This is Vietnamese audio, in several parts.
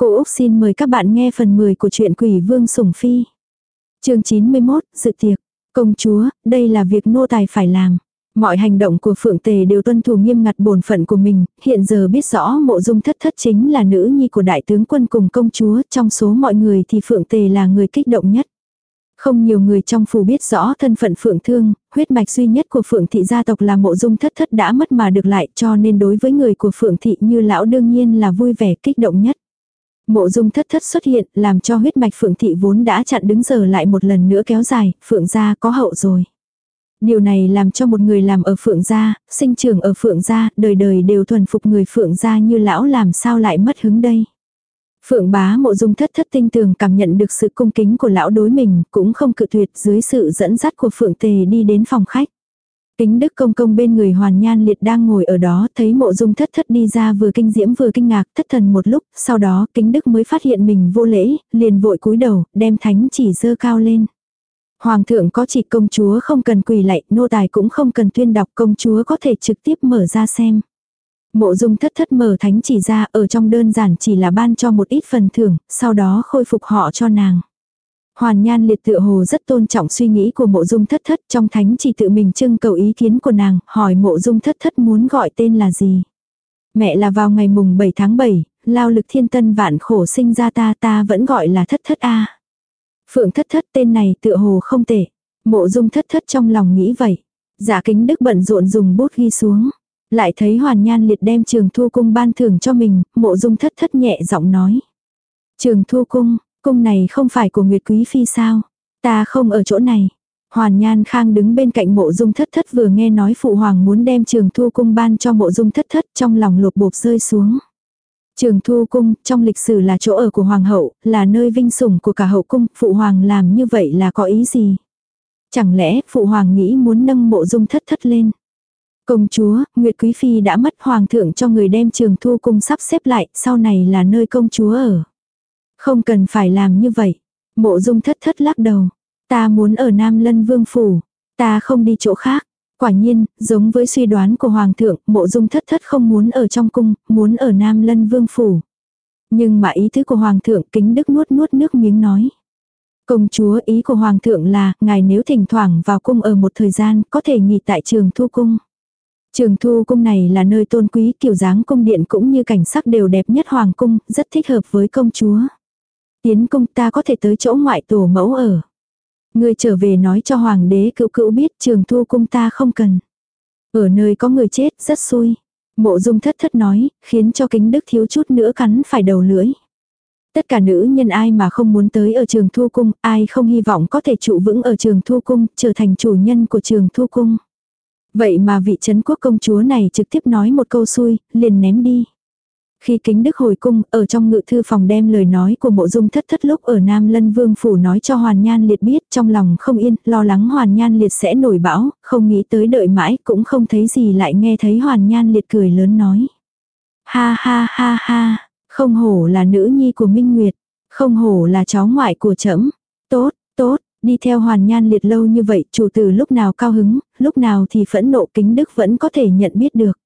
Cô Úc xin mời các bạn nghe phần 10 của truyện Quỷ Vương Sủng Phi. chương 91, Dự tiệc. Công chúa, đây là việc nô tài phải làm. Mọi hành động của Phượng Tề đều tuân thủ nghiêm ngặt bổn phận của mình, hiện giờ biết rõ mộ dung thất thất chính là nữ nhi của đại tướng quân cùng công chúa, trong số mọi người thì Phượng Tề là người kích động nhất. Không nhiều người trong phủ biết rõ thân phận Phượng Thương, huyết mạch duy nhất của Phượng thị gia tộc là mộ dung thất thất đã mất mà được lại cho nên đối với người của Phượng thị như lão đương nhiên là vui vẻ kích động nhất. Mộ dung thất thất xuất hiện làm cho huyết mạch Phượng thị vốn đã chặn đứng giờ lại một lần nữa kéo dài, Phượng gia có hậu rồi. Điều này làm cho một người làm ở Phượng gia, sinh trưởng ở Phượng gia, đời đời đều thuần phục người Phượng gia như lão làm sao lại mất hứng đây. Phượng bá mộ dung thất thất tinh tường cảm nhận được sự cung kính của lão đối mình, cũng không cự tuyệt dưới sự dẫn dắt của Phượng tề đi đến phòng khách. Kính đức công công bên người hoàn nhan liệt đang ngồi ở đó thấy mộ dung thất thất đi ra vừa kinh diễm vừa kinh ngạc thất thần một lúc, sau đó kính đức mới phát hiện mình vô lễ, liền vội cúi đầu, đem thánh chỉ dơ cao lên. Hoàng thượng có chỉ công chúa không cần quỳ lạy, nô tài cũng không cần tuyên đọc công chúa có thể trực tiếp mở ra xem. Mộ dung thất thất mở thánh chỉ ra ở trong đơn giản chỉ là ban cho một ít phần thưởng, sau đó khôi phục họ cho nàng. Hoàn nhan liệt tựa hồ rất tôn trọng suy nghĩ của mộ dung thất thất trong thánh chỉ tự mình trưng cầu ý kiến của nàng, hỏi mộ dung thất thất muốn gọi tên là gì. Mẹ là vào ngày mùng 7 tháng 7, lao lực thiên tân vạn khổ sinh ra ta ta vẫn gọi là thất thất A. Phượng thất thất tên này tựa hồ không tệ. Mộ dung thất thất trong lòng nghĩ vậy. Giả kính đức bận rộn dùng bút ghi xuống. Lại thấy hoàn nhan liệt đem trường thu cung ban thưởng cho mình, mộ dung thất thất nhẹ giọng nói. Trường thu cung, cung này không phải của Nguyệt Quý Phi sao? Ta không ở chỗ này. Hoàn Nhan Khang đứng bên cạnh mộ dung thất thất vừa nghe nói phụ hoàng muốn đem trường thu cung ban cho mộ dung thất thất trong lòng lột bột rơi xuống. Trường thu cung trong lịch sử là chỗ ở của hoàng hậu, là nơi vinh sủng của cả hậu cung, phụ hoàng làm như vậy là có ý gì? Chẳng lẽ phụ hoàng nghĩ muốn nâng mộ dung thất thất lên? Công chúa, Nguyệt Quý Phi đã mất hoàng thượng cho người đem trường thu cung sắp xếp lại, sau này là nơi công chúa ở. Không cần phải làm như vậy. Mộ dung thất thất lắc đầu. Ta muốn ở Nam Lân Vương Phủ. Ta không đi chỗ khác. Quả nhiên, giống với suy đoán của Hoàng thượng, mộ dung thất thất không muốn ở trong cung, muốn ở Nam Lân Vương Phủ. Nhưng mà ý thứ của Hoàng thượng kính đức nuốt nuốt nước miếng nói. Công chúa ý của Hoàng thượng là, ngài nếu thỉnh thoảng vào cung ở một thời gian, có thể nghỉ tại trường thu cung. Trường thu cung này là nơi tôn quý kiểu dáng cung điện cũng như cảnh sắc đều đẹp nhất Hoàng cung, rất thích hợp với công chúa. Tiến cung ta có thể tới chỗ ngoại tổ mẫu ở. Người trở về nói cho hoàng đế cựu cựu biết trường thu cung ta không cần. Ở nơi có người chết rất xui. Mộ dung thất thất nói, khiến cho kính đức thiếu chút nữa cắn phải đầu lưỡi. Tất cả nữ nhân ai mà không muốn tới ở trường thu cung, ai không hy vọng có thể trụ vững ở trường thu cung, trở thành chủ nhân của trường thu cung. Vậy mà vị chấn quốc công chúa này trực tiếp nói một câu xui, liền ném đi. Khi kính đức hồi cung, ở trong ngự thư phòng đem lời nói của mộ dung thất thất lúc ở Nam Lân Vương Phủ nói cho Hoàn Nhan Liệt biết trong lòng không yên, lo lắng Hoàn Nhan Liệt sẽ nổi bão, không nghĩ tới đợi mãi cũng không thấy gì lại nghe thấy Hoàn Nhan Liệt cười lớn nói. Ha ha ha ha, không hổ là nữ nhi của Minh Nguyệt, không hổ là cháu ngoại của trẫm Tốt, tốt, đi theo Hoàn Nhan Liệt lâu như vậy chủ tử lúc nào cao hứng, lúc nào thì phẫn nộ kính đức vẫn có thể nhận biết được.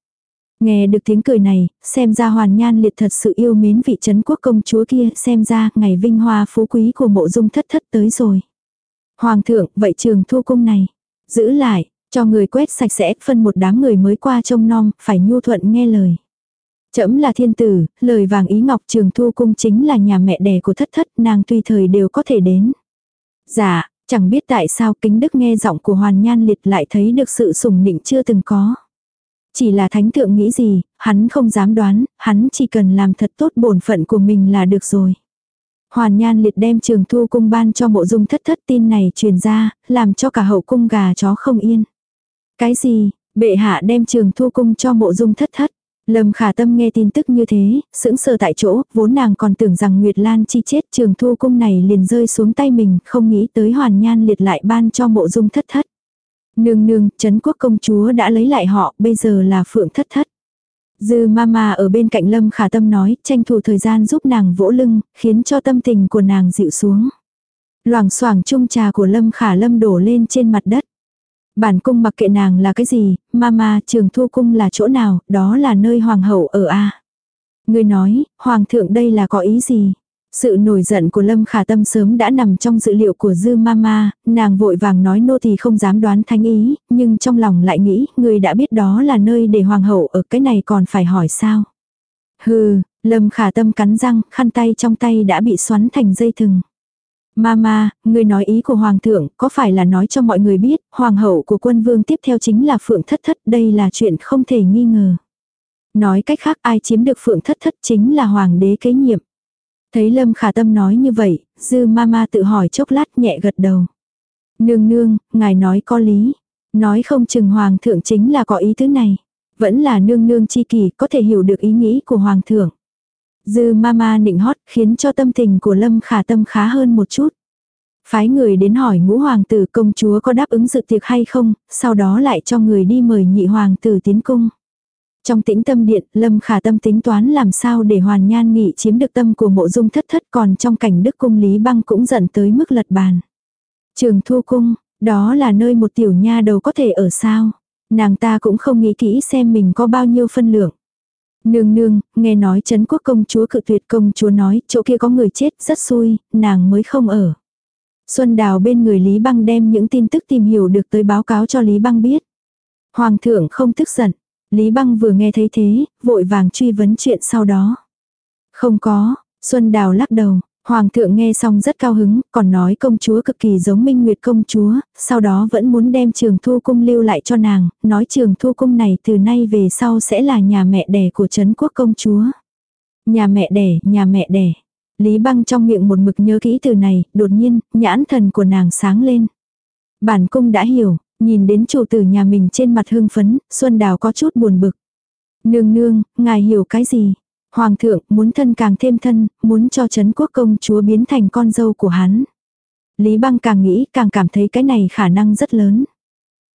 Nghe được tiếng cười này, xem ra hoàn nhan liệt thật sự yêu mến vị chấn quốc công chúa kia, xem ra ngày vinh hoa phú quý của mộ dung thất thất tới rồi. Hoàng thượng, vậy trường thu cung này, giữ lại, cho người quét sạch sẽ, phân một đám người mới qua trông nom, phải nhu thuận nghe lời. Trẫm là thiên tử, lời vàng ý ngọc trường thu cung chính là nhà mẹ đẻ của thất thất, nàng tùy thời đều có thể đến. Dạ, chẳng biết tại sao kính đức nghe giọng của hoàn nhan liệt lại thấy được sự sủng nịnh chưa từng có. Chỉ là thánh thượng nghĩ gì, hắn không dám đoán, hắn chỉ cần làm thật tốt bổn phận của mình là được rồi. Hoàn Nhan liệt đem trường thu cung ban cho mộ dung thất thất tin này truyền ra, làm cho cả hậu cung gà chó không yên. Cái gì, bệ hạ đem trường thu cung cho mộ dung thất thất. Lâm khả tâm nghe tin tức như thế, sững sờ tại chỗ, vốn nàng còn tưởng rằng Nguyệt Lan chi chết trường thu cung này liền rơi xuống tay mình, không nghĩ tới hoàn nhan liệt lại ban cho mộ dung thất thất. Nương nương, Trấn quốc công chúa đã lấy lại họ, bây giờ là phượng thất thất. Dư mama ở bên cạnh Lâm Khả Tâm nói, tranh thủ thời gian giúp nàng vỗ lưng, khiến cho tâm tình của nàng dịu xuống. Loảng xoảng chung trà của Lâm Khả Lâm đổ lên trên mặt đất. Bản cung mặc kệ nàng là cái gì, mama trường thu cung là chỗ nào, đó là nơi hoàng hậu ở a. người nói, Hoàng thượng đây là có ý gì? Sự nổi giận của Lâm Khả Tâm sớm đã nằm trong dự liệu của Dư Mama, nàng vội vàng nói nô thì không dám đoán thánh ý, nhưng trong lòng lại nghĩ, người đã biết đó là nơi để hoàng hậu ở cái này còn phải hỏi sao. Hừ, Lâm Khả Tâm cắn răng, khăn tay trong tay đã bị xoắn thành dây thừng. Mama, người nói ý của Hoàng thượng, có phải là nói cho mọi người biết, Hoàng hậu của quân vương tiếp theo chính là Phượng Thất Thất, đây là chuyện không thể nghi ngờ. Nói cách khác ai chiếm được Phượng Thất Thất chính là Hoàng đế kế nhiệm. Thấy Lâm Khả Tâm nói như vậy, Dư Mama tự hỏi chốc lát nhẹ gật đầu. Nương nương, ngài nói có lý. Nói không chừng Hoàng thượng chính là có ý thứ này. Vẫn là nương nương chi kỳ có thể hiểu được ý nghĩ của Hoàng thượng. Dư Mama nịnh hót khiến cho tâm tình của Lâm Khả Tâm khá hơn một chút. Phái người đến hỏi ngũ hoàng tử công chúa có đáp ứng dự tiệc hay không, sau đó lại cho người đi mời nhị hoàng tử tiến cung. Trong tĩnh tâm điện, Lâm Khả Tâm tính toán làm sao để Hoàn Nhan Nghị chiếm được tâm của mộ dung thất thất còn trong cảnh đức cung Lý Băng cũng giận tới mức lật bàn. Trường Thu Cung, đó là nơi một tiểu nha đầu có thể ở sao. Nàng ta cũng không nghĩ kỹ xem mình có bao nhiêu phân lượng. Nương nương, nghe nói Trấn quốc công chúa cự tuyệt công chúa nói chỗ kia có người chết rất xui, nàng mới không ở. Xuân Đào bên người Lý Băng đem những tin tức tìm hiểu được tới báo cáo cho Lý Băng biết. Hoàng thượng không tức giận, Lý Băng vừa nghe thấy thế, vội vàng truy vấn chuyện sau đó. Không có, Xuân Đào lắc đầu. Hoàng thượng nghe xong rất cao hứng, còn nói công chúa cực kỳ giống Minh Nguyệt công chúa, sau đó vẫn muốn đem trường thu cung lưu lại cho nàng, nói trường thu cung này từ nay về sau sẽ là nhà mẹ đẻ của Trấn quốc công chúa. Nhà mẹ đẻ, nhà mẹ đẻ. Lý băng trong miệng một mực nhớ kỹ từ này, đột nhiên, nhãn thần của nàng sáng lên. Bản cung đã hiểu, Nhìn đến chủ tử nhà mình trên mặt hương phấn, Xuân Đào có chút buồn bực. Nương nương, ngài hiểu cái gì? Hoàng thượng muốn thân càng thêm thân, muốn cho Trấn quốc công chúa biến thành con dâu của hắn. Lý băng càng nghĩ càng cảm thấy cái này khả năng rất lớn.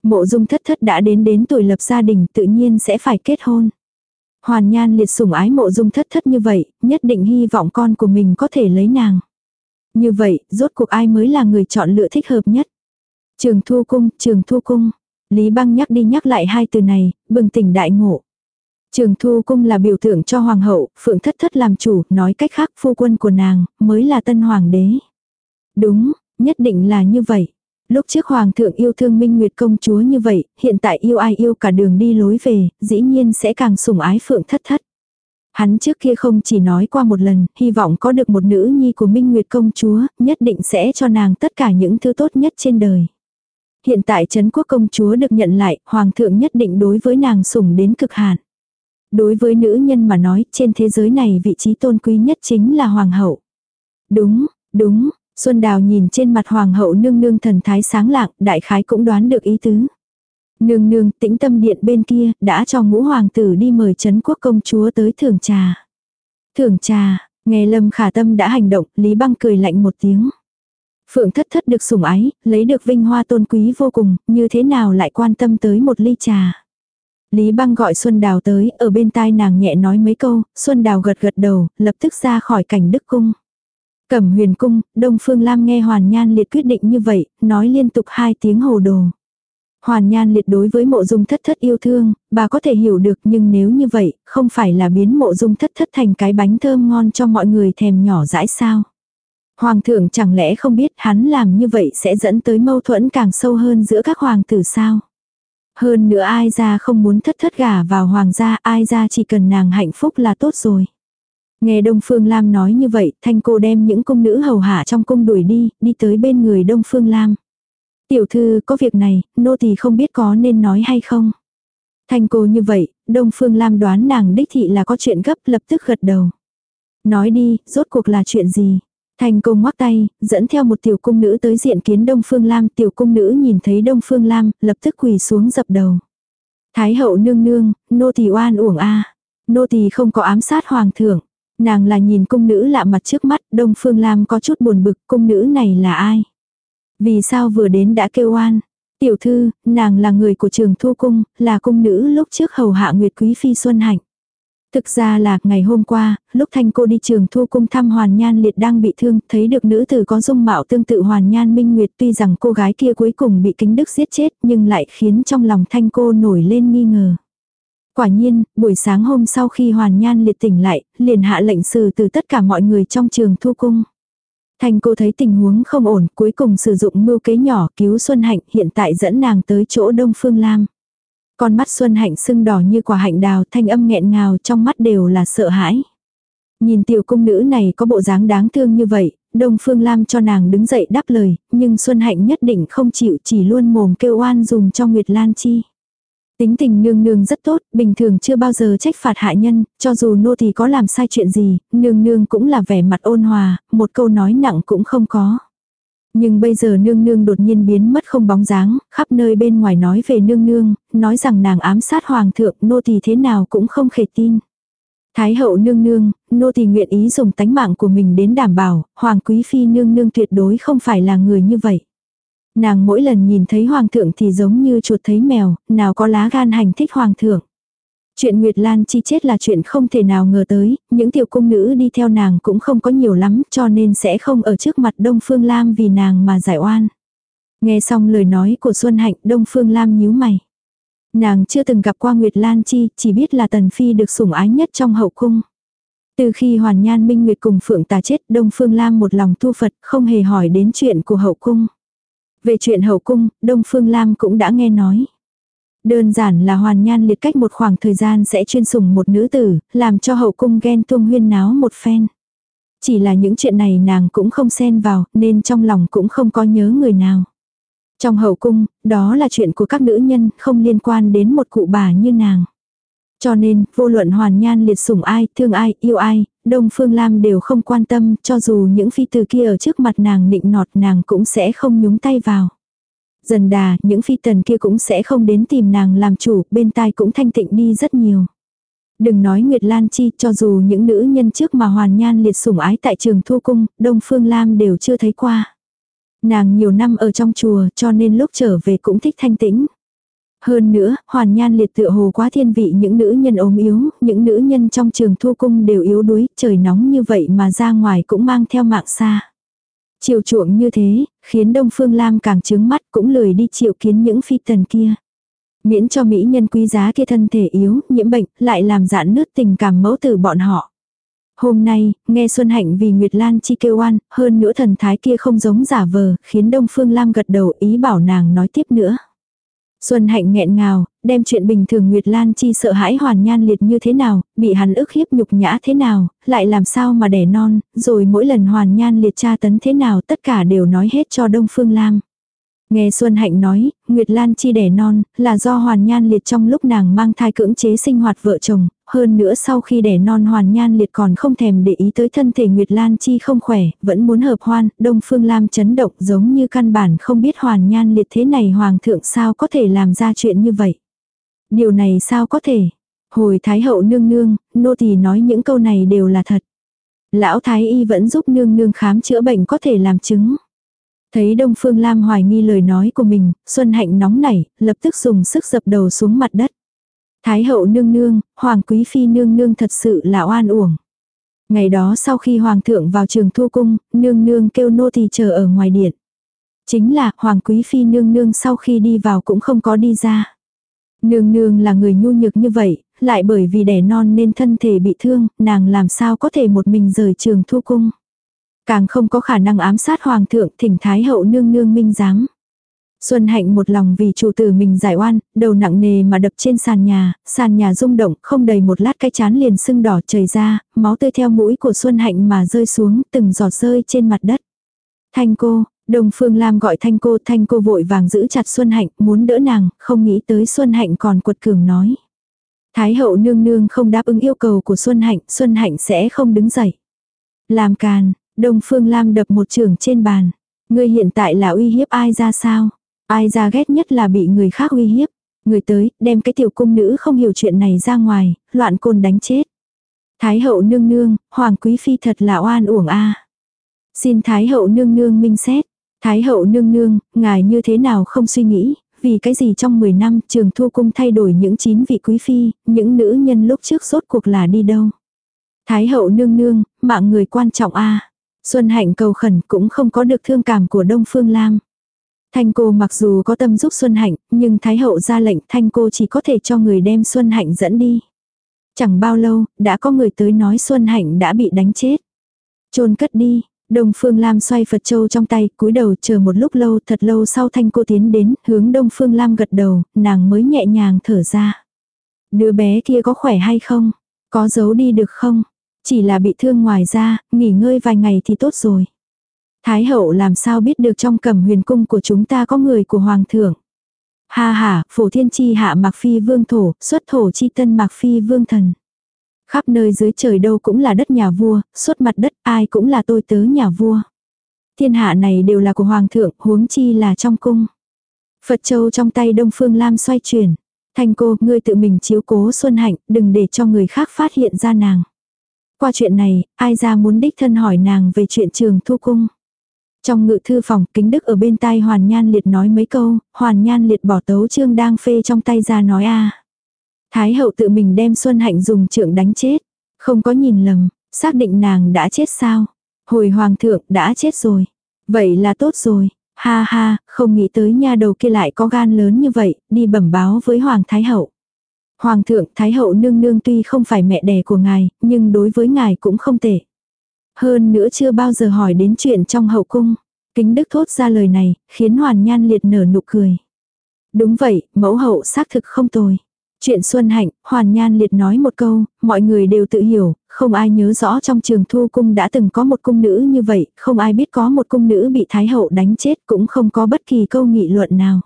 Mộ dung thất thất đã đến đến tuổi lập gia đình tự nhiên sẽ phải kết hôn. Hoàn nhan liệt sủng ái mộ dung thất thất như vậy, nhất định hy vọng con của mình có thể lấy nàng. Như vậy, rốt cuộc ai mới là người chọn lựa thích hợp nhất. Trường thu cung, trường thu cung. Lý băng nhắc đi nhắc lại hai từ này, bừng tỉnh đại ngộ. Trường thu cung là biểu tượng cho hoàng hậu, phượng thất thất làm chủ, nói cách khác phu quân của nàng, mới là tân hoàng đế. Đúng, nhất định là như vậy. Lúc trước hoàng thượng yêu thương minh nguyệt công chúa như vậy, hiện tại yêu ai yêu cả đường đi lối về, dĩ nhiên sẽ càng sủng ái phượng thất thất. Hắn trước kia không chỉ nói qua một lần, hy vọng có được một nữ nhi của minh nguyệt công chúa, nhất định sẽ cho nàng tất cả những thứ tốt nhất trên đời. Hiện tại Trấn quốc công chúa được nhận lại, hoàng thượng nhất định đối với nàng sủng đến cực hạn. Đối với nữ nhân mà nói, trên thế giới này vị trí tôn quý nhất chính là hoàng hậu. Đúng, đúng, Xuân Đào nhìn trên mặt hoàng hậu nương nương thần thái sáng lạng, đại khái cũng đoán được ý tứ. Nương nương, tĩnh tâm điện bên kia, đã cho ngũ hoàng tử đi mời Trấn quốc công chúa tới thưởng trà. Thưởng trà, nghe lâm khả tâm đã hành động, Lý băng cười lạnh một tiếng. Phượng thất thất được sủng ái, lấy được vinh hoa tôn quý vô cùng, như thế nào lại quan tâm tới một ly trà. Lý băng gọi Xuân Đào tới, ở bên tai nàng nhẹ nói mấy câu, Xuân Đào gật gật đầu, lập tức ra khỏi cảnh đức cung. Cẩm huyền cung, Đông Phương Lam nghe Hoàn Nhan liệt quyết định như vậy, nói liên tục hai tiếng hồ đồ. Hoàn Nhan liệt đối với mộ dung thất thất yêu thương, bà có thể hiểu được nhưng nếu như vậy, không phải là biến mộ dung thất thất thành cái bánh thơm ngon cho mọi người thèm nhỏ dãi sao. Hoàng thượng chẳng lẽ không biết hắn làm như vậy sẽ dẫn tới mâu thuẫn càng sâu hơn giữa các hoàng tử sao? Hơn nữa ai ra không muốn thất thất gả vào hoàng gia, ai ra chỉ cần nàng hạnh phúc là tốt rồi. Nghe Đông Phương Lam nói như vậy, thanh cô đem những cung nữ hầu hạ trong cung đuổi đi, đi tới bên người Đông Phương Lam. Tiểu thư có việc này, nô tỳ không biết có nên nói hay không. Thanh cô như vậy, Đông Phương Lam đoán nàng đích thị là có chuyện gấp lập tức gật đầu. Nói đi, rốt cuộc là chuyện gì? Thành công ngoắc tay, dẫn theo một tiểu cung nữ tới diện kiến Đông Phương Lam. Tiểu cung nữ nhìn thấy Đông Phương Lam, lập tức quỳ xuống dập đầu. Thái hậu nương nương, nô tỳ oan uổng a Nô tỳ không có ám sát hoàng thượng. Nàng là nhìn cung nữ lạ mặt trước mắt, Đông Phương Lam có chút buồn bực, cung nữ này là ai? Vì sao vừa đến đã kêu oan? Tiểu thư, nàng là người của trường thu cung, là cung nữ lúc trước hầu hạ Nguyệt Quý Phi Xuân Hạnh. Thực ra là, ngày hôm qua, lúc Thanh cô đi trường thu cung thăm Hoàn Nhan Liệt đang bị thương, thấy được nữ tử có dung mạo tương tự Hoàn Nhan Minh Nguyệt tuy rằng cô gái kia cuối cùng bị kính đức giết chết nhưng lại khiến trong lòng Thanh cô nổi lên nghi ngờ. Quả nhiên, buổi sáng hôm sau khi Hoàn Nhan liệt tỉnh lại, liền hạ lệnh xử từ tất cả mọi người trong trường thu cung. thanh cô thấy tình huống không ổn, cuối cùng sử dụng mưu kế nhỏ cứu Xuân Hạnh hiện tại dẫn nàng tới chỗ Đông Phương Lam. Con mắt Xuân Hạnh sưng đỏ như quả hạnh đào thanh âm nghẹn ngào trong mắt đều là sợ hãi. Nhìn tiểu cung nữ này có bộ dáng đáng thương như vậy, Đông Phương Lam cho nàng đứng dậy đáp lời, nhưng Xuân Hạnh nhất định không chịu chỉ luôn mồm kêu oan dùng cho Nguyệt Lan Chi. Tính tình nương nương rất tốt, bình thường chưa bao giờ trách phạt hạ nhân, cho dù nô thì có làm sai chuyện gì, nương nương cũng là vẻ mặt ôn hòa, một câu nói nặng cũng không có. Nhưng bây giờ nương nương đột nhiên biến mất không bóng dáng, khắp nơi bên ngoài nói về nương nương, nói rằng nàng ám sát hoàng thượng, nô tỳ thế nào cũng không khề tin. Thái hậu nương nương, nô tỳ nguyện ý dùng tánh mạng của mình đến đảm bảo, hoàng quý phi nương nương tuyệt đối không phải là người như vậy. Nàng mỗi lần nhìn thấy hoàng thượng thì giống như chuột thấy mèo, nào có lá gan hành thích hoàng thượng. Chuyện Nguyệt Lan chi chết là chuyện không thể nào ngờ tới, những tiểu cung nữ đi theo nàng cũng không có nhiều lắm cho nên sẽ không ở trước mặt Đông Phương Lam vì nàng mà giải oan. Nghe xong lời nói của Xuân Hạnh Đông Phương Lam nhíu mày. Nàng chưa từng gặp qua Nguyệt Lan Chi, chỉ biết là Tần Phi được sủng ái nhất trong hậu cung. Từ khi Hoàn Nhan Minh Nguyệt cùng Phượng Tà chết Đông Phương Lam một lòng thu Phật không hề hỏi đến chuyện của hậu cung. Về chuyện hậu cung, Đông Phương Lam cũng đã nghe nói. Đơn giản là hoàn nhan liệt cách một khoảng thời gian sẽ chuyên sủng một nữ tử, làm cho hậu cung ghen tuông huyên náo một phen. Chỉ là những chuyện này nàng cũng không xen vào, nên trong lòng cũng không có nhớ người nào. Trong hậu cung, đó là chuyện của các nữ nhân, không liên quan đến một cụ bà như nàng. Cho nên, vô luận hoàn nhan liệt sủng ai, thương ai, yêu ai, Đông Phương Lam đều không quan tâm, cho dù những phi từ kia ở trước mặt nàng nịnh nọt nàng cũng sẽ không nhúng tay vào. Dần đà, những phi tần kia cũng sẽ không đến tìm nàng làm chủ, bên tai cũng thanh tịnh đi rất nhiều. Đừng nói Nguyệt Lan Chi, cho dù những nữ nhân trước mà hoàn nhan liệt sủng ái tại trường thu cung, Đông Phương Lam đều chưa thấy qua. Nàng nhiều năm ở trong chùa cho nên lúc trở về cũng thích thanh tĩnh. Hơn nữa, hoàn nhan liệt tựa hồ quá thiên vị những nữ nhân ốm yếu, những nữ nhân trong trường thu cung đều yếu đuối, trời nóng như vậy mà ra ngoài cũng mang theo mạng xa. Chiều chuộng như thế, khiến Đông Phương Lam càng trướng mắt cũng lười đi chịu kiến những phi tần kia. Miễn cho mỹ nhân quý giá kia thân thể yếu, nhiễm bệnh, lại làm giãn nứt tình cảm mẫu tử bọn họ. Hôm nay, nghe Xuân Hạnh vì Nguyệt Lan chi kêu oan, hơn nữa thần thái kia không giống giả vờ, khiến Đông Phương Lam gật đầu ý bảo nàng nói tiếp nữa. Xuân Hạnh nghẹn ngào, đem chuyện bình thường Nguyệt Lan Chi sợ hãi hoàn nhan liệt như thế nào, bị hắn ức hiếp nhục nhã thế nào, lại làm sao mà đẻ non, rồi mỗi lần hoàn nhan liệt tra tấn thế nào tất cả đều nói hết cho Đông Phương Lam. Nghe Xuân Hạnh nói, Nguyệt Lan chi đẻ non, là do hoàn nhan liệt trong lúc nàng mang thai cưỡng chế sinh hoạt vợ chồng, hơn nữa sau khi đẻ non hoàn nhan liệt còn không thèm để ý tới thân thể Nguyệt Lan chi không khỏe, vẫn muốn hợp hoan, Đông Phương Lam chấn động giống như căn bản không biết hoàn nhan liệt thế này hoàng thượng sao có thể làm ra chuyện như vậy. Điều này sao có thể? Hồi Thái hậu nương nương, nô tỳ nói những câu này đều là thật. Lão Thái y vẫn giúp nương nương khám chữa bệnh có thể làm chứng. Thấy Đông Phương Lam hoài nghi lời nói của mình, Xuân Hạnh nóng nảy, lập tức dùng sức dập đầu xuống mặt đất. Thái hậu nương nương, Hoàng quý phi nương nương thật sự là oan uổng. Ngày đó sau khi Hoàng thượng vào trường thu cung, nương nương kêu nô tỳ chờ ở ngoài điện. Chính là Hoàng quý phi nương nương sau khi đi vào cũng không có đi ra. Nương nương là người nhu nhược như vậy, lại bởi vì đẻ non nên thân thể bị thương, nàng làm sao có thể một mình rời trường thu cung. Càng không có khả năng ám sát hoàng thượng thỉnh thái hậu nương nương minh giám. Xuân hạnh một lòng vì chủ tử mình giải oan, đầu nặng nề mà đập trên sàn nhà, sàn nhà rung động, không đầy một lát cái chán liền sưng đỏ chảy ra, máu tươi theo mũi của Xuân hạnh mà rơi xuống, từng giọt rơi trên mặt đất. Thanh cô, Đồng Phương Lam gọi Thanh cô, Thanh cô vội vàng giữ chặt Xuân hạnh, muốn đỡ nàng, không nghĩ tới Xuân hạnh còn quật cường nói. Thái hậu nương nương không đáp ứng yêu cầu của Xuân hạnh, Xuân hạnh sẽ không đứng dậy. Làm càn, Đông Phương Lam đập một trường trên bàn. Ngươi hiện tại là uy hiếp ai ra sao? Ai ra ghét nhất là bị người khác uy hiếp. Người tới, đem cái tiểu cung nữ không hiểu chuyện này ra ngoài, loạn côn đánh chết. Thái hậu nương nương, hoàng quý phi thật là oan uổng a. Xin Thái hậu nương nương minh xét. Thái hậu nương nương, ngài như thế nào không suy nghĩ, vì cái gì trong 10 năm trường thu cung thay đổi những chín vị quý phi, những nữ nhân lúc trước rốt cuộc là đi đâu. Thái hậu nương nương, mạng người quan trọng a Xuân hạnh cầu khẩn cũng không có được thương cảm của Đông Phương Lam. Thanh cô mặc dù có tâm giúp Xuân Hạnh, nhưng Thái hậu ra lệnh Thanh cô chỉ có thể cho người đem Xuân Hạnh dẫn đi. Chẳng bao lâu, đã có người tới nói Xuân Hạnh đã bị đánh chết. chôn cất đi, Đông Phương Lam xoay Phật Châu trong tay, cúi đầu chờ một lúc lâu, thật lâu sau thanh cô tiến đến, hướng Đông Phương Lam gật đầu, nàng mới nhẹ nhàng thở ra. Đứa bé kia có khỏe hay không? Có giấu đi được không? Chỉ là bị thương ngoài ra, nghỉ ngơi vài ngày thì tốt rồi. Thái hậu làm sao biết được trong cẩm huyền cung của chúng ta có người của hoàng thượng. Ha ha, phổ thiên chi hạ mạc phi vương thổ, xuất thổ chi tân mạc phi vương thần. Khắp nơi dưới trời đâu cũng là đất nhà vua, suốt mặt đất ai cũng là tôi tớ nhà vua. Thiên hạ này đều là của hoàng thượng, huống chi là trong cung. Phật châu trong tay Đông Phương Lam xoay chuyển. Thanh cô, ngươi tự mình chiếu cố Xuân Hạnh, đừng để cho người khác phát hiện ra nàng. Qua chuyện này, ai ra muốn đích thân hỏi nàng về chuyện trường thu cung. Trong ngự thư phòng, kính đức ở bên tai Hoàn Nhan Liệt nói mấy câu, Hoàn Nhan Liệt bỏ tấu trương đang phê trong tay ra nói a Thái hậu tự mình đem Xuân Hạnh dùng trượng đánh chết. Không có nhìn lầm, xác định nàng đã chết sao. Hồi hoàng thượng đã chết rồi. Vậy là tốt rồi. Ha ha, không nghĩ tới nha đầu kia lại có gan lớn như vậy, đi bẩm báo với hoàng thái hậu. Hoàng thượng, thái hậu nương nương tuy không phải mẹ đẻ của ngài, nhưng đối với ngài cũng không tệ. Hơn nữa chưa bao giờ hỏi đến chuyện trong hậu cung. Kính đức thốt ra lời này, khiến hoàn nhan liệt nở nụ cười. Đúng vậy, mẫu hậu xác thực không tồi. Chuyện Xuân Hạnh, Hoàn Nhan liệt nói một câu, mọi người đều tự hiểu, không ai nhớ rõ trong trường thu cung đã từng có một cung nữ như vậy, không ai biết có một cung nữ bị Thái Hậu đánh chết cũng không có bất kỳ câu nghị luận nào.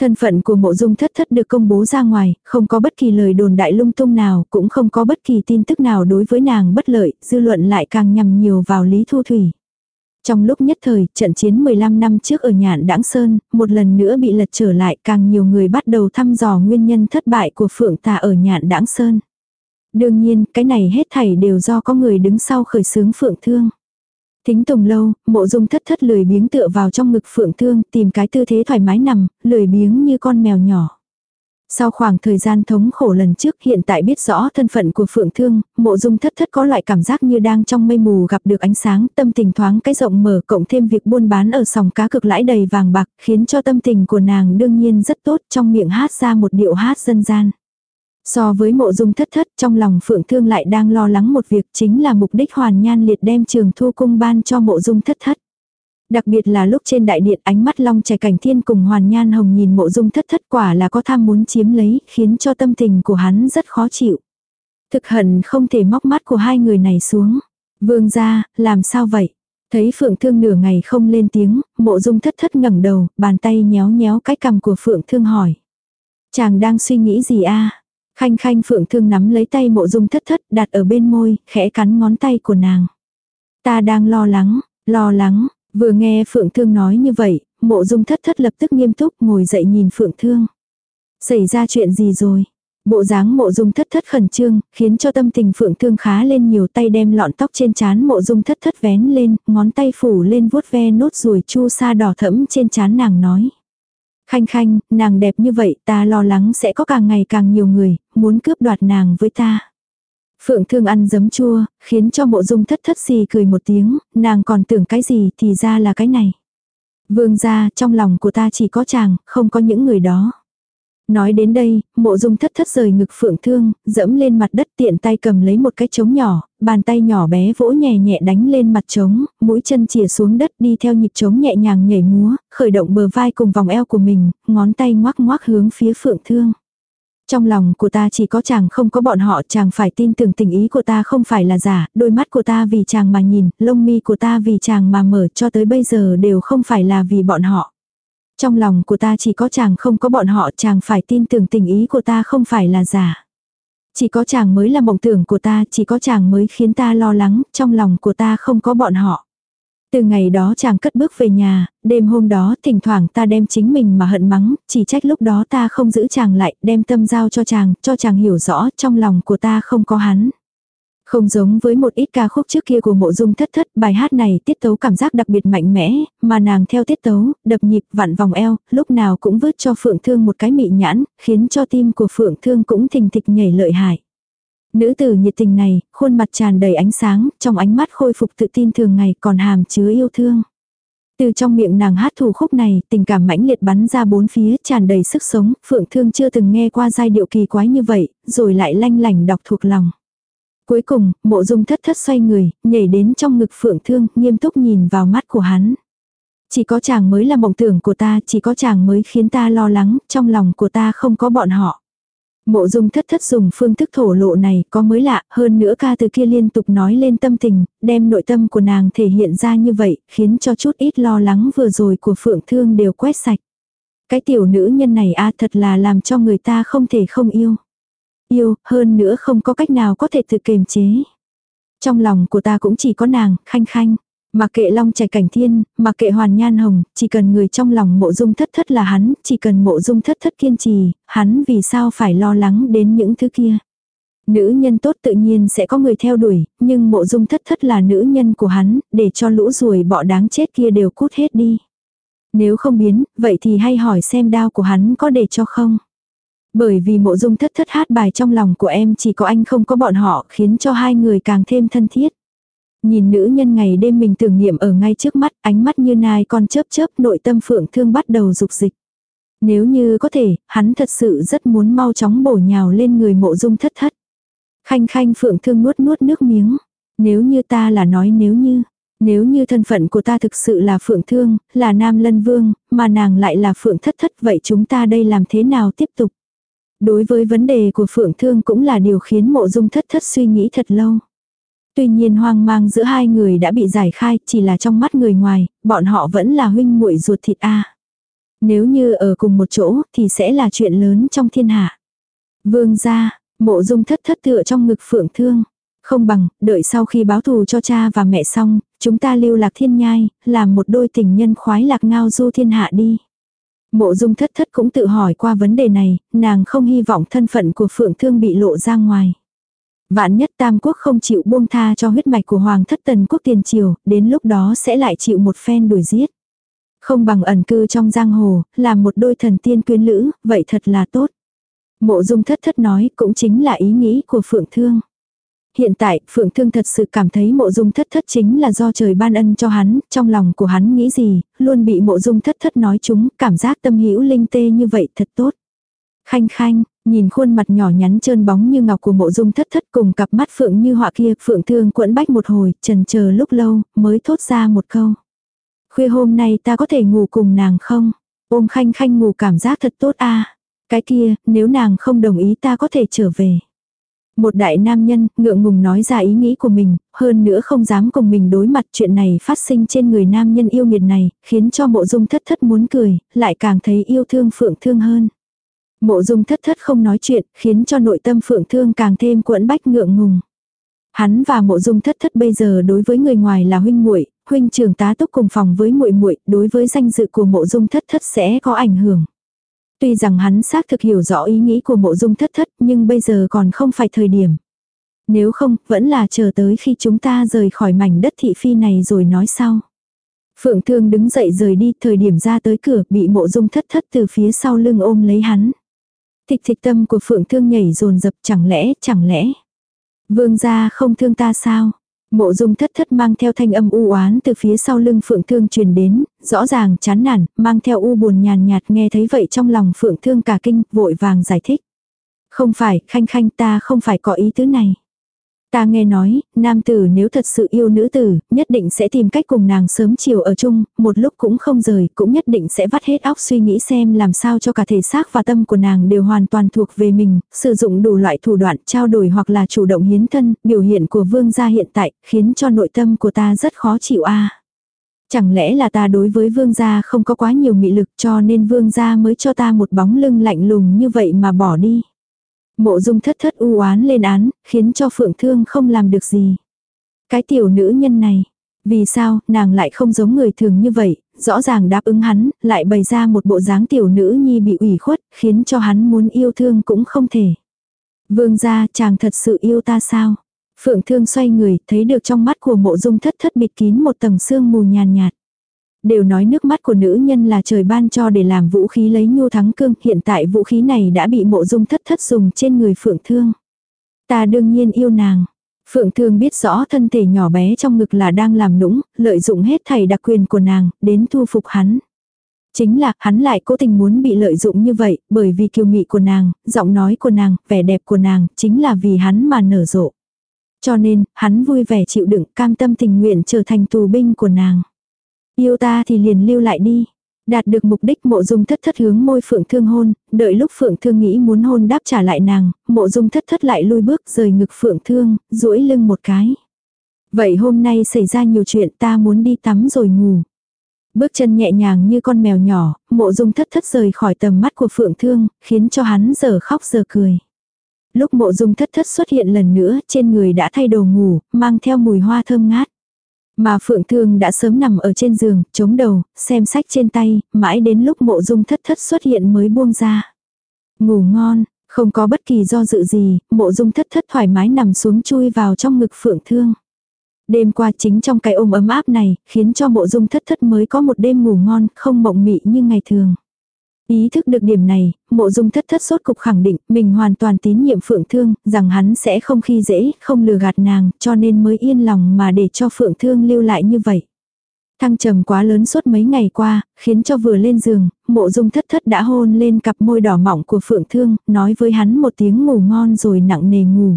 Thân phận của mộ dung thất thất được công bố ra ngoài, không có bất kỳ lời đồn đại lung tung nào, cũng không có bất kỳ tin tức nào đối với nàng bất lợi, dư luận lại càng nhằm nhiều vào Lý Thu Thủy. Trong lúc nhất thời, trận chiến 15 năm trước ở nhạn Đãng Sơn, một lần nữa bị lật trở lại càng nhiều người bắt đầu thăm dò nguyên nhân thất bại của Phượng Tà ở nhạn Đãng Sơn. Đương nhiên, cái này hết thảy đều do có người đứng sau khởi xướng Phượng Thương tính tùng lâu, mộ dung thất thất lười biếng tựa vào trong ngực Phượng Thương, tìm cái tư thế thoải mái nằm, lười biếng như con mèo nhỏ. Sau khoảng thời gian thống khổ lần trước hiện tại biết rõ thân phận của Phượng Thương, mộ dung thất thất có loại cảm giác như đang trong mây mù gặp được ánh sáng, tâm tình thoáng cái rộng mở cộng thêm việc buôn bán ở sòng cá cực lãi đầy vàng bạc, khiến cho tâm tình của nàng đương nhiên rất tốt trong miệng hát ra một điệu hát dân gian. So với mộ dung thất thất trong lòng Phượng Thương lại đang lo lắng một việc chính là mục đích hoàn nhan liệt đem trường thu cung ban cho mộ dung thất thất. Đặc biệt là lúc trên đại điện ánh mắt long trẻ cảnh thiên cùng hoàn nhan hồng nhìn mộ dung thất thất quả là có tham muốn chiếm lấy, khiến cho tâm tình của hắn rất khó chịu. Thực hận không thể móc mắt của hai người này xuống. Vương ra, làm sao vậy? Thấy Phượng Thương nửa ngày không lên tiếng, mộ dung thất thất ngẩng đầu, bàn tay nhéo nhéo cái cằm của Phượng Thương hỏi. Chàng đang suy nghĩ gì a Khanh khanh Phượng Thương nắm lấy tay mộ dung thất thất đặt ở bên môi, khẽ cắn ngón tay của nàng. Ta đang lo lắng, lo lắng, Vừa nghe Phượng Thương nói như vậy, mộ dung thất thất lập tức nghiêm túc ngồi dậy nhìn Phượng Thương. Xảy ra chuyện gì rồi? Bộ dáng mộ dung thất thất khẩn trương, khiến cho tâm tình Phượng Thương khá lên nhiều tay đem lọn tóc trên trán mộ dung thất thất vén lên, ngón tay phủ lên vuốt ve nốt ruồi chu sa đỏ thẫm trên trán nàng nói. Khanh khanh, nàng đẹp như vậy ta lo lắng sẽ có càng ngày càng nhiều người, muốn cướp đoạt nàng với ta. Phượng thương ăn giấm chua, khiến cho mộ dung thất thất xì cười một tiếng, nàng còn tưởng cái gì thì ra là cái này. Vương gia, trong lòng của ta chỉ có chàng, không có những người đó. Nói đến đây, mộ dung thất thất rời ngực phượng thương, dẫm lên mặt đất tiện tay cầm lấy một cái trống nhỏ, bàn tay nhỏ bé vỗ nhẹ nhẹ đánh lên mặt trống, mũi chân chìa xuống đất đi theo nhịp trống nhẹ nhàng nhảy múa, khởi động bờ vai cùng vòng eo của mình, ngón tay ngoác ngoác hướng phía phượng thương. Trong lòng của ta chỉ có chàng không có bọn họ chàng phải tin tưởng tình ý của ta không phải là giả, đôi mắt của ta vì chàng mà nhìn, lông mi của ta vì chàng mà mở cho tới bây giờ đều không phải là vì bọn họ. Trong lòng của ta chỉ có chàng không có bọn họ chàng phải tin tưởng tình ý của ta không phải là giả. Chỉ có chàng mới là mộng tưởng của ta, chỉ có chàng mới khiến ta lo lắng, trong lòng của ta không có bọn họ. Từ ngày đó chàng cất bước về nhà, đêm hôm đó thỉnh thoảng ta đem chính mình mà hận mắng, chỉ trách lúc đó ta không giữ chàng lại, đem tâm giao cho chàng, cho chàng hiểu rõ trong lòng của ta không có hắn. Không giống với một ít ca khúc trước kia của mộ dung thất thất, bài hát này tiết tấu cảm giác đặc biệt mạnh mẽ, mà nàng theo tiết tấu, đập nhịp vặn vòng eo, lúc nào cũng vứt cho Phượng Thương một cái mị nhãn, khiến cho tim của Phượng Thương cũng thình thịch nhảy lợi hại. Nữ tử nhiệt tình này, khuôn mặt tràn đầy ánh sáng, trong ánh mắt khôi phục tự tin thường ngày còn hàm chứa yêu thương. Từ trong miệng nàng hát thủ khúc này, tình cảm mãnh liệt bắn ra bốn phía, tràn đầy sức sống, Phượng Thương chưa từng nghe qua giai điệu kỳ quái như vậy, rồi lại lanh lành đọc thuộc lòng. Cuối cùng, mộ dung thất thất xoay người, nhảy đến trong ngực Phượng Thương, nghiêm túc nhìn vào mắt của hắn. Chỉ có chàng mới là mộng tưởng của ta, chỉ có chàng mới khiến ta lo lắng, trong lòng của ta không có bọn họ. Mộ dung thất thất dùng phương thức thổ lộ này có mới lạ, hơn nữa ca từ kia liên tục nói lên tâm tình, đem nội tâm của nàng thể hiện ra như vậy, khiến cho chút ít lo lắng vừa rồi của phượng thương đều quét sạch. Cái tiểu nữ nhân này a thật là làm cho người ta không thể không yêu. Yêu, hơn nữa không có cách nào có thể tự kiềm chế. Trong lòng của ta cũng chỉ có nàng, khanh khanh. mà kệ long trẻ cảnh thiên, mà kệ hoàn nhan hồng, chỉ cần người trong lòng mộ dung thất thất là hắn, chỉ cần mộ dung thất thất kiên trì, hắn vì sao phải lo lắng đến những thứ kia. Nữ nhân tốt tự nhiên sẽ có người theo đuổi, nhưng mộ dung thất thất là nữ nhân của hắn, để cho lũ ruồi bọ đáng chết kia đều cút hết đi. Nếu không biến, vậy thì hay hỏi xem đao của hắn có để cho không. Bởi vì mộ dung thất thất hát bài trong lòng của em chỉ có anh không có bọn họ khiến cho hai người càng thêm thân thiết. Nhìn nữ nhân ngày đêm mình tưởng niệm ở ngay trước mắt, ánh mắt như nai con chớp chớp nội tâm phượng thương bắt đầu dục dịch. Nếu như có thể, hắn thật sự rất muốn mau chóng bổ nhào lên người mộ dung thất thất. Khanh khanh phượng thương nuốt nuốt nước miếng. Nếu như ta là nói nếu như, nếu như thân phận của ta thực sự là phượng thương, là nam lân vương, mà nàng lại là phượng thất thất vậy chúng ta đây làm thế nào tiếp tục? Đối với vấn đề của phượng thương cũng là điều khiến mộ dung thất thất suy nghĩ thật lâu. Tuy nhiên hoang mang giữa hai người đã bị giải khai, chỉ là trong mắt người ngoài, bọn họ vẫn là huynh muội ruột thịt a. Nếu như ở cùng một chỗ thì sẽ là chuyện lớn trong thiên hạ. Vương gia, mộ dung thất thất tựa trong ngực phượng thương. Không bằng, đợi sau khi báo thù cho cha và mẹ xong, chúng ta lưu lạc thiên nhai, làm một đôi tình nhân khoái lạc ngao du thiên hạ đi. Mộ dung thất thất cũng tự hỏi qua vấn đề này, nàng không hy vọng thân phận của phượng thương bị lộ ra ngoài. Vạn nhất Tam Quốc không chịu buông tha cho huyết mạch của Hoàng thất tần quốc tiền triều, đến lúc đó sẽ lại chịu một phen đuổi giết. Không bằng ẩn cư trong giang hồ, làm một đôi thần tiên quyến lữ, vậy thật là tốt. Mộ dung thất thất nói cũng chính là ý nghĩ của Phượng Thương. Hiện tại, Phượng Thương thật sự cảm thấy mộ dung thất thất chính là do trời ban ân cho hắn, trong lòng của hắn nghĩ gì, luôn bị mộ dung thất thất nói chúng, cảm giác tâm hữu linh tê như vậy thật tốt. Khanh khanh, Nhìn khuôn mặt nhỏ nhắn trơn bóng như ngọc của mộ dung thất thất cùng cặp mắt phượng như họa kia, phượng thương quẫn bách một hồi, trần chờ lúc lâu, mới thốt ra một câu. Khuya hôm nay ta có thể ngủ cùng nàng không? Ôm khanh khanh ngủ cảm giác thật tốt a Cái kia, nếu nàng không đồng ý ta có thể trở về. Một đại nam nhân, ngượng ngùng nói ra ý nghĩ của mình, hơn nữa không dám cùng mình đối mặt chuyện này phát sinh trên người nam nhân yêu nghiệt này, khiến cho mộ dung thất thất muốn cười, lại càng thấy yêu thương phượng thương hơn. Mộ dung thất thất không nói chuyện, khiến cho nội tâm phượng thương càng thêm quẫn bách ngượng ngùng. Hắn và mộ dung thất thất bây giờ đối với người ngoài là huynh muội huynh trưởng tá túc cùng phòng với muội muội đối với danh dự của mộ dung thất thất sẽ có ảnh hưởng. Tuy rằng hắn xác thực hiểu rõ ý nghĩ của mộ dung thất thất nhưng bây giờ còn không phải thời điểm. Nếu không, vẫn là chờ tới khi chúng ta rời khỏi mảnh đất thị phi này rồi nói sau. Phượng Thương đứng dậy rời đi, thời điểm ra tới cửa, bị mộ dung thất thất từ phía sau lưng ôm lấy hắn. Thịch thịch tâm của phượng thương nhảy rồn rập chẳng lẽ, chẳng lẽ. Vương gia không thương ta sao? Mộ dung thất thất mang theo thanh âm u oán từ phía sau lưng phượng thương truyền đến, rõ ràng chán nản, mang theo u buồn nhàn nhạt nghe thấy vậy trong lòng phượng thương cả kinh, vội vàng giải thích. Không phải, khanh khanh ta không phải có ý tứ này. Ta nghe nói, nam tử nếu thật sự yêu nữ tử, nhất định sẽ tìm cách cùng nàng sớm chiều ở chung, một lúc cũng không rời, cũng nhất định sẽ vắt hết óc suy nghĩ xem làm sao cho cả thể xác và tâm của nàng đều hoàn toàn thuộc về mình, sử dụng đủ loại thủ đoạn trao đổi hoặc là chủ động hiến thân, biểu hiện của vương gia hiện tại, khiến cho nội tâm của ta rất khó chịu a. Chẳng lẽ là ta đối với vương gia không có quá nhiều mị lực cho nên vương gia mới cho ta một bóng lưng lạnh lùng như vậy mà bỏ đi. Mộ dung thất thất u oán lên án, khiến cho phượng thương không làm được gì. Cái tiểu nữ nhân này, vì sao nàng lại không giống người thường như vậy, rõ ràng đáp ứng hắn, lại bày ra một bộ dáng tiểu nữ nhi bị ủy khuất, khiến cho hắn muốn yêu thương cũng không thể. Vương gia chàng thật sự yêu ta sao? Phượng thương xoay người, thấy được trong mắt của mộ dung thất thất bịt kín một tầng sương mù nhàn nhạt. Đều nói nước mắt của nữ nhân là trời ban cho để làm vũ khí lấy nhu thắng cương, hiện tại vũ khí này đã bị mộ dung thất thất dùng trên người phượng thương. Ta đương nhiên yêu nàng. Phượng Thương biết rõ thân thể nhỏ bé trong ngực là đang làm nũng, lợi dụng hết thảy đặc quyền của nàng, đến thu phục hắn. Chính là, hắn lại cố tình muốn bị lợi dụng như vậy, bởi vì kiều mị của nàng, giọng nói của nàng, vẻ đẹp của nàng, chính là vì hắn mà nở rộ. Cho nên, hắn vui vẻ chịu đựng, cam tâm tình nguyện trở thành tù binh của nàng. Yêu ta thì liền lưu lại đi. Đạt được mục đích mộ dung thất thất hướng môi phượng thương hôn, đợi lúc phượng thương nghĩ muốn hôn đáp trả lại nàng, mộ dung thất thất lại lui bước rời ngực phượng thương, duỗi lưng một cái. Vậy hôm nay xảy ra nhiều chuyện ta muốn đi tắm rồi ngủ. Bước chân nhẹ nhàng như con mèo nhỏ, mộ dung thất thất rời khỏi tầm mắt của phượng thương, khiến cho hắn giờ khóc giờ cười. Lúc mộ dung thất thất xuất hiện lần nữa, trên người đã thay đồ ngủ, mang theo mùi hoa thơm ngát. Mà Phượng Thương đã sớm nằm ở trên giường, chống đầu, xem sách trên tay, mãi đến lúc mộ dung thất thất xuất hiện mới buông ra. Ngủ ngon, không có bất kỳ do dự gì, mộ dung thất thất thoải mái nằm xuống chui vào trong ngực Phượng Thương. Đêm qua chính trong cái ôm ấm áp này, khiến cho mộ dung thất thất mới có một đêm ngủ ngon, không mộng mị như ngày thường. Ý thức được điểm này, mộ dung thất thất sốt cục khẳng định mình hoàn toàn tín nhiệm Phượng Thương, rằng hắn sẽ không khi dễ, không lừa gạt nàng, cho nên mới yên lòng mà để cho Phượng Thương lưu lại như vậy. Thăng trầm quá lớn suốt mấy ngày qua, khiến cho vừa lên giường, mộ dung thất thất đã hôn lên cặp môi đỏ mỏng của Phượng Thương, nói với hắn một tiếng ngủ ngon rồi nặng nề ngủ.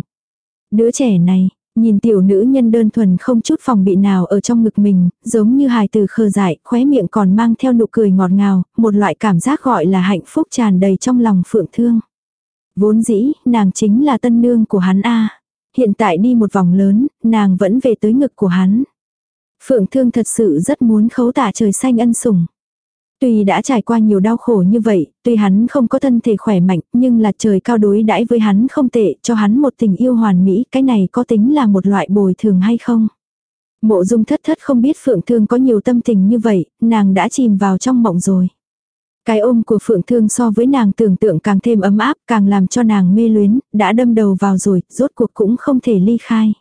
Đứa trẻ này, Nhìn tiểu nữ nhân đơn thuần không chút phòng bị nào ở trong ngực mình, giống như hài từ khờ dại, khóe miệng còn mang theo nụ cười ngọt ngào, một loại cảm giác gọi là hạnh phúc tràn đầy trong lòng phượng thương. Vốn dĩ, nàng chính là tân nương của hắn A. Hiện tại đi một vòng lớn, nàng vẫn về tới ngực của hắn. Phượng thương thật sự rất muốn khấu tả trời xanh ân sủng. Tuy đã trải qua nhiều đau khổ như vậy, tuy hắn không có thân thể khỏe mạnh, nhưng là trời cao đối đãi với hắn không tệ, cho hắn một tình yêu hoàn mỹ, cái này có tính là một loại bồi thường hay không? Mộ dung thất thất không biết Phượng Thương có nhiều tâm tình như vậy, nàng đã chìm vào trong mộng rồi. Cái ôm của Phượng Thương so với nàng tưởng tượng càng thêm ấm áp, càng làm cho nàng mê luyến, đã đâm đầu vào rồi, rốt cuộc cũng không thể ly khai.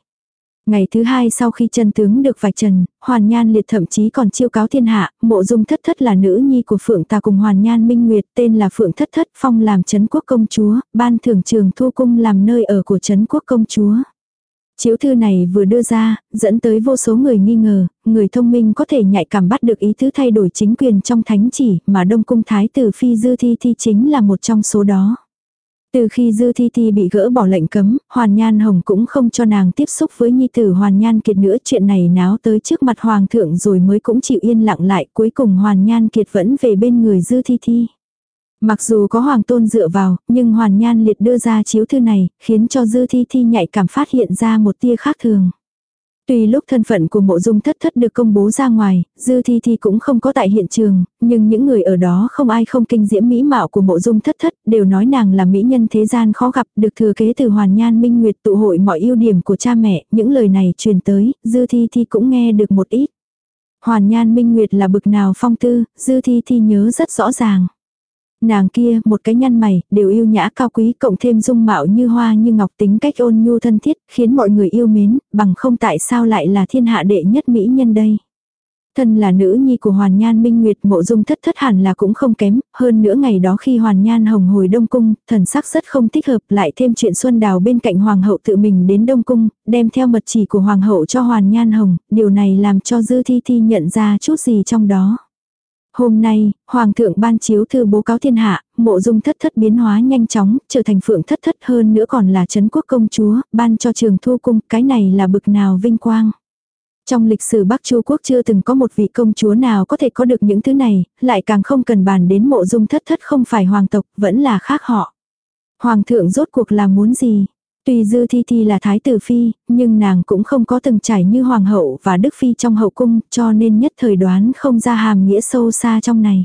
Ngày thứ hai sau khi chân tướng được vạch trần, Hoàn Nhan liệt thậm chí còn chiêu cáo thiên hạ, mộ dung thất thất là nữ nhi của Phượng ta cùng Hoàn Nhan Minh Nguyệt tên là Phượng thất thất phong làm chấn quốc công chúa, ban thưởng trường thu cung làm nơi ở của chấn quốc công chúa. Chiếu thư này vừa đưa ra, dẫn tới vô số người nghi ngờ, người thông minh có thể nhạy cảm bắt được ý tứ thay đổi chính quyền trong thánh chỉ mà Đông Cung Thái tử Phi Dư Thi Thi chính là một trong số đó. Từ khi Dư Thi Thi bị gỡ bỏ lệnh cấm, Hoàn Nhan Hồng cũng không cho nàng tiếp xúc với nhi tử Hoàn Nhan Kiệt nữa. Chuyện này náo tới trước mặt Hoàng thượng rồi mới cũng chịu yên lặng lại. Cuối cùng Hoàn Nhan Kiệt vẫn về bên người Dư Thi Thi. Mặc dù có Hoàng Tôn dựa vào, nhưng Hoàn Nhan Liệt đưa ra chiếu thư này, khiến cho Dư Thi Thi nhạy cảm phát hiện ra một tia khác thường. Tuy lúc thân phận của mộ dung thất thất được công bố ra ngoài, dư thi thi cũng không có tại hiện trường, nhưng những người ở đó không ai không kinh diễm mỹ mạo của mộ dung thất thất, đều nói nàng là mỹ nhân thế gian khó gặp, được thừa kế từ hoàn nhan minh nguyệt tụ hội mọi ưu điểm của cha mẹ, những lời này truyền tới, dư thi thi cũng nghe được một ít. Hoàn nhan minh nguyệt là bực nào phong tư, dư thi thi nhớ rất rõ ràng. Nàng kia, một cái nhăn mày, đều yêu nhã cao quý cộng thêm dung mạo như hoa như ngọc tính cách ôn nhu thân thiết, khiến mọi người yêu mến, bằng không tại sao lại là thiên hạ đệ nhất mỹ nhân đây. Thân là nữ nhi của Hoàn Nhan Minh Nguyệt mộ dung thất thất hẳn là cũng không kém, hơn nữa ngày đó khi Hoàn Nhan Hồng hồi Đông Cung, thần sắc rất không thích hợp lại thêm chuyện Xuân Đào bên cạnh Hoàng hậu tự mình đến Đông Cung, đem theo mật chỉ của Hoàng hậu cho Hoàn Nhan Hồng, điều này làm cho Dư Thi Thi nhận ra chút gì trong đó. Hôm nay, Hoàng thượng ban chiếu thư bố cáo thiên hạ, mộ dung thất thất biến hóa nhanh chóng, trở thành phượng thất thất hơn nữa còn là chấn quốc công chúa, ban cho trường thu cung, cái này là bực nào vinh quang. Trong lịch sử Bắc Chu quốc chưa từng có một vị công chúa nào có thể có được những thứ này, lại càng không cần bàn đến mộ dung thất thất không phải hoàng tộc, vẫn là khác họ. Hoàng thượng rốt cuộc là muốn gì? Tuy Dư Thi Thi là thái tử phi, nhưng nàng cũng không có từng trải như hoàng hậu và đức phi trong hậu cung, cho nên nhất thời đoán không ra hàm nghĩa sâu xa trong này.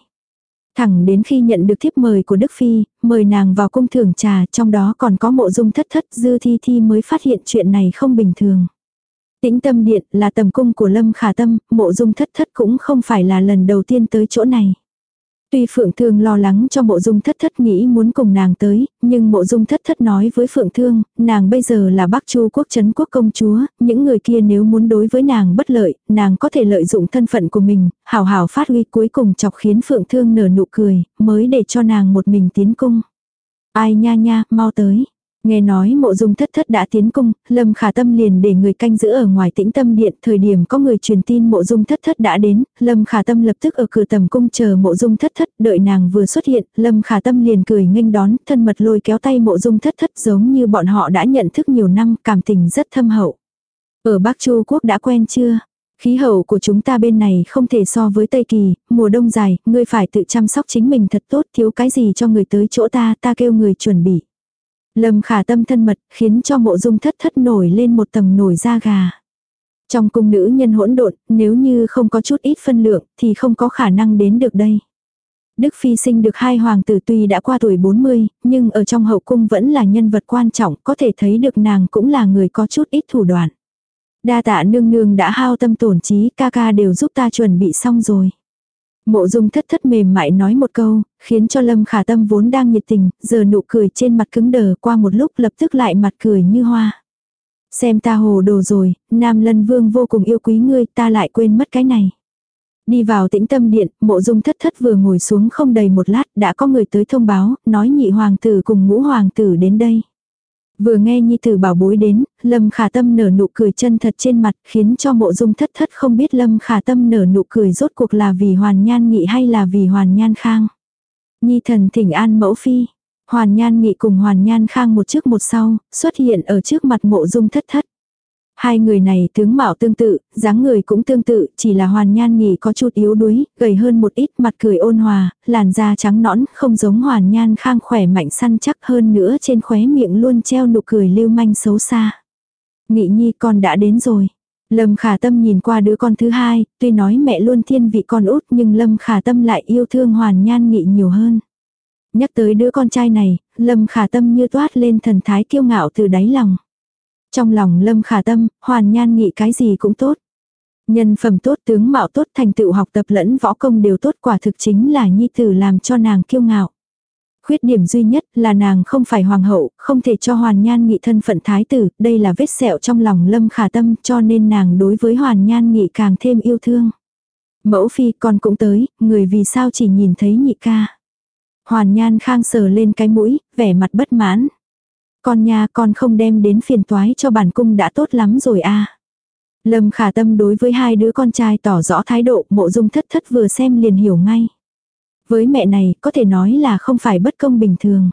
Thẳng đến khi nhận được thiếp mời của Đức Phi, mời nàng vào cung thưởng trà, trong đó còn có mộ dung thất thất Dư Thi Thi mới phát hiện chuyện này không bình thường. Tĩnh tâm điện là tầm cung của Lâm Khả Tâm, mộ dung thất thất cũng không phải là lần đầu tiên tới chỗ này. Tuy Phượng Thương lo lắng cho mộ dung thất thất nghĩ muốn cùng nàng tới, nhưng mộ dung thất thất nói với Phượng Thương, nàng bây giờ là Bắc Chu quốc chấn quốc công chúa, những người kia nếu muốn đối với nàng bất lợi, nàng có thể lợi dụng thân phận của mình, hào hào phát huy cuối cùng chọc khiến Phượng Thương nở nụ cười, mới để cho nàng một mình tiến cung. Ai nha nha, mau tới. Nghe nói mộ dung thất thất đã tiến cung, Lâm Khả Tâm liền để người canh giữ ở ngoài tĩnh tâm điện, thời điểm có người truyền tin mộ dung thất thất đã đến, Lâm Khả Tâm lập tức ở cửa tầm cung chờ mộ dung thất thất, đợi nàng vừa xuất hiện, Lâm Khả Tâm liền cười nghênh đón, thân mật lôi kéo tay mộ dung thất thất giống như bọn họ đã nhận thức nhiều năm, cảm tình rất thâm hậu. Ở Bắc Chu Quốc đã quen chưa? Khí hậu của chúng ta bên này không thể so với Tây Kỳ, mùa đông dài, ngươi phải tự chăm sóc chính mình thật tốt, thiếu cái gì cho người tới chỗ ta, ta kêu người chuẩn bị. Lâm khả tâm thân mật, khiến cho mộ dung thất thất nổi lên một tầng nổi da gà. Trong cung nữ nhân hỗn độn, nếu như không có chút ít phân lượng, thì không có khả năng đến được đây. Đức Phi sinh được hai hoàng tử tuy đã qua tuổi 40, nhưng ở trong hậu cung vẫn là nhân vật quan trọng, có thể thấy được nàng cũng là người có chút ít thủ đoạn. Đa tạ nương nương đã hao tâm tổn trí, ca ca đều giúp ta chuẩn bị xong rồi. Mộ dung thất thất mềm mại nói một câu, khiến cho lâm khả tâm vốn đang nhiệt tình, giờ nụ cười trên mặt cứng đờ qua một lúc lập tức lại mặt cười như hoa. Xem ta hồ đồ rồi, nam lân vương vô cùng yêu quý ngươi, ta lại quên mất cái này. Đi vào tĩnh tâm điện, mộ dung thất thất vừa ngồi xuống không đầy một lát, đã có người tới thông báo, nói nhị hoàng tử cùng ngũ hoàng tử đến đây. Vừa nghe nhi tử bảo bối đến, lâm khả tâm nở nụ cười chân thật trên mặt, khiến cho mộ dung thất thất không biết lâm khả tâm nở nụ cười rốt cuộc là vì hoàn nhan nghị hay là vì hoàn nhan khang. Nhi thần thỉnh an mẫu phi. Hoàn nhan nghị cùng hoàn nhan khang một trước một sau, xuất hiện ở trước mặt mộ dung thất thất. Hai người này tướng mạo tương tự, dáng người cũng tương tự, chỉ là hoàn nhan nghỉ có chút yếu đuối, gầy hơn một ít, mặt cười ôn hòa, làn da trắng nõn, không giống hoàn nhan khang khỏe mạnh săn chắc hơn nữa trên khóe miệng luôn treo nụ cười lưu manh xấu xa. Nghị nhi con đã đến rồi. Lâm khả tâm nhìn qua đứa con thứ hai, tuy nói mẹ luôn thiên vị con út nhưng Lâm khả tâm lại yêu thương hoàn nhan nghị nhiều hơn. Nhắc tới đứa con trai này, Lâm khả tâm như toát lên thần thái kiêu ngạo từ đáy lòng. Trong lòng lâm khả tâm, hoàn nhan nghị cái gì cũng tốt. Nhân phẩm tốt tướng mạo tốt thành tựu học tập lẫn võ công đều tốt quả thực chính là nhi tử làm cho nàng kiêu ngạo. Khuyết điểm duy nhất là nàng không phải hoàng hậu, không thể cho hoàn nhan nghị thân phận thái tử, đây là vết sẹo trong lòng lâm khả tâm cho nên nàng đối với hoàn nhan nghị càng thêm yêu thương. Mẫu phi con cũng tới, người vì sao chỉ nhìn thấy nhị ca. Hoàn nhan khang sờ lên cái mũi, vẻ mặt bất mãn. Con nha con không đem đến phiền toái cho bản cung đã tốt lắm rồi a Lâm khả tâm đối với hai đứa con trai tỏ rõ thái độ mộ dung thất thất vừa xem liền hiểu ngay. Với mẹ này có thể nói là không phải bất công bình thường.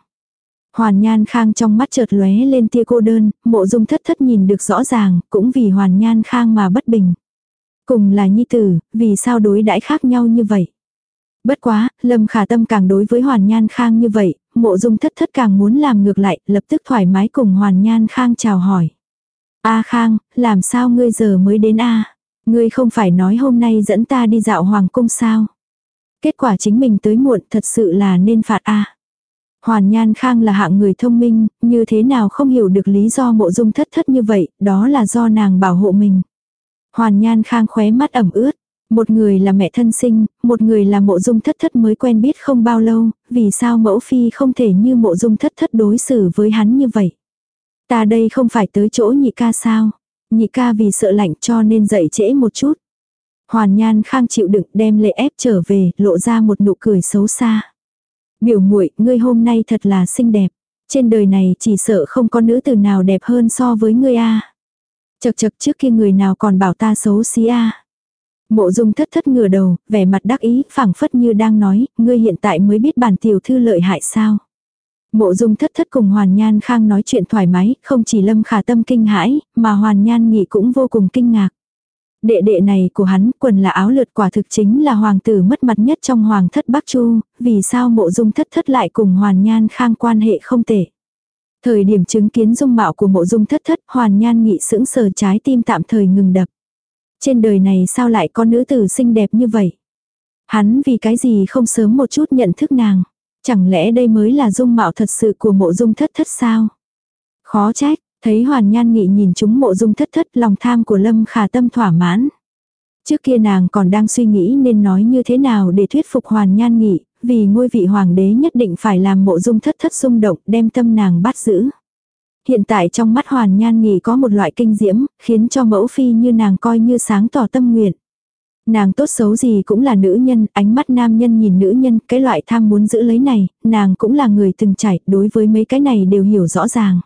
Hoàn Nhan Khang trong mắt chợt lóe lên tia cô đơn, mộ dung thất thất nhìn được rõ ràng, cũng vì Hoàn Nhan Khang mà bất bình. Cùng là nhi tử, vì sao đối đãi khác nhau như vậy? Bất quá, Lâm Khả Tâm càng đối với Hoàn Nhan Khang như vậy, mộ dung thất thất càng muốn làm ngược lại, lập tức thoải mái cùng Hoàn Nhan Khang chào hỏi. A Khang, làm sao ngươi giờ mới đến A? Ngươi không phải nói hôm nay dẫn ta đi dạo Hoàng Cung sao? Kết quả chính mình tới muộn thật sự là nên phạt A. Hoàn Nhan Khang là hạng người thông minh, như thế nào không hiểu được lý do mộ dung thất thất như vậy, đó là do nàng bảo hộ mình. Hoàn Nhan Khang khóe mắt ẩm ướt, một người là mẹ thân sinh, một người là mộ dung thất thất mới quen biết không bao lâu, vì sao mẫu phi không thể như mộ dung thất thất đối xử với hắn như vậy. Ta đây không phải tới chỗ nhị ca sao. Nhị ca vì sợ lạnh cho nên dậy trễ một chút. Hoàn nhan khang chịu đựng đem lệ ép trở về, lộ ra một nụ cười xấu xa. Biểu muội ngươi hôm nay thật là xinh đẹp. Trên đời này chỉ sợ không có nữ từ nào đẹp hơn so với ngươi a. Chật chật trước kia người nào còn bảo ta xấu xí a. Mộ dung thất thất ngửa đầu, vẻ mặt đắc ý, phảng phất như đang nói, ngươi hiện tại mới biết bản tiểu thư lợi hại sao. Mộ dung thất thất cùng Hoàn Nhan Khang nói chuyện thoải mái, không chỉ lâm khả tâm kinh hãi, mà Hoàn Nhan nghị cũng vô cùng kinh ngạc. Đệ đệ này của hắn, quần là áo lượt quả thực chính là hoàng tử mất mặt nhất trong hoàng thất Bắc Chu, vì sao mộ dung thất thất lại cùng Hoàn Nhan Khang quan hệ không tệ. Thời điểm chứng kiến dung mạo của mộ dung thất thất, Hoàn Nhan nghị sững sờ trái tim tạm thời ngừng đập. Trên đời này sao lại có nữ tử xinh đẹp như vậy? Hắn vì cái gì không sớm một chút nhận thức nàng? Chẳng lẽ đây mới là dung mạo thật sự của mộ dung thất thất sao? Khó trách, thấy hoàn nhan nghị nhìn chúng mộ dung thất thất lòng tham của lâm khả tâm thỏa mãn. Trước kia nàng còn đang suy nghĩ nên nói như thế nào để thuyết phục hoàn nhan nghị, vì ngôi vị hoàng đế nhất định phải làm mộ dung thất thất xung động đem tâm nàng bắt giữ. Hiện tại trong mắt hoàn nhan nghỉ có một loại kinh diễm, khiến cho mẫu phi như nàng coi như sáng tỏ tâm nguyện. Nàng tốt xấu gì cũng là nữ nhân, ánh mắt nam nhân nhìn nữ nhân, cái loại tham muốn giữ lấy này, nàng cũng là người từng trải, đối với mấy cái này đều hiểu rõ ràng.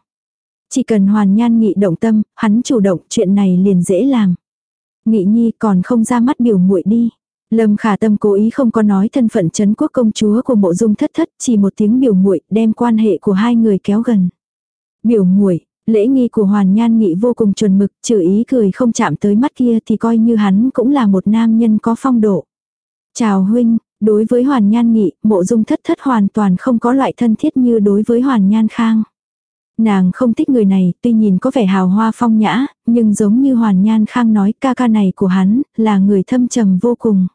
Chỉ cần hoàn nhan nghị động tâm, hắn chủ động chuyện này liền dễ làm. Nghị nhi còn không ra mắt biểu muội đi. Lâm khả tâm cố ý không có nói thân phận chấn quốc công chúa của mộ dung thất thất chỉ một tiếng biểu muội đem quan hệ của hai người kéo gần. Biểu muội lễ nghi của hoàn nhan nghị vô cùng chuẩn mực trừ ý cười không chạm tới mắt kia thì coi như hắn cũng là một nam nhân có phong độ. Chào huynh, đối với hoàn nhan nghị mộ dung thất thất hoàn toàn không có loại thân thiết như đối với hoàn nhan khang. Nàng không thích người này, tuy nhìn có vẻ hào hoa phong nhã, nhưng giống như Hoàn Nhan Khang nói ca ca này của hắn, là người thâm trầm vô cùng.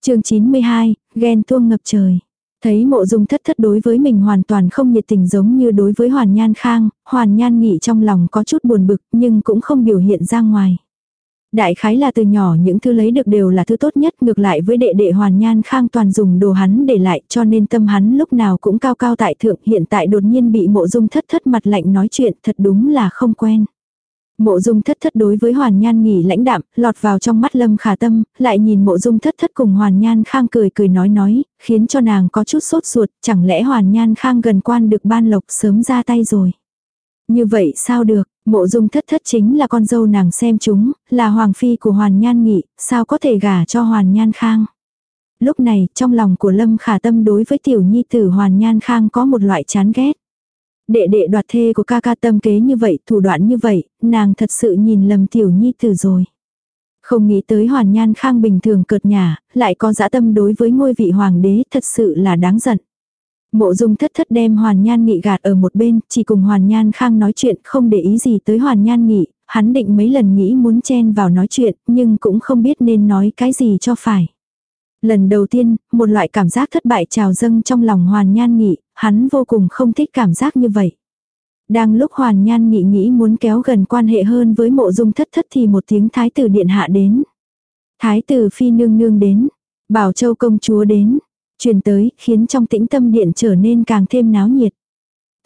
chương 92, ghen tuông ngập trời. Thấy mộ dung thất thất đối với mình hoàn toàn không nhiệt tình giống như đối với Hoàn Nhan Khang, Hoàn Nhan nghĩ trong lòng có chút buồn bực nhưng cũng không biểu hiện ra ngoài. Đại khái là từ nhỏ những thứ lấy được đều là thứ tốt nhất ngược lại với đệ đệ hoàn nhan khang toàn dùng đồ hắn để lại cho nên tâm hắn lúc nào cũng cao cao tại thượng hiện tại đột nhiên bị mộ dung thất thất mặt lạnh nói chuyện thật đúng là không quen. Mộ dung thất thất đối với hoàn nhan nghỉ lãnh đạm, lọt vào trong mắt lâm khả tâm, lại nhìn mộ dung thất thất cùng hoàn nhan khang cười cười nói nói, khiến cho nàng có chút sốt ruột, chẳng lẽ hoàn nhan khang gần quan được ban lộc sớm ra tay rồi. Như vậy sao được, Mộ dung thất thất chính là con dâu nàng xem chúng, là hoàng phi của Hoàn Nhan Nghị, sao có thể gả cho Hoàn Nhan Khang. Lúc này, trong lòng của Lâm Khả Tâm đối với tiểu nhi tử Hoàn Nhan Khang có một loại chán ghét. Đệ đệ đoạt thê của ca ca tâm kế như vậy, thủ đoạn như vậy, nàng thật sự nhìn lầm tiểu nhi tử rồi. Không nghĩ tới Hoàn Nhan Khang bình thường cợt nhà, lại có dã tâm đối với ngôi vị hoàng đế thật sự là đáng giận. Mộ dung thất thất đem hoàn nhan nghị gạt ở một bên, chỉ cùng hoàn nhan khang nói chuyện không để ý gì tới hoàn nhan nghị, hắn định mấy lần nghĩ muốn chen vào nói chuyện, nhưng cũng không biết nên nói cái gì cho phải. Lần đầu tiên, một loại cảm giác thất bại trào dâng trong lòng hoàn nhan nghị, hắn vô cùng không thích cảm giác như vậy. Đang lúc hoàn nhan nghị nghĩ muốn kéo gần quan hệ hơn với mộ dung thất thất thì một tiếng thái tử điện hạ đến. Thái tử phi nương nương đến, bảo châu công chúa đến, truyền tới, khiến trong tĩnh tâm điện trở nên càng thêm náo nhiệt.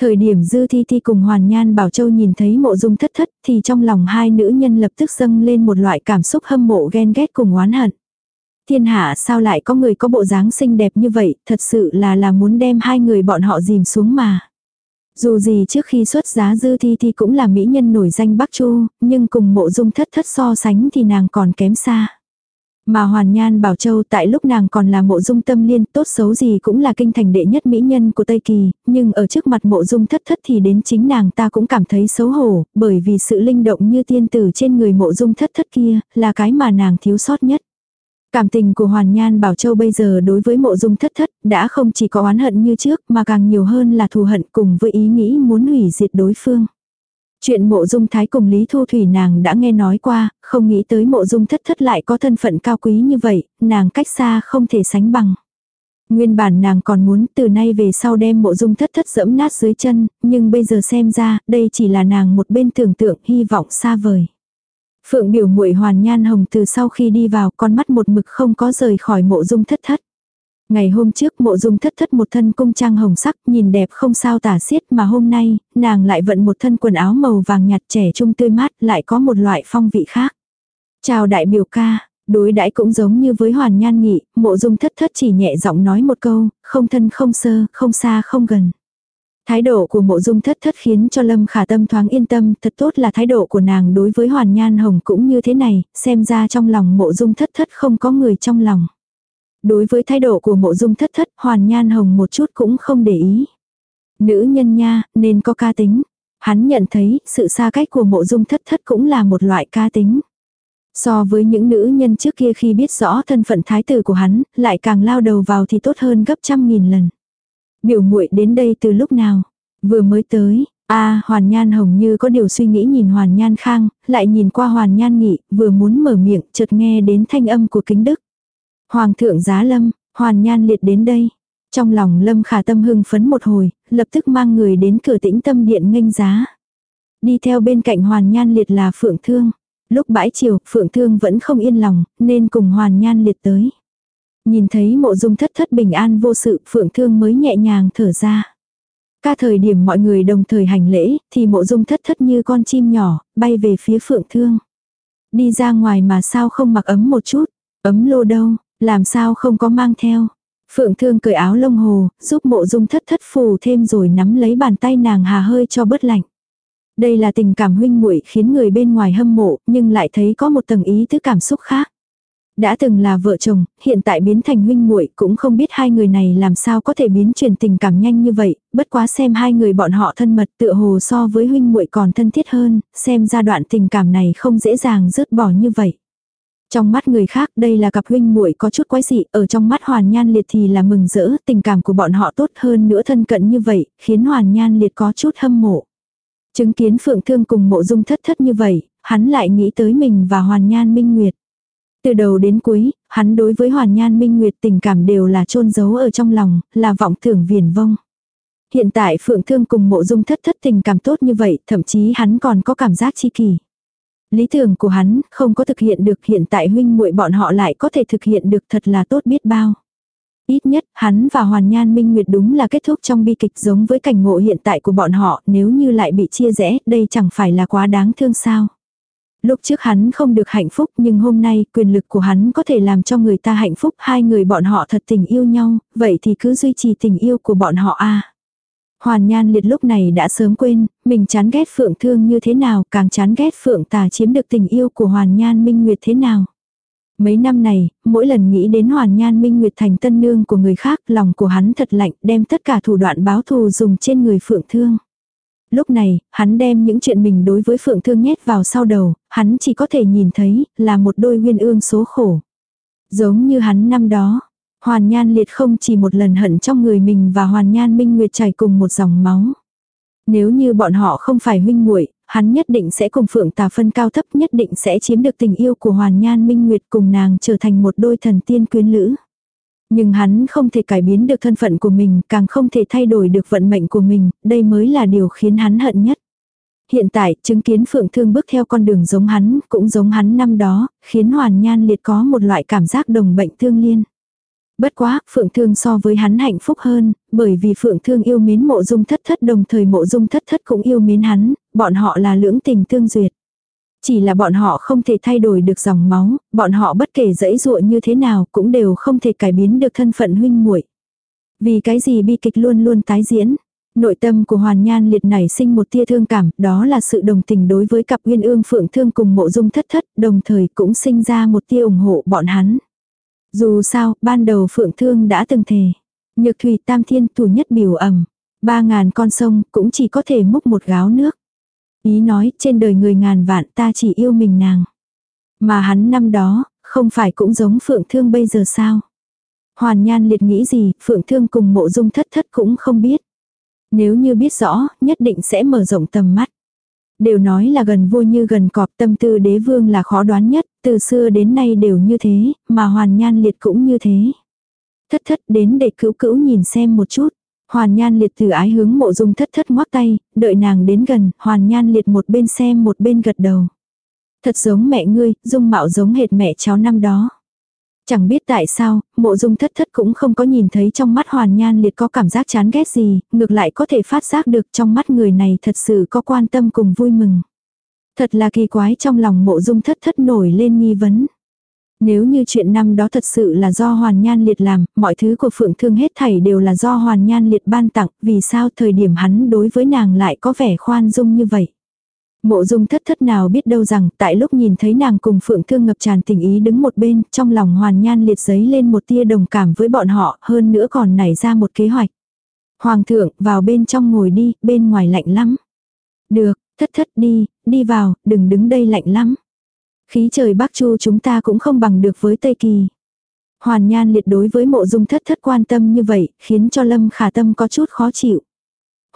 Thời điểm Dư Thi Thi cùng Hoàn Nhan Bảo Châu nhìn thấy mộ dung thất thất thì trong lòng hai nữ nhân lập tức dâng lên một loại cảm xúc hâm mộ ghen ghét cùng oán hận. Thiên hạ sao lại có người có bộ dáng xinh đẹp như vậy, thật sự là là muốn đem hai người bọn họ dìm xuống mà. Dù gì trước khi xuất giá Dư Thi thì cũng là mỹ nhân nổi danh Bắc Chu, nhưng cùng mộ dung thất thất so sánh thì nàng còn kém xa. Mà Hoàn Nhan Bảo Châu tại lúc nàng còn là mộ dung tâm liên tốt xấu gì cũng là kinh thành đệ nhất mỹ nhân của Tây Kỳ, nhưng ở trước mặt mộ dung thất thất thì đến chính nàng ta cũng cảm thấy xấu hổ, bởi vì sự linh động như tiên tử trên người mộ dung thất thất kia là cái mà nàng thiếu sót nhất. Cảm tình của Hoàn Nhan Bảo Châu bây giờ đối với mộ dung thất thất đã không chỉ có oán hận như trước mà càng nhiều hơn là thù hận cùng với ý nghĩ muốn hủy diệt đối phương. Chuyện mộ dung thái cùng Lý Thu Thủy nàng đã nghe nói qua, không nghĩ tới mộ dung thất thất lại có thân phận cao quý như vậy, nàng cách xa không thể sánh bằng. Nguyên bản nàng còn muốn từ nay về sau đem mộ dung thất thất dẫm nát dưới chân, nhưng bây giờ xem ra, đây chỉ là nàng một bên tưởng tượng hy vọng xa vời. Phượng biểu muội hoàn nhan hồng từ sau khi đi vào con mắt một mực không có rời khỏi mộ dung thất thất. Ngày hôm trước mộ dung thất thất một thân cung trang hồng sắc nhìn đẹp không sao tả xiết mà hôm nay, nàng lại vận một thân quần áo màu vàng nhạt trẻ trung tươi mát lại có một loại phong vị khác. Chào đại biểu ca, đối đãi cũng giống như với hoàn nhan nghị, mộ dung thất thất chỉ nhẹ giọng nói một câu, không thân không sơ, không xa không gần. Thái độ của mộ dung thất thất khiến cho Lâm khả tâm thoáng yên tâm, thật tốt là thái độ của nàng đối với hoàn nhan hồng cũng như thế này, xem ra trong lòng mộ dung thất thất không có người trong lòng. Đối với thái độ của mộ dung thất thất, hoàn nhan hồng một chút cũng không để ý. Nữ nhân nha, nên có ca tính. Hắn nhận thấy, sự xa cách của mộ dung thất thất cũng là một loại ca tính. So với những nữ nhân trước kia khi biết rõ thân phận thái tử của hắn, lại càng lao đầu vào thì tốt hơn gấp trăm nghìn lần. Biểu muội đến đây từ lúc nào? Vừa mới tới, a Hoàn Nhan Hồng như có điều suy nghĩ nhìn Hoàn Nhan Khang, lại nhìn qua Hoàn Nhan Nghị, vừa muốn mở miệng, chợt nghe đến thanh âm của kính đức. Hoàng thượng giá lâm, hoàn nhan liệt đến đây. Trong lòng lâm khả tâm hưng phấn một hồi, lập tức mang người đến cửa tĩnh tâm điện nghênh giá. Đi theo bên cạnh hoàn nhan liệt là phượng thương. Lúc bãi chiều, phượng thương vẫn không yên lòng, nên cùng hoàn nhan liệt tới. Nhìn thấy mộ dung thất thất bình an vô sự, phượng thương mới nhẹ nhàng thở ra. Ca thời điểm mọi người đồng thời hành lễ, thì mộ dung thất thất như con chim nhỏ, bay về phía phượng thương. Đi ra ngoài mà sao không mặc ấm một chút, ấm lô đâu, làm sao không có mang theo. Phượng thương cởi áo lông hồ, giúp mộ dung thất thất phù thêm rồi nắm lấy bàn tay nàng hà hơi cho bớt lạnh. Đây là tình cảm huynh muội khiến người bên ngoài hâm mộ, nhưng lại thấy có một tầng ý tứ cảm xúc khác. Đã từng là vợ chồng, hiện tại biến thành huynh muội cũng không biết hai người này làm sao có thể biến chuyển tình cảm nhanh như vậy, bất quá xem hai người bọn họ thân mật tựa hồ so với huynh muội còn thân thiết hơn, xem ra đoạn tình cảm này không dễ dàng dứt bỏ như vậy. Trong mắt người khác đây là cặp huynh muội có chút quái dị, ở trong mắt Hoàn Nhan Liệt thì là mừng rỡ, tình cảm của bọn họ tốt hơn nữa thân cận như vậy, khiến Hoàn Nhan Liệt có chút hâm mộ. Chứng kiến Phượng Thương cùng mộ dung thất thất như vậy, hắn lại nghĩ tới mình và Hoàn Nhan Minh Nguyệt. Từ đầu đến cuối, hắn đối với Hoàn Nhan Minh Nguyệt tình cảm đều là chôn giấu ở trong lòng, là vọng tưởng viển vông. Hiện tại Phượng Thương cùng mộ dung thất thất tình cảm tốt như vậy, thậm chí hắn còn có cảm giác chi kỳ. Lý tưởng của hắn không có thực hiện được hiện tại huynh muội bọn họ lại có thể thực hiện được thật là tốt biết bao. Ít nhất, hắn và Hoàn Nhan Minh Nguyệt đúng là kết thúc trong bi kịch giống với cảnh ngộ hiện tại của bọn họ, nếu như lại bị chia rẽ, đây chẳng phải là quá đáng thương sao. Lúc trước hắn không được hạnh phúc nhưng hôm nay quyền lực của hắn có thể làm cho người ta hạnh phúc hai người bọn họ thật tình yêu nhau, vậy thì cứ duy trì tình yêu của bọn họ a Hoàn Nhan Liệt lúc này đã sớm quên, mình chán ghét Phượng Thương như thế nào, càng chán ghét Phượng Tà chiếm được tình yêu của Hoàn Nhan Minh Nguyệt thế nào. Mấy năm này, mỗi lần nghĩ đến Hoàn Nhan Minh Nguyệt thành tân nương của người khác, lòng của hắn thật lạnh, đem tất cả thủ đoạn báo thù dùng trên người Phượng Thương. Lúc này, hắn đem những chuyện mình đối với Phượng Thương nhét vào sau đầu, hắn chỉ có thể nhìn thấy, là một đôi nguyên ương số khổ. Giống như hắn năm đó, Hoàn Nhan Liệt không chỉ một lần hận trong người mình và Hoàn Nhan Minh Nguyệt chảy cùng một dòng máu. Nếu như bọn họ không phải huynh muội, hắn nhất định sẽ cùng Phượng Tà phân cao thấp, nhất định sẽ chiếm được tình yêu của Hoàn Nhan Minh Nguyệt cùng nàng trở thành một đôi thần tiên quyến lữ. Nhưng hắn không thể cải biến được thân phận của mình, càng không thể thay đổi được vận mệnh của mình, đây mới là điều khiến hắn hận nhất. Hiện tại, chứng kiến Phượng Thương bước theo con đường giống hắn, cũng giống hắn năm đó, khiến Hoàn Nhan liệt có một loại cảm giác đồng bệnh thương liên. Bất quá, Phượng Thương so với hắn hạnh phúc hơn, bởi vì Phượng Thương yêu mến mộ dung thất thất đồng thời mộ dung thất thất cũng yêu mến hắn, bọn họ là lưỡng tình tương duyệt. Chỉ là bọn họ không thể thay đổi được dòng máu, bọn họ bất kể dẫy dụa như thế nào cũng đều không thể cải biến được thân phận huynh muội. Vì cái gì bi kịch luôn luôn tái diễn. Nội tâm của Hoàn Nhan liệt nảy sinh một tia thương cảm, đó là sự đồng tình đối với cặp uyên ương phượng thương cùng mộ dung thất thất, đồng thời cũng sinh ra một tia ủng hộ bọn hắn. Dù sao, ban đầu phượng thương đã từng thề. Nhược thủy tam thiên thủ nhất biểu ẩm. Ba ngàn con sông cũng chỉ có thể múc một gáo nước. Ý nói, trên đời người ngàn vạn ta chỉ yêu mình nàng. Mà hắn năm đó, không phải cũng giống Phượng Thương bây giờ sao? Hoàn Nhan liệt nghĩ gì, Phượng Thương cùng mộ dung thất thất cũng không biết. Nếu như biết rõ, nhất định sẽ mở rộng tầm mắt. Đều nói là gần vua như gần cọp tâm tư đế vương là khó đoán nhất, từ xưa đến nay đều như thế, mà Hoàn Nhan liệt cũng như thế. Thất thất đến để cữu cữu nhìn xem một chút. Hoàn nhan liệt từ ái hướng mộ dung thất thất ngoắc tay, đợi nàng đến gần, hoàn nhan liệt một bên xem một bên gật đầu. Thật giống mẹ ngươi, dung mạo giống hệt mẹ cháu năm đó. Chẳng biết tại sao, mộ dung thất thất cũng không có nhìn thấy trong mắt hoàn nhan liệt có cảm giác chán ghét gì, ngược lại có thể phát giác được trong mắt người này thật sự có quan tâm cùng vui mừng. Thật là kỳ quái trong lòng mộ dung thất thất nổi lên nghi vấn. Nếu như chuyện năm đó thật sự là do Hoàn Nhan Liệt làm, mọi thứ của Phượng Thương hết thảy đều là do Hoàn Nhan Liệt ban tặng, vì sao thời điểm hắn đối với nàng lại có vẻ khoan dung như vậy. Mộ dung thất thất nào biết đâu rằng, tại lúc nhìn thấy nàng cùng Phượng Thương ngập tràn tình ý đứng một bên, trong lòng Hoàn Nhan Liệt giấy lên một tia đồng cảm với bọn họ, hơn nữa còn nảy ra một kế hoạch. Hoàng thượng, vào bên trong ngồi đi, bên ngoài lạnh lắm. Được, thất thất đi, đi vào, đừng đứng đây lạnh lắm. Khí trời Bắc Chu chúng ta cũng không bằng được với Tây Kỳ. Hoàn Nhan liệt đối với mộ dung thất thất quan tâm như vậy, khiến cho Lâm Khả Tâm có chút khó chịu.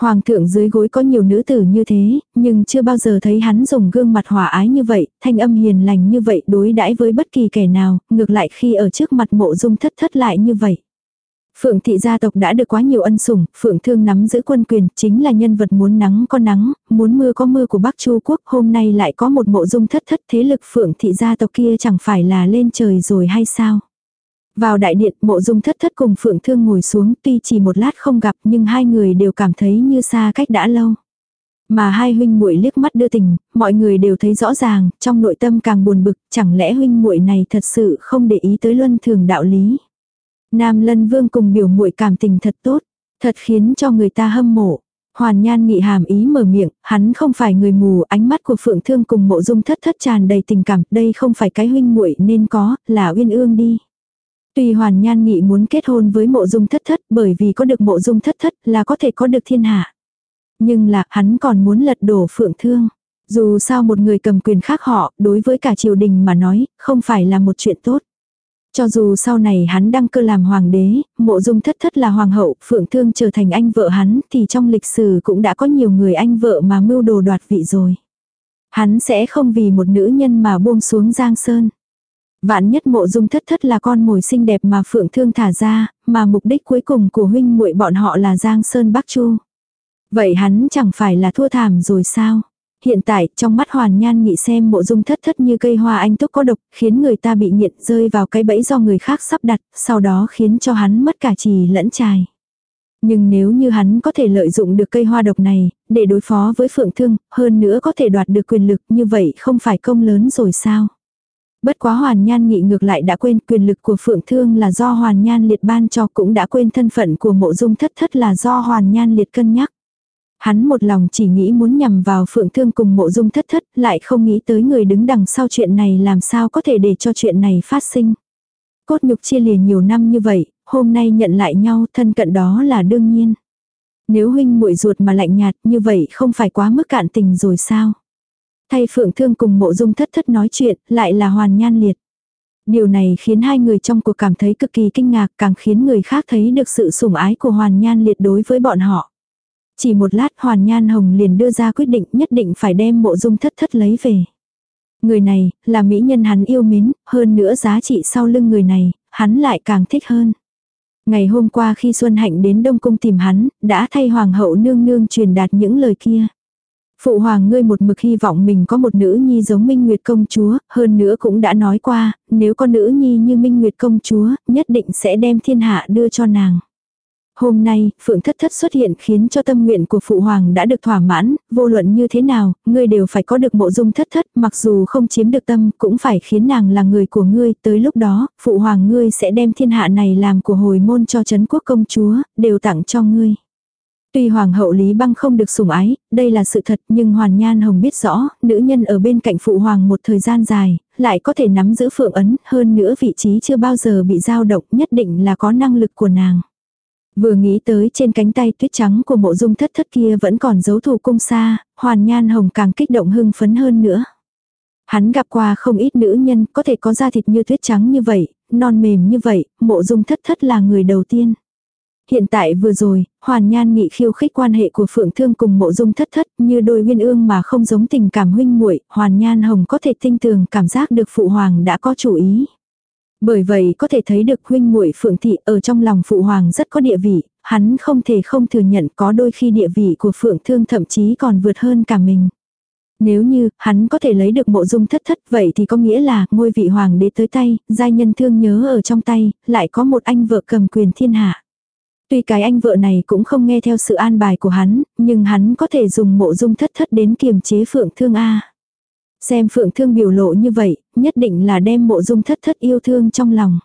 Hoàng thượng dưới gối có nhiều nữ tử như thế, nhưng chưa bao giờ thấy hắn dùng gương mặt hòa ái như vậy, thanh âm hiền lành như vậy đối đãi với bất kỳ kẻ nào, ngược lại khi ở trước mặt mộ dung thất thất lại như vậy. Phượng thị gia tộc đã được quá nhiều ân sủng, Phượng thương nắm giữ quân quyền, chính là nhân vật muốn nắng có nắng, muốn mưa có mưa của Bắc Chu quốc, hôm nay lại có một mộ dung thất thất thế lực Phượng thị gia tộc kia chẳng phải là lên trời rồi hay sao? Vào đại điện, mộ dung thất thất cùng Phượng thương ngồi xuống, tuy chỉ một lát không gặp nhưng hai người đều cảm thấy như xa cách đã lâu. Mà hai huynh muội liếc mắt đưa tình, mọi người đều thấy rõ ràng, trong nội tâm càng buồn bực, chẳng lẽ huynh muội này thật sự không để ý tới luân thường đạo lý. Nam Lân Vương cùng biểu muội cảm tình thật tốt, thật khiến cho người ta hâm mộ. Hoàn nhan nghị hàm ý mở miệng, hắn không phải người mù, ánh mắt của phượng thương cùng mộ dung thất thất tràn đầy tình cảm, đây không phải cái huynh muội nên có, là uyên ương đi. Tuy hoàn nhan nghị muốn kết hôn với mộ dung thất thất bởi vì có được mộ dung thất thất là có thể có được thiên hạ. Nhưng là hắn còn muốn lật đổ phượng thương. Dù sao một người cầm quyền khác họ, đối với cả triều đình mà nói, không phải là một chuyện tốt. Cho dù sau này hắn đăng cơ làm hoàng đế, mộ dung thất thất là hoàng hậu, phượng thương trở thành anh vợ hắn, thì trong lịch sử cũng đã có nhiều người anh vợ mà mưu đồ đoạt vị rồi. Hắn sẽ không vì một nữ nhân mà buông xuống giang sơn. Vạn nhất mộ dung thất thất là con mồi xinh đẹp mà phượng thương thả ra, mà mục đích cuối cùng của huynh muội bọn họ là giang sơn bắc chu. Vậy hắn chẳng phải là thua thảm rồi sao? Hiện tại, trong mắt hoàn nhan nghị xem mộ dung thất thất như cây hoa anh túc có độc, khiến người ta bị nghiện rơi vào cái bẫy do người khác sắp đặt, sau đó khiến cho hắn mất cả trì lẫn trài. Nhưng nếu như hắn có thể lợi dụng được cây hoa độc này, để đối phó với phượng thương, hơn nữa có thể đoạt được quyền lực như vậy không phải công lớn rồi sao? Bất quá hoàn nhan nghị ngược lại đã quên quyền lực của phượng thương là do hoàn nhan liệt ban cho cũng đã quên thân phận của mộ dung thất thất là do hoàn nhan liệt cân nhắc. Hắn một lòng chỉ nghĩ muốn nhằm vào phượng thương cùng mộ dung thất thất, lại không nghĩ tới người đứng đằng sau chuyện này làm sao có thể để cho chuyện này phát sinh. Cốt nhục chia lìa nhiều năm như vậy, hôm nay nhận lại nhau thân cận đó là đương nhiên. Nếu huynh muội ruột mà lạnh nhạt như vậy không phải quá mức cạn tình rồi sao? Thay phượng thương cùng mộ dung thất thất nói chuyện, lại là hoàn nhan liệt. Điều này khiến hai người trong cuộc cảm thấy cực kỳ kinh ngạc, càng khiến người khác thấy được sự sủng ái của hoàn nhan liệt đối với bọn họ. Chỉ một lát Hoàn Nhan Hồng liền đưa ra quyết định nhất định phải đem mộ dung thất thất lấy về. Người này, là mỹ nhân hắn yêu mến, hơn nữa giá trị sau lưng người này, hắn lại càng thích hơn. Ngày hôm qua khi Xuân Hạnh đến Đông Cung tìm hắn, đã thay Hoàng hậu nương nương truyền đạt những lời kia. Phụ hoàng ngươi một mực hy vọng mình có một nữ nhi giống Minh Nguyệt công chúa, hơn nữa cũng đã nói qua, nếu có nữ nhi như Minh Nguyệt công chúa, nhất định sẽ đem thiên hạ đưa cho nàng. Hôm nay, Phượng Thất Thất xuất hiện khiến cho tâm nguyện của Phụ Hoàng đã được thỏa mãn, vô luận như thế nào, ngươi đều phải có được mộ dung thất thất, mặc dù không chiếm được tâm, cũng phải khiến nàng là người của ngươi, tới lúc đó, Phụ Hoàng ngươi sẽ đem thiên hạ này làm của hồi môn cho Trấn quốc công chúa, đều tặng cho ngươi. Tuy Hoàng hậu Lý Băng không được sủng ái, đây là sự thật nhưng Hoàn Nhan Hồng biết rõ, nữ nhân ở bên cạnh Phụ Hoàng một thời gian dài, lại có thể nắm giữ phượng ấn, hơn nữa vị trí chưa bao giờ bị giao động nhất định là có năng lực của nàng. Vừa nghĩ tới trên cánh tay tuyết trắng của mộ dung thất thất kia vẫn còn giấu thủ cung xa, hoàn nhan hồng càng kích động hưng phấn hơn nữa. Hắn gặp qua không ít nữ nhân có thể có da thịt như tuyết trắng như vậy, non mềm như vậy, mộ dung thất thất là người đầu tiên. Hiện tại vừa rồi, hoàn nhan nghị khiêu khích quan hệ của phượng thương cùng mộ dung thất thất như đôi nguyên ương mà không giống tình cảm huynh muội hoàn nhan hồng có thể tinh tường cảm giác được phụ hoàng đã có chủ ý. Bởi vậy có thể thấy được huynh muội Phượng Thị ở trong lòng Phụ Hoàng rất có địa vị, hắn không thể không thừa nhận có đôi khi địa vị của Phượng Thương thậm chí còn vượt hơn cả mình. Nếu như hắn có thể lấy được mộ dung thất thất vậy thì có nghĩa là ngôi vị hoàng đế tới tay, giai nhân thương nhớ ở trong tay, lại có một anh vợ cầm quyền thiên hạ. Tuy cái anh vợ này cũng không nghe theo sự an bài của hắn, nhưng hắn có thể dùng mộ dung thất thất đến kiềm chế phượng thương A. Xem phượng thương biểu lộ như vậy, nhất định là đem mộ dung thất thất yêu thương trong lòng.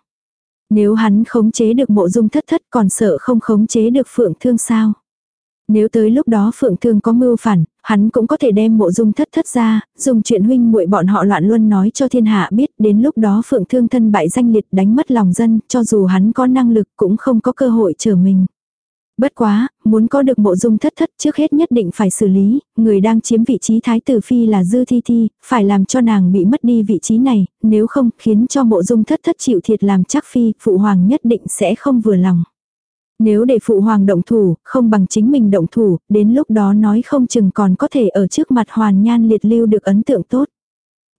Nếu hắn khống chế được mộ dung thất thất còn sợ không khống chế được phượng thương sao. Nếu tới lúc đó phượng thương có mưu phản, hắn cũng có thể đem mộ dung thất thất ra, dùng chuyện huynh muội bọn họ loạn luân nói cho thiên hạ biết, đến lúc đó phượng thương thân bại danh liệt đánh mất lòng dân, cho dù hắn có năng lực cũng không có cơ hội trở mình. Bất quá, muốn có được mộ dung thất thất trước hết nhất định phải xử lý, người đang chiếm vị trí thái tử phi là Dư Thi Thi, phải làm cho nàng bị mất đi vị trí này, nếu không khiến cho mộ dung thất thất chịu thiệt làm chắc phi, phụ hoàng nhất định sẽ không vừa lòng. Nếu để phụ hoàng động thủ, không bằng chính mình động thủ, đến lúc đó nói không chừng còn có thể ở trước mặt hoàn nhan liệt lưu được ấn tượng tốt.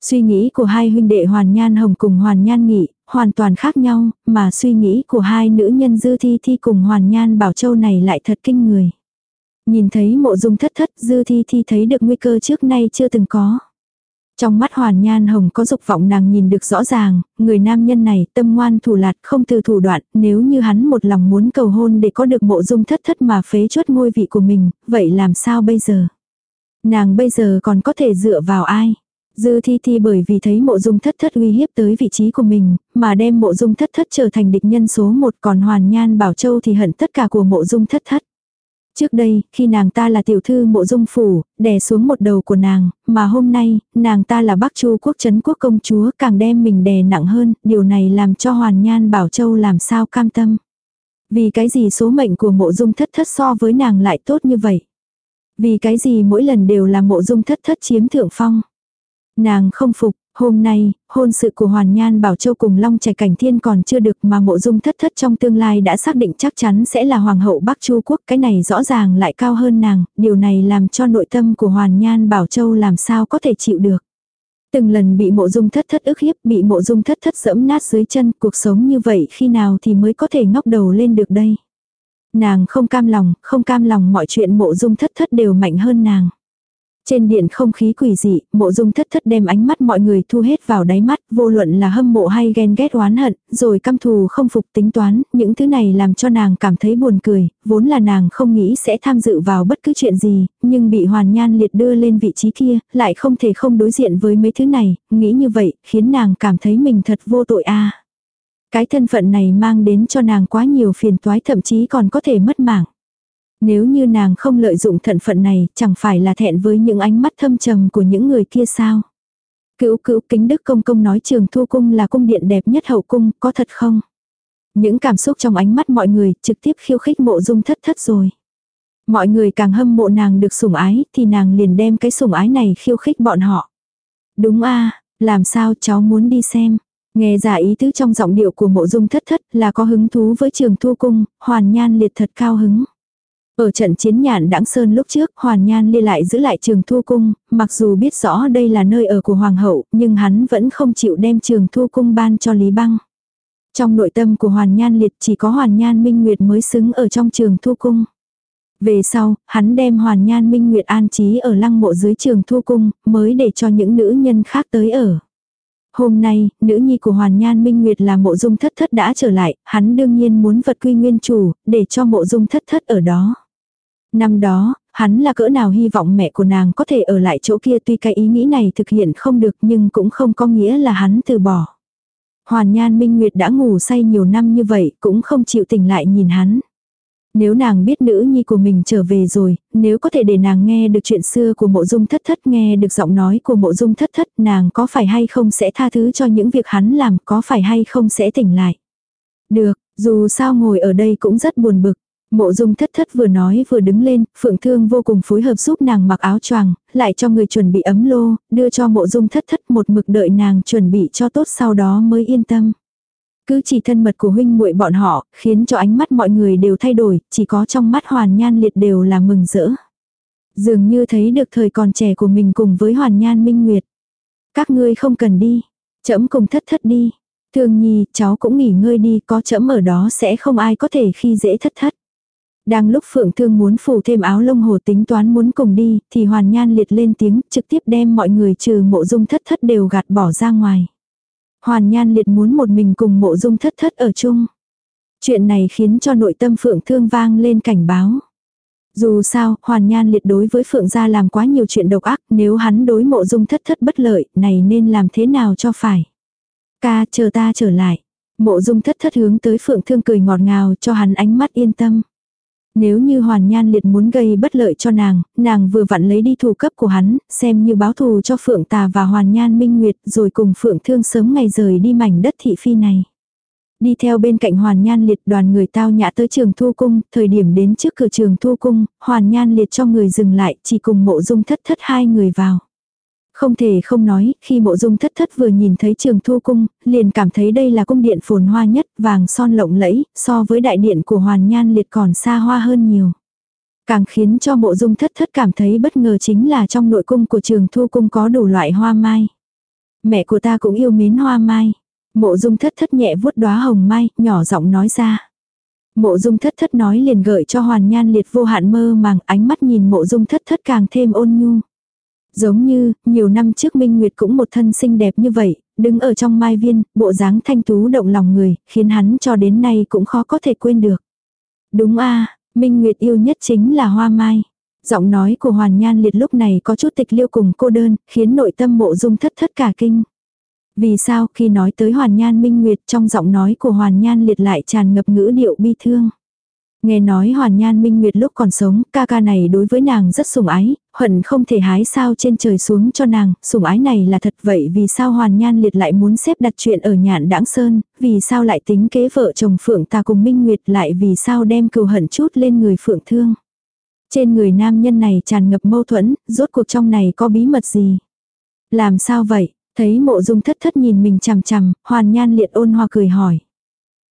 Suy nghĩ của hai huynh đệ Hoàn Nhan Hồng cùng Hoàn Nhan Nghị, hoàn toàn khác nhau, mà suy nghĩ của hai nữ nhân Dư Thi Thi cùng Hoàn Nhan Bảo Châu này lại thật kinh người. Nhìn thấy mộ dung thất thất Dư Thi Thi thấy được nguy cơ trước nay chưa từng có. Trong mắt Hoàn Nhan Hồng có dục vọng nàng nhìn được rõ ràng, người nam nhân này tâm ngoan thủ lạt không từ thủ đoạn, nếu như hắn một lòng muốn cầu hôn để có được mộ dung thất thất mà phế chuất ngôi vị của mình, vậy làm sao bây giờ? Nàng bây giờ còn có thể dựa vào ai? Dư thi thi bởi vì thấy mộ dung thất thất uy hiếp tới vị trí của mình, mà đem mộ dung thất thất trở thành địch nhân số một còn hoàn nhan bảo châu thì hận tất cả của mộ dung thất thất. Trước đây, khi nàng ta là tiểu thư mộ dung phủ, đè xuống một đầu của nàng, mà hôm nay, nàng ta là bắc chu quốc chấn quốc công chúa càng đem mình đè nặng hơn, điều này làm cho hoàn nhan bảo châu làm sao cam tâm. Vì cái gì số mệnh của mộ dung thất thất so với nàng lại tốt như vậy? Vì cái gì mỗi lần đều là mộ dung thất thất chiếm thượng phong? Nàng không phục, Hôm nay, hôn sự của Hoàn Nhan Bảo Châu cùng Long Trạch Cảnh Thiên còn chưa được mà mộ dung thất thất trong tương lai đã xác định chắc chắn sẽ là Hoàng hậu Bắc Chu Quốc. Cái này rõ ràng lại cao hơn nàng, điều này làm cho nội tâm của Hoàn Nhan Bảo Châu làm sao có thể chịu được. Từng lần bị mộ dung thất thất ức hiếp, bị mộ dung thất thất dẫm nát dưới chân, cuộc sống như vậy khi nào thì mới có thể ngóc đầu lên được đây. Nàng không cam lòng, không cam lòng mọi chuyện mộ dung thất thất đều mạnh hơn nàng. Trên điện không khí quỷ dị, mộ dung thất thất đem ánh mắt mọi người thu hết vào đáy mắt, vô luận là hâm mộ hay ghen ghét oán hận, rồi căm thù không phục tính toán, những thứ này làm cho nàng cảm thấy buồn cười, vốn là nàng không nghĩ sẽ tham dự vào bất cứ chuyện gì, nhưng bị hoàn nhan liệt đưa lên vị trí kia, lại không thể không đối diện với mấy thứ này, nghĩ như vậy, khiến nàng cảm thấy mình thật vô tội a Cái thân phận này mang đến cho nàng quá nhiều phiền toái thậm chí còn có thể mất mạng. Nếu như nàng không lợi dụng thận phận này, chẳng phải là thẹn với những ánh mắt thâm trầm của những người kia sao? Cữu cữu kính đức công công nói trường thu cung là cung điện đẹp nhất hậu cung, có thật không? Những cảm xúc trong ánh mắt mọi người trực tiếp khiêu khích mộ dung thất thất rồi. Mọi người càng hâm mộ nàng được sủng ái thì nàng liền đem cái sủng ái này khiêu khích bọn họ. Đúng a làm sao cháu muốn đi xem. Nghe giả ý tứ trong giọng điệu của mộ dung thất thất là có hứng thú với trường thu cung, hoàn nhan liệt thật cao hứng. Ở trận chiến nhạn đãng sơn lúc trước, Hoàn Nhan ly lại giữ lại trường thu cung, mặc dù biết rõ đây là nơi ở của Hoàng hậu, nhưng hắn vẫn không chịu đem trường thu cung ban cho Lý Băng. Trong nội tâm của Hoàn Nhan liệt chỉ có Hoàn Nhan Minh Nguyệt mới xứng ở trong trường thu cung. Về sau, hắn đem Hoàn Nhan Minh Nguyệt an trí ở lăng mộ dưới trường thu cung, mới để cho những nữ nhân khác tới ở. Hôm nay, nữ nhi của Hoàn Nhan Minh Nguyệt là mộ dung thất thất đã trở lại, hắn đương nhiên muốn vật quy nguyên chủ, để cho mộ dung thất thất ở đó. Năm đó, hắn là cỡ nào hy vọng mẹ của nàng có thể ở lại chỗ kia tuy cái ý nghĩ này thực hiện không được nhưng cũng không có nghĩa là hắn từ bỏ. Hoàn Nhan Minh Nguyệt đã ngủ say nhiều năm như vậy cũng không chịu tỉnh lại nhìn hắn. Nếu nàng biết nữ nhi của mình trở về rồi, nếu có thể để nàng nghe được chuyện xưa của mộ dung thất thất nghe được giọng nói của mộ dung thất thất nàng có phải hay không sẽ tha thứ cho những việc hắn làm có phải hay không sẽ tỉnh lại. Được, dù sao ngồi ở đây cũng rất buồn bực. Mộ dung thất thất vừa nói vừa đứng lên, phượng thương vô cùng phối hợp giúp nàng mặc áo choàng, lại cho người chuẩn bị ấm lô, đưa cho mộ dung thất thất một mực đợi nàng chuẩn bị cho tốt sau đó mới yên tâm. Cứ chỉ thân mật của huynh muội bọn họ, khiến cho ánh mắt mọi người đều thay đổi, chỉ có trong mắt hoàn nhan liệt đều là mừng rỡ. Dường như thấy được thời còn trẻ của mình cùng với hoàn nhan minh nguyệt. Các ngươi không cần đi, chấm cùng thất thất đi. Thương nhi, cháu cũng nghỉ ngơi đi, có chấm ở đó sẽ không ai có thể khi dễ thất thất. Đang lúc Phượng Thương muốn phủ thêm áo lông hồ tính toán muốn cùng đi, thì Hoàn Nhan liệt lên tiếng, trực tiếp đem mọi người trừ mộ dung thất thất đều gạt bỏ ra ngoài. Hoàn Nhan liệt muốn một mình cùng mộ dung thất thất ở chung. Chuyện này khiến cho nội tâm Phượng Thương vang lên cảnh báo. Dù sao, Hoàn Nhan liệt đối với Phượng gia làm quá nhiều chuyện độc ác, nếu hắn đối mộ dung thất thất bất lợi, này nên làm thế nào cho phải. Ca, chờ ta trở lại. Mộ dung thất thất hướng tới Phượng Thương cười ngọt ngào cho hắn ánh mắt yên tâm. Nếu như Hoàn Nhan Liệt muốn gây bất lợi cho nàng, nàng vừa vặn lấy đi thù cấp của hắn, xem như báo thù cho Phượng Tà và Hoàn Nhan Minh Nguyệt rồi cùng Phượng Thương sớm ngày rời đi mảnh đất thị phi này. Đi theo bên cạnh Hoàn Nhan Liệt đoàn người tao nhã tới trường thu cung, thời điểm đến trước cửa trường thu cung, Hoàn Nhan Liệt cho người dừng lại, chỉ cùng mộ dung thất thất hai người vào. Không thể không nói, khi mộ dung thất thất vừa nhìn thấy trường thu cung, liền cảm thấy đây là cung điện phồn hoa nhất, vàng son lộng lẫy, so với đại điện của hoàn nhan liệt còn xa hoa hơn nhiều. Càng khiến cho mộ dung thất thất cảm thấy bất ngờ chính là trong nội cung của trường thu cung có đủ loại hoa mai. Mẹ của ta cũng yêu mến hoa mai. Mộ dung thất thất nhẹ vuốt đóa hồng mai, nhỏ giọng nói ra. Mộ dung thất thất nói liền gợi cho hoàn nhan liệt vô hạn mơ màng ánh mắt nhìn mộ dung thất thất càng thêm ôn nhu. Giống như, nhiều năm trước Minh Nguyệt cũng một thân xinh đẹp như vậy, đứng ở trong mai viên, bộ dáng thanh tú động lòng người, khiến hắn cho đến nay cũng khó có thể quên được. Đúng a Minh Nguyệt yêu nhất chính là hoa mai. Giọng nói của Hoàn Nhan Liệt lúc này có chút tịch liêu cùng cô đơn, khiến nội tâm mộ dung thất thất cả kinh. Vì sao khi nói tới Hoàn Nhan Minh Nguyệt trong giọng nói của Hoàn Nhan Liệt lại tràn ngập ngữ điệu bi thương. Nghe nói Hoàn Nhan Minh Nguyệt lúc còn sống, ca ca này đối với nàng rất sủng ái, hận không thể hái sao trên trời xuống cho nàng, sủng ái này là thật vậy vì sao Hoàn Nhan Liệt lại muốn xếp đặt chuyện ở nhạn đãng sơn, vì sao lại tính kế vợ chồng Phượng ta cùng Minh Nguyệt lại vì sao đem cừu hận chút lên người Phượng Thương. Trên người nam nhân này tràn ngập mâu thuẫn, rốt cuộc trong này có bí mật gì? Làm sao vậy? Thấy mộ dung thất thất nhìn mình chằm chằm, Hoàn Nhan Liệt ôn hoa cười hỏi.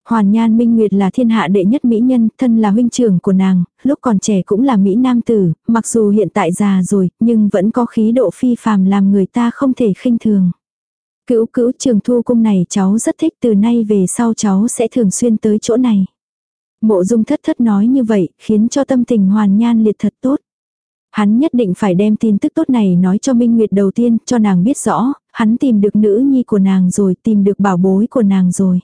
Hoàn Nhan Minh Nguyệt là thiên hạ đệ nhất mỹ nhân, thân là huynh trưởng của nàng, lúc còn trẻ cũng là mỹ nam tử, mặc dù hiện tại già rồi, nhưng vẫn có khí độ phi phàm làm người ta không thể khinh thường. Cữu cữu trường thu cung này cháu rất thích từ nay về sau cháu sẽ thường xuyên tới chỗ này. Mộ dung thất thất nói như vậy, khiến cho tâm tình hoàn nhan liệt thật tốt. Hắn nhất định phải đem tin tức tốt này nói cho Minh Nguyệt đầu tiên, cho nàng biết rõ, hắn tìm được nữ nhi của nàng rồi, tìm được bảo bối của nàng rồi.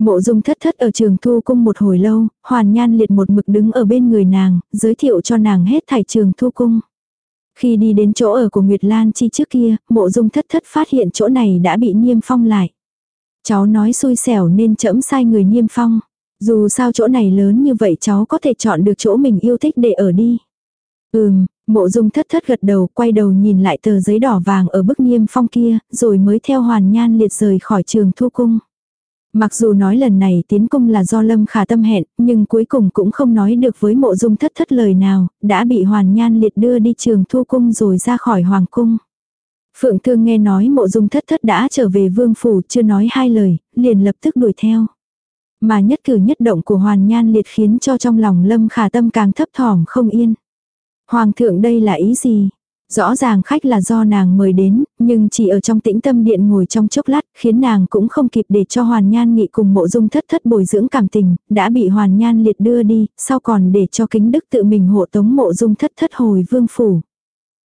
Mộ dung thất thất ở trường thu cung một hồi lâu, hoàn nhan liệt một mực đứng ở bên người nàng, giới thiệu cho nàng hết thải trường thu cung. Khi đi đến chỗ ở của Nguyệt Lan Chi trước kia, mộ dung thất thất phát hiện chỗ này đã bị niêm phong lại. Cháu nói xui xẻo nên chẫm sai người niêm phong. Dù sao chỗ này lớn như vậy cháu có thể chọn được chỗ mình yêu thích để ở đi. Ừm, mộ dung thất thất gật đầu quay đầu nhìn lại tờ giấy đỏ vàng ở bức niêm phong kia, rồi mới theo hoàn nhan liệt rời khỏi trường thu cung. Mặc dù nói lần này tiến cung là do Lâm Khả tâm hẹn, nhưng cuối cùng cũng không nói được với mộ dung thất thất lời nào, đã bị hoàn nhan liệt đưa đi trường thu cung rồi ra khỏi hoàng cung. Phượng Thương nghe nói mộ dung thất thất đã trở về vương phủ chưa nói hai lời, liền lập tức đuổi theo. Mà nhất cử nhất động của hoàn nhan liệt khiến cho trong lòng Lâm Khả tâm càng thấp thỏm không yên. Hoàng thượng đây là ý gì? Rõ ràng khách là do nàng mời đến, nhưng chỉ ở trong tĩnh tâm điện ngồi trong chốc lát, khiến nàng cũng không kịp để cho Hoàn Nhan nghị cùng mộ dung thất thất bồi dưỡng cảm tình, đã bị Hoàn Nhan liệt đưa đi, sau còn để cho kính đức tự mình hộ tống mộ dung thất thất hồi vương phủ.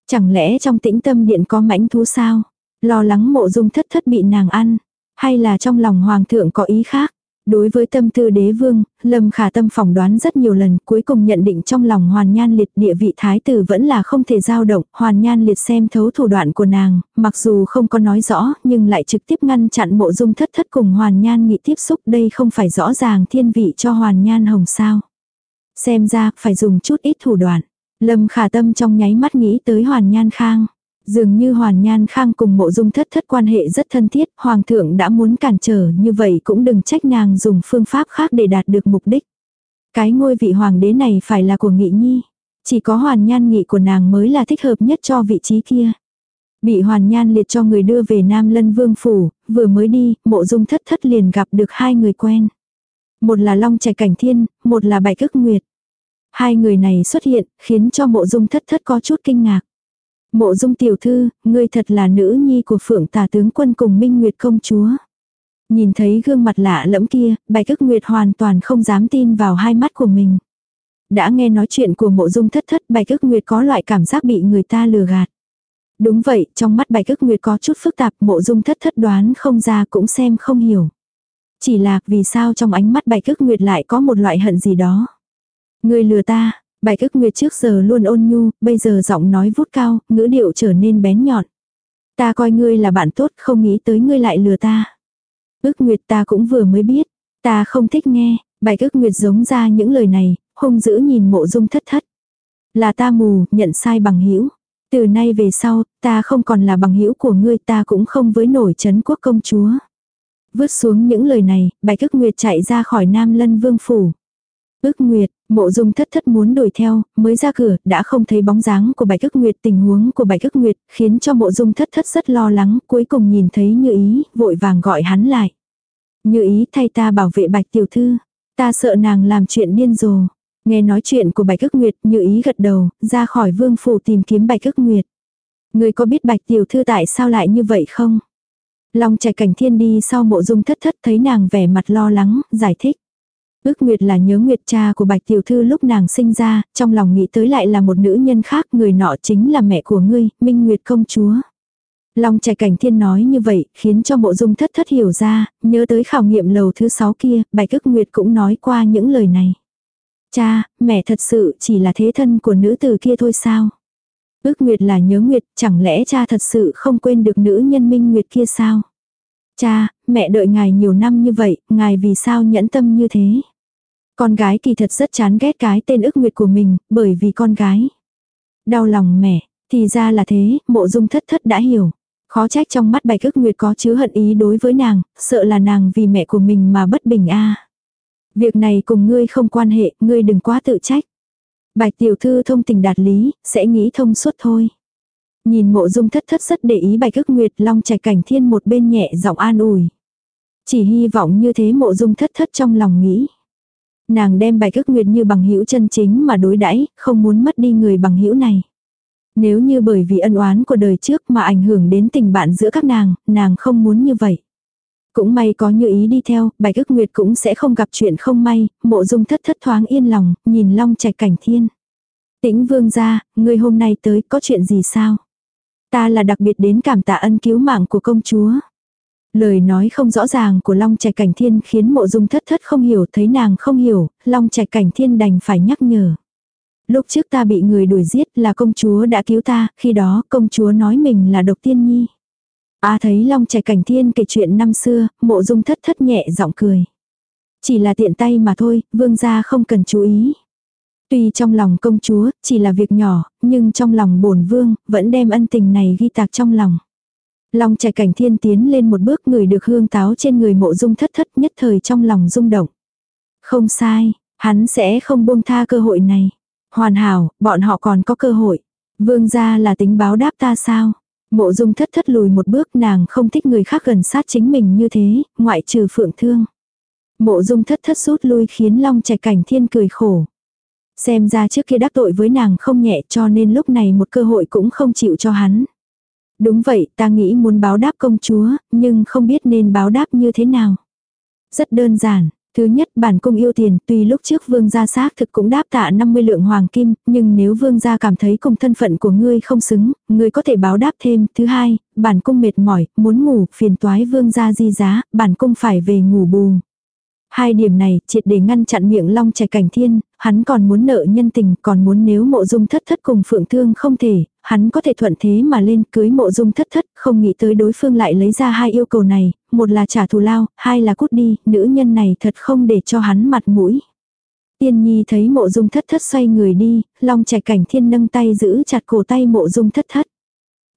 Chẳng lẽ trong tĩnh tâm điện có mãnh thú sao? Lo lắng mộ dung thất thất bị nàng ăn, hay là trong lòng hoàng thượng có ý khác? Đối với tâm tư đế vương, Lâm Khả Tâm phỏng đoán rất nhiều lần, cuối cùng nhận định trong lòng Hoàn Nhan Liệt địa vị thái tử vẫn là không thể dao động, Hoàn Nhan Liệt xem thấu thủ đoạn của nàng, mặc dù không có nói rõ, nhưng lại trực tiếp ngăn chặn mộ dung thất thất cùng Hoàn Nhan nghị tiếp xúc, đây không phải rõ ràng thiên vị cho Hoàn Nhan Hồng sao. Xem ra, phải dùng chút ít thủ đoạn. Lâm Khả Tâm trong nháy mắt nghĩ tới Hoàn Nhan Khang. Dường như Hoàn Nhan Khang cùng mộ dung thất thất quan hệ rất thân thiết, Hoàng thượng đã muốn cản trở như vậy cũng đừng trách nàng dùng phương pháp khác để đạt được mục đích. Cái ngôi vị hoàng đế này phải là của nghị nhi. Chỉ có Hoàn Nhan nghị của nàng mới là thích hợp nhất cho vị trí kia. Bị Hoàn Nhan liệt cho người đưa về Nam Lân Vương Phủ, vừa mới đi, mộ dung thất thất liền gặp được hai người quen. Một là Long Trẻ Cảnh Thiên, một là Bạch Cức Nguyệt. Hai người này xuất hiện, khiến cho mộ dung thất thất có chút kinh ngạc. Mộ dung tiểu thư, ngươi thật là nữ nhi của phượng tà tướng quân cùng minh nguyệt công chúa. Nhìn thấy gương mặt lạ lẫm kia, bạch ức nguyệt hoàn toàn không dám tin vào hai mắt của mình. Đã nghe nói chuyện của mộ dung thất thất bạch ức nguyệt có loại cảm giác bị người ta lừa gạt. Đúng vậy, trong mắt bạch ức nguyệt có chút phức tạp mộ dung thất thất đoán không ra cũng xem không hiểu. Chỉ là vì sao trong ánh mắt bạch ức nguyệt lại có một loại hận gì đó. Người lừa ta, Bạch ức nguyệt trước giờ luôn ôn nhu, bây giờ giọng nói vút cao, ngữ điệu trở nên bén nhọn. Ta coi ngươi là bạn tốt, không nghĩ tới ngươi lại lừa ta. Ước nguyệt ta cũng vừa mới biết, ta không thích nghe, bạch ức nguyệt giống ra những lời này, hung dữ nhìn mộ dung thất thất. Là ta mù, nhận sai bằng hữu Từ nay về sau, ta không còn là bằng hữu của ngươi ta cũng không với nổi chấn quốc công chúa. Vứt xuống những lời này, bạch ức nguyệt chạy ra khỏi Nam Lân Vương Phủ. Ước Nguyệt, mộ dung thất thất muốn đuổi theo, mới ra cửa, đã không thấy bóng dáng của bạch ước Nguyệt. Tình huống của bạch ước Nguyệt khiến cho mộ dung thất thất rất lo lắng, cuối cùng nhìn thấy như ý, vội vàng gọi hắn lại. Như ý thay ta bảo vệ bạch tiểu thư, ta sợ nàng làm chuyện điên rồ. Nghe nói chuyện của bạch ước Nguyệt, như ý gật đầu, ra khỏi vương phủ tìm kiếm bạch ước Nguyệt. Người có biết bạch tiểu thư tại sao lại như vậy không? Long trẻ cảnh thiên đi sau mộ dung thất thất thấy nàng vẻ mặt lo lắng, giải thích. Ước Nguyệt là nhớ Nguyệt cha của Bạch Tiểu Thư lúc nàng sinh ra, trong lòng nghĩ tới lại là một nữ nhân khác, người nọ chính là mẹ của ngươi, Minh Nguyệt công chúa. Long trẻ cảnh thiên nói như vậy, khiến cho mộ dung thất thất hiểu ra, nhớ tới khảo nghiệm lầu thứ sáu kia, Bạch Ước Nguyệt cũng nói qua những lời này. Cha, mẹ thật sự chỉ là thế thân của nữ tử kia thôi sao? Ước Nguyệt là nhớ Nguyệt, chẳng lẽ cha thật sự không quên được nữ nhân Minh Nguyệt kia sao? Cha, mẹ đợi ngài nhiều năm như vậy, ngài vì sao nhẫn tâm như thế? Con gái kỳ thật rất chán ghét cái tên ức nguyệt của mình, bởi vì con gái. Đau lòng mẹ, thì ra là thế, mộ dung thất thất đã hiểu. Khó trách trong mắt bạch ức nguyệt có chứa hận ý đối với nàng, sợ là nàng vì mẹ của mình mà bất bình a Việc này cùng ngươi không quan hệ, ngươi đừng quá tự trách. Bạch tiểu thư thông tình đạt lý, sẽ nghĩ thông suốt thôi. Nhìn mộ dung thất thất rất để ý bạch ức nguyệt long trạch cảnh thiên một bên nhẹ giọng an ủi. Chỉ hy vọng như thế mộ dung thất thất trong lòng nghĩ. Nàng đem bạch ức nguyệt như bằng hữu chân chính mà đối đãi không muốn mất đi người bằng hữu này. Nếu như bởi vì ân oán của đời trước mà ảnh hưởng đến tình bạn giữa các nàng, nàng không muốn như vậy. Cũng may có như ý đi theo, bạch ức nguyệt cũng sẽ không gặp chuyện không may, mộ dung thất thất thoáng yên lòng, nhìn long trạch cảnh thiên. Tĩnh vương ra, người hôm nay tới có chuyện gì sao? Ta là đặc biệt đến cảm tạ ân cứu mạng của công chúa. Lời nói không rõ ràng của Long Trạch Cảnh Thiên khiến mộ dung thất thất không hiểu thấy nàng không hiểu, Long Trạch Cảnh Thiên đành phải nhắc nhở. Lúc trước ta bị người đuổi giết là công chúa đã cứu ta, khi đó công chúa nói mình là độc tiên nhi. A thấy Long Trạch Cảnh Thiên kể chuyện năm xưa, mộ dung thất thất nhẹ giọng cười. Chỉ là tiện tay mà thôi, vương gia không cần chú ý. Tuy trong lòng công chúa, chỉ là việc nhỏ, nhưng trong lòng bổn vương, vẫn đem ân tình này ghi tạc trong lòng. Long trẻ cảnh thiên tiến lên một bước người được hương táo trên người mộ dung thất thất nhất thời trong lòng rung động. Không sai, hắn sẽ không buông tha cơ hội này. Hoàn hảo, bọn họ còn có cơ hội. Vương gia là tính báo đáp ta sao? Mộ dung thất thất lùi một bước nàng không thích người khác gần sát chính mình như thế, ngoại trừ phượng thương. Mộ dung thất thất rút lui khiến long trẻ cảnh thiên cười khổ. Xem ra trước kia đắc tội với nàng không nhẹ cho nên lúc này một cơ hội cũng không chịu cho hắn. Đúng vậy, ta nghĩ muốn báo đáp công chúa, nhưng không biết nên báo đáp như thế nào. Rất đơn giản, Thứ nhất bản cung yêu tiền, tuy lúc trước vương gia xác thực cũng đáp tạ 50 lượng hoàng kim, nhưng nếu vương gia cảm thấy cùng thân phận của ngươi không xứng, ngươi có thể báo đáp thêm. Thứ hai, bản cung mệt mỏi, muốn ngủ, phiền toái vương gia di giá, bản cung phải về ngủ bù. Hai điểm này, triệt để ngăn chặn miệng long trẻ cảnh thiên, hắn còn muốn nợ nhân tình, còn muốn nếu mộ dung thất thất cùng phượng thương không thể, hắn có thể thuận thế mà lên cưới mộ dung thất thất, không nghĩ tới đối phương lại lấy ra hai yêu cầu này, một là trả thù lao, hai là cút đi, nữ nhân này thật không để cho hắn mặt mũi. Tiên nhi thấy mộ dung thất thất xoay người đi, long trẻ cảnh thiên nâng tay giữ chặt cổ tay mộ dung thất thất.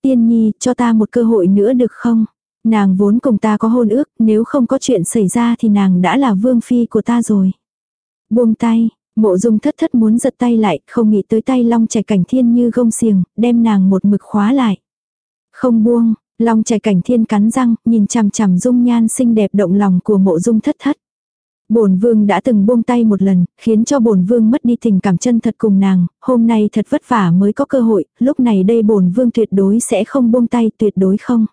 Tiên nhi, cho ta một cơ hội nữa được không? Nàng vốn cùng ta có hôn ước, nếu không có chuyện xảy ra thì nàng đã là vương phi của ta rồi. Buông tay, mộ dung thất thất muốn giật tay lại, không nghĩ tới tay long trẻ cảnh thiên như gông xiềng, đem nàng một mực khóa lại. Không buông, long trẻ cảnh thiên cắn răng, nhìn chằm chằm dung nhan xinh đẹp động lòng của mộ dung thất thất. Bổn vương đã từng buông tay một lần, khiến cho bổn vương mất đi tình cảm chân thật cùng nàng, hôm nay thật vất vả mới có cơ hội, lúc này đây bổn vương tuyệt đối sẽ không buông tay, tuyệt đối không.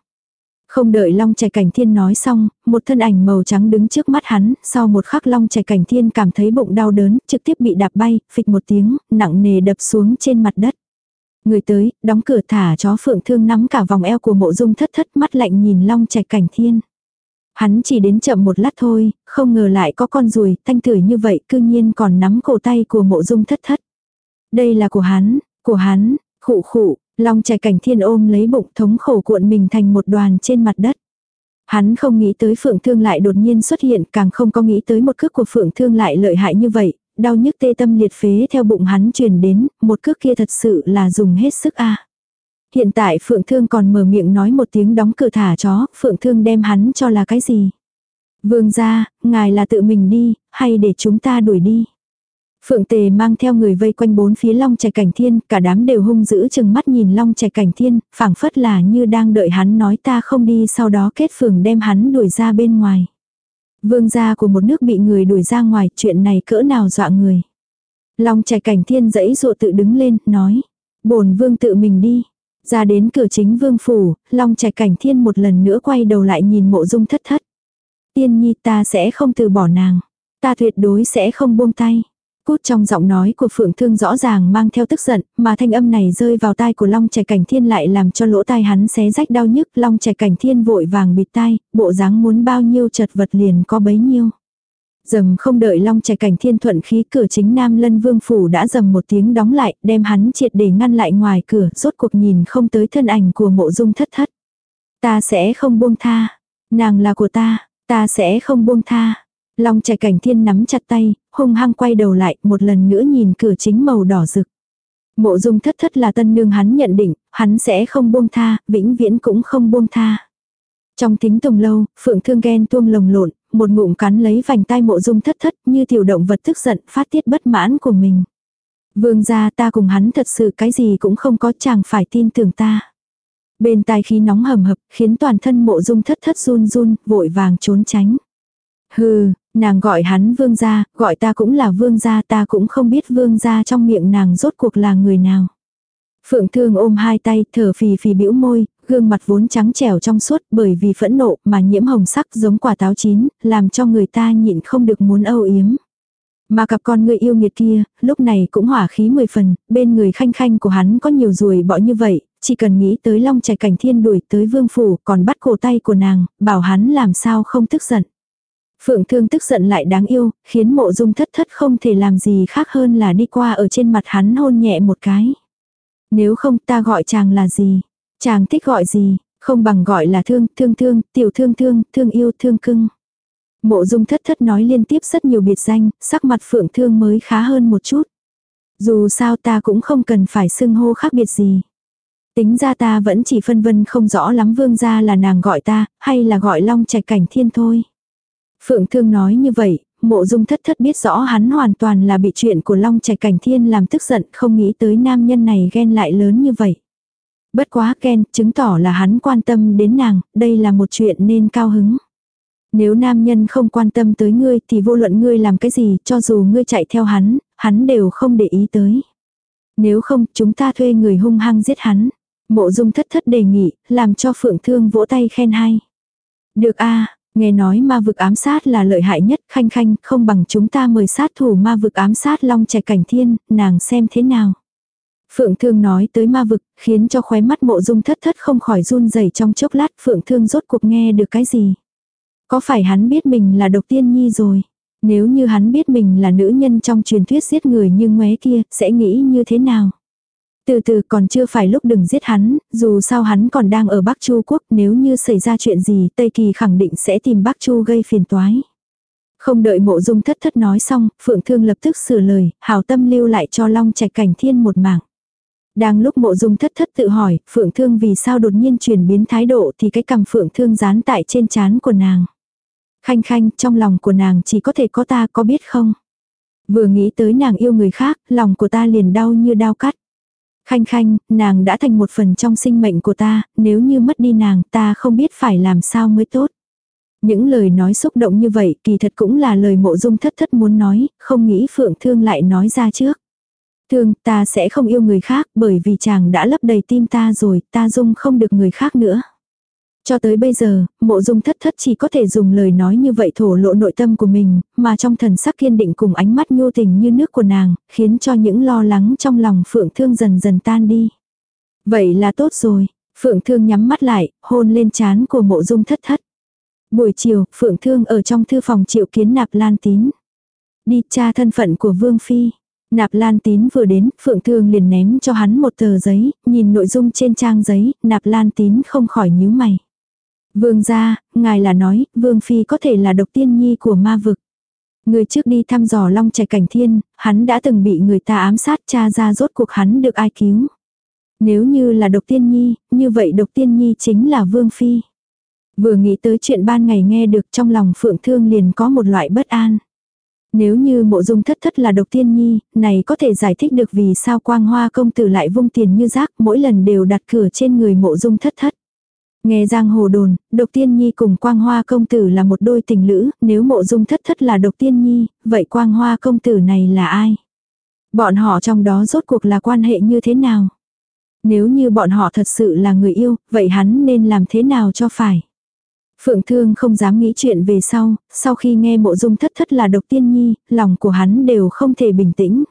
Không đợi Long Trẻ Cảnh Thiên nói xong, một thân ảnh màu trắng đứng trước mắt hắn, sau một khắc Long Trẻ Cảnh Thiên cảm thấy bụng đau đớn, trực tiếp bị đạp bay, phịch một tiếng, nặng nề đập xuống trên mặt đất. Người tới, đóng cửa thả chó phượng thương nắm cả vòng eo của mộ dung thất thất mắt lạnh nhìn Long Trẻ Cảnh Thiên. Hắn chỉ đến chậm một lát thôi, không ngờ lại có con ruồi, thanh thử như vậy, cư nhiên còn nắm cổ tay của mộ dung thất thất. Đây là của hắn, của hắn, khụ khụ, Long trẻ cảnh thiên ôm lấy bụng thống khổ cuộn mình thành một đoàn trên mặt đất. Hắn không nghĩ tới phượng thương lại đột nhiên xuất hiện, càng không có nghĩ tới một cước của phượng thương lại lợi hại như vậy, đau nhức tê tâm liệt phế theo bụng hắn truyền đến, một cước kia thật sự là dùng hết sức a. Hiện tại phượng thương còn mở miệng nói một tiếng đóng cửa thả chó, phượng thương đem hắn cho là cái gì. Vương gia, ngài là tự mình đi, hay để chúng ta đuổi đi. Phượng tề mang theo người vây quanh bốn phía long Trạch cảnh thiên, cả đám đều hung dữ chừng mắt nhìn long Trạch cảnh thiên, phảng phất là như đang đợi hắn nói ta không đi sau đó kết phường đem hắn đuổi ra bên ngoài. Vương gia của một nước bị người đuổi ra ngoài, chuyện này cỡ nào dọa người. Long Trạch cảnh thiên dẫy dụa tự đứng lên, nói. bổn vương tự mình đi. Ra đến cửa chính vương phủ, long Trạch cảnh thiên một lần nữa quay đầu lại nhìn mộ dung thất thất. Tiên nhi ta sẽ không từ bỏ nàng. Ta tuyệt đối sẽ không buông tay. Cút trong giọng nói của Phượng Thương rõ ràng mang theo tức giận, mà thanh âm này rơi vào tai của Long Trẻ Cảnh Thiên lại làm cho lỗ tai hắn xé rách đau nhức. Long Trẻ Cảnh Thiên vội vàng bịt tai, bộ dáng muốn bao nhiêu chật vật liền có bấy nhiêu. Dầm không đợi Long Trẻ Cảnh Thiên thuận khí cửa chính Nam Lân Vương Phủ đã dầm một tiếng đóng lại, đem hắn triệt để ngăn lại ngoài cửa, rốt cuộc nhìn không tới thân ảnh của mộ dung thất thất. Ta sẽ không buông tha. Nàng là của ta, ta sẽ không buông tha. Long trẻ cảnh thiên nắm chặt tay, hung hăng quay đầu lại, một lần nữa nhìn cửa chính màu đỏ rực. Mộ dung thất thất là tân nương hắn nhận định, hắn sẽ không buông tha, vĩnh viễn cũng không buông tha. Trong tính tùng lâu, phượng thương ghen tuông lồng lộn, một ngụm cắn lấy vành tai mộ dung thất thất như tiểu động vật tức giận phát tiết bất mãn của mình. Vương gia ta cùng hắn thật sự cái gì cũng không có chàng phải tin tưởng ta. Bên tai khí nóng hầm hập khiến toàn thân mộ dung thất thất run run, vội vàng trốn tránh. Hừ, nàng gọi hắn vương gia, gọi ta cũng là vương gia ta cũng không biết vương gia trong miệng nàng rốt cuộc là người nào. Phượng thương ôm hai tay thở phì phì bĩu môi, gương mặt vốn trắng trẻo trong suốt bởi vì phẫn nộ mà nhiễm hồng sắc giống quả táo chín, làm cho người ta nhịn không được muốn âu yếm. Mà cặp con người yêu nghiệt kia, lúc này cũng hỏa khí mười phần, bên người khanh khanh của hắn có nhiều ruồi bọ như vậy, chỉ cần nghĩ tới long trạch cảnh thiên đuổi tới vương phủ còn bắt cổ tay của nàng, bảo hắn làm sao không tức giận. Phượng thương tức giận lại đáng yêu, khiến mộ dung thất thất không thể làm gì khác hơn là đi qua ở trên mặt hắn hôn nhẹ một cái. Nếu không ta gọi chàng là gì? Chàng thích gọi gì? Không bằng gọi là thương, thương thương, tiểu thương thương, thương yêu, thương cưng. Mộ dung thất thất nói liên tiếp rất nhiều biệt danh, sắc mặt phượng thương mới khá hơn một chút. Dù sao ta cũng không cần phải xưng hô khác biệt gì. Tính ra ta vẫn chỉ phân vân không rõ lắm vương gia là nàng gọi ta, hay là gọi long trạch cảnh thiên thôi. Phượng thương nói như vậy, mộ dung thất thất biết rõ hắn hoàn toàn là bị chuyện của long trạch cảnh thiên làm tức giận không nghĩ tới nam nhân này ghen lại lớn như vậy. Bất quá ghen, chứng tỏ là hắn quan tâm đến nàng, đây là một chuyện nên cao hứng. Nếu nam nhân không quan tâm tới ngươi thì vô luận ngươi làm cái gì, cho dù ngươi chạy theo hắn, hắn đều không để ý tới. Nếu không, chúng ta thuê người hung hăng giết hắn. Mộ dung thất thất đề nghị, làm cho phượng thương vỗ tay khen hay. Được a nghe nói ma vực ám sát là lợi hại nhất, khanh khanh, không bằng chúng ta mời sát thủ ma vực ám sát long trẻ cảnh thiên, nàng xem thế nào. Phượng Thương nói tới ma vực, khiến cho khóe mắt mộ dung thất thất không khỏi run rẩy trong chốc lát Phượng Thương rốt cuộc nghe được cái gì. Có phải hắn biết mình là độc tiên nhi rồi? Nếu như hắn biết mình là nữ nhân trong truyền thuyết giết người như ngoé kia, sẽ nghĩ như thế nào? Từ từ còn chưa phải lúc đừng giết hắn, dù sao hắn còn đang ở Bắc Chu Quốc, nếu như xảy ra chuyện gì Tây Kỳ khẳng định sẽ tìm Bắc Chu gây phiền toái. Không đợi mộ dung thất thất nói xong, Phượng Thương lập tức sửa lời, hào tâm lưu lại cho Long Trạch Cảnh Thiên một mảng. Đang lúc mộ dung thất thất tự hỏi, Phượng Thương vì sao đột nhiên chuyển biến thái độ thì cái cầm Phượng Thương dán tại trên trán của nàng. Khanh khanh, trong lòng của nàng chỉ có thể có ta có biết không? Vừa nghĩ tới nàng yêu người khác, lòng của ta liền đau như đau cắt. Khanh khanh, nàng đã thành một phần trong sinh mệnh của ta, nếu như mất đi nàng ta không biết phải làm sao mới tốt. Những lời nói xúc động như vậy kỳ thật cũng là lời mộ dung thất thất muốn nói, không nghĩ phượng thương lại nói ra trước. Thương, ta sẽ không yêu người khác bởi vì chàng đã lấp đầy tim ta rồi, ta dung không được người khác nữa. Cho tới bây giờ, mộ dung thất thất chỉ có thể dùng lời nói như vậy thổ lộ nội tâm của mình, mà trong thần sắc kiên định cùng ánh mắt nhu tình như nước của nàng, khiến cho những lo lắng trong lòng phượng thương dần dần tan đi. Vậy là tốt rồi, phượng thương nhắm mắt lại, hôn lên trán của mộ dung thất thất. Buổi chiều, phượng thương ở trong thư phòng triệu kiến nạp lan tín. Đi tra thân phận của vương phi. Nạp Lan Tín vừa đến, Phượng Thương liền ném cho hắn một tờ giấy, nhìn nội dung trên trang giấy, Nạp Lan Tín không khỏi nhíu mày. Vương gia, ngài là nói, Vương Phi có thể là độc tiên nhi của ma vực. Người trước đi thăm dò long trẻ cảnh thiên, hắn đã từng bị người ta ám sát cha ra rốt cuộc hắn được ai cứu. Nếu như là độc tiên nhi, như vậy độc tiên nhi chính là Vương Phi. Vừa nghĩ tới chuyện ban ngày nghe được trong lòng Phượng Thương liền có một loại bất an. Nếu như mộ dung thất thất là độc tiên nhi, này có thể giải thích được vì sao quang hoa công tử lại vung tiền như rác mỗi lần đều đặt cửa trên người mộ dung thất thất. Nghe giang hồ đồn, độc tiên nhi cùng quang hoa công tử là một đôi tình lữ, nếu mộ dung thất thất là độc tiên nhi, vậy quang hoa công tử này là ai? Bọn họ trong đó rốt cuộc là quan hệ như thế nào? Nếu như bọn họ thật sự là người yêu, vậy hắn nên làm thế nào cho phải? Phượng Thương không dám nghĩ chuyện về sau, sau khi nghe mộ dung thất thất là độc tiên nhi, lòng của hắn đều không thể bình tĩnh.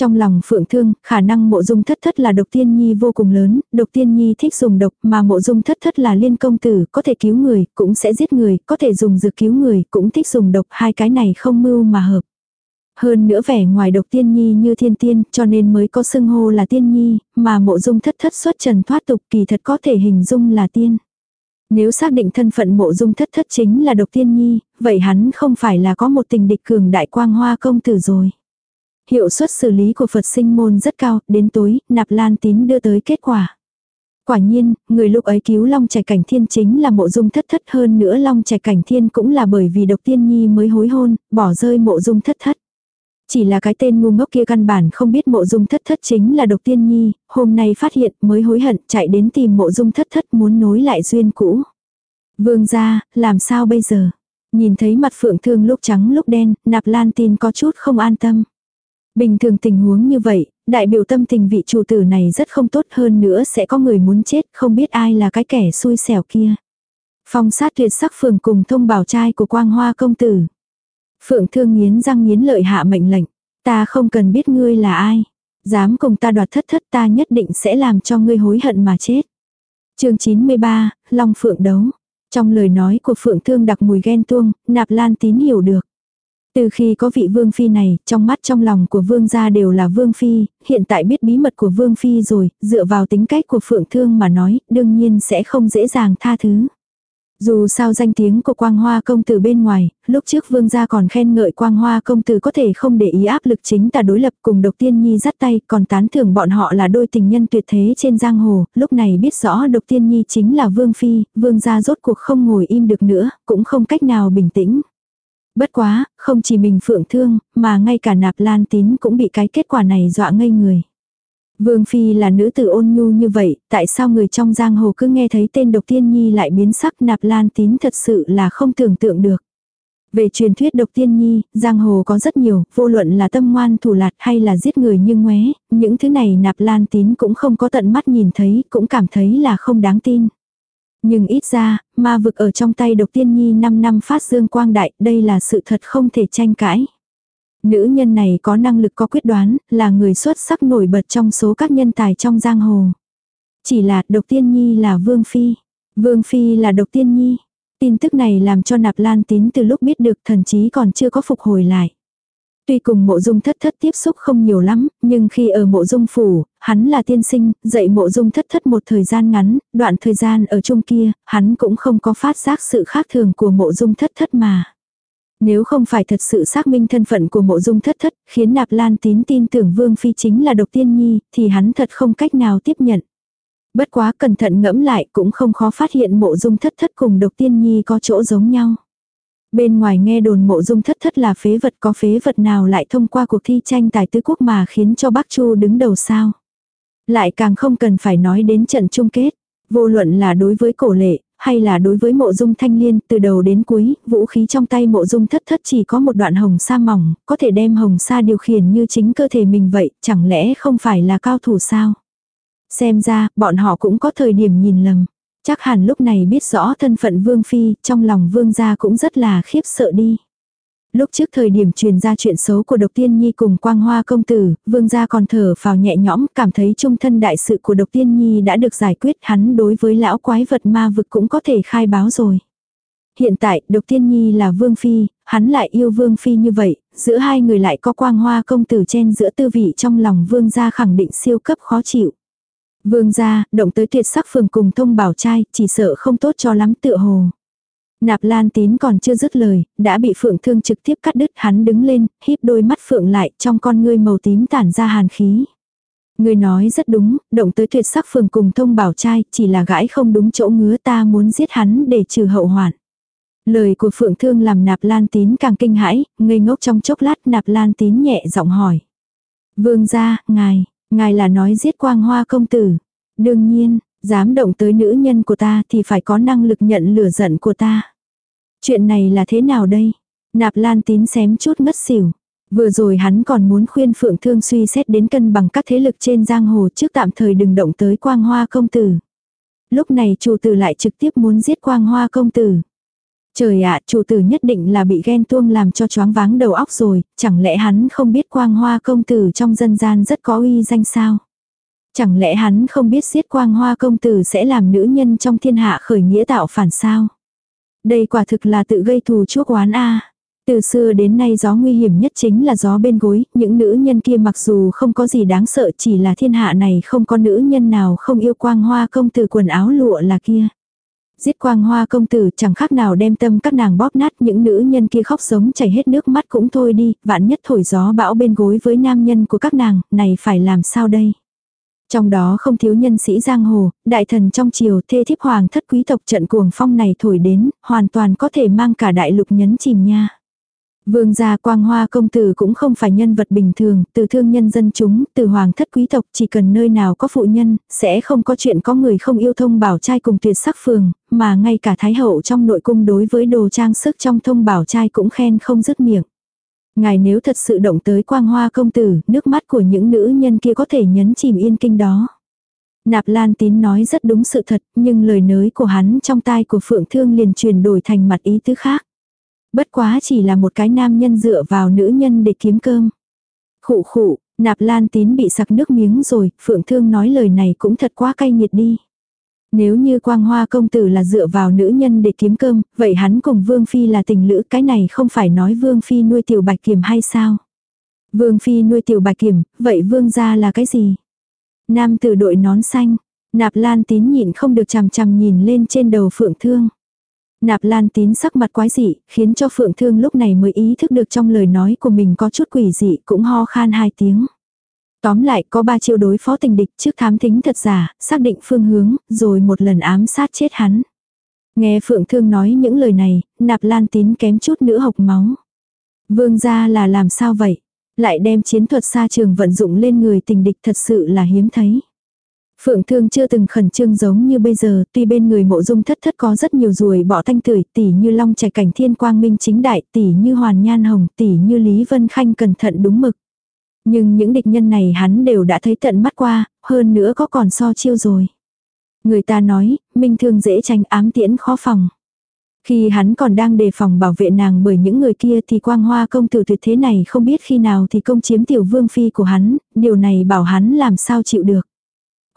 Trong lòng phượng thương, khả năng mộ dung thất thất là độc tiên nhi vô cùng lớn, độc tiên nhi thích dùng độc mà mộ dung thất thất là liên công tử, có thể cứu người, cũng sẽ giết người, có thể dùng dược cứu người, cũng thích dùng độc, hai cái này không mưu mà hợp. Hơn nữa vẻ ngoài độc tiên nhi như thiên tiên, cho nên mới có xưng hô là tiên nhi, mà mộ dung thất thất xuất trần thoát tục kỳ thật có thể hình dung là tiên. Nếu xác định thân phận mộ dung thất thất chính là độc tiên nhi, vậy hắn không phải là có một tình địch cường đại quang hoa công tử rồi. Hiệu suất xử lý của Phật sinh môn rất cao, đến tối, nạp lan tín đưa tới kết quả. Quả nhiên, người lúc ấy cứu Long Trạch Cảnh Thiên chính là mộ dung thất thất hơn nữa Long Trạch Cảnh Thiên cũng là bởi vì độc tiên nhi mới hối hôn, bỏ rơi mộ dung thất thất. Chỉ là cái tên ngu ngốc kia căn bản không biết mộ dung thất thất chính là độc tiên nhi, hôm nay phát hiện mới hối hận chạy đến tìm mộ dung thất thất muốn nối lại duyên cũ. Vương ra, làm sao bây giờ? Nhìn thấy mặt phượng thương lúc trắng lúc đen, nạp lan tin có chút không an tâm. Bình thường tình huống như vậy, đại biểu tâm tình vị chủ tử này rất không tốt hơn nữa sẽ có người muốn chết, không biết ai là cái kẻ xui xẻo kia. Phong sát tuyệt sắc phường cùng thông bảo trai của quang hoa công tử. Phượng thương nghiến răng nghiến lợi hạ mệnh lệnh. Ta không cần biết ngươi là ai. Dám cùng ta đoạt thất thất ta nhất định sẽ làm cho ngươi hối hận mà chết. chương 93, Long Phượng đấu. Trong lời nói của Phượng Thương đặc mùi ghen tuông, nạp lan tín hiểu được. Từ khi có vị vương phi này, trong mắt trong lòng của vương gia đều là vương phi, hiện tại biết bí mật của vương phi rồi, dựa vào tính cách của phượng thương mà nói, đương nhiên sẽ không dễ dàng tha thứ. Dù sao danh tiếng của quang hoa công tử bên ngoài, lúc trước vương gia còn khen ngợi quang hoa công tử có thể không để ý áp lực chính tà đối lập cùng độc tiên nhi dắt tay, còn tán thưởng bọn họ là đôi tình nhân tuyệt thế trên giang hồ, lúc này biết rõ độc tiên nhi chính là vương phi, vương gia rốt cuộc không ngồi im được nữa, cũng không cách nào bình tĩnh. Bất quá, không chỉ mình phượng thương, mà ngay cả nạp lan tín cũng bị cái kết quả này dọa ngây người. Vương Phi là nữ tử ôn nhu như vậy, tại sao người trong giang hồ cứ nghe thấy tên độc tiên nhi lại biến sắc nạp lan tín thật sự là không tưởng tượng được. Về truyền thuyết độc tiên nhi, giang hồ có rất nhiều, vô luận là tâm ngoan thủ lạt hay là giết người như ngoé, những thứ này nạp lan tín cũng không có tận mắt nhìn thấy, cũng cảm thấy là không đáng tin. Nhưng ít ra, ma vực ở trong tay độc tiên nhi 5 năm phát dương quang đại, đây là sự thật không thể tranh cãi. Nữ nhân này có năng lực có quyết đoán, là người xuất sắc nổi bật trong số các nhân tài trong giang hồ. Chỉ là độc tiên nhi là Vương Phi. Vương Phi là độc tiên nhi. Tin tức này làm cho nạp lan tín từ lúc biết được thần chí còn chưa có phục hồi lại. Tuy cùng mộ dung thất thất tiếp xúc không nhiều lắm, nhưng khi ở mộ dung phủ, hắn là tiên sinh, dạy mộ dung thất thất một thời gian ngắn, đoạn thời gian ở chung kia, hắn cũng không có phát giác sự khác thường của mộ dung thất thất mà. Nếu không phải thật sự xác minh thân phận của mộ dung thất thất, khiến nạp lan tín tin tưởng vương phi chính là độc tiên nhi, thì hắn thật không cách nào tiếp nhận. Bất quá cẩn thận ngẫm lại cũng không khó phát hiện mộ dung thất thất cùng độc tiên nhi có chỗ giống nhau. Bên ngoài nghe đồn mộ dung thất thất là phế vật có phế vật nào lại thông qua cuộc thi tranh tài tứ quốc mà khiến cho bác Chu đứng đầu sao. Lại càng không cần phải nói đến trận chung kết. Vô luận là đối với cổ lệ, hay là đối với mộ dung thanh liên, từ đầu đến cuối, vũ khí trong tay mộ dung thất thất chỉ có một đoạn hồng sa mỏng, có thể đem hồng sa điều khiển như chính cơ thể mình vậy, chẳng lẽ không phải là cao thủ sao? Xem ra, bọn họ cũng có thời điểm nhìn lầm. Chắc hẳn lúc này biết rõ thân phận vương phi, trong lòng vương gia cũng rất là khiếp sợ đi. Lúc trước thời điểm truyền ra chuyện xấu của độc tiên nhi cùng quang hoa công tử, vương gia còn thở vào nhẹ nhõm, cảm thấy trung thân đại sự của độc tiên nhi đã được giải quyết hắn đối với lão quái vật ma vực cũng có thể khai báo rồi. Hiện tại, độc tiên nhi là vương phi, hắn lại yêu vương phi như vậy, giữa hai người lại có quang hoa công tử chen giữa tư vị trong lòng vương gia khẳng định siêu cấp khó chịu. Vương gia, động tới tuyệt sắc phường cùng thông bảo trai, chỉ sợ không tốt cho lắm tựa hồ. Nạp lan tín còn chưa dứt lời, đã bị phượng thương trực tiếp cắt đứt hắn đứng lên, híp đôi mắt phượng lại trong con ngươi màu tím tản ra hàn khí. Người nói rất đúng, động tới tuyệt sắc phường cùng thông bảo trai, chỉ là gãi không đúng chỗ ngứa ta muốn giết hắn để trừ hậu hoạn. Lời của phượng thương làm nạp lan tín càng kinh hãi, ngây ngốc trong chốc lát nạp lan tín nhẹ giọng hỏi. Vương gia, ngài, ngài là nói giết quang hoa công tử. Đương nhiên, dám động tới nữ nhân của ta thì phải có năng lực nhận lửa giận của ta. Chuyện này là thế nào đây? Nạp lan tín xém chút ngất xỉu. Vừa rồi hắn còn muốn khuyên Phượng Thương suy xét đến cân bằng các thế lực trên giang hồ trước tạm thời đừng động tới quang hoa công tử. Lúc này chủ tử lại trực tiếp muốn giết quang hoa công tử. Trời ạ, chủ tử nhất định là bị ghen tuông làm cho choáng váng đầu óc rồi, chẳng lẽ hắn không biết quang hoa công tử trong dân gian rất có uy danh sao? Chẳng lẽ hắn không biết giết quang hoa công tử sẽ làm nữ nhân trong thiên hạ khởi nghĩa tạo phản sao? Đây quả thực là tự gây thù chuốc oán a. Từ xưa đến nay gió nguy hiểm nhất chính là gió bên gối, những nữ nhân kia mặc dù không có gì đáng sợ chỉ là thiên hạ này không có nữ nhân nào không yêu quang hoa công tử quần áo lụa là kia. Giết quang hoa công tử chẳng khác nào đem tâm các nàng bóp nát những nữ nhân kia khóc sống chảy hết nước mắt cũng thôi đi, vạn nhất thổi gió bão bên gối với nam nhân của các nàng, này phải làm sao đây? Trong đó không thiếu nhân sĩ giang hồ, đại thần trong triều thê thiếp hoàng thất quý tộc trận cuồng phong này thổi đến, hoàn toàn có thể mang cả đại lục nhấn chìm nha. Vương gia quang hoa công tử cũng không phải nhân vật bình thường, từ thương nhân dân chúng, từ hoàng thất quý tộc chỉ cần nơi nào có phụ nhân, sẽ không có chuyện có người không yêu thông bảo trai cùng tuyệt sắc phường, mà ngay cả thái hậu trong nội cung đối với đồ trang sức trong thông bảo trai cũng khen không dứt miệng. Ngài nếu thật sự động tới quang hoa công tử, nước mắt của những nữ nhân kia có thể nhấn chìm yên kinh đó. Nạp Lan Tín nói rất đúng sự thật, nhưng lời nới của hắn trong tai của Phượng Thương liền chuyển đổi thành mặt ý tứ khác. Bất quá chỉ là một cái nam nhân dựa vào nữ nhân để kiếm cơm. Khụ khụ, Nạp Lan Tín bị sặc nước miếng rồi, Phượng Thương nói lời này cũng thật quá cay nghiệt đi. Nếu như quang hoa công tử là dựa vào nữ nhân để kiếm cơm, vậy hắn cùng Vương Phi là tình lữ, cái này không phải nói Vương Phi nuôi tiểu bạch kiểm hay sao? Vương Phi nuôi tiểu bạch kiểm, vậy Vương gia là cái gì? Nam tử đội nón xanh, nạp lan tín nhịn không được chằm chằm nhìn lên trên đầu phượng thương. Nạp lan tín sắc mặt quái dị, khiến cho phượng thương lúc này mới ý thức được trong lời nói của mình có chút quỷ dị cũng ho khan hai tiếng. Tóm lại có ba chiêu đối phó tình địch trước thám thính thật giả, xác định phương hướng, rồi một lần ám sát chết hắn. Nghe Phượng Thương nói những lời này, nạp lan tín kém chút nữa hộc máu. Vương gia là làm sao vậy? Lại đem chiến thuật xa trường vận dụng lên người tình địch thật sự là hiếm thấy. Phượng Thương chưa từng khẩn trương giống như bây giờ, tuy bên người mộ dung thất thất có rất nhiều ruồi bỏ thanh tử tỷ như long trẻ cảnh thiên quang minh chính đại, tỷ như hoàn nhan hồng, tỷ như Lý Vân Khanh cẩn thận đúng mực. Nhưng những địch nhân này hắn đều đã thấy tận mắt qua, hơn nữa có còn so chiêu rồi. Người ta nói, minh thương dễ tranh ám tiễn khó phòng. Khi hắn còn đang đề phòng bảo vệ nàng bởi những người kia thì quang hoa công tử tuyệt thế này không biết khi nào thì công chiếm tiểu vương phi của hắn, điều này bảo hắn làm sao chịu được.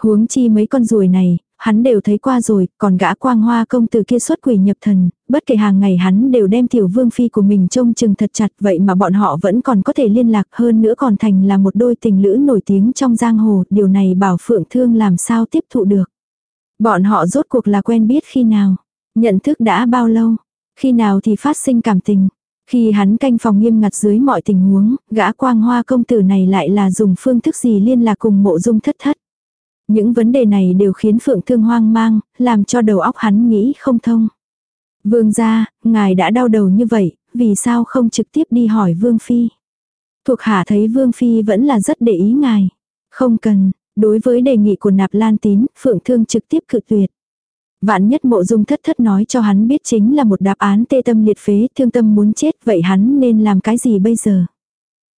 Huống chi mấy con ruồi này, hắn đều thấy qua rồi, còn gã quang hoa công tử kia xuất quỷ nhập thần, bất kể hàng ngày hắn đều đem tiểu vương phi của mình trông chừng thật chặt vậy mà bọn họ vẫn còn có thể liên lạc hơn nữa còn thành là một đôi tình lữ nổi tiếng trong giang hồ, điều này bảo phượng thương làm sao tiếp thụ được. Bọn họ rốt cuộc là quen biết khi nào, nhận thức đã bao lâu, khi nào thì phát sinh cảm tình. Khi hắn canh phòng nghiêm ngặt dưới mọi tình huống, gã quang hoa công tử này lại là dùng phương thức gì liên lạc cùng mộ dung thất thất. Những vấn đề này đều khiến Phượng Thương hoang mang, làm cho đầu óc hắn nghĩ không thông. Vương gia, ngài đã đau đầu như vậy, vì sao không trực tiếp đi hỏi Vương Phi? Thuộc hạ thấy Vương Phi vẫn là rất để ý ngài. Không cần, đối với đề nghị của nạp lan tín, Phượng Thương trực tiếp cự tuyệt. Vạn nhất mộ dung thất thất nói cho hắn biết chính là một đáp án tê tâm liệt phế, thương tâm muốn chết, vậy hắn nên làm cái gì bây giờ?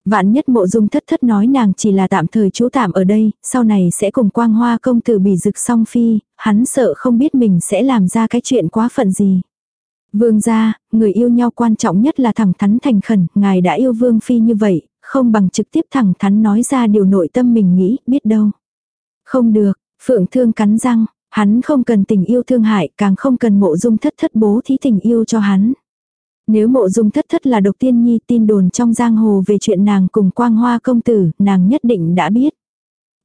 Vạn nhất mộ dung thất thất nói nàng chỉ là tạm thời trú tạm ở đây, sau này sẽ cùng quang hoa công tử bị rực song phi, hắn sợ không biết mình sẽ làm ra cái chuyện quá phận gì. Vương gia, người yêu nhau quan trọng nhất là thẳng thắn thành khẩn, ngài đã yêu vương phi như vậy, không bằng trực tiếp thẳng thắn nói ra điều nội tâm mình nghĩ, biết đâu. Không được, phượng thương cắn răng, hắn không cần tình yêu thương hại, càng không cần mộ dung thất thất bố thí tình yêu cho hắn. Nếu mộ dung thất thất là độc tiên nhi tin đồn trong giang hồ về chuyện nàng cùng quang hoa công tử, nàng nhất định đã biết.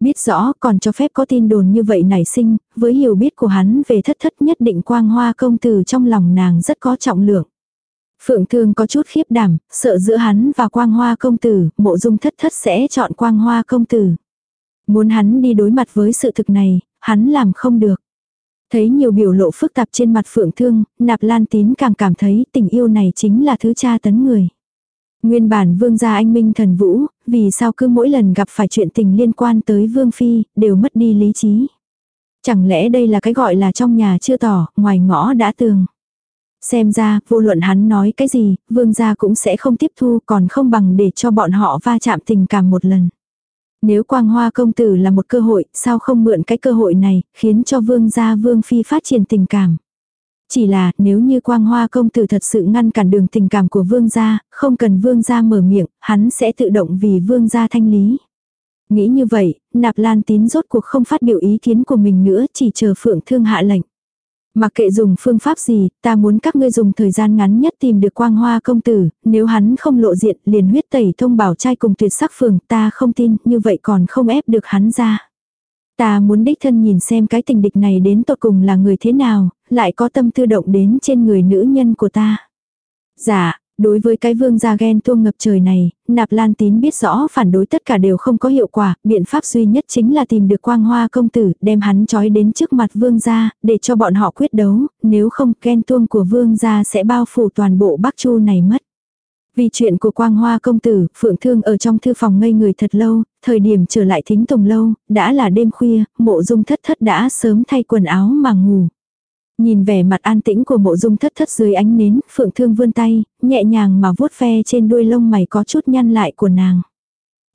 Biết rõ còn cho phép có tin đồn như vậy nảy sinh, với hiểu biết của hắn về thất thất nhất định quang hoa công tử trong lòng nàng rất có trọng lượng. Phượng thương có chút khiếp đảm, sợ giữa hắn và quang hoa công tử, mộ dung thất thất sẽ chọn quang hoa công tử. Muốn hắn đi đối mặt với sự thực này, hắn làm không được. Thấy nhiều biểu lộ phức tạp trên mặt phượng thương, nạp lan tín càng cảm thấy tình yêu này chính là thứ cha tấn người. Nguyên bản vương gia anh minh thần vũ, vì sao cứ mỗi lần gặp phải chuyện tình liên quan tới vương phi, đều mất đi lý trí. Chẳng lẽ đây là cái gọi là trong nhà chưa tỏ, ngoài ngõ đã tường. Xem ra, vô luận hắn nói cái gì, vương gia cũng sẽ không tiếp thu còn không bằng để cho bọn họ va chạm tình cảm một lần. Nếu quang hoa công tử là một cơ hội, sao không mượn cái cơ hội này, khiến cho vương gia vương phi phát triển tình cảm. Chỉ là, nếu như quang hoa công tử thật sự ngăn cản đường tình cảm của vương gia, không cần vương gia mở miệng, hắn sẽ tự động vì vương gia thanh lý. Nghĩ như vậy, nạp lan tín rốt cuộc không phát biểu ý kiến của mình nữa, chỉ chờ phượng thương hạ lệnh. Mặc kệ dùng phương pháp gì, ta muốn các ngươi dùng thời gian ngắn nhất tìm được quang hoa công tử, nếu hắn không lộ diện liền huyết tẩy thông bảo trai cùng tuyệt sắc phường ta không tin, như vậy còn không ép được hắn ra. Ta muốn đích thân nhìn xem cái tình địch này đến tột cùng là người thế nào, lại có tâm tư động đến trên người nữ nhân của ta. Dạ, đối với cái vương gia ghen tuông ngập trời này, nạp lan tín biết rõ phản đối tất cả đều không có hiệu quả, biện pháp duy nhất chính là tìm được quang hoa công tử, đem hắn trói đến trước mặt vương gia, để cho bọn họ quyết đấu, nếu không ghen tuông của vương gia sẽ bao phủ toàn bộ bắc chu này mất. Vì chuyện của quang hoa công tử, Phượng Thương ở trong thư phòng ngây người thật lâu, thời điểm trở lại thính tùng lâu, đã là đêm khuya, mộ dung thất thất đã sớm thay quần áo mà ngủ. Nhìn vẻ mặt an tĩnh của mộ dung thất thất dưới ánh nến, Phượng Thương vươn tay, nhẹ nhàng mà vuốt ve trên đuôi lông mày có chút nhăn lại của nàng.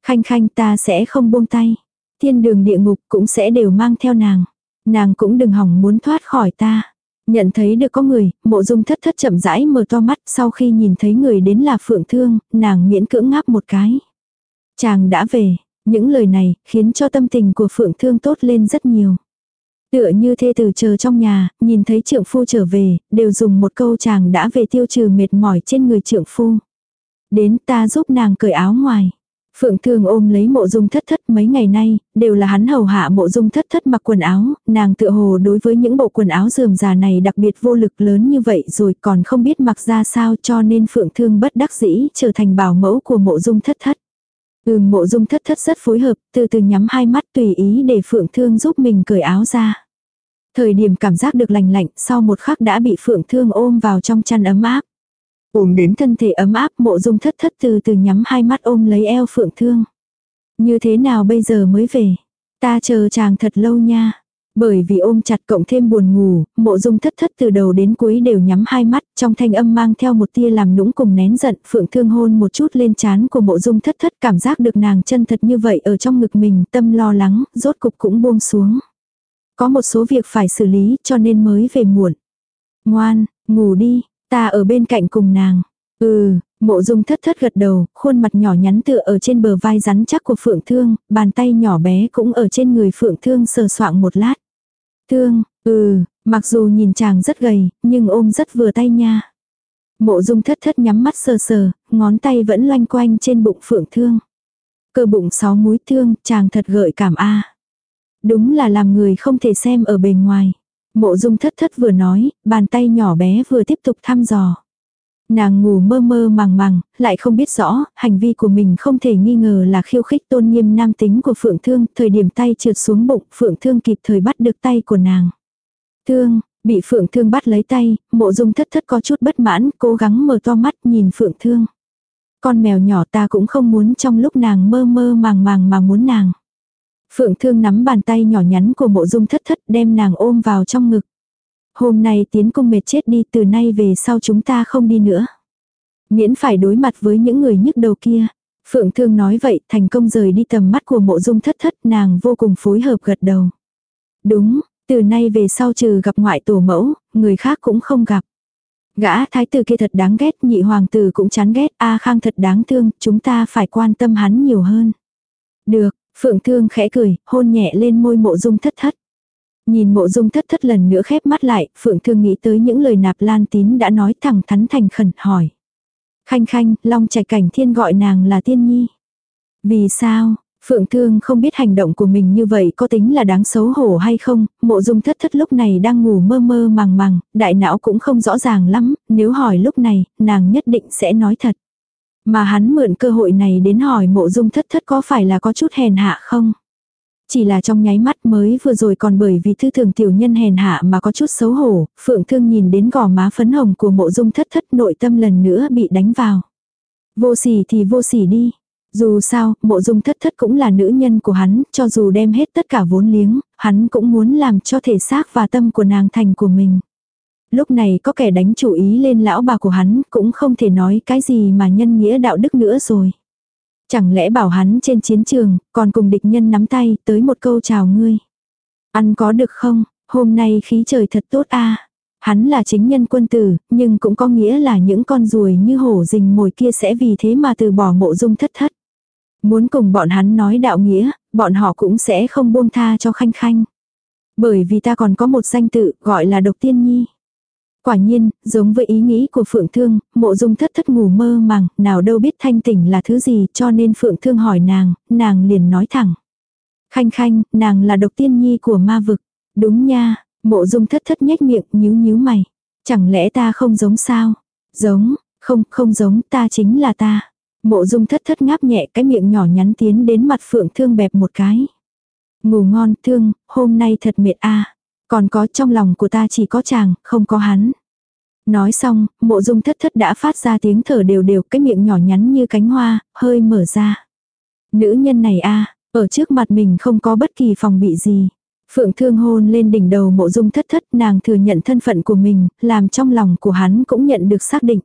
Khanh khanh ta sẽ không buông tay. Thiên đường địa ngục cũng sẽ đều mang theo nàng. Nàng cũng đừng hỏng muốn thoát khỏi ta. Nhận thấy được có người, mộ dung thất thất chậm rãi mở to mắt sau khi nhìn thấy người đến là Phượng Thương, nàng miễn cưỡng ngáp một cái. Chàng đã về, những lời này khiến cho tâm tình của Phượng Thương tốt lên rất nhiều. Tựa như thê tử chờ trong nhà, nhìn thấy trượng phu trở về, đều dùng một câu chàng đã về tiêu trừ mệt mỏi trên người trượng phu. Đến ta giúp nàng cởi áo ngoài. Phượng Thương ôm lấy mộ dung thất thất mấy ngày nay, đều là hắn hầu hạ mộ dung thất thất mặc quần áo, nàng tựa hồ đối với những bộ quần áo dườm già này đặc biệt vô lực lớn như vậy rồi còn không biết mặc ra sao cho nên Phượng Thương bất đắc dĩ trở thành bảo mẫu của mộ dung thất thất. Ừm mộ dung thất thất rất phối hợp, từ từ nhắm hai mắt tùy ý để Phượng Thương giúp mình cởi áo ra. Thời điểm cảm giác được lành lạnh sau một khắc đã bị Phượng Thương ôm vào trong chăn ấm áp. Ôm đến thân thể ấm áp mộ dung thất thất từ từ nhắm hai mắt ôm lấy eo Phượng Thương. Như thế nào bây giờ mới về? Ta chờ chàng thật lâu nha. Bởi vì ôm chặt cộng thêm buồn ngủ, mộ dung thất thất từ đầu đến cuối đều nhắm hai mắt, trong thanh âm mang theo một tia làm nũng cùng nén giận, phượng thương hôn một chút lên chán của mộ dung thất thất cảm giác được nàng chân thật như vậy ở trong ngực mình, tâm lo lắng, rốt cục cũng buông xuống. Có một số việc phải xử lý cho nên mới về muộn. Ngoan, ngủ đi, ta ở bên cạnh cùng nàng. Ừ, mộ dung thất thất gật đầu, khuôn mặt nhỏ nhắn tựa ở trên bờ vai rắn chắc của phượng thương, bàn tay nhỏ bé cũng ở trên người phượng thương sờ soạng một lát. Thương, ừ, mặc dù nhìn chàng rất gầy, nhưng ôm rất vừa tay nha. Mộ dung thất thất nhắm mắt sờ sờ, ngón tay vẫn loanh quanh trên bụng phượng thương. Cơ bụng sáu múi thương, chàng thật gợi cảm a. Đúng là làm người không thể xem ở bề ngoài. Mộ dung thất thất vừa nói, bàn tay nhỏ bé vừa tiếp tục thăm dò. Nàng ngủ mơ mơ màng màng, lại không biết rõ, hành vi của mình không thể nghi ngờ là khiêu khích tôn nghiêm nam tính của Phượng Thương, thời điểm tay trượt xuống bụng, Phượng Thương kịp thời bắt được tay của nàng. Thương, bị Phượng Thương bắt lấy tay, mộ dung thất thất có chút bất mãn, cố gắng mở to mắt nhìn Phượng Thương. Con mèo nhỏ ta cũng không muốn trong lúc nàng mơ mơ màng màng mà muốn nàng. Phượng Thương nắm bàn tay nhỏ nhắn của mộ dung thất thất đem nàng ôm vào trong ngực. Hôm nay tiến công mệt chết đi từ nay về sau chúng ta không đi nữa. Miễn phải đối mặt với những người nhức đầu kia. Phượng Thương nói vậy thành công rời đi tầm mắt của mộ dung thất thất nàng vô cùng phối hợp gật đầu. Đúng, từ nay về sau trừ gặp ngoại tổ mẫu, người khác cũng không gặp. Gã thái tử kia thật đáng ghét, nhị hoàng tử cũng chán ghét, A Khang thật đáng thương, chúng ta phải quan tâm hắn nhiều hơn. Được, Phượng Thương khẽ cười, hôn nhẹ lên môi mộ dung thất thất. Nhìn mộ dung thất thất lần nữa khép mắt lại, Phượng Thương nghĩ tới những lời nạp lan tín đã nói thẳng thắn thành khẩn hỏi. Khanh khanh, Long Trạch Cảnh Thiên gọi nàng là Tiên Nhi. Vì sao, Phượng Thương không biết hành động của mình như vậy có tính là đáng xấu hổ hay không, mộ dung thất thất lúc này đang ngủ mơ mơ màng màng, đại não cũng không rõ ràng lắm, nếu hỏi lúc này, nàng nhất định sẽ nói thật. Mà hắn mượn cơ hội này đến hỏi mộ dung thất thất có phải là có chút hèn hạ không? Chỉ là trong nháy mắt mới vừa rồi còn bởi vì thư thường tiểu nhân hèn hạ mà có chút xấu hổ, phượng thương nhìn đến gò má phấn hồng của mộ dung thất thất nội tâm lần nữa bị đánh vào. Vô sỉ thì vô sỉ đi. Dù sao, mộ dung thất thất cũng là nữ nhân của hắn, cho dù đem hết tất cả vốn liếng, hắn cũng muốn làm cho thể xác và tâm của nàng thành của mình. Lúc này có kẻ đánh chủ ý lên lão bà của hắn, cũng không thể nói cái gì mà nhân nghĩa đạo đức nữa rồi. Chẳng lẽ bảo hắn trên chiến trường, còn cùng địch nhân nắm tay, tới một câu chào ngươi. Ăn có được không, hôm nay khí trời thật tốt a Hắn là chính nhân quân tử, nhưng cũng có nghĩa là những con ruồi như hổ rình mồi kia sẽ vì thế mà từ bỏ mộ dung thất thất. Muốn cùng bọn hắn nói đạo nghĩa, bọn họ cũng sẽ không buông tha cho khanh khanh. Bởi vì ta còn có một danh tự gọi là độc tiên nhi. Quả nhiên, giống với ý nghĩ của Phượng Thương, mộ dung thất thất ngủ mơ màng, nào đâu biết thanh tỉnh là thứ gì cho nên Phượng Thương hỏi nàng, nàng liền nói thẳng. Khanh khanh, nàng là độc tiên nhi của ma vực. Đúng nha, mộ dung thất thất nhếch miệng, nhíu nhíu mày. Chẳng lẽ ta không giống sao? Giống, không, không giống, ta chính là ta. Mộ dung thất thất ngáp nhẹ cái miệng nhỏ nhắn tiến đến mặt phượng thương bẹp một cái. Ngủ ngon thương, hôm nay thật mệt a còn có trong lòng của ta chỉ có chàng, không có hắn. Nói xong, mộ dung thất thất đã phát ra tiếng thở đều đều cái miệng nhỏ nhắn như cánh hoa, hơi mở ra. Nữ nhân này a ở trước mặt mình không có bất kỳ phòng bị gì. Phượng thương hôn lên đỉnh đầu mộ dung thất thất nàng thừa nhận thân phận của mình, làm trong lòng của hắn cũng nhận được xác định.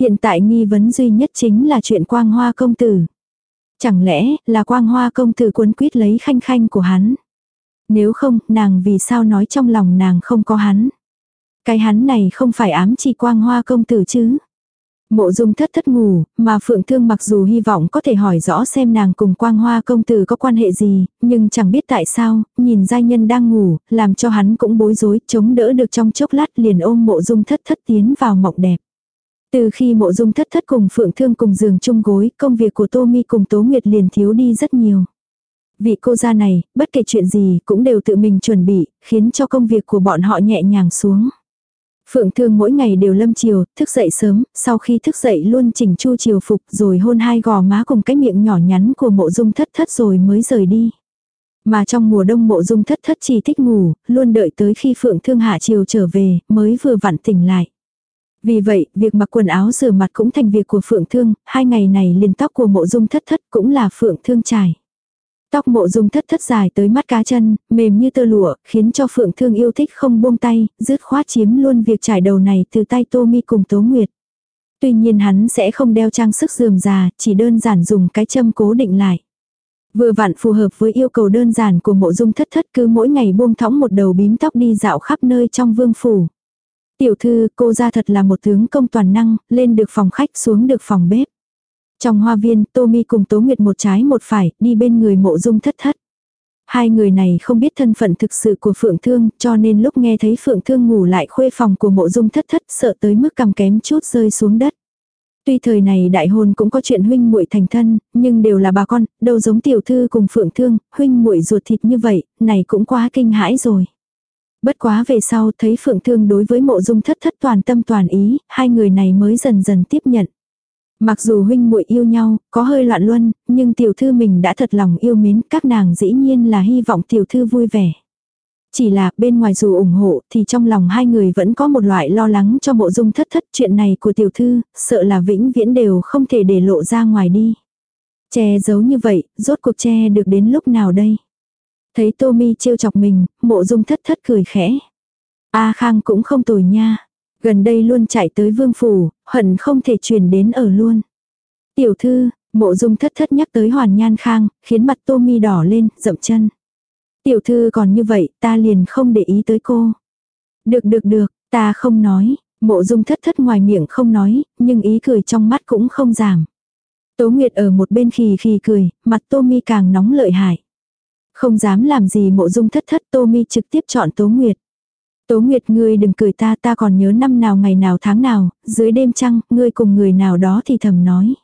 Hiện tại nghi vấn duy nhất chính là chuyện quang hoa công tử. Chẳng lẽ là quang hoa công tử cuốn quýt lấy khanh khanh của hắn. Nếu không, nàng vì sao nói trong lòng nàng không có hắn. Cái hắn này không phải ám chỉ quang hoa công tử chứ. Mộ dung thất thất ngủ, mà Phượng Thương mặc dù hy vọng có thể hỏi rõ xem nàng cùng quang hoa công tử có quan hệ gì, nhưng chẳng biết tại sao, nhìn giai nhân đang ngủ, làm cho hắn cũng bối rối, chống đỡ được trong chốc lát liền ôm mộ dung thất thất tiến vào mộng đẹp. Từ khi mộ dung thất thất cùng Phượng Thương cùng giường chung gối, công việc của Tô Mi cùng Tố Nguyệt liền thiếu đi rất nhiều. Vị cô gia này, bất kể chuyện gì cũng đều tự mình chuẩn bị, khiến cho công việc của bọn họ nhẹ nhàng xuống. Phượng Thương mỗi ngày đều lâm chiều, thức dậy sớm, sau khi thức dậy luôn chỉnh chu chiều phục rồi hôn hai gò má cùng cái miệng nhỏ nhắn của mộ dung thất thất rồi mới rời đi. Mà trong mùa đông mộ dung thất thất chỉ thích ngủ, luôn đợi tới khi Phượng Thương hạ chiều trở về, mới vừa vặn tỉnh lại. Vì vậy, việc mặc quần áo rửa mặt cũng thành việc của Phượng Thương, hai ngày này liền tóc của mộ dung thất thất cũng là Phượng Thương trải. Tóc mộ dung thất thất dài tới mắt cá chân, mềm như tơ lụa, khiến cho Phượng Thương yêu thích không buông tay, dứt khoát chiếm luôn việc trải đầu này từ tay Tô Mi cùng Tố Nguyệt. Tuy nhiên hắn sẽ không đeo trang sức dườm già, chỉ đơn giản dùng cái châm cố định lại. Vừa vặn phù hợp với yêu cầu đơn giản của mộ dung thất thất cứ mỗi ngày buông thõng một đầu bím tóc đi dạo khắp nơi trong vương phủ. Tiểu thư, cô ra thật là một tướng công toàn năng, lên được phòng khách xuống được phòng bếp. Trong hoa viên, Tommy cùng Tố Nguyệt một trái một phải, đi bên người mộ dung thất thất. Hai người này không biết thân phận thực sự của Phượng Thương, cho nên lúc nghe thấy Phượng Thương ngủ lại khuê phòng của mộ dung thất thất sợ tới mức cầm kém chút rơi xuống đất. Tuy thời này đại hôn cũng có chuyện huynh muội thành thân, nhưng đều là bà con, đâu giống tiểu thư cùng Phượng Thương, huynh muội ruột thịt như vậy, này cũng quá kinh hãi rồi. Bất quá về sau thấy Phượng Thương đối với mộ dung thất thất toàn tâm toàn ý, hai người này mới dần dần tiếp nhận. Mặc dù huynh muội yêu nhau, có hơi loạn luân, nhưng tiểu thư mình đã thật lòng yêu mến, các nàng dĩ nhiên là hy vọng tiểu thư vui vẻ. Chỉ là bên ngoài dù ủng hộ thì trong lòng hai người vẫn có một loại lo lắng cho mộ dung thất thất chuyện này của tiểu thư, sợ là vĩnh viễn đều không thể để lộ ra ngoài đi. Che giấu như vậy, rốt cuộc che được đến lúc nào đây? Thấy Tô Mi trêu chọc mình, mộ dung thất thất cười khẽ. A Khang cũng không tồi nha. Gần đây luôn chạy tới vương phủ, hận không thể truyền đến ở luôn. Tiểu thư, mộ dung thất thất nhắc tới hoàn nhan khang, khiến mặt tô mi đỏ lên, rậm chân. Tiểu thư còn như vậy, ta liền không để ý tới cô. Được được được, ta không nói, mộ dung thất thất ngoài miệng không nói, nhưng ý cười trong mắt cũng không giảm. Tố Nguyệt ở một bên khì khì cười, mặt Tô Mi càng nóng lợi hại. Không dám làm gì mộ dung thất thất Tô Mi trực tiếp chọn Tố Nguyệt. Tố Nguyệt ngươi đừng cười ta ta còn nhớ năm nào ngày nào tháng nào, dưới đêm trăng, ngươi cùng người nào đó thì thầm nói.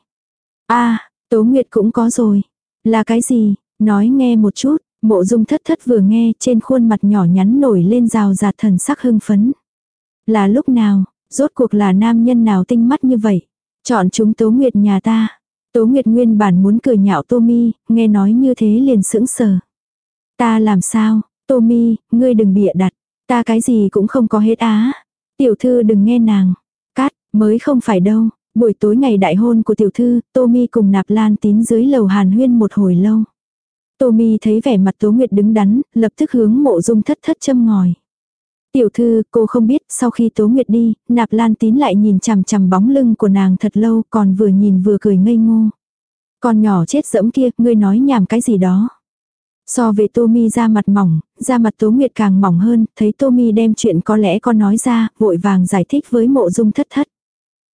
a Tố Nguyệt cũng có rồi. Là cái gì? Nói nghe một chút, mộ dung thất thất vừa nghe trên khuôn mặt nhỏ nhắn nổi lên rào rạt thần sắc hưng phấn. Là lúc nào, rốt cuộc là nam nhân nào tinh mắt như vậy? Chọn chúng Tố Nguyệt nhà ta. Tố Nguyệt nguyên bản muốn cười nhạo Tô Mi, nghe nói như thế liền sững sờ. Ta làm sao, Tô Mi, ngươi đừng bịa đặt. Ta cái gì cũng không có hết á. Tiểu thư đừng nghe nàng. Cát, mới không phải đâu. Buổi tối ngày đại hôn của tiểu thư, Tommy cùng nạp lan tín dưới lầu hàn huyên một hồi lâu. Tommy thấy vẻ mặt Tố Nguyệt đứng đắn, lập tức hướng mộ dung thất thất châm ngòi. Tiểu thư, cô không biết, sau khi Tố Nguyệt đi, nạp lan tín lại nhìn chằm chằm bóng lưng của nàng thật lâu, còn vừa nhìn vừa cười ngây ngô. Con nhỏ chết dẫm kia, ngươi nói nhảm cái gì đó. So về Tommy ra mặt mỏng, da mặt Tố Nguyệt càng mỏng hơn, thấy Tommy đem chuyện có lẽ con nói ra, vội vàng giải thích với mộ dung thất thất.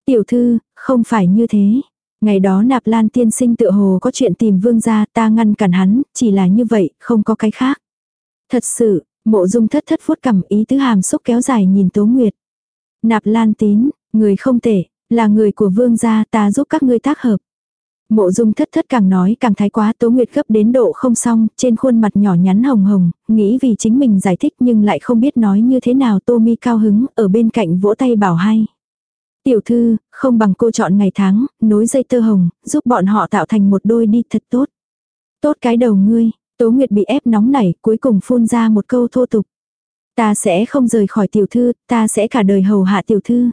Tiểu thư, không phải như thế. Ngày đó nạp lan tiên sinh tự hồ có chuyện tìm vương gia ta ngăn cản hắn, chỉ là như vậy, không có cái khác. Thật sự, mộ dung thất thất vuốt cầm ý tứ hàm xúc kéo dài nhìn Tố Nguyệt. Nạp lan tín, người không tệ, là người của vương gia ta giúp các ngươi tác hợp. Mộ dung thất thất càng nói càng thái quá Tố Nguyệt gấp đến độ không xong, trên khuôn mặt nhỏ nhắn hồng hồng, nghĩ vì chính mình giải thích nhưng lại không biết nói như thế nào Tô Mi cao hứng, ở bên cạnh vỗ tay bảo hay. Tiểu thư, không bằng cô chọn ngày tháng, nối dây tơ hồng, giúp bọn họ tạo thành một đôi đi thật tốt. Tốt cái đầu ngươi, Tố Nguyệt bị ép nóng nảy, cuối cùng phun ra một câu thô tục. Ta sẽ không rời khỏi tiểu thư, ta sẽ cả đời hầu hạ tiểu thư.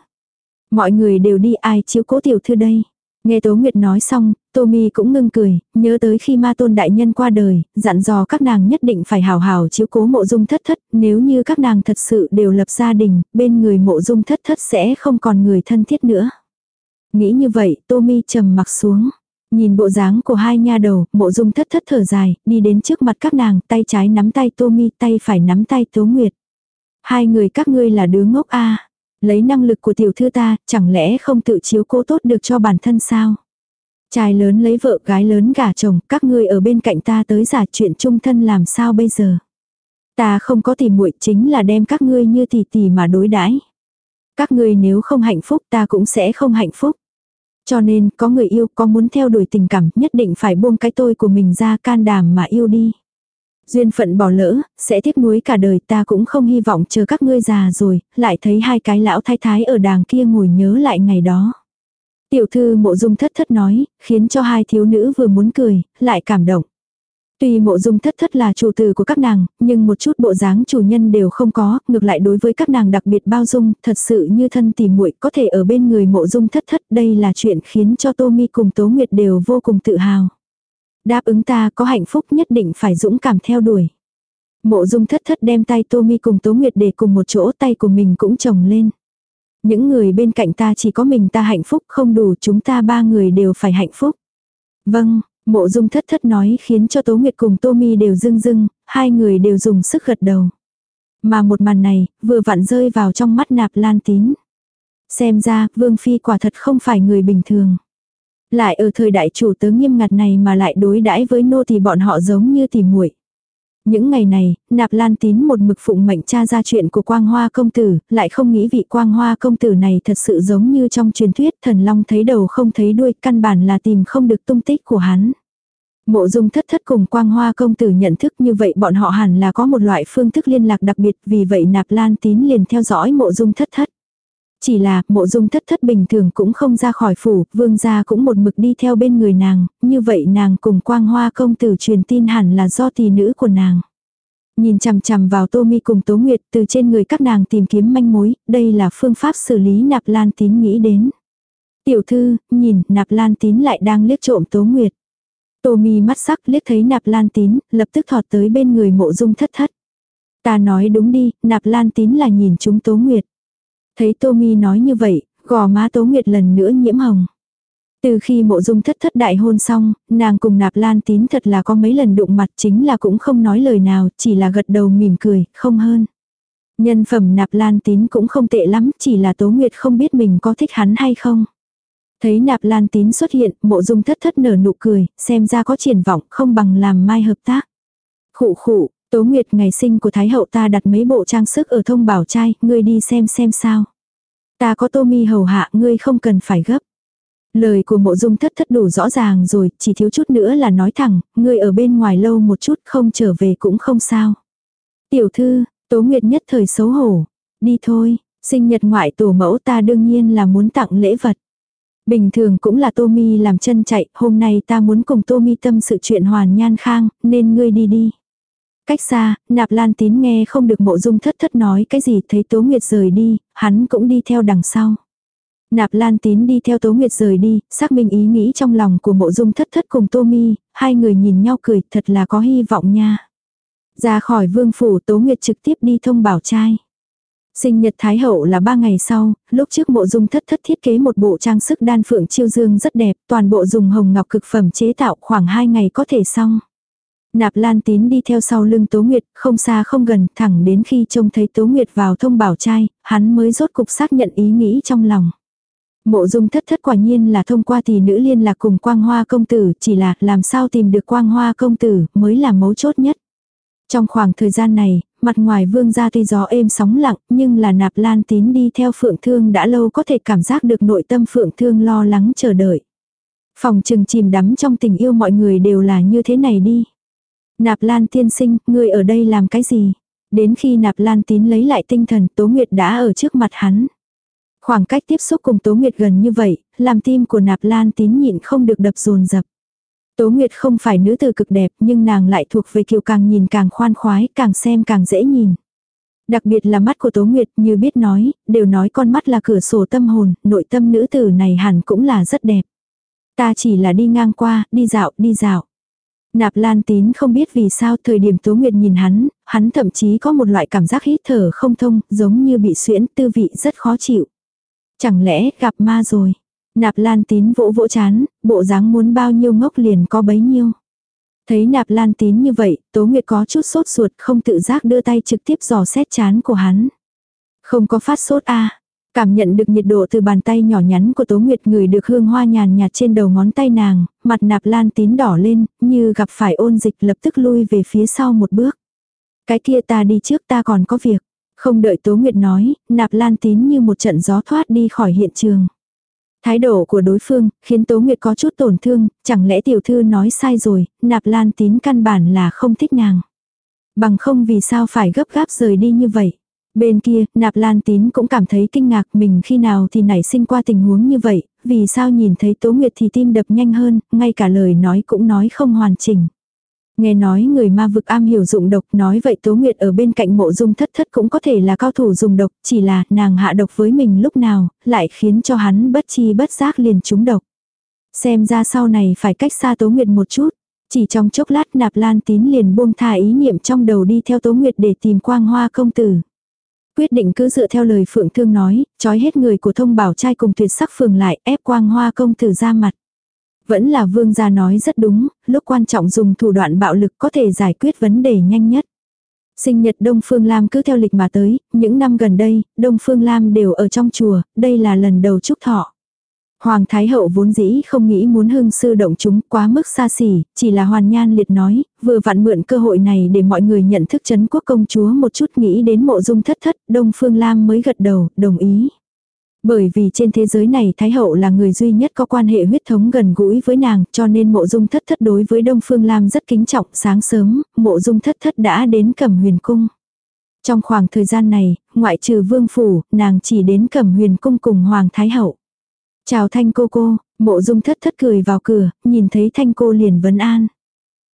Mọi người đều đi ai chiếu cố tiểu thư đây. Nghe Tố Nguyệt nói xong, Tommy cũng ngưng cười, nhớ tới khi ma tôn đại nhân qua đời, dặn dò các nàng nhất định phải hào hào chiếu cố mộ dung thất thất, nếu như các nàng thật sự đều lập gia đình, bên người mộ dung thất thất sẽ không còn người thân thiết nữa. Nghĩ như vậy, Tommy trầm mặc xuống. Nhìn bộ dáng của hai nha đầu, mộ dung thất thất thở dài, đi đến trước mặt các nàng, tay trái nắm tay Tommy, tay phải nắm tay Tố Nguyệt. Hai người các ngươi là đứa ngốc a Lấy năng lực của tiểu thư ta, chẳng lẽ không tự chiếu cố tốt được cho bản thân sao? Trai lớn lấy vợ gái lớn gả chồng, các ngươi ở bên cạnh ta tới giả chuyện chung thân làm sao bây giờ? Ta không có tìm muội chính là đem các ngươi như tỷ tỷ mà đối đãi. Các ngươi nếu không hạnh phúc ta cũng sẽ không hạnh phúc. Cho nên, có người yêu, có muốn theo đuổi tình cảm, nhất định phải buông cái tôi của mình ra can đảm mà yêu đi. Duyên phận bỏ lỡ, sẽ tiếc nuối cả đời ta cũng không hy vọng chờ các ngươi già rồi, lại thấy hai cái lão thái thái ở đàng kia ngồi nhớ lại ngày đó. Tiểu thư mộ dung thất thất nói, khiến cho hai thiếu nữ vừa muốn cười, lại cảm động. Tuy mộ dung thất thất là chủ tử của các nàng, nhưng một chút bộ dáng chủ nhân đều không có, ngược lại đối với các nàng đặc biệt bao dung, thật sự như thân tỉ muội có thể ở bên người mộ dung thất thất, đây là chuyện khiến cho Tô Mi cùng Tố Nguyệt đều vô cùng tự hào. Đáp ứng ta có hạnh phúc nhất định phải dũng cảm theo đuổi. Mộ dung thất thất đem tay Tô Mi cùng Tố Nguyệt để cùng một chỗ tay của mình cũng chồng lên. Những người bên cạnh ta chỉ có mình ta hạnh phúc không đủ chúng ta ba người đều phải hạnh phúc. Vâng, mộ dung thất thất nói khiến cho Tố Nguyệt cùng Tô Mi đều dưng dưng hai người đều dùng sức gật đầu. Mà một màn này, vừa vặn rơi vào trong mắt nạp lan tín. Xem ra, Vương Phi quả thật không phải người bình thường. Lại ở thời đại chủ tớ nghiêm ngặt này mà lại đối đãi với nô thì bọn họ giống như tỉ muội. Những ngày này, nạp lan tín một mực phụng mệnh cha ra chuyện của quang hoa công tử, lại không nghĩ vị quang hoa công tử này thật sự giống như trong truyền thuyết thần long thấy đầu không thấy đuôi, căn bản là tìm không được tung tích của hắn. Mộ dung thất thất cùng quang hoa công tử nhận thức như vậy bọn họ hẳn là có một loại phương thức liên lạc đặc biệt vì vậy nạp lan tín liền theo dõi mộ dung thất thất. Chỉ là, mộ dung thất thất bình thường cũng không ra khỏi phủ, vương gia cũng một mực đi theo bên người nàng, như vậy nàng cùng quang hoa công tử truyền tin hẳn là do tỷ nữ của nàng. Nhìn chằm chằm vào Tô Mi cùng Tố Nguyệt từ trên người các nàng tìm kiếm manh mối, đây là phương pháp xử lý nạp lan tín nghĩ đến. Tiểu thư, nhìn, nạp lan tín lại đang liếc trộm Tố Nguyệt. Tô Mi mắt sắc liếc thấy nạp lan tín, lập tức thọt tới bên người mộ dung thất thất. Ta nói đúng đi, nạp lan tín là nhìn chúng Tố Nguyệt. Thấy Tommy nói như vậy, gò má Tố Nguyệt lần nữa nhiễm hồng. Từ khi mộ dung thất thất đại hôn xong, nàng cùng nạp lan tín thật là có mấy lần đụng mặt chính là cũng không nói lời nào, chỉ là gật đầu mỉm cười, không hơn. Nhân phẩm nạp lan tín cũng không tệ lắm, chỉ là Tố Nguyệt không biết mình có thích hắn hay không. Thấy nạp lan tín xuất hiện, mộ dung thất thất nở nụ cười, xem ra có triển vọng, không bằng làm mai hợp tác. Khụ khụ, Tố Nguyệt ngày sinh của Thái Hậu ta đặt mấy bộ trang sức ở thông bảo trai, ngươi đi xem xem sao. Ta có tô mi hầu hạ, ngươi không cần phải gấp. Lời của mộ dung thất thất đủ rõ ràng rồi, chỉ thiếu chút nữa là nói thẳng, ngươi ở bên ngoài lâu một chút không trở về cũng không sao. Tiểu thư, Tố Nguyệt nhất thời xấu hổ. Đi thôi, sinh nhật ngoại tổ mẫu ta đương nhiên là muốn tặng lễ vật. Bình thường cũng là Tô Mi làm chân chạy, hôm nay ta muốn cùng Tô Mi tâm sự chuyện hoàn nhan khang, nên ngươi đi đi. Cách xa, nạp lan tín nghe không được mộ dung thất thất nói cái gì thấy Tố Nguyệt rời đi, hắn cũng đi theo đằng sau. Nạp lan tín đi theo Tố Nguyệt rời đi, xác minh ý nghĩ trong lòng của mộ dung thất thất cùng Tô Mi, hai người nhìn nhau cười thật là có hy vọng nha. Ra khỏi vương phủ Tố Nguyệt trực tiếp đi thông bảo trai. Sinh nhật Thái Hậu là ba ngày sau, lúc trước mộ dung thất thất thiết kế một bộ trang sức đan phượng chiêu dương rất đẹp, toàn bộ dùng hồng ngọc cực phẩm chế tạo khoảng hai ngày có thể xong. Nạp Lan Tín đi theo sau lưng Tố Nguyệt, không xa không gần, thẳng đến khi trông thấy Tố Nguyệt vào thông bảo trai, hắn mới rốt cục xác nhận ý nghĩ trong lòng. Mộ dung thất thất quả nhiên là thông qua tỷ nữ liên lạc cùng quang hoa công tử, chỉ là làm sao tìm được quang hoa công tử mới là mấu chốt nhất. Trong khoảng thời gian này, mặt ngoài vương gia tuy gió êm sóng lặng, nhưng là nạp lan tín đi theo phượng thương đã lâu có thể cảm giác được nội tâm phượng thương lo lắng chờ đợi. Phòng trừng chìm đắm trong tình yêu mọi người đều là như thế này đi. Nạp Lan tiên sinh, ngươi ở đây làm cái gì? Đến khi Nạp Lan tín lấy lại tinh thần Tố Nguyệt đã ở trước mặt hắn. Khoảng cách tiếp xúc cùng Tố Nguyệt gần như vậy, làm tim của Nạp Lan tín nhịn không được đập dồn dập. Tố Nguyệt không phải nữ tử cực đẹp nhưng nàng lại thuộc về kiểu càng nhìn càng khoan khoái, càng xem càng dễ nhìn. Đặc biệt là mắt của Tố Nguyệt như biết nói, đều nói con mắt là cửa sổ tâm hồn, nội tâm nữ tử này hẳn cũng là rất đẹp. Ta chỉ là đi ngang qua, đi dạo, đi dạo. Nạp Lan Tín không biết vì sao thời điểm Tố Nguyệt nhìn hắn, hắn thậm chí có một loại cảm giác hít thở không thông, giống như bị xuyễn tư vị rất khó chịu. Chẳng lẽ gặp ma rồi? Nạp Lan Tín vỗ vỗ chán, bộ dáng muốn bao nhiêu ngốc liền có bấy nhiêu. Thấy Nạp Lan Tín như vậy, Tố Nguyệt có chút sốt ruột không tự giác đưa tay trực tiếp dò xét chán của hắn. Không có phát sốt a Cảm nhận được nhiệt độ từ bàn tay nhỏ nhắn của Tố Nguyệt người được hương hoa nhàn nhạt trên đầu ngón tay nàng, mặt nạp lan tín đỏ lên, như gặp phải ôn dịch lập tức lui về phía sau một bước. Cái kia ta đi trước ta còn có việc. Không đợi Tố Nguyệt nói, nạp lan tín như một trận gió thoát đi khỏi hiện trường. Thái độ của đối phương, khiến Tố Nguyệt có chút tổn thương, chẳng lẽ tiểu thư nói sai rồi, nạp lan tín căn bản là không thích nàng. Bằng không vì sao phải gấp gáp rời đi như vậy. Bên kia, nạp lan tín cũng cảm thấy kinh ngạc mình khi nào thì nảy sinh qua tình huống như vậy, vì sao nhìn thấy Tố Nguyệt thì tim đập nhanh hơn, ngay cả lời nói cũng nói không hoàn chỉnh. Nghe nói người ma vực am hiểu dụng độc, nói vậy Tố Nguyệt ở bên cạnh mộ dung thất thất cũng có thể là cao thủ dùng độc, chỉ là nàng hạ độc với mình lúc nào, lại khiến cho hắn bất chi bất giác liền trúng độc. Xem ra sau này phải cách xa Tố Nguyệt một chút. Chỉ trong chốc lát nạp lan tín liền buông thả ý niệm trong đầu đi theo Tố Nguyệt để tìm quang hoa công tử. Quyết định cứ dựa theo lời Phượng Thương nói, trói hết người của thông bảo trai cùng tuyệt sắc phường lại ép quang hoa công tử ra mặt. Vẫn là vương gia nói rất đúng, lúc quan trọng dùng thủ đoạn bạo lực có thể giải quyết vấn đề nhanh nhất. Sinh nhật Đông Phương Lam cứ theo lịch mà tới, những năm gần đây, Đông Phương Lam đều ở trong chùa, đây là lần đầu chúc thọ. Hoàng Thái Hậu vốn dĩ không nghĩ muốn hưng sư động chúng quá mức xa xỉ, chỉ là Hoàn Nhan liệt nói, vừa vặn mượn cơ hội này để mọi người nhận thức chấn quốc công chúa một chút nghĩ đến mộ dung thất thất, Đông Phương Lam mới gật đầu, đồng ý. Bởi vì trên thế giới này Thái Hậu là người duy nhất có quan hệ huyết thống gần gũi với nàng, cho nên mộ dung thất thất đối với Đông Phương Lam rất kính trọng. Sáng sớm, mộ dung thất thất đã đến cẩm huyền cung. Trong khoảng thời gian này, ngoại trừ vương phủ, nàng chỉ đến cẩm huyền cung cùng Hoàng Thái Hậu. Chào Thanh cô cô, mộ dung thất thất cười vào cửa, nhìn thấy Thanh cô liền vấn an.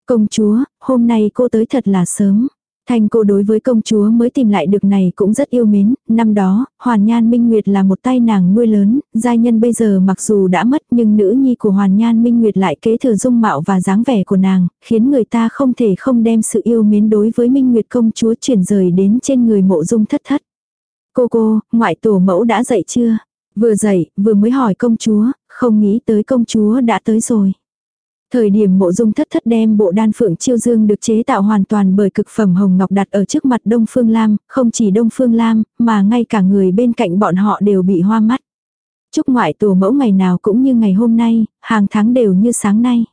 Công chúa, hôm nay cô tới thật là sớm. Thanh cô đối với công chúa mới tìm lại được này cũng rất yêu mến, năm đó, Hoàn Nhan Minh Nguyệt là một tay nàng nuôi lớn, giai nhân bây giờ mặc dù đã mất nhưng nữ nhi của Hoàn Nhan Minh Nguyệt lại kế thừa dung mạo và dáng vẻ của nàng, khiến người ta không thể không đem sự yêu mến đối với Minh Nguyệt công chúa chuyển rời đến trên người mộ dung thất thất. Cô cô, ngoại tổ mẫu đã dậy chưa? Vừa dậy, vừa mới hỏi công chúa, không nghĩ tới công chúa đã tới rồi. Thời điểm mộ dung thất thất đem bộ đan phượng chiêu dương được chế tạo hoàn toàn bởi cực phẩm hồng ngọc đặt ở trước mặt Đông Phương Lam, không chỉ Đông Phương Lam, mà ngay cả người bên cạnh bọn họ đều bị hoa mắt. Chúc ngoại tổ mẫu ngày nào cũng như ngày hôm nay, hàng tháng đều như sáng nay.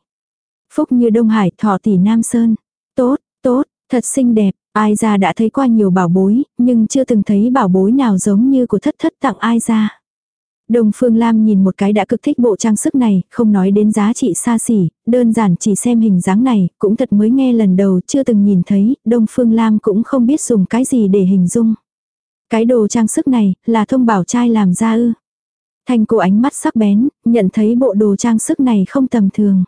Phúc như Đông Hải thọ tỷ Nam Sơn. Tốt, tốt, thật xinh đẹp, ai ra đã thấy qua nhiều bảo bối, nhưng chưa từng thấy bảo bối nào giống như của thất thất tặng ai ra. Đồng Phương Lam nhìn một cái đã cực thích bộ trang sức này, không nói đến giá trị xa xỉ, đơn giản chỉ xem hình dáng này, cũng thật mới nghe lần đầu chưa từng nhìn thấy, Đông Phương Lam cũng không biết dùng cái gì để hình dung. Cái đồ trang sức này, là thông bảo trai làm ra ư. Thanh cô ánh mắt sắc bén, nhận thấy bộ đồ trang sức này không tầm thường.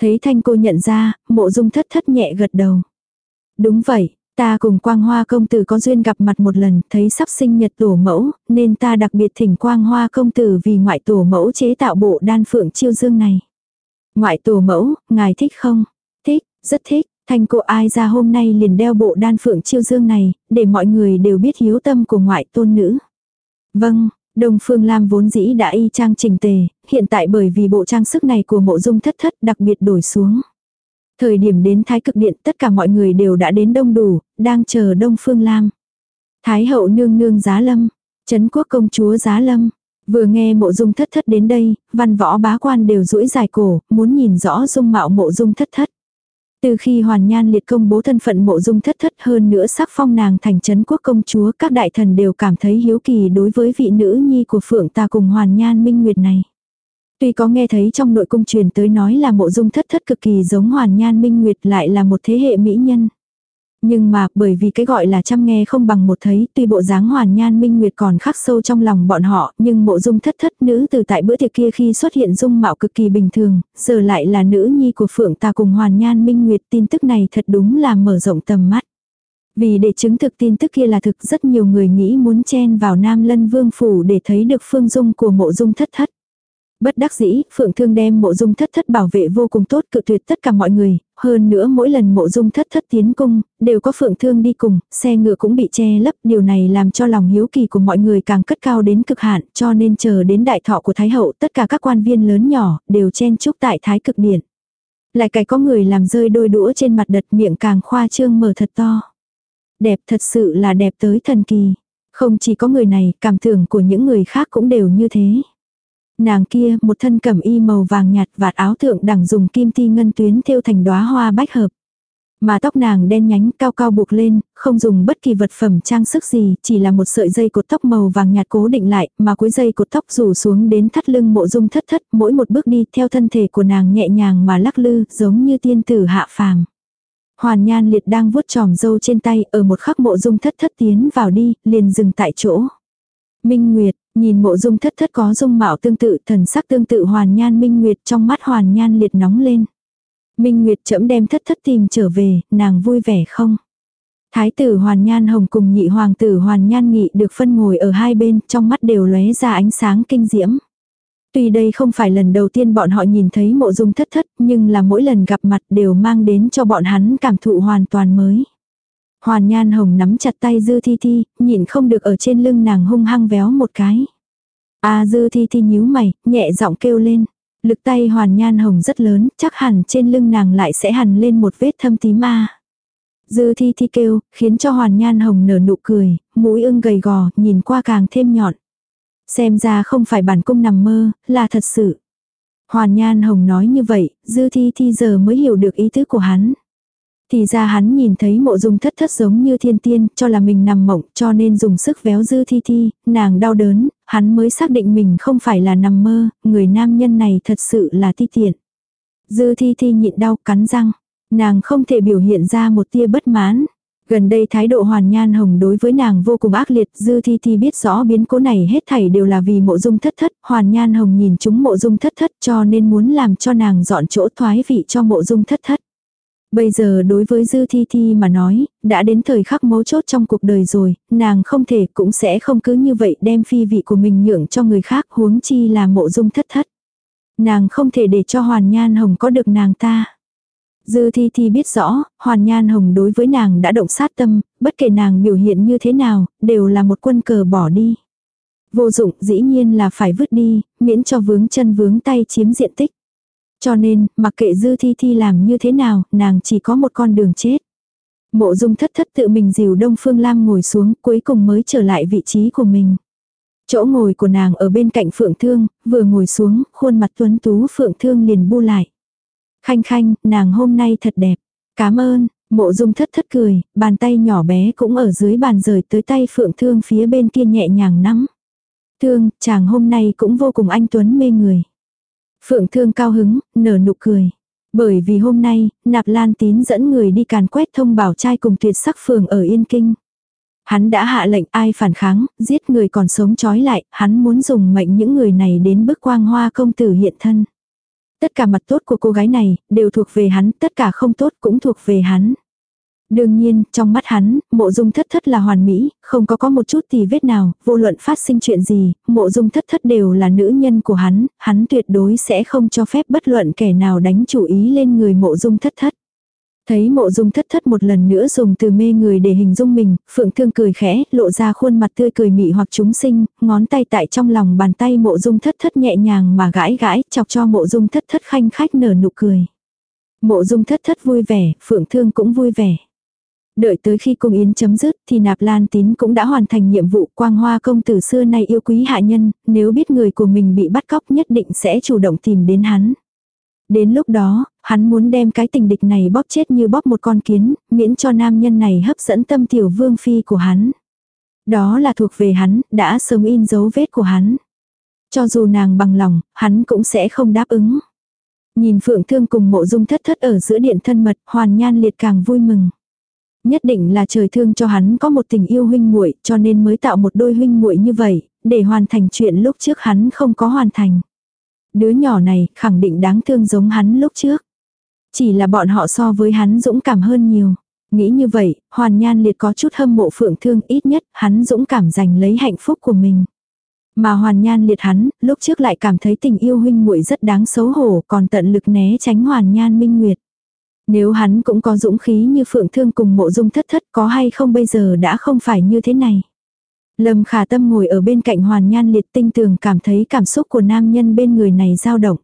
Thấy thanh cô nhận ra, mộ dung thất thất nhẹ gật đầu. Đúng vậy, Ta cùng Quang Hoa công tử có duyên gặp mặt một lần, thấy sắp sinh nhật tổ mẫu, nên ta đặc biệt thỉnh Quang Hoa công tử vì ngoại tổ mẫu chế tạo bộ đan phượng chiêu dương này. Ngoại tổ mẫu, ngài thích không? Thích, rất thích. Thanh cô ai ra hôm nay liền đeo bộ đan phượng chiêu dương này, để mọi người đều biết hiếu tâm của ngoại tôn nữ. Vâng, Đông Phương Lam vốn dĩ đã y trang trình tề, hiện tại bởi vì bộ trang sức này của mộ dung thất thất đặc biệt đổi xuống. Thời điểm đến Thái Cực Điện tất cả mọi người đều đã đến đông đủ, đang chờ Đông Phương Lam. Thái hậu nương nương giá lâm, Trấn quốc công chúa giá lâm. Vừa nghe mộ dung thất thất đến đây, văn võ bá quan đều rũi dài cổ, muốn nhìn rõ dung mạo mộ dung thất thất. Từ khi hoàn nhan liệt công bố thân phận mộ dung thất thất hơn nữa sắc phong nàng thành trấn quốc công chúa, các đại thần đều cảm thấy hiếu kỳ đối với vị nữ nhi của phượng ta cùng hoàn nhan minh nguyệt này. Tuy có nghe thấy trong nội cung truyền tới nói là mộ dung thất thất cực kỳ giống hoàn nhan minh nguyệt lại là một thế hệ mỹ nhân. Nhưng mà, bởi vì cái gọi là chăm nghe không bằng một thấy, tuy bộ dáng hoàn nhan minh nguyệt còn khắc sâu trong lòng bọn họ, nhưng mộ dung thất thất nữ từ tại bữa tiệc kia khi xuất hiện dung mạo cực kỳ bình thường, giờ lại là nữ nhi của phượng ta cùng hoàn nhan minh nguyệt tin tức này thật đúng là mở rộng tầm mắt. Vì để chứng thực tin tức kia là thực rất nhiều người nghĩ muốn chen vào Nam Lân Vương Phủ để thấy được phương dung của mộ dung thất thất. Bất đắc dĩ, Phượng Thương đem mộ dung thất thất bảo vệ vô cùng tốt cự tuyệt tất cả mọi người, hơn nữa mỗi lần mộ dung thất thất tiến cung, đều có Phượng Thương đi cùng, xe ngựa cũng bị che lấp, điều này làm cho lòng hiếu kỳ của mọi người càng cất cao đến cực hạn, cho nên chờ đến đại thọ của Thái Hậu tất cả các quan viên lớn nhỏ đều chen chúc tại Thái Cực Điện. Lại cái có người làm rơi đôi đũa trên mặt đất miệng càng khoa trương mở thật to. Đẹp thật sự là đẹp tới thần kỳ. Không chỉ có người này, cảm tưởng của những người khác cũng đều như thế. Nàng kia, một thân cẩm y màu vàng nhạt vạt áo thượng đẳng dùng kim ti ngân tuyến thêu thành đóa hoa bách hợp. Mà tóc nàng đen nhánh cao cao buộc lên, không dùng bất kỳ vật phẩm trang sức gì, chỉ là một sợi dây cột tóc màu vàng nhạt cố định lại, mà cuối dây cột tóc rủ xuống đến thắt lưng mộ dung thất thất, mỗi một bước đi theo thân thể của nàng nhẹ nhàng mà lắc lư, giống như tiên tử hạ phàm. Hoàn Nhan Liệt đang vuốt tròm dâu trên tay, ở một khắc mộ dung thất thất tiến vào đi, liền dừng tại chỗ. Minh Nguyệt, nhìn mộ dung thất thất có dung mạo tương tự, thần sắc tương tự Hoàn Nhan Minh Nguyệt trong mắt Hoàn Nhan Liệt nóng lên. Minh Nguyệt chậm đem thất thất tìm trở về, nàng vui vẻ không? Thái tử Hoàn Nhan Hồng cùng nhị hoàng tử Hoàn Nhan Nghị được phân ngồi ở hai bên, trong mắt đều lóe ra ánh sáng kinh diễm. Tuy đây không phải lần đầu tiên bọn họ nhìn thấy mộ dung thất thất, nhưng là mỗi lần gặp mặt đều mang đến cho bọn hắn cảm thụ hoàn toàn mới. Hoàn Nhan Hồng nắm chặt tay Dư Thi Thi, nhịn không được ở trên lưng nàng hung hăng véo một cái. A à, Dư Thi Thi nhíu mày, nhẹ giọng kêu lên. Lực tay Hoàn Nhan Hồng rất lớn, chắc hẳn trên lưng nàng lại sẽ hằn lên một vết thâm tím ma. Dư Thi Thi kêu, khiến cho Hoàn Nhan Hồng nở nụ cười, mũi ưng gầy gò, nhìn qua càng thêm nhọn. Xem ra không phải bản cung nằm mơ, là thật sự. Hoàn Nhan Hồng nói như vậy, Dư Thi Thi giờ mới hiểu được ý tứ của hắn. Thì ra hắn nhìn thấy mộ dung thất thất giống như thiên tiên, cho là mình nằm mộng, cho nên dùng sức véo Dư Thi Thi, nàng đau đớn, hắn mới xác định mình không phải là nằm mơ, người nam nhân này thật sự là ti tiện. Dư Thi Thi nhịn đau cắn răng, nàng không thể biểu hiện ra một tia bất mãn. Gần đây thái độ hoàn nhan hồng đối với nàng vô cùng ác liệt, dư thi thi biết rõ biến cố này hết thảy đều là vì mộ dung thất thất, hoàn nhan hồng nhìn chúng mộ dung thất thất cho nên muốn làm cho nàng dọn chỗ thoái vị cho mộ dung thất thất. Bây giờ đối với dư thi thi mà nói, đã đến thời khắc mấu chốt trong cuộc đời rồi, nàng không thể cũng sẽ không cứ như vậy đem phi vị của mình nhượng cho người khác huống chi là mộ dung thất thất. Nàng không thể để cho hoàn nhan hồng có được nàng ta. Dư Thi Thi biết rõ, Hoàn Nhan Hồng đối với nàng đã động sát tâm, bất kể nàng biểu hiện như thế nào, đều là một quân cờ bỏ đi. Vô dụng dĩ nhiên là phải vứt đi, miễn cho vướng chân vướng tay chiếm diện tích. Cho nên, mặc kệ Dư Thi Thi làm như thế nào, nàng chỉ có một con đường chết. Mộ dung thất thất tự mình dìu Đông Phương Lam ngồi xuống cuối cùng mới trở lại vị trí của mình. Chỗ ngồi của nàng ở bên cạnh Phượng Thương, vừa ngồi xuống, khuôn mặt tuấn tú Phượng Thương liền bu lại. Khanh khanh, nàng hôm nay thật đẹp. Cảm ơn, mộ dung thất thất cười, bàn tay nhỏ bé cũng ở dưới bàn rời tới tay phượng thương phía bên kia nhẹ nhàng nắm. Thương, chàng hôm nay cũng vô cùng anh Tuấn mê người. Phượng thương cao hứng, nở nụ cười. Bởi vì hôm nay, nạp lan tín dẫn người đi càn quét thông bảo trai cùng tuyệt sắc phường ở Yên Kinh. Hắn đã hạ lệnh ai phản kháng, giết người còn sống trói lại, hắn muốn dùng mệnh những người này đến bức quang hoa công tử hiện thân. Tất cả mặt tốt của cô gái này, đều thuộc về hắn, tất cả không tốt cũng thuộc về hắn. Đương nhiên, trong mắt hắn, mộ dung thất thất là hoàn mỹ, không có có một chút tì vết nào, vô luận phát sinh chuyện gì, mộ dung thất thất đều là nữ nhân của hắn, hắn tuyệt đối sẽ không cho phép bất luận kẻ nào đánh chủ ý lên người mộ dung thất thất. Thấy mộ dung thất thất một lần nữa dùng từ mê người để hình dung mình, phượng thương cười khẽ, lộ ra khuôn mặt tươi cười mị hoặc chúng sinh, ngón tay tại trong lòng bàn tay mộ dung thất thất nhẹ nhàng mà gãi gãi, chọc cho mộ dung thất thất khanh khách nở nụ cười. Mộ dung thất thất vui vẻ, phượng thương cũng vui vẻ. Đợi tới khi cung yến chấm dứt thì nạp lan tín cũng đã hoàn thành nhiệm vụ quang hoa công tử xưa nay yêu quý hạ nhân, nếu biết người của mình bị bắt cóc nhất định sẽ chủ động tìm đến hắn. Đến lúc đó, hắn muốn đem cái tình địch này bóp chết như bóp một con kiến, miễn cho nam nhân này hấp dẫn tâm tiểu vương phi của hắn. Đó là thuộc về hắn, đã sớm in dấu vết của hắn. Cho dù nàng bằng lòng, hắn cũng sẽ không đáp ứng. Nhìn Phượng Thương cùng mộ dung thất thất ở giữa điện thân mật, hoàn nhan liệt càng vui mừng. Nhất định là trời thương cho hắn có một tình yêu huynh muội cho nên mới tạo một đôi huynh muội như vậy, để hoàn thành chuyện lúc trước hắn không có hoàn thành. Đứa nhỏ này khẳng định đáng thương giống hắn lúc trước. Chỉ là bọn họ so với hắn dũng cảm hơn nhiều. Nghĩ như vậy, hoàn nhan liệt có chút hâm mộ phượng thương ít nhất hắn dũng cảm giành lấy hạnh phúc của mình. Mà hoàn nhan liệt hắn, lúc trước lại cảm thấy tình yêu huynh muội rất đáng xấu hổ còn tận lực né tránh hoàn nhan minh nguyệt. Nếu hắn cũng có dũng khí như phượng thương cùng mộ dung thất thất, có hay không bây giờ đã không phải như thế này. Lâm khả tâm ngồi ở bên cạnh hoàn nhan liệt tinh tường cảm thấy cảm xúc của nam nhân bên người này dao động.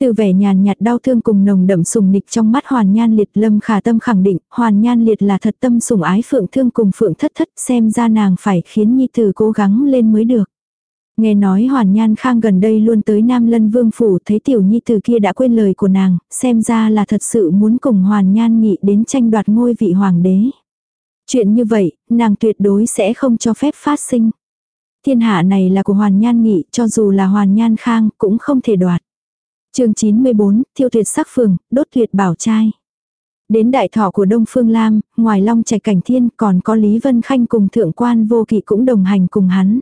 Từ vẻ nhàn nhạt đau thương cùng nồng đậm sùng nịch trong mắt hoàn nhan liệt, lâm khả tâm khẳng định, hoàn nhan liệt là thật tâm sùng ái phượng thương cùng phượng thất thất, xem ra nàng phải khiến nhi tử cố gắng lên mới được. Nghe nói Hoàn Nhan Khang gần đây luôn tới Nam Lân Vương Phủ thấy tiểu nhi từ kia đã quên lời của nàng, xem ra là thật sự muốn cùng Hoàn Nhan nghị đến tranh đoạt ngôi vị hoàng đế. Chuyện như vậy, nàng tuyệt đối sẽ không cho phép phát sinh. Thiên hạ này là của Hoàn Nhan nghị, cho dù là Hoàn Nhan Khang cũng không thể đoạt. chương 94, thiêu tuyệt sắc phường, đốt tuyệt bảo trai. Đến đại thọ của Đông Phương Lam, ngoài Long Trạch Cảnh Thiên còn có Lý Vân Khanh cùng Thượng quan Vô Kỵ cũng đồng hành cùng hắn.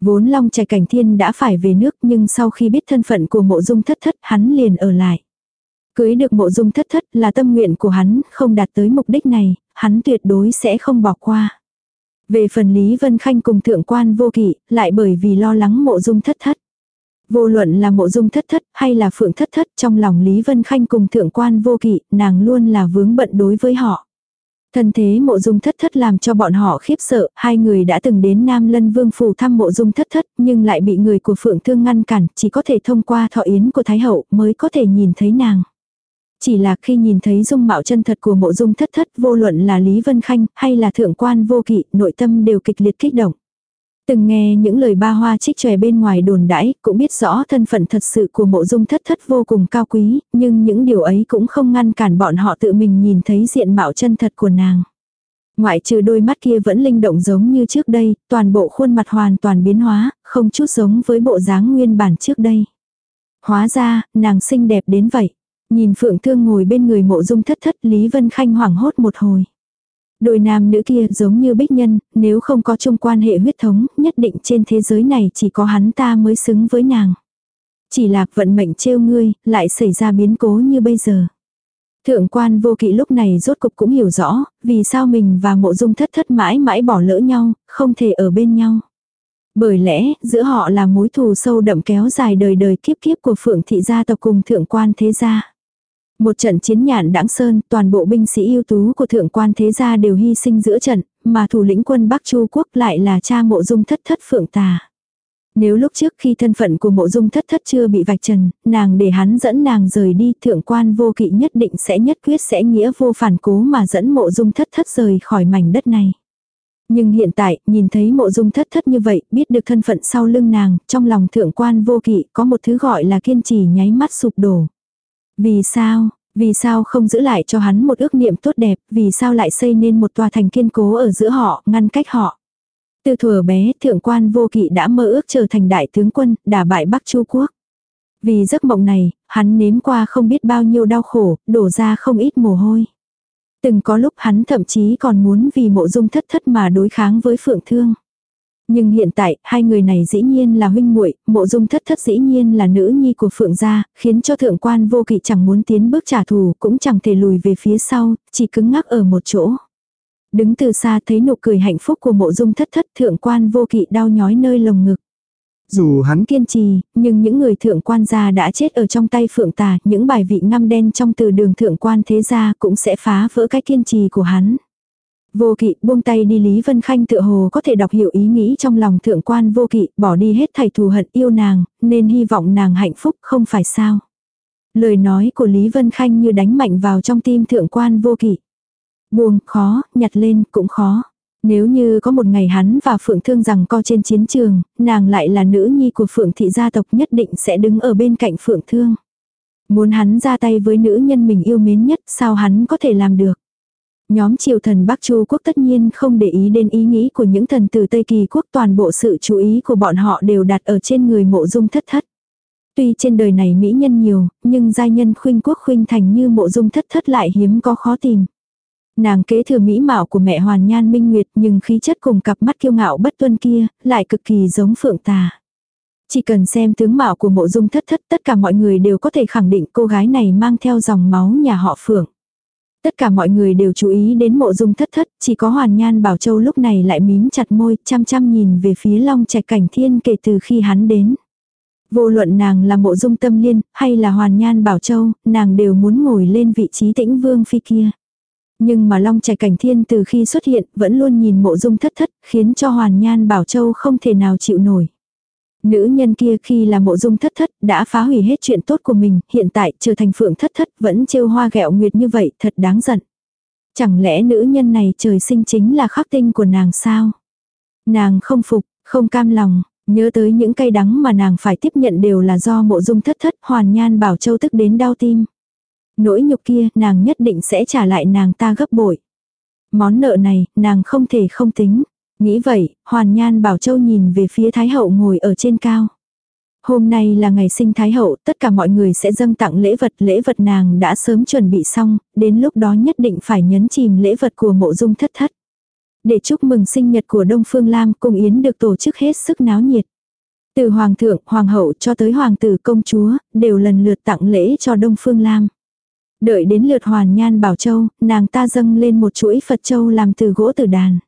Vốn Long Trạch Cảnh Thiên đã phải về nước nhưng sau khi biết thân phận của mộ dung thất thất hắn liền ở lại. Cưới được mộ dung thất thất là tâm nguyện của hắn, không đạt tới mục đích này, hắn tuyệt đối sẽ không bỏ qua. Về phần Lý Vân Khanh cùng thượng quan vô kỵ, lại bởi vì lo lắng mộ dung thất thất. Vô luận là mộ dung thất thất hay là phượng thất thất trong lòng Lý Vân Khanh cùng thượng quan vô kỵ, nàng luôn là vướng bận đối với họ. Thân thế mộ dung thất thất làm cho bọn họ khiếp sợ, hai người đã từng đến Nam Lân Vương phủ thăm mộ dung thất thất, nhưng lại bị người của Phượng Thương ngăn cản, chỉ có thể thông qua thọ yến của Thái Hậu mới có thể nhìn thấy nàng. Chỉ là khi nhìn thấy dung mạo chân thật của mộ dung thất thất vô luận là Lý Vân Khanh hay là Thượng quan vô kỵ, nội tâm đều kịch liệt kích động. Từng nghe những lời ba hoa trích tròe bên ngoài đồn đãi, cũng biết rõ thân phận thật sự của mộ dung thất thất vô cùng cao quý, nhưng những điều ấy cũng không ngăn cản bọn họ tự mình nhìn thấy diện mạo chân thật của nàng. Ngoại trừ đôi mắt kia vẫn linh động giống như trước đây, toàn bộ khuôn mặt hoàn toàn biến hóa, không chút giống với bộ dáng nguyên bản trước đây. Hóa ra, nàng xinh đẹp đến vậy. Nhìn Phượng Thương ngồi bên người mộ dung thất thất Lý Vân Khanh hoảng hốt một hồi. Đôi nam nữ kia giống như bích nhân, nếu không có chung quan hệ huyết thống, nhất định trên thế giới này chỉ có hắn ta mới xứng với nàng. Chỉ là vận mệnh trêu ngươi, lại xảy ra biến cố như bây giờ. Thượng quan vô kỵ lúc này rốt cục cũng hiểu rõ, vì sao mình và mộ dung thất thất mãi mãi bỏ lỡ nhau, không thể ở bên nhau. Bởi lẽ, giữa họ là mối thù sâu đậm kéo dài đời đời kiếp kiếp của phượng thị gia tộc cùng thượng quan thế gia. Một trận chiến nhạn đãng sơn, toàn bộ binh sĩ ưu tú của thượng quan thế gia đều hy sinh giữa trận, mà thủ lĩnh quân Bắc Chu quốc lại là cha mộ dung thất thất phượng tà. Nếu lúc trước khi thân phận của mộ dung thất thất chưa bị vạch trần, nàng để hắn dẫn nàng rời đi, thượng quan vô kỵ nhất định sẽ nhất quyết sẽ nghĩa vô phản cố mà dẫn mộ dung thất thất rời khỏi mảnh đất này. Nhưng hiện tại, nhìn thấy mộ dung thất thất như vậy, biết được thân phận sau lưng nàng, trong lòng thượng quan vô kỵ có một thứ gọi là kiên trì nháy mắt sụp đổ. Vì sao, vì sao không giữ lại cho hắn một ước niệm tốt đẹp, vì sao lại xây nên một tòa thành kiên cố ở giữa họ, ngăn cách họ. Từ thuở bé, thượng quan vô kỵ đã mơ ước trở thành đại tướng quân, đả bại Bắc Chu Quốc. Vì giấc mộng này, hắn nếm qua không biết bao nhiêu đau khổ, đổ ra không ít mồ hôi. Từng có lúc hắn thậm chí còn muốn vì mộ dung thất thất mà đối kháng với phượng thương. Nhưng hiện tại, hai người này dĩ nhiên là huynh muội, mộ dung thất thất dĩ nhiên là nữ nhi của phượng gia, khiến cho thượng quan vô kỵ chẳng muốn tiến bước trả thù, cũng chẳng thể lùi về phía sau, chỉ cứng ngắc ở một chỗ. Đứng từ xa thấy nụ cười hạnh phúc của mộ dung thất thất thượng quan vô kỵ đau nhói nơi lồng ngực. Dù hắn kiên trì, nhưng những người thượng quan gia đã chết ở trong tay phượng tà, những bài vị ngăm đen trong từ đường thượng quan thế gia cũng sẽ phá vỡ cái kiên trì của hắn. Vô kỵ buông tay đi Lý Vân Khanh tựa hồ có thể đọc hiểu ý nghĩ trong lòng thượng quan vô kỵ, bỏ đi hết thầy thù hận yêu nàng, nên hy vọng nàng hạnh phúc không phải sao. Lời nói của Lý Vân Khanh như đánh mạnh vào trong tim thượng quan vô kỵ. Buông, khó, nhặt lên, cũng khó. Nếu như có một ngày hắn và Phượng Thương rằng co trên chiến trường, nàng lại là nữ nhi của Phượng thị gia tộc nhất định sẽ đứng ở bên cạnh Phượng Thương. Muốn hắn ra tay với nữ nhân mình yêu mến nhất, sao hắn có thể làm được? Nhóm triều thần Bắc Chu quốc tất nhiên không để ý đến ý nghĩ của những thần từ Tây Kỳ quốc toàn bộ sự chú ý của bọn họ đều đặt ở trên người mộ dung thất thất. Tuy trên đời này mỹ nhân nhiều, nhưng giai nhân khuynh quốc khuynh thành như mộ dung thất thất lại hiếm có khó tìm. Nàng kế thừa mỹ mạo của mẹ Hoàn Nhan Minh Nguyệt nhưng khí chất cùng cặp mắt kiêu ngạo bất tuân kia, lại cực kỳ giống phượng tà. Chỉ cần xem tướng mạo của mộ dung thất thất tất cả mọi người đều có thể khẳng định cô gái này mang theo dòng máu nhà họ phượng. Tất cả mọi người đều chú ý đến mộ dung thất thất, chỉ có Hoàn Nhan Bảo Châu lúc này lại mím chặt môi, chăm chăm nhìn về phía Long Trạch Cảnh Thiên kể từ khi hắn đến. Vô luận nàng là mộ dung tâm liên, hay là Hoàn Nhan Bảo Châu, nàng đều muốn ngồi lên vị trí tĩnh vương phi kia. Nhưng mà Long Trạch Cảnh Thiên từ khi xuất hiện vẫn luôn nhìn mộ dung thất thất, khiến cho Hoàn Nhan Bảo Châu không thể nào chịu nổi. Nữ nhân kia khi là mộ dung thất thất đã phá hủy hết chuyện tốt của mình, hiện tại trở thành phượng thất thất vẫn trêu hoa gẹo nguyệt như vậy, thật đáng giận. Chẳng lẽ nữ nhân này trời sinh chính là khắc tinh của nàng sao? Nàng không phục, không cam lòng, nhớ tới những cay đắng mà nàng phải tiếp nhận đều là do mộ dung thất thất hoàn nhan bảo châu tức đến đau tim. Nỗi nhục kia nàng nhất định sẽ trả lại nàng ta gấp bội. Món nợ này nàng không thể không tính. Nghĩ vậy, Hoàn Nhan Bảo Châu nhìn về phía Thái Hậu ngồi ở trên cao. Hôm nay là ngày sinh Thái Hậu, tất cả mọi người sẽ dâng tặng lễ vật. Lễ vật nàng đã sớm chuẩn bị xong, đến lúc đó nhất định phải nhấn chìm lễ vật của mộ dung thất thất. Để chúc mừng sinh nhật của Đông Phương Lam cùng Yến được tổ chức hết sức náo nhiệt. Từ Hoàng thượng, Hoàng hậu cho tới Hoàng tử công chúa, đều lần lượt tặng lễ cho Đông Phương Lam. Đợi đến lượt Hoàn Nhan Bảo Châu, nàng ta dâng lên một chuỗi Phật Châu làm từ gỗ tử đàn.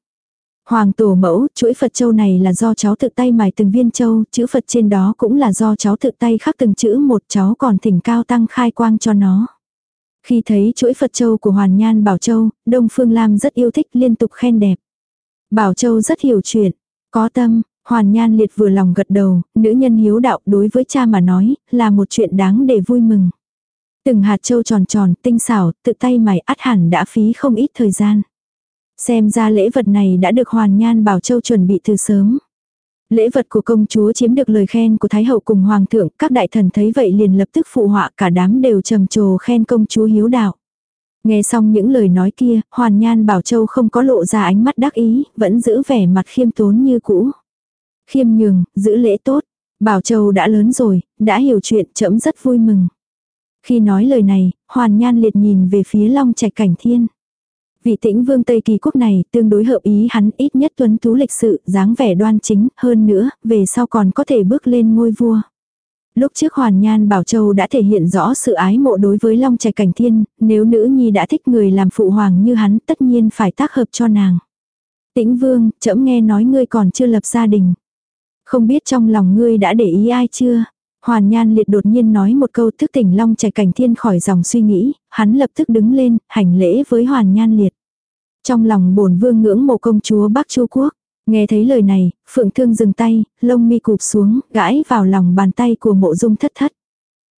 Hoàng tổ mẫu, chuỗi Phật châu này là do cháu tự tay mài từng viên châu, chữ Phật trên đó cũng là do cháu tự tay khắc từng chữ một cháu còn thỉnh cao tăng khai quang cho nó. Khi thấy chuỗi Phật châu của Hoàn Nhan Bảo Châu, Đông Phương Lam rất yêu thích liên tục khen đẹp. Bảo Châu rất hiểu chuyện, có tâm, Hoàn Nhan liệt vừa lòng gật đầu, nữ nhân hiếu đạo đối với cha mà nói, là một chuyện đáng để vui mừng. Từng hạt châu tròn tròn, tinh xảo, tự tay mài át hẳn đã phí không ít thời gian. Xem ra lễ vật này đã được Hoàn Nhan Bảo Châu chuẩn bị từ sớm. Lễ vật của công chúa chiếm được lời khen của Thái hậu cùng Hoàng thượng, các đại thần thấy vậy liền lập tức phụ họa cả đám đều trầm trồ khen công chúa hiếu đạo. Nghe xong những lời nói kia, Hoàn Nhan Bảo Châu không có lộ ra ánh mắt đắc ý, vẫn giữ vẻ mặt khiêm tốn như cũ. Khiêm nhường, giữ lễ tốt. Bảo Châu đã lớn rồi, đã hiểu chuyện, chấm rất vui mừng. Khi nói lời này, Hoàn Nhan liệt nhìn về phía Long Trạch Cảnh Thiên. Vị tĩnh vương Tây Kỳ quốc này tương đối hợp ý hắn ít nhất tuấn tú lịch sự, dáng vẻ đoan chính, hơn nữa, về sau còn có thể bước lên ngôi vua. Lúc trước Hoàn Nhan Bảo Châu đã thể hiện rõ sự ái mộ đối với Long Trạch Cảnh Thiên, nếu nữ nhi đã thích người làm phụ hoàng như hắn tất nhiên phải tác hợp cho nàng. Tĩnh Vương, trẫm nghe nói ngươi còn chưa lập gia đình. Không biết trong lòng ngươi đã để ý ai chưa? Hoàn Nhan liệt đột nhiên nói một câu thức tỉnh Long Trạch Cảnh Thiên khỏi dòng suy nghĩ, hắn lập tức đứng lên, hành lễ với Hoàn Nhan liệt. Trong lòng bổn vương ngưỡng mộ công chúa Bắc Chu Quốc. Nghe thấy lời này, Phượng Thương dừng tay, lông mi cụp xuống, gãi vào lòng bàn tay của mộ dung thất thất.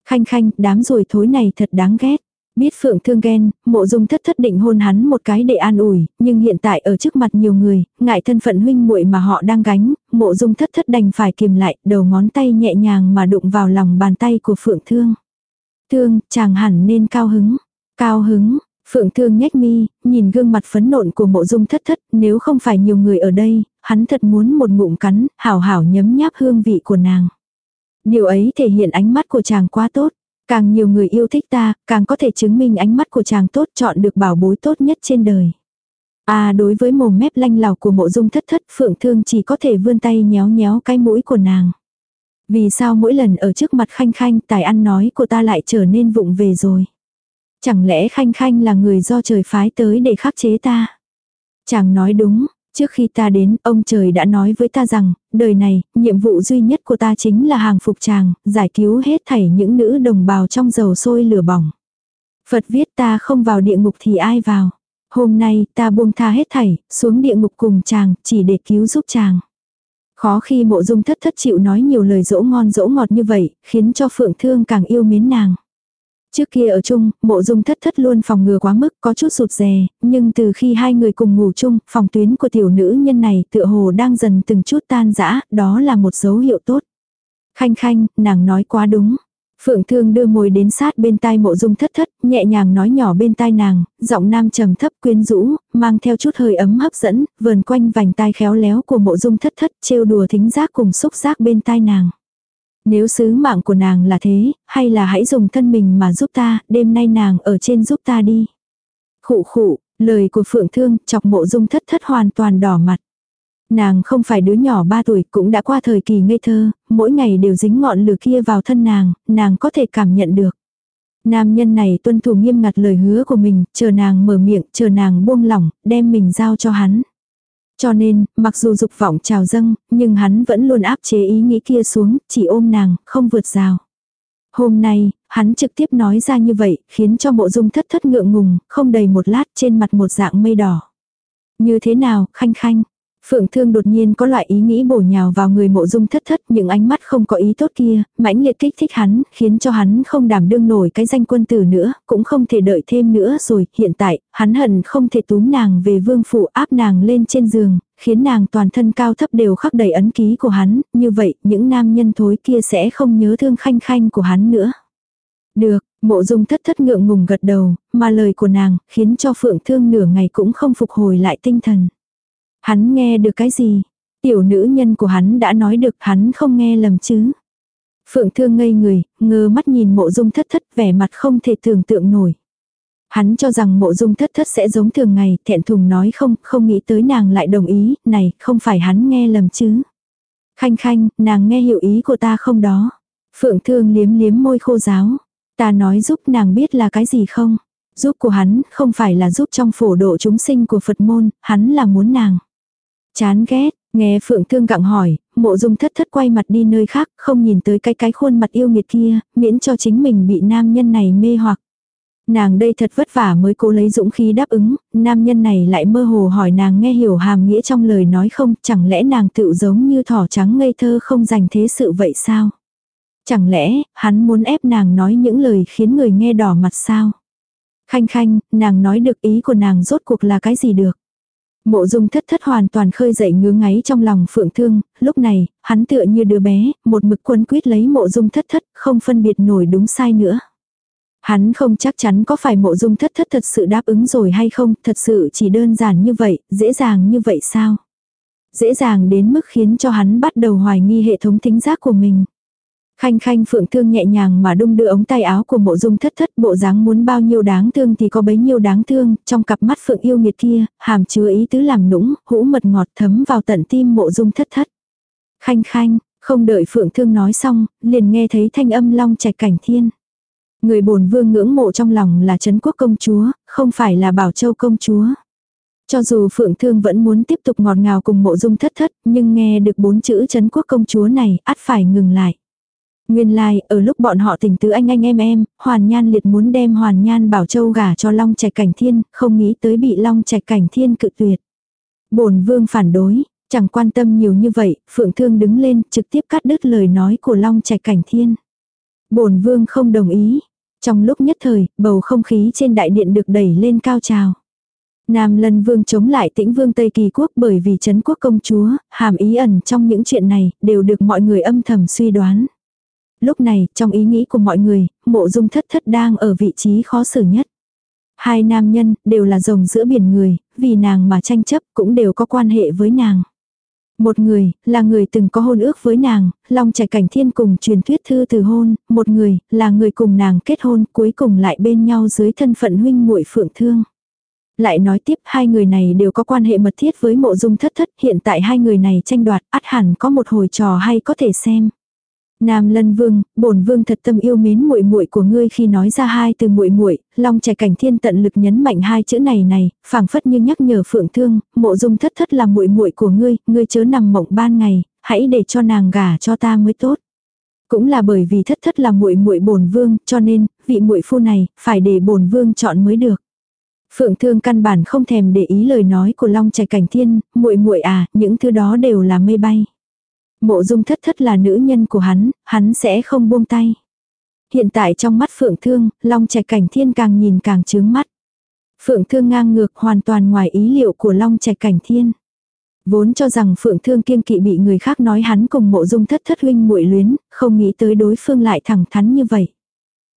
Khanh khanh, đám rồi thối này thật đáng ghét. Biết Phượng Thương ghen, mộ dung thất thất định hôn hắn một cái để an ủi, nhưng hiện tại ở trước mặt nhiều người, ngại thân phận huynh muội mà họ đang gánh, mộ dung thất thất đành phải kiềm lại, đầu ngón tay nhẹ nhàng mà đụng vào lòng bàn tay của Phượng Thương. Thương, chàng hẳn nên cao hứng. Cao hứng, Phượng Thương nhếch mi, nhìn gương mặt phấn nộn của mộ dung thất thất, nếu không phải nhiều người ở đây, hắn thật muốn một ngụm cắn, hảo hảo nhấm nháp hương vị của nàng. Điều ấy thể hiện ánh mắt của chàng quá tốt. Càng nhiều người yêu thích ta, càng có thể chứng minh ánh mắt của chàng tốt chọn được bảo bối tốt nhất trên đời. À đối với mồm mép lanh lào của mộ dung thất thất phượng thương chỉ có thể vươn tay nhéo nhéo cái mũi của nàng. Vì sao mỗi lần ở trước mặt khanh khanh tài ăn nói của ta lại trở nên vụng về rồi. Chẳng lẽ khanh khanh là người do trời phái tới để khắc chế ta. Chàng nói đúng, Trước khi ta đến, ông trời đã nói với ta rằng, đời này, nhiệm vụ duy nhất của ta chính là hàng phục chàng, giải cứu hết thảy những nữ đồng bào trong dầu sôi lửa bỏng. Phật viết ta không vào địa ngục thì ai vào. Hôm nay ta buông tha hết thảy, xuống địa ngục cùng chàng, chỉ để cứu giúp chàng. Khó khi mộ dung thất thất chịu nói nhiều lời dỗ ngon dỗ ngọt như vậy, khiến cho phượng thương càng yêu mến nàng. Trước kia ở chung, mộ dung thất thất luôn phòng ngừa quá mức, có chút sụt rè, nhưng từ khi hai người cùng ngủ chung, phòng tuyến của tiểu nữ nhân này tựa hồ đang dần từng chút tan rã, đó là một dấu hiệu tốt. Khanh khanh, nàng nói quá đúng. Phượng Thương đưa môi đến sát bên tai mộ dung thất thất, nhẹ nhàng nói nhỏ bên tai nàng, giọng nam trầm thấp quyến rũ, mang theo chút hơi ấm hấp dẫn, vờn quanh vành tai khéo léo của mộ dung thất thất, trêu đùa thính giác cùng xúc giác bên tai nàng. Nếu sứ mạng của nàng là thế, hay là hãy dùng thân mình mà giúp ta, đêm nay nàng ở trên giúp ta đi. Khụ khụ, lời của Phượng Thương chọc mộ dung thất thất hoàn toàn đỏ mặt. Nàng không phải đứa nhỏ 3 tuổi cũng đã qua thời kỳ ngây thơ, mỗi ngày đều dính ngọn lửa kia vào thân nàng, nàng có thể cảm nhận được. Nam nhân này tuân thủ nghiêm ngặt lời hứa của mình, chờ nàng mở miệng, chờ nàng buông lỏng, đem mình giao cho hắn. Cho nên, mặc dù dục vọng trào dâng, nhưng hắn vẫn luôn áp chế ý nghĩ kia xuống, chỉ ôm nàng, không vượt rào. Hôm nay, hắn trực tiếp nói ra như vậy, khiến cho mộ dung thất thất ngượng ngùng, không đầy một lát trên mặt một dạng mây đỏ. Như thế nào, khanh khanh, Phượng Thương đột nhiên có loại ý nghĩ bổ nhào vào người mộ dung thất thất, những ánh mắt không có ý tốt kia, mãnh liệt kích thích hắn, khiến cho hắn không đảm đương nổi cái danh quân tử nữa, cũng không thể đợi thêm nữa rồi, hiện tại, hắn hận không thể túm nàng về vương phủ áp nàng lên trên giường, khiến nàng toàn thân cao thấp đều khắc đầy ấn ký của hắn, như vậy, những nam nhân thối kia sẽ không nhớ thương khanh khanh của hắn nữa. Được, mộ dung thất thất ngượng ngùng gật đầu, mà lời của nàng, khiến cho phượng thương nửa ngày cũng không phục hồi lại tinh thần. Hắn nghe được cái gì? Tiểu nữ nhân của hắn đã nói được hắn không nghe lầm chứ. Phượng thương ngây người, ngơ mắt nhìn mộ dung thất thất vẻ mặt không thể tưởng tượng nổi. Hắn cho rằng mộ dung thất thất sẽ giống thường ngày, thẹn thùng nói không, không nghĩ tới nàng lại đồng ý, này, không phải hắn nghe lầm chứ. Khanh khanh, nàng nghe hiểu ý của ta không đó. Phượng thương liếm liếm môi khô giáo. Ta nói giúp nàng biết là cái gì không? Giúp của hắn, không phải là giúp trong phổ độ chúng sinh của Phật môn, hắn là muốn nàng. Chán ghét, nghe Phượng Thương gặng hỏi, mộ dung thất thất quay mặt đi nơi khác, không nhìn tới cái cái khuôn mặt yêu nghiệt kia, miễn cho chính mình bị nam nhân này mê hoặc. Nàng đây thật vất vả mới cố lấy dũng khí đáp ứng, nam nhân này lại mơ hồ hỏi nàng nghe hiểu hàm nghĩa trong lời nói không, chẳng lẽ nàng tự giống như thỏ trắng ngây thơ không dành thế sự vậy sao? Chẳng lẽ, hắn muốn ép nàng nói những lời khiến người nghe đỏ mặt sao? Khanh khanh, nàng nói được ý của nàng rốt cuộc là cái gì được? Mộ dung thất thất hoàn toàn khơi dậy ngứa ngáy trong lòng phượng thương, lúc này, hắn tựa như đứa bé, một mực quấn quýt lấy mộ dung thất thất, không phân biệt nổi đúng sai nữa. Hắn không chắc chắn có phải mộ dung thất thất thật sự đáp ứng rồi hay không, thật sự chỉ đơn giản như vậy, dễ dàng như vậy sao? Dễ dàng đến mức khiến cho hắn bắt đầu hoài nghi hệ thống tính giác của mình. Khanh khanh phượng thương nhẹ nhàng mà đung đưa ống tay áo của mộ dung thất thất bộ dáng muốn bao nhiêu đáng thương thì có bấy nhiêu đáng thương, trong cặp mắt phượng yêu nghiệt kia, hàm chứa ý tứ làm nũng, hũ mật ngọt thấm vào tận tim mộ dung thất thất. Khanh khanh, không đợi phượng thương nói xong, liền nghe thấy thanh âm long trạch cảnh thiên. Người bồn vương ngưỡng mộ trong lòng là Trấn quốc công chúa, không phải là Bảo Châu công chúa. Cho dù Phượng Thương vẫn muốn tiếp tục ngọt ngào cùng mộ dung thất thất, nhưng nghe được bốn chữ Trấn quốc công chúa này, ắt phải ngừng lại. Nguyên lai, like, ở lúc bọn họ tình tứ anh anh em em, Hoàn Nhan liệt muốn đem Hoàn Nhan Bảo Châu gả cho Long Trạch Cảnh Thiên, không nghĩ tới bị Long Trạch Cảnh Thiên cự tuyệt. Bổn vương phản đối, chẳng quan tâm nhiều như vậy, Phượng Thương đứng lên, trực tiếp cắt đứt lời nói của Long Trạch Cảnh Thiên. Bổn vương không đồng ý. Trong lúc nhất thời, bầu không khí trên đại điện được đẩy lên cao trào. Nam Lân Vương chống lại tĩnh Vương Tây Kỳ Quốc bởi vì chấn quốc công chúa, hàm ý ẩn trong những chuyện này, đều được mọi người âm thầm suy đoán lúc này, trong ý nghĩ của mọi người, mộ dung thất thất đang ở vị trí khó xử nhất. Hai nam nhân, đều là rồng giữa biển người, vì nàng mà tranh chấp, cũng đều có quan hệ với nàng. Một người, là người từng có hôn ước với nàng, Long trải Cảnh Thiên cùng truyền thuyết thư từ hôn, một người, là người cùng nàng kết hôn, cuối cùng lại bên nhau dưới thân phận huynh muội phượng thương. Lại nói tiếp hai người này đều có quan hệ mật thiết với mộ dung thất thất, hiện tại hai người này tranh đoạt, át hẳn có một hồi trò hay có thể xem. Nam Lân Vương, bổn vương thật tâm yêu mến muội muội của ngươi khi nói ra hai từ muội muội, Long Trạch Cảnh Thiên tận lực nhấn mạnh hai chữ này này, phảng phất như nhắc nhở Phượng Thương, Mộ Dung Thất Thất là muội muội của ngươi, ngươi chớ nằm mộng ban ngày, hãy để cho nàng gả cho ta mới tốt. Cũng là bởi vì Thất Thất là muội muội bổn vương, cho nên vị muội phu này phải để bổn vương chọn mới được. Phượng Thương căn bản không thèm để ý lời nói của Long Trạch Cảnh Thiên, muội muội à, những thứ đó đều là mây bay. Mộ dung thất thất là nữ nhân của hắn, hắn sẽ không buông tay. Hiện tại trong mắt Phượng Thương, Long Trạch Cảnh Thiên càng nhìn càng chướng mắt. Phượng Thương ngang ngược hoàn toàn ngoài ý liệu của Long Trạch Cảnh Thiên. Vốn cho rằng Phượng Thương kiêng kỵ bị người khác nói hắn cùng mộ dung thất thất huynh muội luyến, không nghĩ tới đối phương lại thẳng thắn như vậy.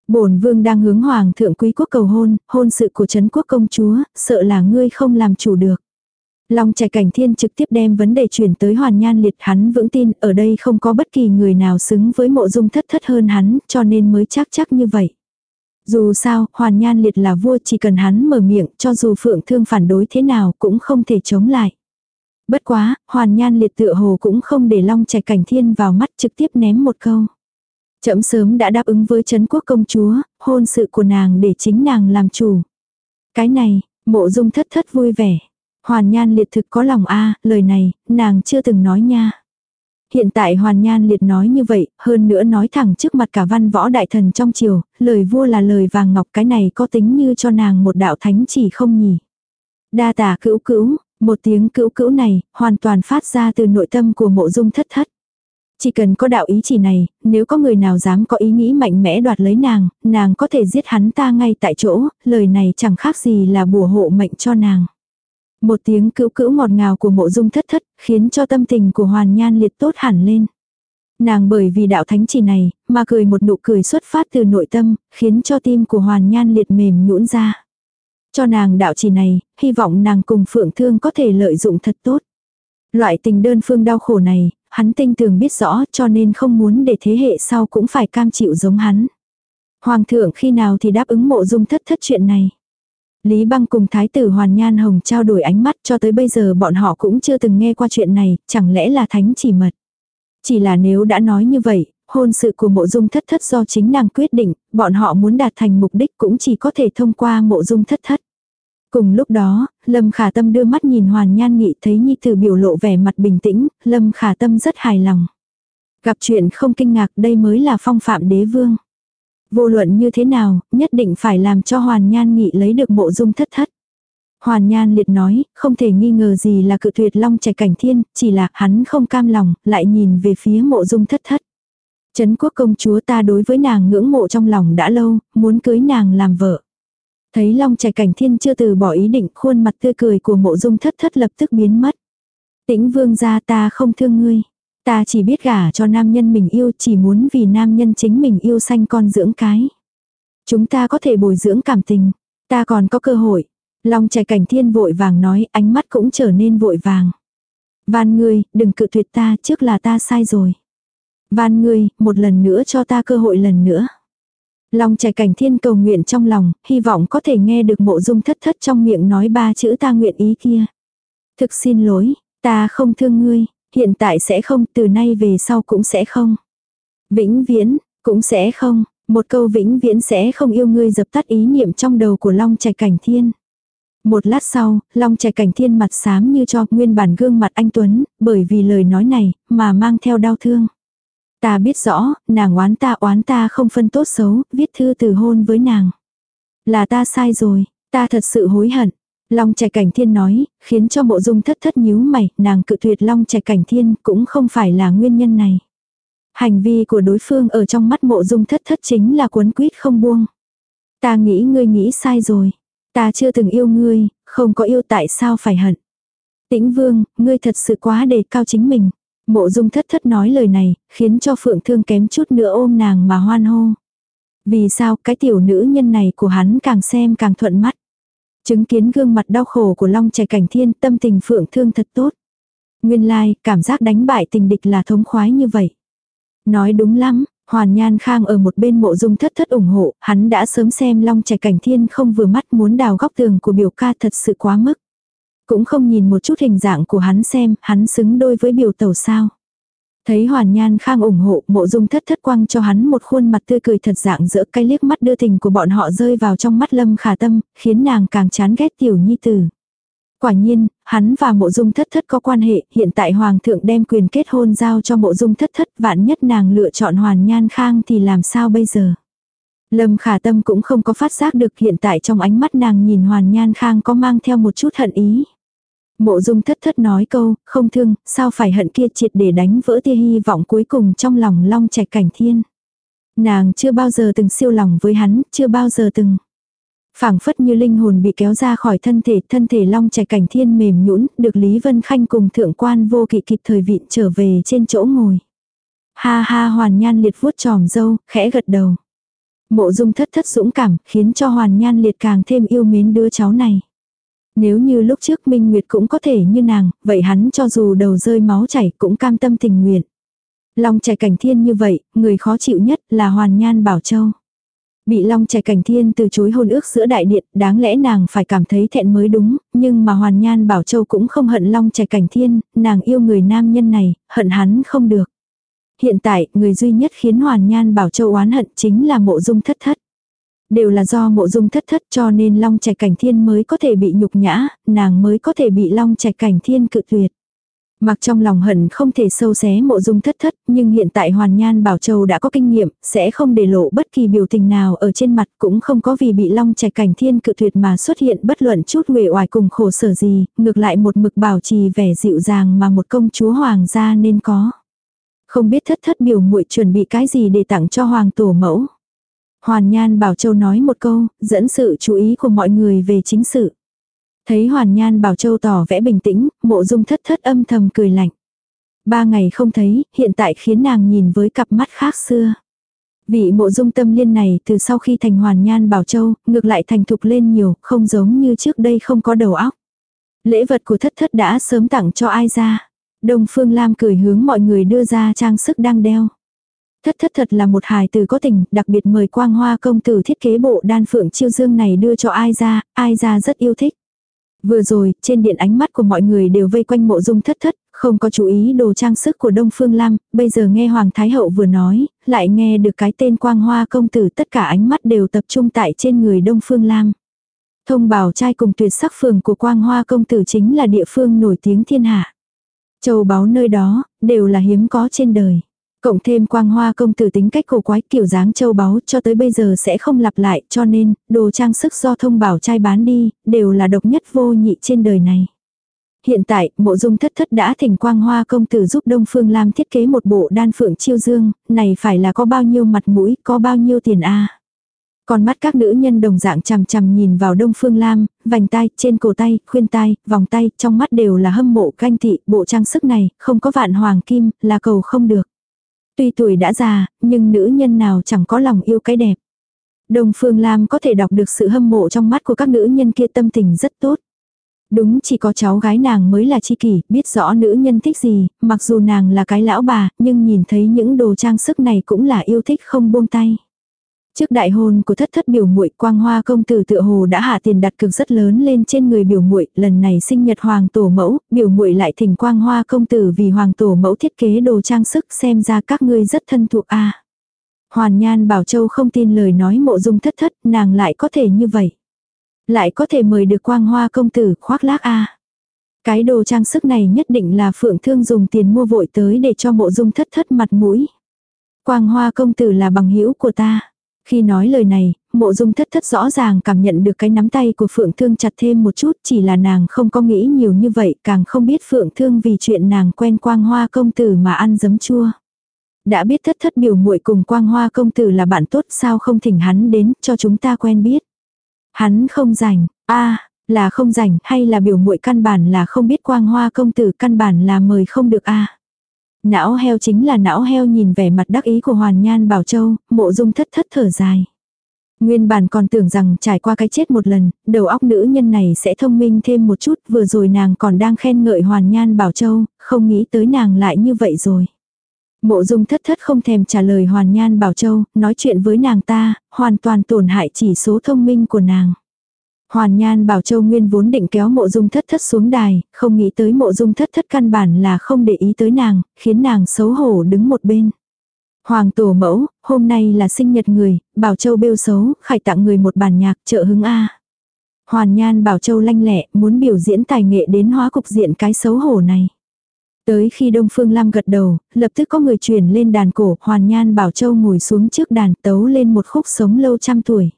bổn vương đang hướng hoàng thượng quý quốc cầu hôn, hôn sự của Trấn quốc công chúa, sợ là ngươi không làm chủ được. Long trẻ cảnh thiên trực tiếp đem vấn đề chuyển tới hoàn nhan liệt hắn vững tin ở đây không có bất kỳ người nào xứng với mộ dung thất thất hơn hắn cho nên mới chắc chắc như vậy. Dù sao, hoàn nhan liệt là vua chỉ cần hắn mở miệng cho dù phượng thương phản đối thế nào cũng không thể chống lại. Bất quá, hoàn nhan liệt tựa hồ cũng không để long trẻ cảnh thiên vào mắt trực tiếp ném một câu. Chậm sớm đã đáp ứng với Trấn quốc công chúa, hôn sự của nàng để chính nàng làm chủ. Cái này, mộ dung thất thất vui vẻ. Hoàn nhan liệt thực có lòng a lời này, nàng chưa từng nói nha. Hiện tại Hoàn Nhan liệt nói như vậy, hơn nữa nói thẳng trước mặt cả văn võ đại thần trong triều, lời vua là lời vàng ngọc cái này có tính như cho nàng một đạo thánh chỉ không nhỉ. Đa tả cữu cữu, một tiếng cữu cữu này, hoàn toàn phát ra từ nội tâm của mộ dung thất thất. Chỉ cần có đạo ý chỉ này, nếu có người nào dám có ý nghĩ mạnh mẽ đoạt lấy nàng, nàng có thể giết hắn ta ngay tại chỗ, lời này chẳng khác gì là bùa hộ mệnh cho nàng. Một tiếng cữu cữu ngọt ngào của mộ dung thất thất, khiến cho tâm tình của hoàn nhan liệt tốt hẳn lên. Nàng bởi vì đạo thánh chỉ này, mà cười một nụ cười xuất phát từ nội tâm, khiến cho tim của hoàn nhan liệt mềm nhũn ra. Cho nàng đạo chỉ này, hy vọng nàng cùng phượng thương có thể lợi dụng thật tốt. Loại tình đơn phương đau khổ này, hắn tinh tường biết rõ cho nên không muốn để thế hệ sau cũng phải cam chịu giống hắn. Hoàng thượng khi nào thì đáp ứng mộ dung thất thất chuyện này. Lý Băng cùng Thái tử Hoàn Nhan Hồng trao đổi ánh mắt cho tới bây giờ bọn họ cũng chưa từng nghe qua chuyện này, chẳng lẽ là thánh chỉ mật. Chỉ là nếu đã nói như vậy, hôn sự của mộ dung thất thất do chính nàng quyết định, bọn họ muốn đạt thành mục đích cũng chỉ có thể thông qua mộ dung thất thất. Cùng lúc đó, Lâm Khả Tâm đưa mắt nhìn Hoàn Nhan Nghị thấy Nhi Tử biểu lộ vẻ mặt bình tĩnh, Lâm Khả Tâm rất hài lòng. Gặp chuyện không kinh ngạc đây mới là phong phạm đế vương. Vô luận như thế nào, nhất định phải làm cho Hoàn Nhan Nghị lấy được mộ dung thất thất. Hoàn Nhan liệt nói, không thể nghi ngờ gì là cự tuyệt long trẻ cảnh thiên, chỉ là hắn không cam lòng, lại nhìn về phía mộ dung thất thất. Trấn quốc công chúa ta đối với nàng ngưỡng mộ trong lòng đã lâu, muốn cưới nàng làm vợ. Thấy long trẻ cảnh thiên chưa từ bỏ ý định khuôn mặt tươi cười của mộ dung thất thất lập tức biến mất. Tĩnh vương gia ta không thương ngươi. Ta chỉ biết gả cho nam nhân mình yêu chỉ muốn vì nam nhân chính mình yêu sanh con dưỡng cái. Chúng ta có thể bồi dưỡng cảm tình. Ta còn có cơ hội. Long trẻ cảnh thiên vội vàng nói ánh mắt cũng trở nên vội vàng. Van ngươi, đừng cự tuyệt ta trước là ta sai rồi. Van ngươi, một lần nữa cho ta cơ hội lần nữa. Long trẻ cảnh thiên cầu nguyện trong lòng, hy vọng có thể nghe được mộ dung thất thất trong miệng nói ba chữ ta nguyện ý kia. Thực xin lỗi, ta không thương ngươi, Hiện tại sẽ không, từ nay về sau cũng sẽ không. Vĩnh viễn, cũng sẽ không, một câu vĩnh viễn sẽ không yêu ngươi dập tắt ý niệm trong đầu của Long Trạch Cảnh Thiên. Một lát sau, Long Trạch Cảnh Thiên mặt xám như cho nguyên bản gương mặt anh Tuấn, bởi vì lời nói này, mà mang theo đau thương. Ta biết rõ, nàng oán ta oán ta không phân tốt xấu, viết thư từ hôn với nàng. Là ta sai rồi, ta thật sự hối hận. Long trẻ cảnh thiên nói, khiến cho mộ dung thất thất nhíu mày, nàng cự tuyệt long trẻ cảnh thiên cũng không phải là nguyên nhân này. Hành vi của đối phương ở trong mắt mộ dung thất thất chính là cuốn quýt không buông. Ta nghĩ ngươi nghĩ sai rồi. Ta chưa từng yêu ngươi, không có yêu tại sao phải hận. Tĩnh vương, ngươi thật sự quá đề cao chính mình. Mộ dung thất thất nói lời này, khiến cho phượng thương kém chút nữa ôm nàng mà hoan hô. Vì sao cái tiểu nữ nhân này của hắn càng xem càng thuận mắt. Chứng kiến gương mặt đau khổ của Long Trẻ Cảnh Thiên tâm tình phượng thương thật tốt. Nguyên lai, like, cảm giác đánh bại tình địch là thống khoái như vậy. Nói đúng lắm, Hoàn Nhan Khang ở một bên mộ dung thất thất ủng hộ, hắn đã sớm xem Long Trẻ Cảnh Thiên không vừa mắt muốn đào góc tường của biểu ca thật sự quá mức. Cũng không nhìn một chút hình dạng của hắn xem, hắn xứng đôi với biểu tẩu sao. Thấy Hoàn Nhan Khang ủng hộ, mộ dung thất thất quăng cho hắn một khuôn mặt tươi cười thật dạng giữa cái liếc mắt đưa tình của bọn họ rơi vào trong mắt lâm khả tâm, khiến nàng càng chán ghét tiểu nhi tử. Quả nhiên, hắn và mộ dung thất thất có quan hệ, hiện tại Hoàng thượng đem quyền kết hôn giao cho mộ dung thất thất, vạn nhất nàng lựa chọn Hoàn Nhan Khang thì làm sao bây giờ? Lâm khả tâm cũng không có phát giác được hiện tại trong ánh mắt nàng nhìn Hoàn Nhan Khang có mang theo một chút hận ý. Mộ dung thất thất nói câu, không thương, sao phải hận kia triệt để đánh vỡ tia hy vọng cuối cùng trong lòng long trạch cảnh thiên. Nàng chưa bao giờ từng siêu lòng với hắn, chưa bao giờ từng. phảng phất như linh hồn bị kéo ra khỏi thân thể, thân thể long trẻ cảnh thiên mềm nhũn, được Lý Vân Khanh cùng thượng quan vô kỵ kịp thời vịn trở về trên chỗ ngồi. Ha ha hoàn nhan liệt vuốt tròm dâu, khẽ gật đầu. Mộ dung thất thất dũng cảm, khiến cho hoàn nhan liệt càng thêm yêu mến đứa cháu này. Nếu như lúc trước Minh Nguyệt cũng có thể như nàng, vậy hắn cho dù đầu rơi máu chảy cũng cam tâm tình nguyện. Long trẻ cảnh thiên như vậy, người khó chịu nhất là hoàn nhan bảo châu. Bị Long trẻ cảnh thiên từ chối hôn ước giữa đại điện, đáng lẽ nàng phải cảm thấy thẹn mới đúng, nhưng mà Hoàn Nhan Bảo Châu cũng không hận Long trẻ cảnh thiên, nàng yêu người nam nhân này, hận hắn không được. Hiện tại, người duy nhất khiến Hoàn Nhan Bảo Châu oán hận chính là mộ dung thất thất. Đều là do mộ dung thất thất cho nên Long trẻ cảnh thiên mới có thể bị nhục nhã, nàng mới có thể bị Long trẻ cảnh thiên cự tuyệt. Mặc trong lòng hận không thể sâu xé mộ dung thất thất, nhưng hiện tại Hoàn Nhan Bảo Châu đã có kinh nghiệm, sẽ không để lộ bất kỳ biểu tình nào ở trên mặt, cũng không có vì bị long trẻ cảnh thiên cự tuyệt mà xuất hiện bất luận chút uể oải cùng khổ sở gì, ngược lại một mực bảo trì vẻ dịu dàng mà một công chúa hoàng gia nên có. Không biết thất thất biểu muội chuẩn bị cái gì để tặng cho hoàng tổ mẫu. Hoàn Nhan Bảo Châu nói một câu, dẫn sự chú ý của mọi người về chính sự. Thấy Hoàn Nhan Bảo Châu tỏ vẽ bình tĩnh, mộ dung thất thất âm thầm cười lạnh. Ba ngày không thấy, hiện tại khiến nàng nhìn với cặp mắt khác xưa. Vị mộ dung tâm liên này từ sau khi thành Hoàn Nhan Bảo Châu, ngược lại thành thục lên nhiều, không giống như trước đây không có đầu óc. Lễ vật của thất thất đã sớm tặng cho ai ra. Đông Phương Lam cười hướng mọi người đưa ra trang sức đang đeo. Thất thất thật là một hài từ có tình, đặc biệt mời quang hoa công tử thiết kế bộ đan phượng chiêu dương này đưa cho ai ra, ai ra rất yêu thích. Vừa rồi, trên điện ánh mắt của mọi người đều vây quanh mộ dung thất thất, không có chú ý đồ trang sức của Đông Phương Lam, bây giờ nghe Hoàng Thái Hậu vừa nói, lại nghe được cái tên quang hoa công tử tất cả ánh mắt đều tập trung tại trên người Đông Phương Lam. Thông bảo trai cùng tuyệt sắc phường của quang hoa công tử chính là địa phương nổi tiếng thiên hạ. Châu báu nơi đó, đều là hiếm có trên đời. Cộng thêm quang hoa công tử tính cách cổ quái kiểu dáng châu báu cho tới bây giờ sẽ không lặp lại cho nên đồ trang sức do thông bảo trai bán đi đều là độc nhất vô nhị trên đời này. Hiện tại, mộ dung thất thất đã thỉnh quang hoa công tử giúp Đông Phương Lam thiết kế một bộ đan phượng chiêu dương, này phải là có bao nhiêu mặt mũi, có bao nhiêu tiền a Còn mắt các nữ nhân đồng dạng chằm chằm nhìn vào Đông Phương Lam, vành tai, trên cổ tay, khuyên tai, vòng tay, trong mắt đều là hâm mộ canh thị, bộ trang sức này, không có vạn hoàng kim, là cầu không được. Tuy tuổi đã già, nhưng nữ nhân nào chẳng có lòng yêu cái đẹp. đồng Phương Lam có thể đọc được sự hâm mộ trong mắt của các nữ nhân kia tâm tình rất tốt. Đúng chỉ có cháu gái nàng mới là chi kỷ, biết rõ nữ nhân thích gì, mặc dù nàng là cái lão bà, nhưng nhìn thấy những đồ trang sức này cũng là yêu thích không buông tay. Trước đại hôn của thất thất biểu muội quang hoa công tử tựa hồ đã hạ tiền đặt cực rất lớn lên trên người biểu muội lần này sinh nhật hoàng tổ mẫu, biểu muội lại thỉnh quang hoa công tử vì hoàng tổ mẫu thiết kế đồ trang sức xem ra các ngươi rất thân thuộc a Hoàn Nhan Bảo Châu không tin lời nói mộ dung thất thất, nàng lại có thể như vậy. Lại có thể mời được quang hoa công tử khoác lác a Cái đồ trang sức này nhất định là phượng thương dùng tiền mua vội tới để cho mộ dung thất thất mặt mũi. Quang hoa công tử là bằng hữu của ta. Khi nói lời này, mộ dung thất thất rõ ràng cảm nhận được cái nắm tay của Phượng Thương chặt thêm một chút chỉ là nàng không có nghĩ nhiều như vậy càng không biết Phượng Thương vì chuyện nàng quen quang hoa công tử mà ăn giấm chua. Đã biết thất thất biểu muội cùng quang hoa công tử là bạn tốt sao không thỉnh hắn đến cho chúng ta quen biết. Hắn không rảnh, a là không rảnh hay là biểu muội căn bản là không biết quang hoa công tử căn bản là mời không được a Não heo chính là não heo nhìn vẻ mặt đắc ý của Hoàn Nhan Bảo Châu, mộ dung thất thất thở dài. Nguyên bản còn tưởng rằng trải qua cái chết một lần, đầu óc nữ nhân này sẽ thông minh thêm một chút, vừa rồi nàng còn đang khen ngợi Hoàn Nhan Bảo Châu, không nghĩ tới nàng lại như vậy rồi. Mộ dung thất thất không thèm trả lời Hoàn Nhan Bảo Châu, nói chuyện với nàng ta, hoàn toàn tổn hại chỉ số thông minh của nàng. Hoàn Nhan Bảo Châu Nguyên vốn định kéo mộ dung thất thất xuống đài, không nghĩ tới mộ dung thất thất căn bản là không để ý tới nàng, khiến nàng xấu hổ đứng một bên. Hoàng tổ mẫu, hôm nay là sinh nhật người, Bảo Châu bêu xấu, khải tặng người một bản nhạc trợ hứng A. Hoàn Nhan Bảo Châu lanh lẹ, muốn biểu diễn tài nghệ đến hóa cục diện cái xấu hổ này. Tới khi Đông Phương Lam gật đầu, lập tức có người chuyển lên đàn cổ, Hoàn Nhan Bảo Châu ngồi xuống trước đàn tấu lên một khúc sống lâu trăm tuổi.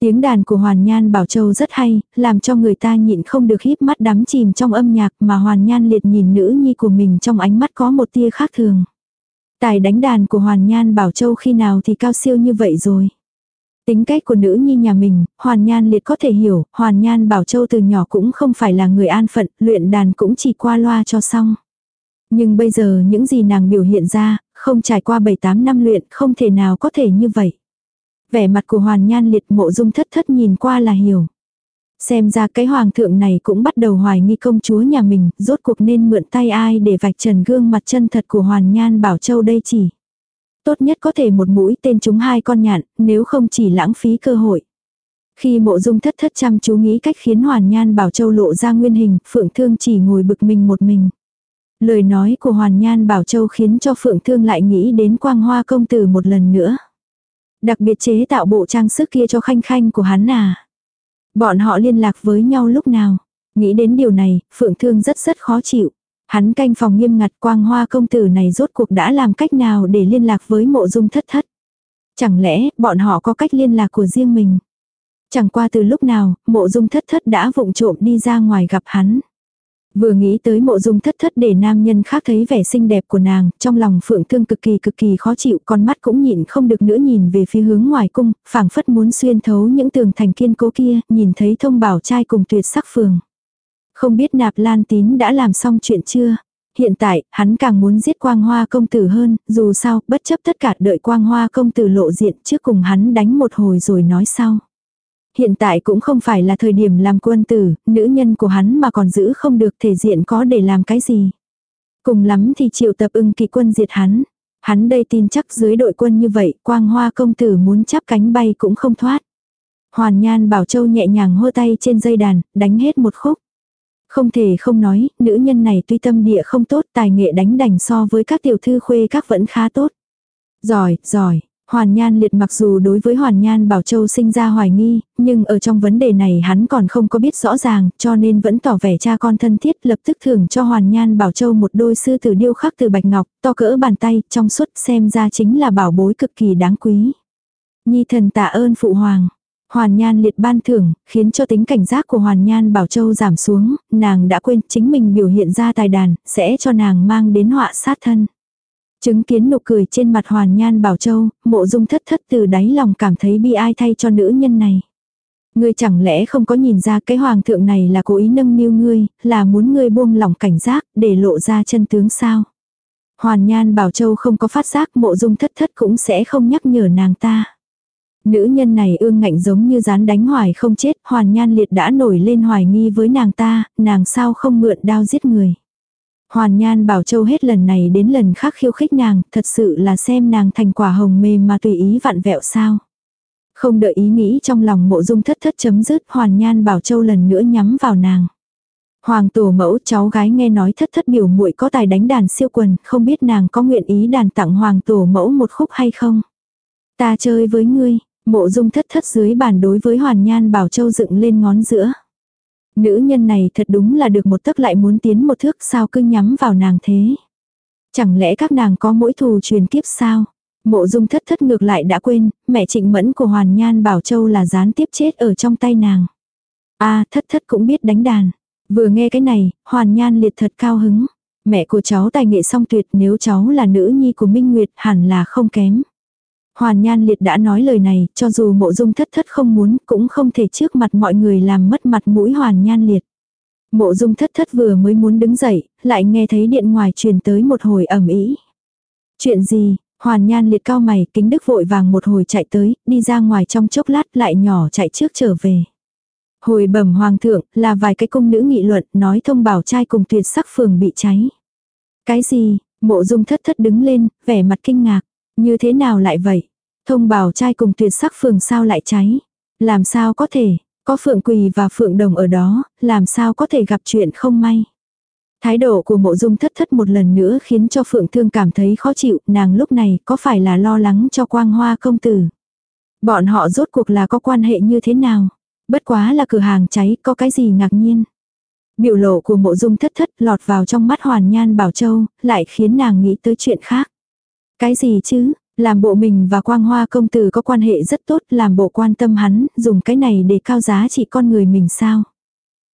Tiếng đàn của Hoàn Nhan Bảo Châu rất hay, làm cho người ta nhịn không được híp mắt đắm chìm trong âm nhạc mà Hoàn Nhan liệt nhìn nữ nhi của mình trong ánh mắt có một tia khác thường. Tài đánh đàn của Hoàn Nhan Bảo Châu khi nào thì cao siêu như vậy rồi. Tính cách của nữ nhi nhà mình, Hoàn Nhan liệt có thể hiểu, Hoàn Nhan Bảo Châu từ nhỏ cũng không phải là người an phận, luyện đàn cũng chỉ qua loa cho xong. Nhưng bây giờ những gì nàng biểu hiện ra, không trải qua 7-8 năm luyện, không thể nào có thể như vậy. Vẻ mặt của Hoàn Nhan liệt mộ dung thất thất nhìn qua là hiểu. Xem ra cái hoàng thượng này cũng bắt đầu hoài nghi công chúa nhà mình, rốt cuộc nên mượn tay ai để vạch trần gương mặt chân thật của Hoàn Nhan Bảo Châu đây chỉ. Tốt nhất có thể một mũi tên chúng hai con nhạn, nếu không chỉ lãng phí cơ hội. Khi mộ dung thất thất chăm chú nghĩ cách khiến Hoàn Nhan Bảo Châu lộ ra nguyên hình, Phượng Thương chỉ ngồi bực mình một mình. Lời nói của Hoàn Nhan Bảo Châu khiến cho Phượng Thương lại nghĩ đến quang hoa công tử một lần nữa. Đặc biệt chế tạo bộ trang sức kia cho khanh khanh của hắn à. Bọn họ liên lạc với nhau lúc nào. Nghĩ đến điều này, Phượng Thương rất rất khó chịu. Hắn canh phòng nghiêm ngặt quang hoa công tử này rốt cuộc đã làm cách nào để liên lạc với mộ dung thất thất. Chẳng lẽ bọn họ có cách liên lạc của riêng mình. Chẳng qua từ lúc nào, mộ dung thất thất đã vụng trộm đi ra ngoài gặp hắn. Vừa nghĩ tới mộ dung thất thất để nam nhân khác thấy vẻ xinh đẹp của nàng, trong lòng phượng thương cực kỳ cực kỳ khó chịu, con mắt cũng nhịn không được nữa nhìn về phía hướng ngoài cung, phảng phất muốn xuyên thấu những tường thành kiên cố kia, nhìn thấy thông bảo trai cùng tuyệt sắc phường. Không biết nạp lan tín đã làm xong chuyện chưa? Hiện tại, hắn càng muốn giết quang hoa công tử hơn, dù sao, bất chấp tất cả đợi quang hoa công tử lộ diện trước cùng hắn đánh một hồi rồi nói sau. Hiện tại cũng không phải là thời điểm làm quân tử, nữ nhân của hắn mà còn giữ không được thể diện có để làm cái gì. Cùng lắm thì triệu tập ưng kỳ quân diệt hắn. Hắn đây tin chắc dưới đội quân như vậy, quang hoa công tử muốn chắp cánh bay cũng không thoát. Hoàn Nhan Bảo Châu nhẹ nhàng hô tay trên dây đàn, đánh hết một khúc. Không thể không nói, nữ nhân này tuy tâm địa không tốt, tài nghệ đánh đành so với các tiểu thư khuê các vẫn khá tốt. Giỏi, giỏi, Hoàn Nhan liệt mặc dù đối với Hoàn Nhan Bảo Châu sinh ra hoài nghi, nhưng ở trong vấn đề này hắn còn không có biết rõ ràng, cho nên vẫn tỏ vẻ cha con thân thiết lập tức thưởng cho Hoàn Nhan Bảo Châu một đôi sư tử điêu khắc từ bạch ngọc, to cỡ bàn tay, trong suốt xem ra chính là bảo bối cực kỳ đáng quý. Nhi thần tạ ơn phụ hoàng. Hoàn Nhan liệt ban thưởng, khiến cho tính cảnh giác của Hoàn Nhan Bảo Châu giảm xuống, nàng đã quên chính mình biểu hiện ra tài đàn, sẽ cho nàng mang đến họa sát thân. Chứng kiến nụ cười trên mặt Hoàn Nhan Bảo Châu, mộ dung thất thất từ đáy lòng cảm thấy bi ai thay cho nữ nhân này. Ngươi chẳng lẽ không có nhìn ra cái hoàng thượng này là cố ý nâng niu ngươi, là muốn ngươi buông lỏng cảnh giác, để lộ ra chân tướng sao? Hoàn Nhan Bảo Châu không có phát giác mộ dung thất thất cũng sẽ không nhắc nhở nàng ta. Nữ nhân này ương ngạnh giống như rán đánh hoài không chết, Hoàn Nhan Liệt đã nổi lên hoài nghi với nàng ta, nàng sao không mượn đao giết người. Hoàn Nhan Bảo Châu hết lần này đến lần khác khiêu khích nàng, thật sự là xem nàng thành quả hồng mềm mà tùy ý vặn vẹo sao. Không đợi ý nghĩ trong lòng mộ dung thất thất chấm dứt Hoàn Nhan Bảo Châu lần nữa nhắm vào nàng. Hoàng tổ mẫu cháu gái nghe nói thất thất biểu muội có tài đánh đàn siêu quần, không biết nàng có nguyện ý đàn tặng hoàng tổ mẫu một khúc hay không. Ta chơi với ngươi, mộ dung thất thất dưới bàn đối với Hoàn Nhan Bảo Châu dựng lên ngón giữa. Nữ nhân này thật đúng là được một tấc lại muốn tiến một thước sao cứ nhắm vào nàng thế. Chẳng lẽ các nàng có mỗi thù truyền kiếp sao? Mộ dung thất thất ngược lại đã quên, mẹ trịnh mẫn của Hoàn Nhan Bảo Châu là gián tiếp chết ở trong tay nàng. a thất thất cũng biết đánh đàn. Vừa nghe cái này, Hoàn Nhan liệt thật cao hứng. Mẹ của cháu tài nghệ song tuyệt nếu cháu là nữ nhi của Minh Nguyệt hẳn là không kém. Hoàn Nhan Liệt đã nói lời này, cho dù mộ dung thất thất không muốn, cũng không thể trước mặt mọi người làm mất mặt mũi Hoàn Nhan Liệt. Mộ dung thất thất vừa mới muốn đứng dậy, lại nghe thấy điện ngoài truyền tới một hồi ẩm ý. Chuyện gì? Hoàn Nhan Liệt cao mày, kính đức vội vàng một hồi chạy tới, đi ra ngoài trong chốc lát lại nhỏ chạy trước trở về. Hồi bẩm hoàng thượng, là vài cái công nữ nghị luận, nói thông bảo trai cùng tuyệt sắc phường bị cháy. Cái gì? Mộ dung thất thất đứng lên, vẻ mặt kinh ngạc. Như thế nào lại vậy? Thông bảo trai cùng tuyệt sắc phường sao lại cháy? Làm sao có thể? Có phượng quỳ và phượng đồng ở đó, làm sao có thể gặp chuyện không may? Thái độ của mộ dung thất thất một lần nữa khiến cho phượng thương cảm thấy khó chịu, nàng lúc này có phải là lo lắng cho quang hoa công tử? Bọn họ rốt cuộc là có quan hệ như thế nào? Bất quá là cửa hàng cháy, có cái gì ngạc nhiên? Biểu lộ của mộ dung thất thất lọt vào trong mắt hoàn nhan bảo châu, lại khiến nàng nghĩ tới chuyện khác. Cái gì chứ, làm bộ mình và quang hoa công tử có quan hệ rất tốt, làm bộ quan tâm hắn, dùng cái này để cao giá trị con người mình sao.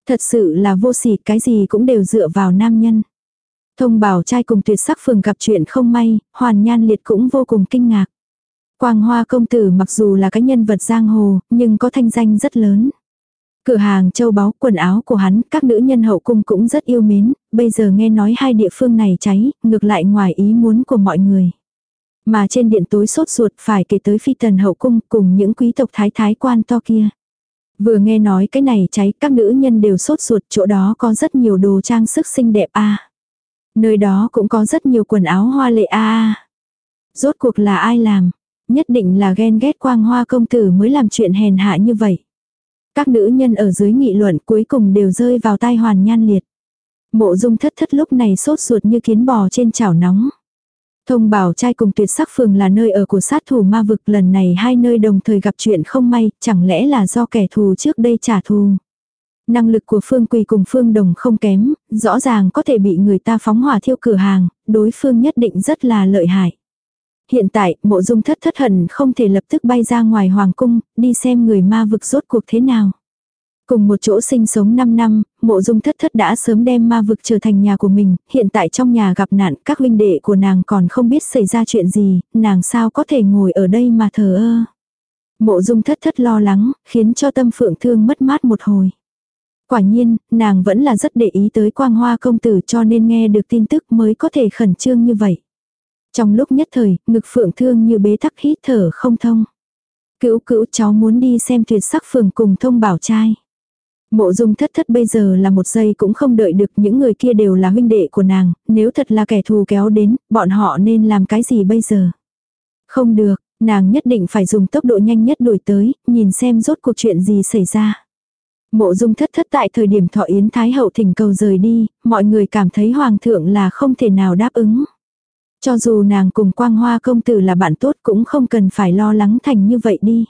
Thật sự là vô sỉ, cái gì cũng đều dựa vào nam nhân. Thông bảo trai cùng tuyệt sắc phường gặp chuyện không may, hoàn nhan liệt cũng vô cùng kinh ngạc. Quang Hoa công tử mặc dù là cái nhân vật giang hồ, nhưng có thanh danh rất lớn. Cửa hàng châu báu, quần áo của hắn, các nữ nhân hậu cung cũng rất yêu mến, bây giờ nghe nói hai địa phương này cháy, ngược lại ngoài ý muốn của mọi người. Mà trên điện tối sốt ruột phải kể tới phi tần hậu cung cùng những quý tộc thái thái quan to kia. Vừa nghe nói cái này cháy, các nữ nhân đều sốt ruột, chỗ đó có rất nhiều đồ trang sức xinh đẹp a. Nơi đó cũng có rất nhiều quần áo hoa lệ a. Rốt cuộc là ai làm? Nhất định là ghen ghét quang hoa công tử mới làm chuyện hèn hạ như vậy. Các nữ nhân ở dưới nghị luận cuối cùng đều rơi vào tai hoàn nhan liệt. Mộ dung thất thất lúc này sốt ruột như kiến bò trên chảo nóng. Thông bảo trai cùng tuyệt sắc phường là nơi ở của sát thủ ma vực lần này hai nơi đồng thời gặp chuyện không may, chẳng lẽ là do kẻ thù trước đây trả thù. Năng lực của Phương Quỳ cùng Phương Đồng không kém, rõ ràng có thể bị người ta phóng hỏa thiêu cửa hàng, đối phương nhất định rất là lợi hại. Hiện tại, mộ dung thất thất hận không thể lập tức bay ra ngoài hoàng cung, đi xem người ma vực rốt cuộc thế nào. Cùng một chỗ sinh sống 5 năm, mộ dung thất thất đã sớm đem ma vực trở thành nhà của mình, hiện tại trong nhà gặp nạn các huynh đệ của nàng còn không biết xảy ra chuyện gì, nàng sao có thể ngồi ở đây mà thờ ơ. Mộ dung thất thất lo lắng, khiến cho tâm phượng thương mất mát một hồi. Quả nhiên, nàng vẫn là rất để ý tới quang hoa công tử cho nên nghe được tin tức mới có thể khẩn trương như vậy. Trong lúc nhất thời, ngực phượng thương như bế tắc hít thở không thông. Cữu cữu cháu muốn đi xem tuyệt sắc phường cùng thông bảo trai. Mộ dung thất thất bây giờ là một giây cũng không đợi được những người kia đều là huynh đệ của nàng, nếu thật là kẻ thù kéo đến, bọn họ nên làm cái gì bây giờ? Không được, nàng nhất định phải dùng tốc độ nhanh nhất đuổi tới, nhìn xem rốt cuộc chuyện gì xảy ra. Mộ dung thất thất tại thời điểm thọ yến Thái hậu thỉnh cầu rời đi, mọi người cảm thấy hoàng thượng là không thể nào đáp ứng. Cho dù nàng cùng quang hoa công tử là bạn tốt cũng không cần phải lo lắng thành như vậy đi.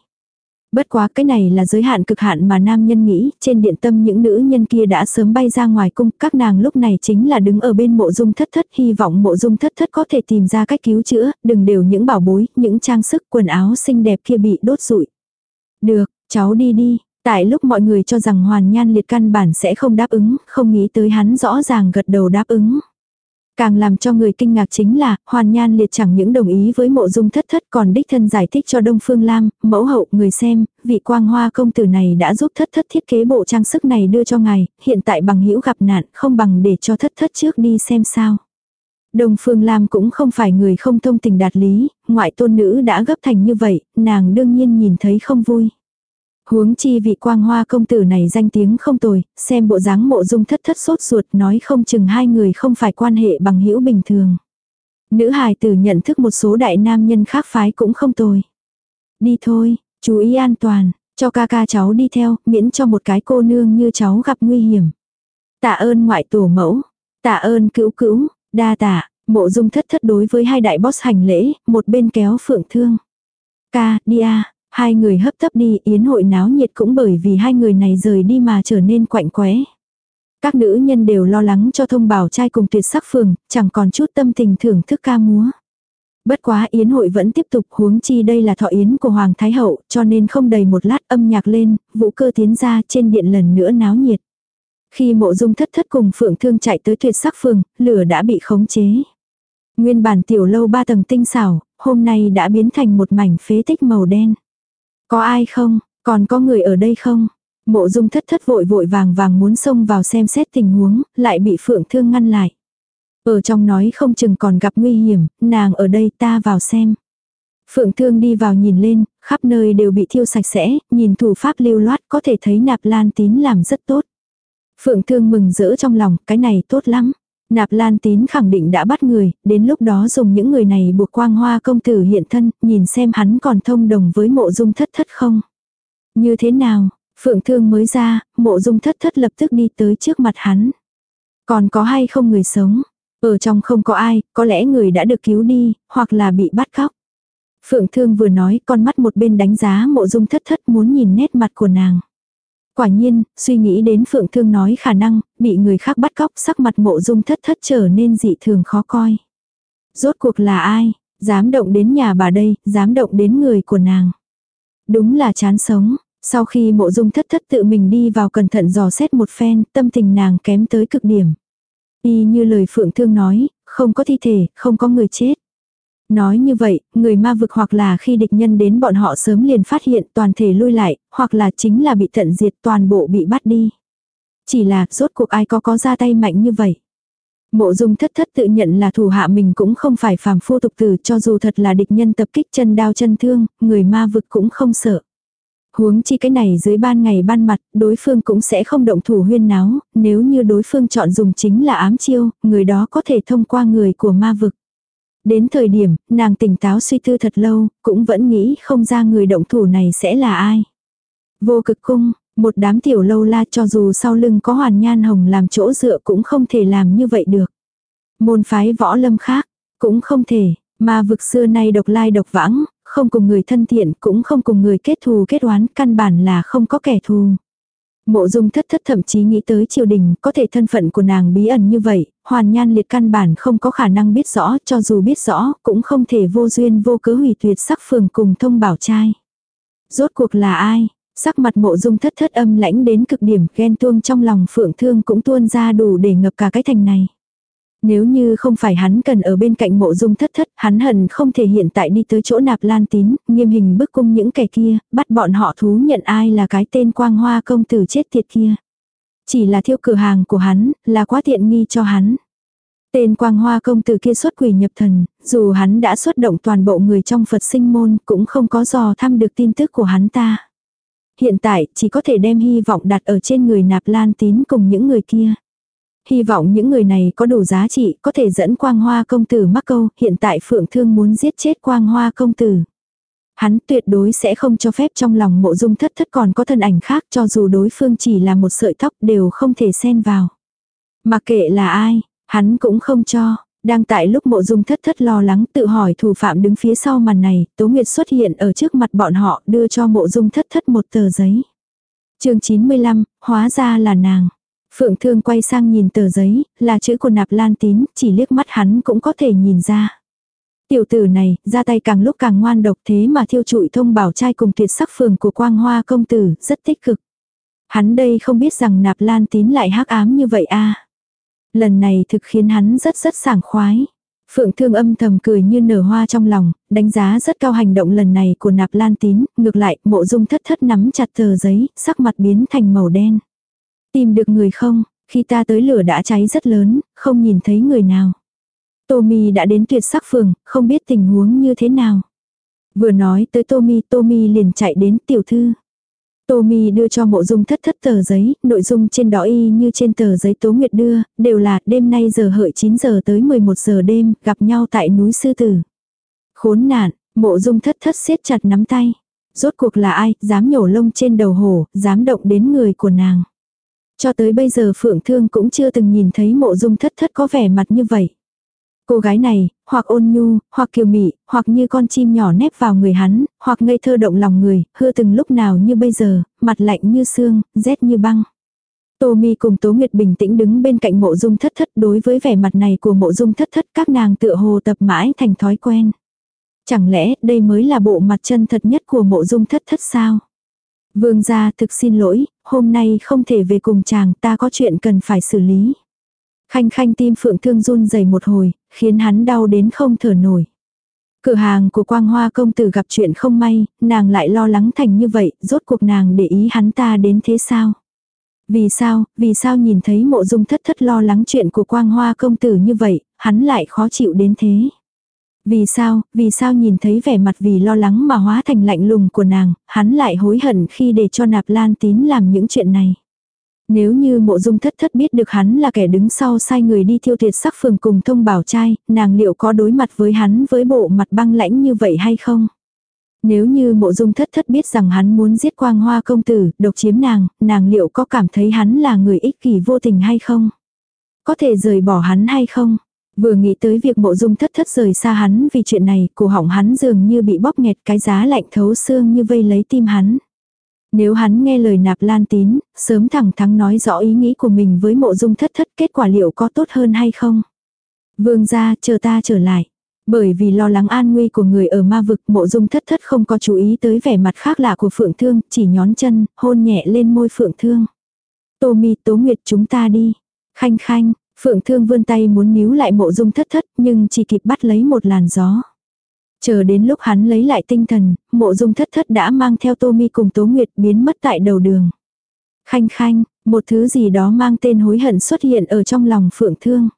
Bất quá cái này là giới hạn cực hạn mà nam nhân nghĩ, trên điện tâm những nữ nhân kia đã sớm bay ra ngoài cung, các nàng lúc này chính là đứng ở bên mộ dung thất thất, hy vọng mộ dung thất thất có thể tìm ra cách cứu chữa, đừng đều những bảo bối, những trang sức quần áo xinh đẹp kia bị đốt rụi. Được, cháu đi đi, tại lúc mọi người cho rằng hoàn nhan liệt căn bản sẽ không đáp ứng, không nghĩ tới hắn rõ ràng gật đầu đáp ứng. Càng làm cho người kinh ngạc chính là, Hoàn Nhan Liệt chẳng những đồng ý với mộ dung thất thất còn đích thân giải thích cho Đông Phương Lam, mẫu hậu người xem, vị quang hoa công tử này đã giúp thất thất thiết kế bộ trang sức này đưa cho ngài, hiện tại bằng hữu gặp nạn không bằng để cho thất thất trước đi xem sao. Đông Phương Lam cũng không phải người không thông tình đạt lý, ngoại tôn nữ đã gấp thành như vậy, nàng đương nhiên nhìn thấy không vui. Huống chi vị quang hoa công tử này danh tiếng không tồi, xem bộ dáng mộ dung thất thất sốt ruột nói không chừng hai người không phải quan hệ bằng hữu bình thường. Nữ hài tử nhận thức một số đại nam nhân khác phái cũng không tồi. Đi thôi, chú ý an toàn, cho ca ca cháu đi theo, miễn cho một cái cô nương như cháu gặp nguy hiểm. Tạ ơn ngoại tổ mẫu, tạ ơn cữu cữu, đa tạ, mộ dung thất thất đối với hai đại boss hành lễ, một bên kéo phượng thương. Ca, đi à, Hai người hấp tấp đi, yến hội náo nhiệt cũng bởi vì hai người này rời đi mà trở nên quạnh quẽ. Các nữ nhân đều lo lắng cho thông bảo trai cùng tuyệt sắc phường, chẳng còn chút tâm tình thưởng thức ca múa. Bất quá yến hội vẫn tiếp tục huống chi đây là thọ yến của Hoàng Thái Hậu, cho nên không đầy một lát âm nhạc lên, vũ cơ tiến ra trên điện lần nữa náo nhiệt. Khi mộ dung thất thất cùng phượng thương chạy tới tuyệt sắc phường, lửa đã bị khống chế. Nguyên bản tiểu lâu ba tầng tinh xảo, hôm nay đã biến thành một mảnh phế tích màu đen. Có ai không? Còn có người ở đây không? Mộ dung thất thất vội vội vàng vàng muốn xông vào xem xét tình huống, lại bị phượng thương ngăn lại. Ở trong nói không chừng còn gặp nguy hiểm, nàng ở đây ta vào xem. Phượng thương đi vào nhìn lên, khắp nơi đều bị thiêu sạch sẽ, nhìn thủ pháp lưu loát có thể thấy nạp lan tín làm rất tốt. Phượng thương mừng rỡ trong lòng, cái này tốt lắm. Nạp Lan Tín khẳng định đã bắt người, đến lúc đó dùng những người này buộc quang hoa công tử hiện thân, nhìn xem hắn còn thông đồng với mộ dung thất thất không. Như thế nào, Phượng Thương mới ra, mộ dung thất thất lập tức đi tới trước mặt hắn. Còn có hay không người sống? Ở trong không có ai, có lẽ người đã được cứu đi, hoặc là bị bắt cóc. Phượng Thương vừa nói con mắt một bên đánh giá mộ dung thất thất muốn nhìn nét mặt của nàng. Quả nhiên, suy nghĩ đến Phượng Thương nói khả năng, bị người khác bắt cóc sắc mặt mộ dung thất thất trở nên dị thường khó coi. Rốt cuộc là ai, dám động đến nhà bà đây, dám động đến người của nàng. Đúng là chán sống, sau khi mộ dung thất thất tự mình đi vào cẩn thận dò xét một phen, tâm tình nàng kém tới cực điểm. Y như lời Phượng Thương nói, không có thi thể, không có người chết. Nói như vậy, người ma vực hoặc là khi địch nhân đến bọn họ sớm liền phát hiện toàn thể lui lại, hoặc là chính là bị tận diệt toàn bộ bị bắt đi. Chỉ là rốt cuộc ai có có ra tay mạnh như vậy. Mộ dung thất thất tự nhận là thủ hạ mình cũng không phải phàm phu tục tử cho dù thật là địch nhân tập kích chân đao chân thương, người ma vực cũng không sợ. Huống chi cái này dưới ban ngày ban mặt, đối phương cũng sẽ không động thủ huyên náo, nếu như đối phương chọn dùng chính là ám chiêu, người đó có thể thông qua người của ma vực. Đến thời điểm, nàng tỉnh táo suy tư thật lâu, cũng vẫn nghĩ không ra người động thủ này sẽ là ai. Vô cực cung, một đám tiểu lâu la cho dù sau lưng có hoàn nhan hồng làm chỗ dựa cũng không thể làm như vậy được. Môn phái võ lâm khác, cũng không thể, mà vực xưa nay độc lai độc vãng, không cùng người thân thiện cũng không cùng người kết thù kết oán, căn bản là không có kẻ thù. Mộ dung thất thất thậm chí nghĩ tới triều đình, có thể thân phận của nàng bí ẩn như vậy, hoàn nhan liệt căn bản không có khả năng biết rõ, cho dù biết rõ, cũng không thể vô duyên vô cớ hủy tuyệt sắc phường cùng thông bảo trai. Rốt cuộc là ai? Sắc mặt mộ dung thất thất âm lãnh đến cực điểm, ghen tuông trong lòng phượng thương cũng tuôn ra đủ để ngập cả cái thành này. Nếu như không phải hắn cần ở bên cạnh mộ dung thất thất, hắn hận không thể hiện tại đi tới chỗ nạp lan tín, nghiêm hình bức cung những kẻ kia, bắt bọn họ thú nhận ai là cái tên quang hoa công tử chết tiệt kia. Chỉ là thiêu cửa hàng của hắn, là quá tiện nghi cho hắn. Tên quang hoa công tử kia xuất quỷ nhập thần, dù hắn đã xuất động toàn bộ người trong Phật sinh môn cũng không có dò thăm được tin tức của hắn ta. Hiện tại chỉ có thể đem hy vọng đặt ở trên người nạp lan tín cùng những người kia. Hy vọng những người này có đủ giá trị, có thể dẫn quang hoa công tử mắc câu, hiện tại phượng thương muốn giết chết quang hoa công tử. Hắn tuyệt đối sẽ không cho phép trong lòng mộ dung thất thất còn có thân ảnh khác cho dù đối phương chỉ là một sợi tóc đều không thể xen vào. mà kệ là ai, hắn cũng không cho. Đang tại lúc mộ dung thất thất lo lắng tự hỏi thủ phạm đứng phía sau màn này, Tố Nguyệt xuất hiện ở trước mặt bọn họ đưa cho mộ dung thất thất một tờ giấy. chương 95, hóa ra là nàng. Phượng Thương quay sang nhìn tờ giấy, là chữ của nạp lan tín, chỉ liếc mắt hắn cũng có thể nhìn ra. Tiểu tử này, ra tay càng lúc càng ngoan độc thế mà thiêu trụi thông bảo trai cùng tuyệt sắc phường của quang hoa công tử, rất tích cực. Hắn đây không biết rằng nạp lan tín lại hắc ám như vậy a Lần này thực khiến hắn rất rất sảng khoái. Phượng thương âm thầm cười như nở hoa trong lòng, đánh giá rất cao hành động lần này của nạp lan tín, ngược lại mộ dung thất thất nắm chặt tờ giấy, sắc mặt biến thành màu đen. Tìm được người không, khi ta tới lửa đã cháy rất lớn, không nhìn thấy người nào. Tommy đã đến tuyệt sắc phường, không biết tình huống như thế nào. Vừa nói tới Tommy, Tommy liền chạy đến tiểu thư. Tommy đưa cho mộ dung thất thất tờ giấy, nội dung trên đó y như trên tờ giấy Tố Nguyệt đưa, đều là đêm nay giờ hợi 9 giờ tới 11 giờ đêm, gặp nhau tại núi Sư Tử. Khốn nạn, mộ dung thất thất siết chặt nắm tay. Rốt cuộc là ai, dám nhổ lông trên đầu hổ, dám động đến người của nàng. Cho tới bây giờ Phượng Thương cũng chưa từng nhìn thấy mộ dung thất thất có vẻ mặt như vậy. Cô gái này, hoặc ôn nhu, hoặc kiều mị, hoặc như con chim nhỏ nép vào người hắn, hoặc ngây thơ động lòng người, hưa từng lúc nào như bây giờ, mặt lạnh như xương, rét như băng. Tô Mi cùng Tố Nguyệt bình tĩnh đứng bên cạnh mộ dung thất thất đối với vẻ mặt này của mộ dung thất thất các nàng tựa hồ tập mãi thành thói quen. Chẳng lẽ đây mới là bộ mặt chân thật nhất của mộ dung thất thất sao? Vương gia thực xin lỗi, hôm nay không thể về cùng chàng ta có chuyện cần phải xử lý. Khanh khanh tim phượng thương run dày một hồi, khiến hắn đau đến không thở nổi. Cửa hàng của quang hoa công tử gặp chuyện không may, nàng lại lo lắng thành như vậy, rốt cuộc nàng để ý hắn ta đến thế sao? Vì sao, vì sao nhìn thấy mộ dung thất thất lo lắng chuyện của quang hoa công tử như vậy, hắn lại khó chịu đến thế? Vì sao, vì sao nhìn thấy vẻ mặt vì lo lắng mà hóa thành lạnh lùng của nàng, hắn lại hối hận khi để cho nạp lan tín làm những chuyện này. Nếu như mộ dung thất thất biết được hắn là kẻ đứng sau sai người đi thiêu thiệt sắc phường cùng thông bảo trai, nàng liệu có đối mặt với hắn với bộ mặt băng lãnh như vậy hay không? Nếu như mộ dung thất thất biết rằng hắn muốn giết quang hoa công tử, độc chiếm nàng, nàng liệu có cảm thấy hắn là người ích kỷ vô tình hay không? Có thể rời bỏ hắn hay không? Vừa nghĩ tới việc mộ dung thất thất rời xa hắn vì chuyện này, cổ họng hắn dường như bị bóp nghẹt cái giá lạnh thấu xương như vây lấy tim hắn. Nếu hắn nghe lời nạp lan tín, sớm thẳng thắn nói rõ ý nghĩ của mình với mộ dung thất thất kết quả liệu có tốt hơn hay không? Vương gia chờ ta trở lại. Bởi vì lo lắng an nguy của người ở ma vực mộ dung thất thất không có chú ý tới vẻ mặt khác lạ của phượng thương, chỉ nhón chân, hôn nhẹ lên môi phượng thương. Tô mi tố nguyệt chúng ta đi. Khanh khanh, phượng thương vươn tay muốn níu lại mộ dung thất thất nhưng chỉ kịp bắt lấy một làn gió. Chờ đến lúc hắn lấy lại tinh thần, mộ dung thất thất đã mang theo Tô Mi cùng Tố Nguyệt biến mất tại đầu đường. Khanh khanh, một thứ gì đó mang tên hối hận xuất hiện ở trong lòng phượng thương.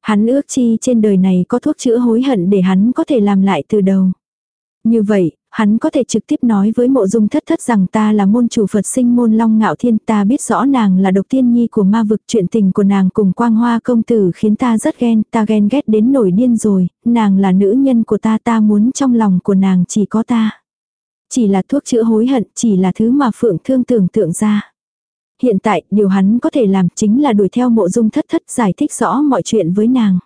Hắn ước chi trên đời này có thuốc chữa hối hận để hắn có thể làm lại từ đầu. Như vậy, hắn có thể trực tiếp nói với mộ dung thất thất rằng ta là môn chủ Phật sinh môn long ngạo thiên ta biết rõ nàng là độc tiên nhi của ma vực chuyện tình của nàng cùng quang hoa công tử khiến ta rất ghen, ta ghen ghét đến nổi điên rồi, nàng là nữ nhân của ta ta muốn trong lòng của nàng chỉ có ta. Chỉ là thuốc chữa hối hận, chỉ là thứ mà phượng thương tưởng tượng ra. Hiện tại, điều hắn có thể làm chính là đuổi theo mộ dung thất thất giải thích rõ mọi chuyện với nàng.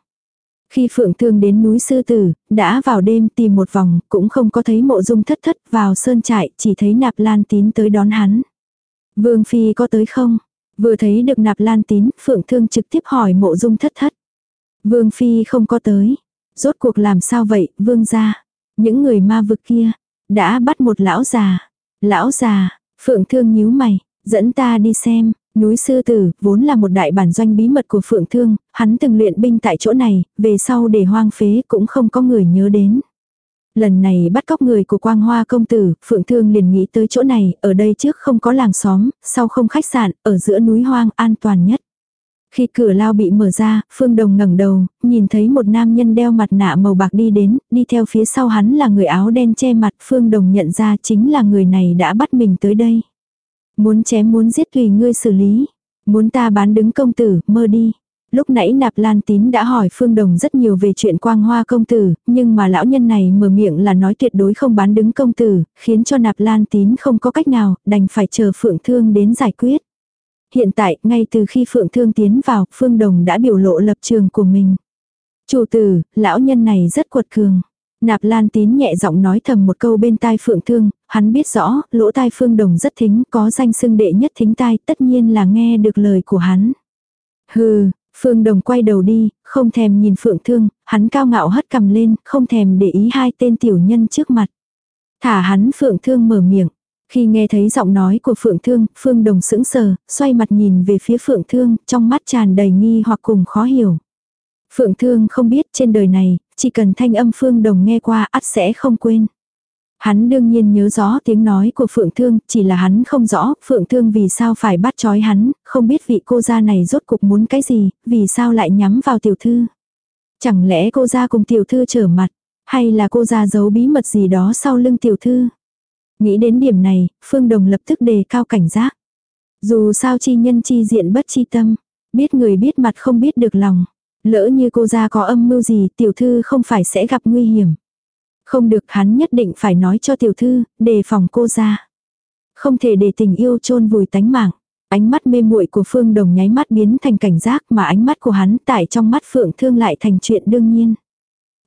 Khi Phượng Thương đến núi Sư Tử, đã vào đêm tìm một vòng, cũng không có thấy mộ dung thất thất vào sơn trại, chỉ thấy nạp lan tín tới đón hắn. Vương Phi có tới không? Vừa thấy được nạp lan tín, Phượng Thương trực tiếp hỏi mộ dung thất thất. Vương Phi không có tới. Rốt cuộc làm sao vậy, Vương gia? Những người ma vực kia, đã bắt một lão già. Lão già, Phượng Thương nhíu mày, dẫn ta đi xem, Núi Sư Tử, vốn là một đại bản doanh bí mật của Phượng Thương, hắn từng luyện binh tại chỗ này, về sau để hoang phế cũng không có người nhớ đến. Lần này bắt cóc người của Quang Hoa công tử, Phượng Thương liền nghĩ tới chỗ này, ở đây trước không có làng xóm, sau không khách sạn, ở giữa núi hoang an toàn nhất. Khi cửa lao bị mở ra, Phương Đồng ngẩng đầu, nhìn thấy một nam nhân đeo mặt nạ màu bạc đi đến, đi theo phía sau hắn là người áo đen che mặt, Phương Đồng nhận ra chính là người này đã bắt mình tới đây. Muốn chém muốn giết tùy ngươi xử lý. Muốn ta bán đứng công tử, mơ đi. Lúc nãy nạp lan tín đã hỏi Phương Đồng rất nhiều về chuyện quang hoa công tử, nhưng mà lão nhân này mở miệng là nói tuyệt đối không bán đứng công tử, khiến cho nạp lan tín không có cách nào, đành phải chờ Phượng Thương đến giải quyết. Hiện tại, ngay từ khi Phượng Thương tiến vào, Phương Đồng đã biểu lộ lập trường của mình. Chủ tử, lão nhân này rất quật cường. Nạp Lan Tín nhẹ giọng nói thầm một câu bên tai Phượng Thương, hắn biết rõ, lỗ tai Phương Đồng rất thính, có danh xưng đệ nhất thính tai, tất nhiên là nghe được lời của hắn. Hừ, Phương Đồng quay đầu đi, không thèm nhìn Phượng Thương, hắn cao ngạo hất cầm lên, không thèm để ý hai tên tiểu nhân trước mặt. Thả hắn Phượng Thương mở miệng. Khi nghe thấy giọng nói của Phượng Thương, Phương Đồng sững sờ, xoay mặt nhìn về phía Phượng Thương, trong mắt tràn đầy nghi hoặc cùng khó hiểu. Phượng Thương không biết trên đời này, chỉ cần thanh âm Phương Đồng nghe qua ắt sẽ không quên. Hắn đương nhiên nhớ rõ tiếng nói của Phượng Thương, chỉ là hắn không rõ Phượng Thương vì sao phải bắt trói hắn, không biết vị cô gia này rốt cục muốn cái gì, vì sao lại nhắm vào tiểu thư. Chẳng lẽ cô gia cùng tiểu thư trở mặt, hay là cô gia giấu bí mật gì đó sau lưng tiểu thư. Nghĩ đến điểm này, Phương Đồng lập tức đề cao cảnh giác. Dù sao chi nhân chi diện bất chi tâm, biết người biết mặt không biết được lòng. Lỡ như cô gia có âm mưu gì tiểu thư không phải sẽ gặp nguy hiểm. Không được hắn nhất định phải nói cho tiểu thư, đề phòng cô ra. Không thể để tình yêu chôn vùi tánh mạng. Ánh mắt mê muội của Phương Đồng nháy mắt biến thành cảnh giác mà ánh mắt của hắn tại trong mắt Phượng Thương lại thành chuyện đương nhiên.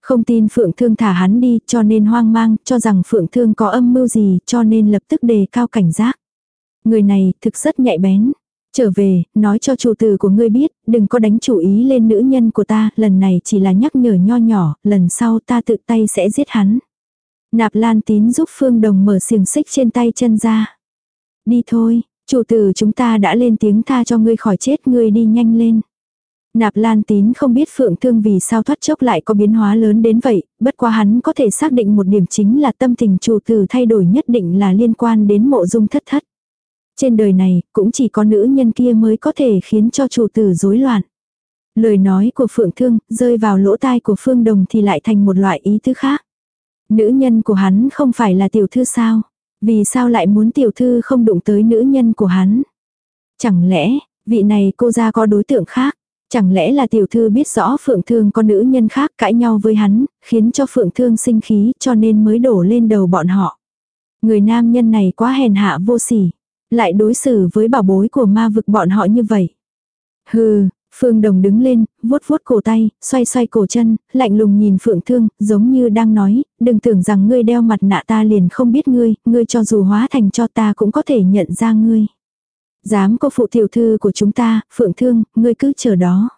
Không tin Phượng Thương thả hắn đi cho nên hoang mang, cho rằng Phượng Thương có âm mưu gì cho nên lập tức đề cao cảnh giác. Người này thực rất nhạy bén. Trở về, nói cho chủ tử của ngươi biết, đừng có đánh chủ ý lên nữ nhân của ta, lần này chỉ là nhắc nhở nho nhỏ, lần sau ta tự tay sẽ giết hắn. Nạp lan tín giúp Phương Đồng mở xiềng xích trên tay chân ra. Đi thôi, chủ tử chúng ta đã lên tiếng tha cho ngươi khỏi chết ngươi đi nhanh lên. Nạp Lan Tín không biết Phượng Thương vì sao thoát chốc lại có biến hóa lớn đến vậy, bất quá hắn có thể xác định một điểm chính là tâm tình chủ tử thay đổi nhất định là liên quan đến mộ dung thất thất. Trên đời này, cũng chỉ có nữ nhân kia mới có thể khiến cho chủ tử rối loạn. Lời nói của Phượng Thương, rơi vào lỗ tai của Phương Đồng thì lại thành một loại ý tứ khác. Nữ nhân của hắn không phải là tiểu thư sao? Vì sao lại muốn tiểu thư không đụng tới nữ nhân của hắn? Chẳng lẽ, vị này cô ra có đối tượng khác? Chẳng lẽ là tiểu thư biết rõ Phượng Thương có nữ nhân khác cãi nhau với hắn, khiến cho Phượng Thương sinh khí cho nên mới đổ lên đầu bọn họ. Người nam nhân này quá hèn hạ vô sỉ lại đối xử với bảo bối của ma vực bọn họ như vậy. Hừ, Phương Đồng đứng lên, vuốt vuốt cổ tay, xoay xoay cổ chân, lạnh lùng nhìn Phượng Thương, giống như đang nói, đừng tưởng rằng ngươi đeo mặt nạ ta liền không biết ngươi, ngươi cho dù hóa thành cho ta cũng có thể nhận ra ngươi. Dám cô phụ tiểu thư của chúng ta, Phượng Thương, ngươi cứ chờ đó.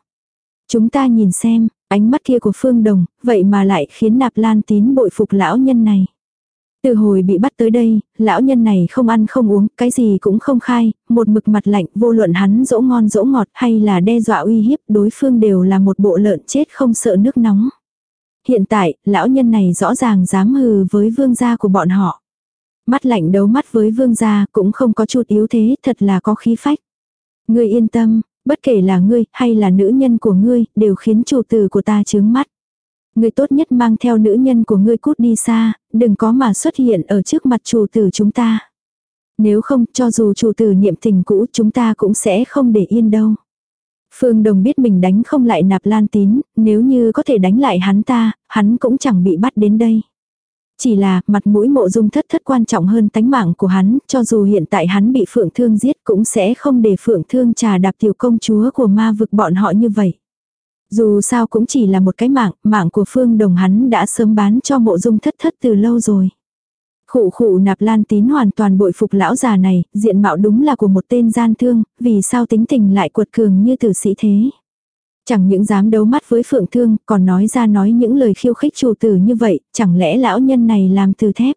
Chúng ta nhìn xem, ánh mắt kia của Phương Đồng, vậy mà lại khiến nạp lan tín bội phục lão nhân này. Từ hồi bị bắt tới đây, lão nhân này không ăn không uống, cái gì cũng không khai, một mực mặt lạnh, vô luận hắn dỗ ngon dỗ ngọt hay là đe dọa uy hiếp, đối phương đều là một bộ lợn chết không sợ nước nóng. hiện tại, lão nhân này rõ ràng dám hừ với vương gia của bọn họ. Mắt lạnh đấu mắt với vương gia cũng không có chút yếu thế, thật là có khí phách. Ngươi yên tâm, bất kể là ngươi hay là nữ nhân của ngươi, đều khiến chủ tử của ta chướng mắt. Ngươi tốt nhất mang theo nữ nhân của ngươi cút đi xa, đừng có mà xuất hiện ở trước mặt chủ tử chúng ta. Nếu không, cho dù chủ tử niệm tình cũ chúng ta cũng sẽ không để yên đâu. Phương Đồng biết mình đánh không lại nạp lan tín, nếu như có thể đánh lại hắn ta, hắn cũng chẳng bị bắt đến đây. Chỉ là mặt mũi mộ dung thất thất quan trọng hơn tánh mạng của hắn, cho dù hiện tại hắn bị phượng thương giết cũng sẽ không để phượng thương trà đạp tiểu công chúa của ma vực bọn họ như vậy. Dù sao cũng chỉ là một cái mạng, mạng của phương đồng hắn đã sớm bán cho mộ dung thất thất từ lâu rồi. Khụ khụ nạp lan tín hoàn toàn bội phục lão già này, diện mạo đúng là của một tên gian thương, vì sao tính tình lại quật cường như tử sĩ thế. Chẳng những dám đấu mắt với phượng thương, còn nói ra nói những lời khiêu khích chủ tử như vậy, chẳng lẽ lão nhân này làm từ thép.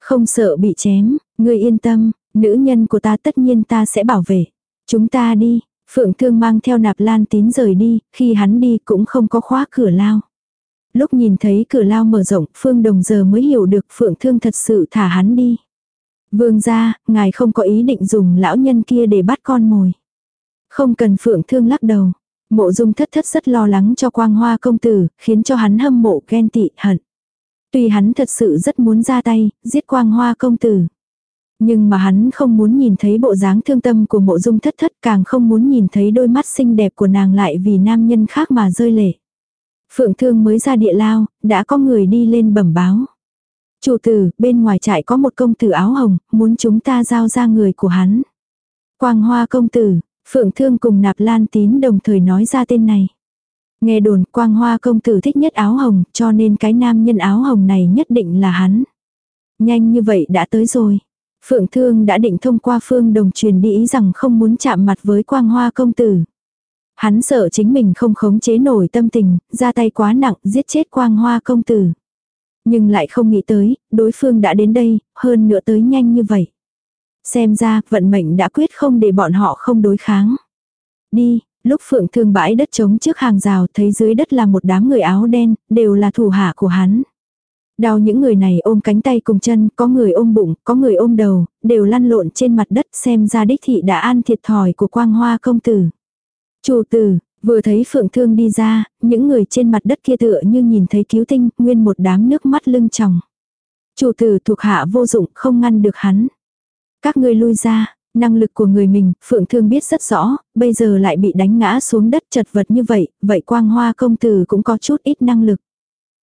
Không sợ bị chém, ngươi yên tâm, nữ nhân của ta tất nhiên ta sẽ bảo vệ. Chúng ta đi, phượng thương mang theo nạp lan tín rời đi, khi hắn đi cũng không có khóa cửa lao. Lúc nhìn thấy cửa lao mở rộng, phương đồng giờ mới hiểu được phượng thương thật sự thả hắn đi. Vương gia, ngài không có ý định dùng lão nhân kia để bắt con mồi. Không cần phượng thương lắc đầu. Mộ dung thất thất rất lo lắng cho quang hoa công tử, khiến cho hắn hâm mộ ghen tị hận. Tuy hắn thật sự rất muốn ra tay, giết quang hoa công tử. Nhưng mà hắn không muốn nhìn thấy bộ dáng thương tâm của mộ dung thất thất càng không muốn nhìn thấy đôi mắt xinh đẹp của nàng lại vì nam nhân khác mà rơi lệ. Phượng thương mới ra địa lao, đã có người đi lên bẩm báo. Chủ tử, bên ngoài trại có một công tử áo hồng, muốn chúng ta giao ra người của hắn. Quang hoa công tử, Phượng Thương cùng Nạp Lan Tín đồng thời nói ra tên này. Nghe đồn quang hoa công tử thích nhất áo hồng cho nên cái nam nhân áo hồng này nhất định là hắn. Nhanh như vậy đã tới rồi. Phượng Thương đã định thông qua Phương Đồng truyền đi ý rằng không muốn chạm mặt với quang hoa công tử. Hắn sợ chính mình không khống chế nổi tâm tình, ra tay quá nặng giết chết quang hoa công tử. Nhưng lại không nghĩ tới, đối phương đã đến đây, hơn nữa tới nhanh như vậy. Xem ra, vận mệnh đã quyết không để bọn họ không đối kháng. Đi, lúc Phượng Thương bãi đất trống trước hàng rào thấy dưới đất là một đám người áo đen, đều là thủ hạ của hắn. Đau những người này ôm cánh tay cùng chân, có người ôm bụng, có người ôm đầu, đều lăn lộn trên mặt đất xem ra đích thị đã ăn thiệt thòi của quang hoa công tử. Chủ tử, vừa thấy Phượng Thương đi ra, những người trên mặt đất kia tựa như nhìn thấy cứu tinh, nguyên một đám nước mắt lưng tròng. Chủ tử thuộc hạ vô dụng không ngăn được hắn. Các ngươi lui ra, năng lực của người mình, Phượng Thương biết rất rõ, bây giờ lại bị đánh ngã xuống đất chật vật như vậy, vậy quang hoa công tử cũng có chút ít năng lực.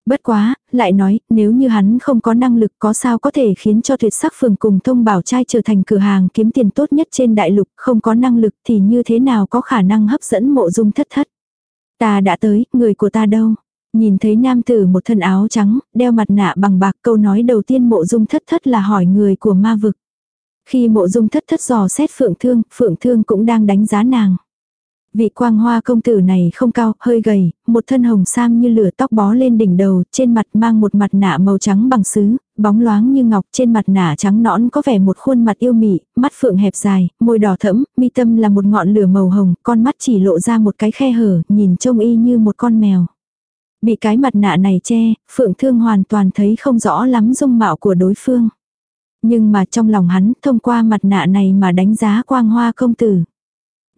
Bất quá, lại nói, nếu như hắn không có năng lực có sao có thể khiến cho tuyệt sắc phường cùng thông bảo trai trở thành cửa hàng kiếm tiền tốt nhất trên đại lục, không có năng lực thì như thế nào có khả năng hấp dẫn mộ dung thất thất. Ta đã tới, người của ta đâu? Nhìn thấy nam tử một thân áo trắng, đeo mặt nạ bằng bạc câu nói đầu tiên mộ dung thất thất là hỏi người của ma vực. Khi mộ dung thất thất dò xét phượng thương, phượng thương cũng đang đánh giá nàng. Vị quang hoa công tử này không cao, hơi gầy, một thân hồng sam như lửa tóc bó lên đỉnh đầu, trên mặt mang một mặt nạ màu trắng bằng sứ, bóng loáng như ngọc, trên mặt nạ trắng nõn có vẻ một khuôn mặt yêu mị, mắt phượng hẹp dài, môi đỏ thẫm, mi tâm là một ngọn lửa màu hồng, con mắt chỉ lộ ra một cái khe hở, nhìn trông y như một con mèo. Bị cái mặt nạ này che, phượng thương hoàn toàn thấy không rõ lắm dung mạo của đối phương. Nhưng mà trong lòng hắn, thông qua mặt nạ này mà đánh giá quang hoa công tử.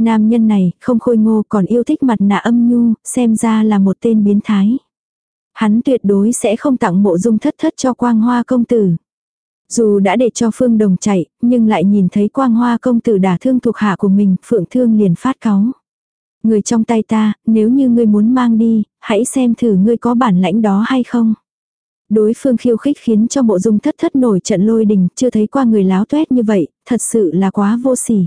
Nam nhân này, không khôi ngô còn yêu thích mặt nạ âm nhu, xem ra là một tên biến thái. Hắn tuyệt đối sẽ không tặng mộ dung thất thất cho quang hoa công tử. Dù đã để cho Phương Đồng chạy, nhưng lại nhìn thấy quang hoa công tử đả thương thuộc hạ của mình, Phượng Thương liền phát cáu. Người trong tay ta, nếu như ngươi muốn mang đi, hãy xem thử ngươi có bản lãnh đó hay không. Đối phương khiêu khích khiến cho mộ dung thất thất nổi trận lôi đình, chưa thấy qua người láo tuét như vậy, thật sự là quá vô sỉ.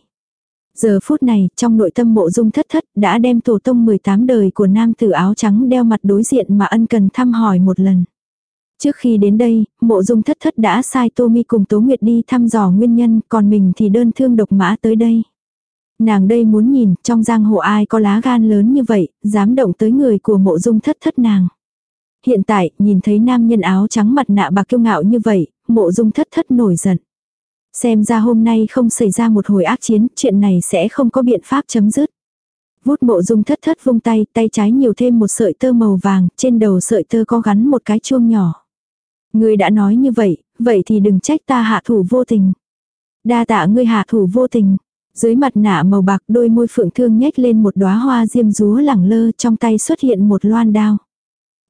Giờ phút này, trong nội tâm mộ dung thất thất đã đem tổ tông 18 đời của nam tử áo trắng đeo mặt đối diện mà ân cần thăm hỏi một lần. Trước khi đến đây, mộ dung thất thất đã sai Tô Mi cùng Tố Nguyệt đi thăm dò nguyên nhân, còn mình thì đơn thương độc mã tới đây. Nàng đây muốn nhìn, trong giang hồ ai có lá gan lớn như vậy, dám động tới người của mộ dung thất thất nàng. Hiện tại, nhìn thấy nam nhân áo trắng mặt nạ bạc kiêu ngạo như vậy, mộ dung thất thất nổi giận. Xem ra hôm nay không xảy ra một hồi ác chiến, chuyện này sẽ không có biện pháp chấm dứt. Vút mộ dung thất thất vung tay, tay trái nhiều thêm một sợi tơ màu vàng, trên đầu sợi tơ có gắn một cái chuông nhỏ. Ngươi đã nói như vậy, vậy thì đừng trách ta hạ thủ vô tình. Đa tạ ngươi hạ thủ vô tình. Dưới mặt nạ màu bạc đôi môi phượng thương nhếch lên một đóa hoa diêm rúa lẳng lơ trong tay xuất hiện một loan đao.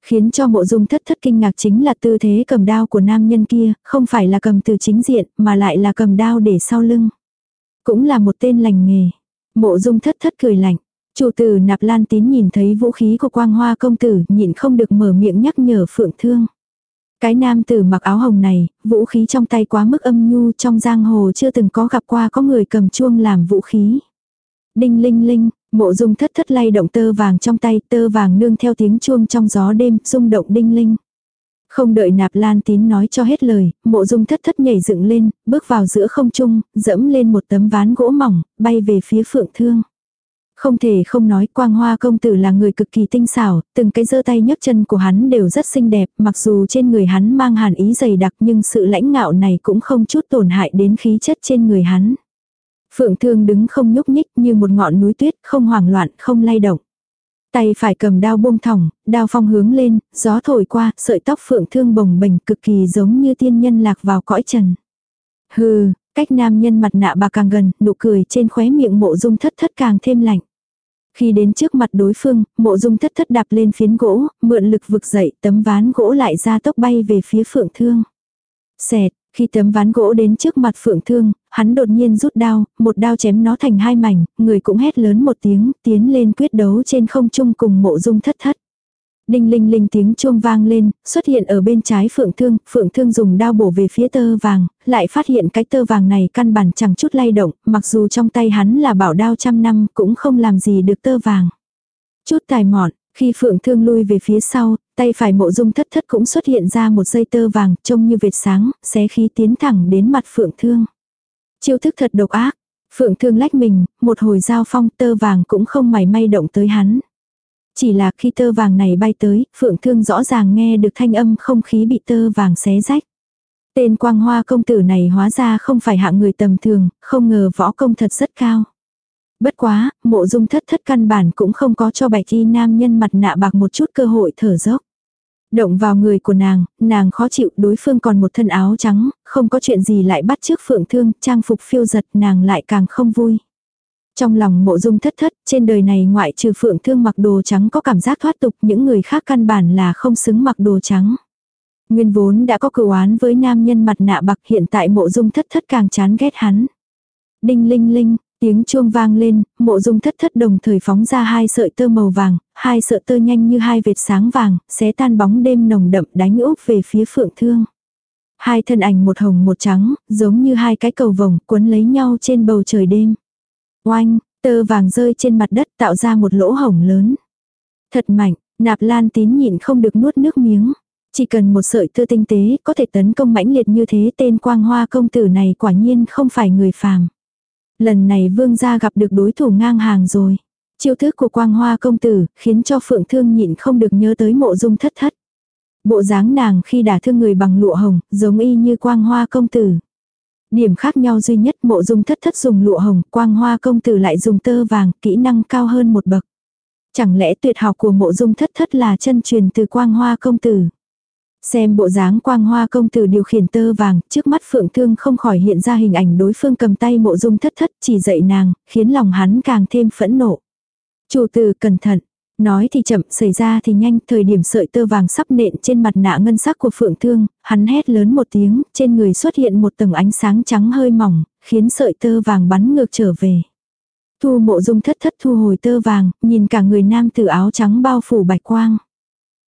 Khiến cho mộ dung thất thất kinh ngạc chính là tư thế cầm đao của nam nhân kia, không phải là cầm từ chính diện mà lại là cầm đao để sau lưng. Cũng là một tên lành nghề. Mộ dung thất thất cười lạnh. Chủ tử nạp lan tín nhìn thấy vũ khí của quang hoa công tử nhịn không được mở miệng nhắc nhở phượng thương. Cái nam tử mặc áo hồng này, vũ khí trong tay quá mức âm nhu trong giang hồ chưa từng có gặp qua có người cầm chuông làm vũ khí. Đinh linh linh, mộ dung thất thất lay động tơ vàng trong tay, tơ vàng nương theo tiếng chuông trong gió đêm, rung động đinh linh. Không đợi nạp lan tín nói cho hết lời, mộ dung thất thất nhảy dựng lên, bước vào giữa không trung, dẫm lên một tấm ván gỗ mỏng, bay về phía phượng thương. Không thể không nói quang hoa công tử là người cực kỳ tinh xảo, từng cái giơ tay nhấc chân của hắn đều rất xinh đẹp, mặc dù trên người hắn mang hàn ý dày đặc nhưng sự lãnh ngạo này cũng không chút tổn hại đến khí chất trên người hắn. Phượng thương đứng không nhúc nhích như một ngọn núi tuyết, không hoảng loạn, không lay động. Tay phải cầm đao buông thỏng, đao phong hướng lên, gió thổi qua, sợi tóc phượng thương bồng bềnh cực kỳ giống như tiên nhân lạc vào cõi trần. Hừ, cách nam nhân mặt nạ bà càng gần, nụ cười trên khóe miệng mộ dung thất thất càng thêm lạnh. Khi đến trước mặt đối phương, mộ dung thất thất đạp lên phiến gỗ, mượn lực vực dậy tấm ván gỗ lại ra tốc bay về phía phượng thương. Xẹt, khi tấm ván gỗ đến trước mặt phượng thương, hắn đột nhiên rút đao, một đao chém nó thành hai mảnh, người cũng hét lớn một tiếng, tiến lên quyết đấu trên không trung cùng mộ dung thất thất. Đinh linh linh tiếng chuông vang lên, xuất hiện ở bên trái phượng thương, phượng thương dùng đao bổ về phía tơ vàng, lại phát hiện cái tơ vàng này căn bản chẳng chút lay động, mặc dù trong tay hắn là bảo đao trăm năm cũng không làm gì được tơ vàng. Chút tài mọn, khi phượng thương lui về phía sau, tay phải mộ dung thất thất cũng xuất hiện ra một dây tơ vàng trông như vệt sáng, xé khí tiến thẳng đến mặt phượng thương. Chiêu thức thật độc ác, phượng thương lách mình, một hồi giao phong tơ vàng cũng không mảy may động tới hắn. Chỉ là khi tơ vàng này bay tới, phượng thương rõ ràng nghe được thanh âm không khí bị tơ vàng xé rách. Tên quang hoa công tử này hóa ra không phải hạng người tầm thường, không ngờ võ công thật rất cao. Bất quá, mộ dung thất thất căn bản cũng không có cho bạch y nam nhân mặt nạ bạc một chút cơ hội thở dốc. Động vào người của nàng, nàng khó chịu đối phương còn một thân áo trắng, không có chuyện gì lại bắt trước phượng thương, trang phục phiêu giật nàng lại càng không vui. Trong lòng mộ dung thất thất, trên đời này ngoại trừ phượng thương mặc đồ trắng có cảm giác thoát tục, những người khác căn bản là không xứng mặc đồ trắng. Nguyên vốn đã có cửu án với nam nhân mặt nạ bạc hiện tại mộ dung thất thất càng chán ghét hắn. Đinh linh linh, tiếng chuông vang lên, mộ dung thất thất đồng thời phóng ra hai sợi tơ màu vàng, hai sợi tơ nhanh như hai vệt sáng vàng, xé tan bóng đêm nồng đậm đánh úp về phía phượng thương. Hai thân ảnh một hồng một trắng, giống như hai cái cầu vồng cuốn lấy nhau trên bầu trời đêm. Oanh, tơ vàng rơi trên mặt đất tạo ra một lỗ hổng lớn. Thật mạnh, nạp lan tín nhịn không được nuốt nước miếng. Chỉ cần một sợi tơ tinh tế có thể tấn công mãnh liệt như thế tên quang hoa công tử này quả nhiên không phải người phàm. Lần này vương gia gặp được đối thủ ngang hàng rồi. Chiêu thức của quang hoa công tử khiến cho phượng thương nhịn không được nhớ tới mộ dung thất thất. Bộ dáng nàng khi đả thương người bằng lụa hồng giống y như quang hoa công tử. Điểm khác nhau duy nhất mộ dung thất thất dùng lụa hồng, quang hoa công tử lại dùng tơ vàng, kỹ năng cao hơn một bậc. Chẳng lẽ tuyệt học của mộ dung thất thất là chân truyền từ quang hoa công tử. Xem bộ dáng quang hoa công tử điều khiển tơ vàng, trước mắt phượng thương không khỏi hiện ra hình ảnh đối phương cầm tay mộ dung thất thất chỉ dạy nàng, khiến lòng hắn càng thêm phẫn nộ. Chủ tử cẩn thận, Nói thì chậm, xảy ra thì nhanh, thời điểm sợi tơ vàng sắp nện trên mặt nạ ngân sắc của phượng thương, hắn hét lớn một tiếng, trên người xuất hiện một tầng ánh sáng trắng hơi mỏng, khiến sợi tơ vàng bắn ngược trở về. Thu mộ dung thất thất thu hồi tơ vàng, nhìn cả người nam tử áo trắng bao phủ bạch quang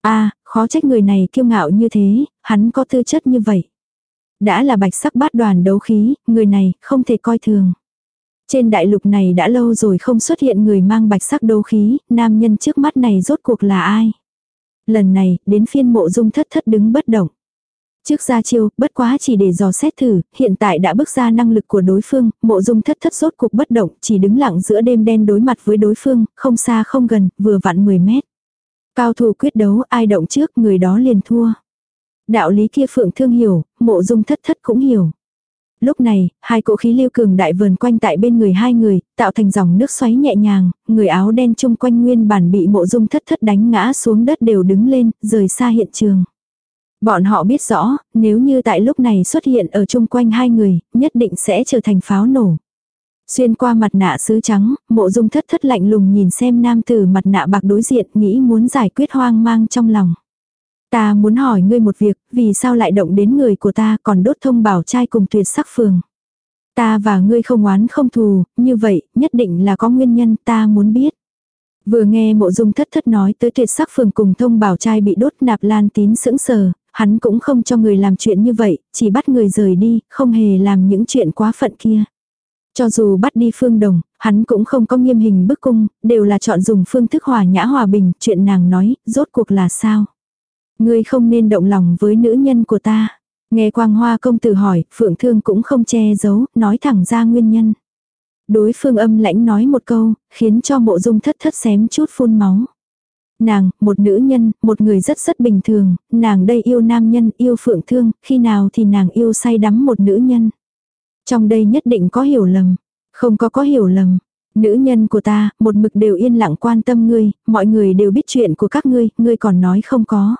a khó trách người này kiêu ngạo như thế, hắn có tư chất như vậy. Đã là bạch sắc bát đoàn đấu khí, người này không thể coi thường. Trên đại lục này đã lâu rồi không xuất hiện người mang bạch sắc đấu khí, nam nhân trước mắt này rốt cuộc là ai? Lần này, đến phiên mộ dung thất thất đứng bất động. Trước ra chiêu, bất quá chỉ để dò xét thử, hiện tại đã bước ra năng lực của đối phương, mộ dung thất thất rốt cuộc bất động, chỉ đứng lặng giữa đêm đen đối mặt với đối phương, không xa không gần, vừa vặn 10 mét. Cao thủ quyết đấu, ai động trước người đó liền thua. Đạo lý kia phượng thương hiểu, mộ dung thất thất cũng hiểu. Lúc này, hai cỗ khí lưu cường đại vờn quanh tại bên người hai người, tạo thành dòng nước xoáy nhẹ nhàng, người áo đen chung quanh nguyên bản bị mộ dung thất thất đánh ngã xuống đất đều đứng lên, rời xa hiện trường. Bọn họ biết rõ, nếu như tại lúc này xuất hiện ở chung quanh hai người, nhất định sẽ trở thành pháo nổ. Xuyên qua mặt nạ sứ trắng, mộ dung thất thất lạnh lùng nhìn xem nam tử mặt nạ bạc đối diện nghĩ muốn giải quyết hoang mang trong lòng. Ta muốn hỏi ngươi một việc, vì sao lại động đến người của ta còn đốt thông bảo trai cùng tuyệt sắc phường. Ta và ngươi không oán không thù, như vậy, nhất định là có nguyên nhân ta muốn biết. Vừa nghe mộ dung thất thất nói tới tuyệt sắc phường cùng thông bảo trai bị đốt nạp lan tín sững sờ, hắn cũng không cho người làm chuyện như vậy, chỉ bắt người rời đi, không hề làm những chuyện quá phận kia. Cho dù bắt đi phương đồng, hắn cũng không có nghiêm hình bức cung, đều là chọn dùng phương thức hòa nhã hòa bình, chuyện nàng nói, rốt cuộc là sao. Ngươi không nên động lòng với nữ nhân của ta. Nghe quang hoa công tử hỏi, phượng thương cũng không che giấu, nói thẳng ra nguyên nhân. Đối phương âm lãnh nói một câu, khiến cho mộ dung thất thất xém chút phun máu. Nàng, một nữ nhân, một người rất rất bình thường, nàng đây yêu nam nhân, yêu phượng thương, khi nào thì nàng yêu say đắm một nữ nhân. Trong đây nhất định có hiểu lầm. Không có có hiểu lầm. Nữ nhân của ta, một mực đều yên lặng quan tâm ngươi, mọi người đều biết chuyện của các ngươi, ngươi còn nói không có.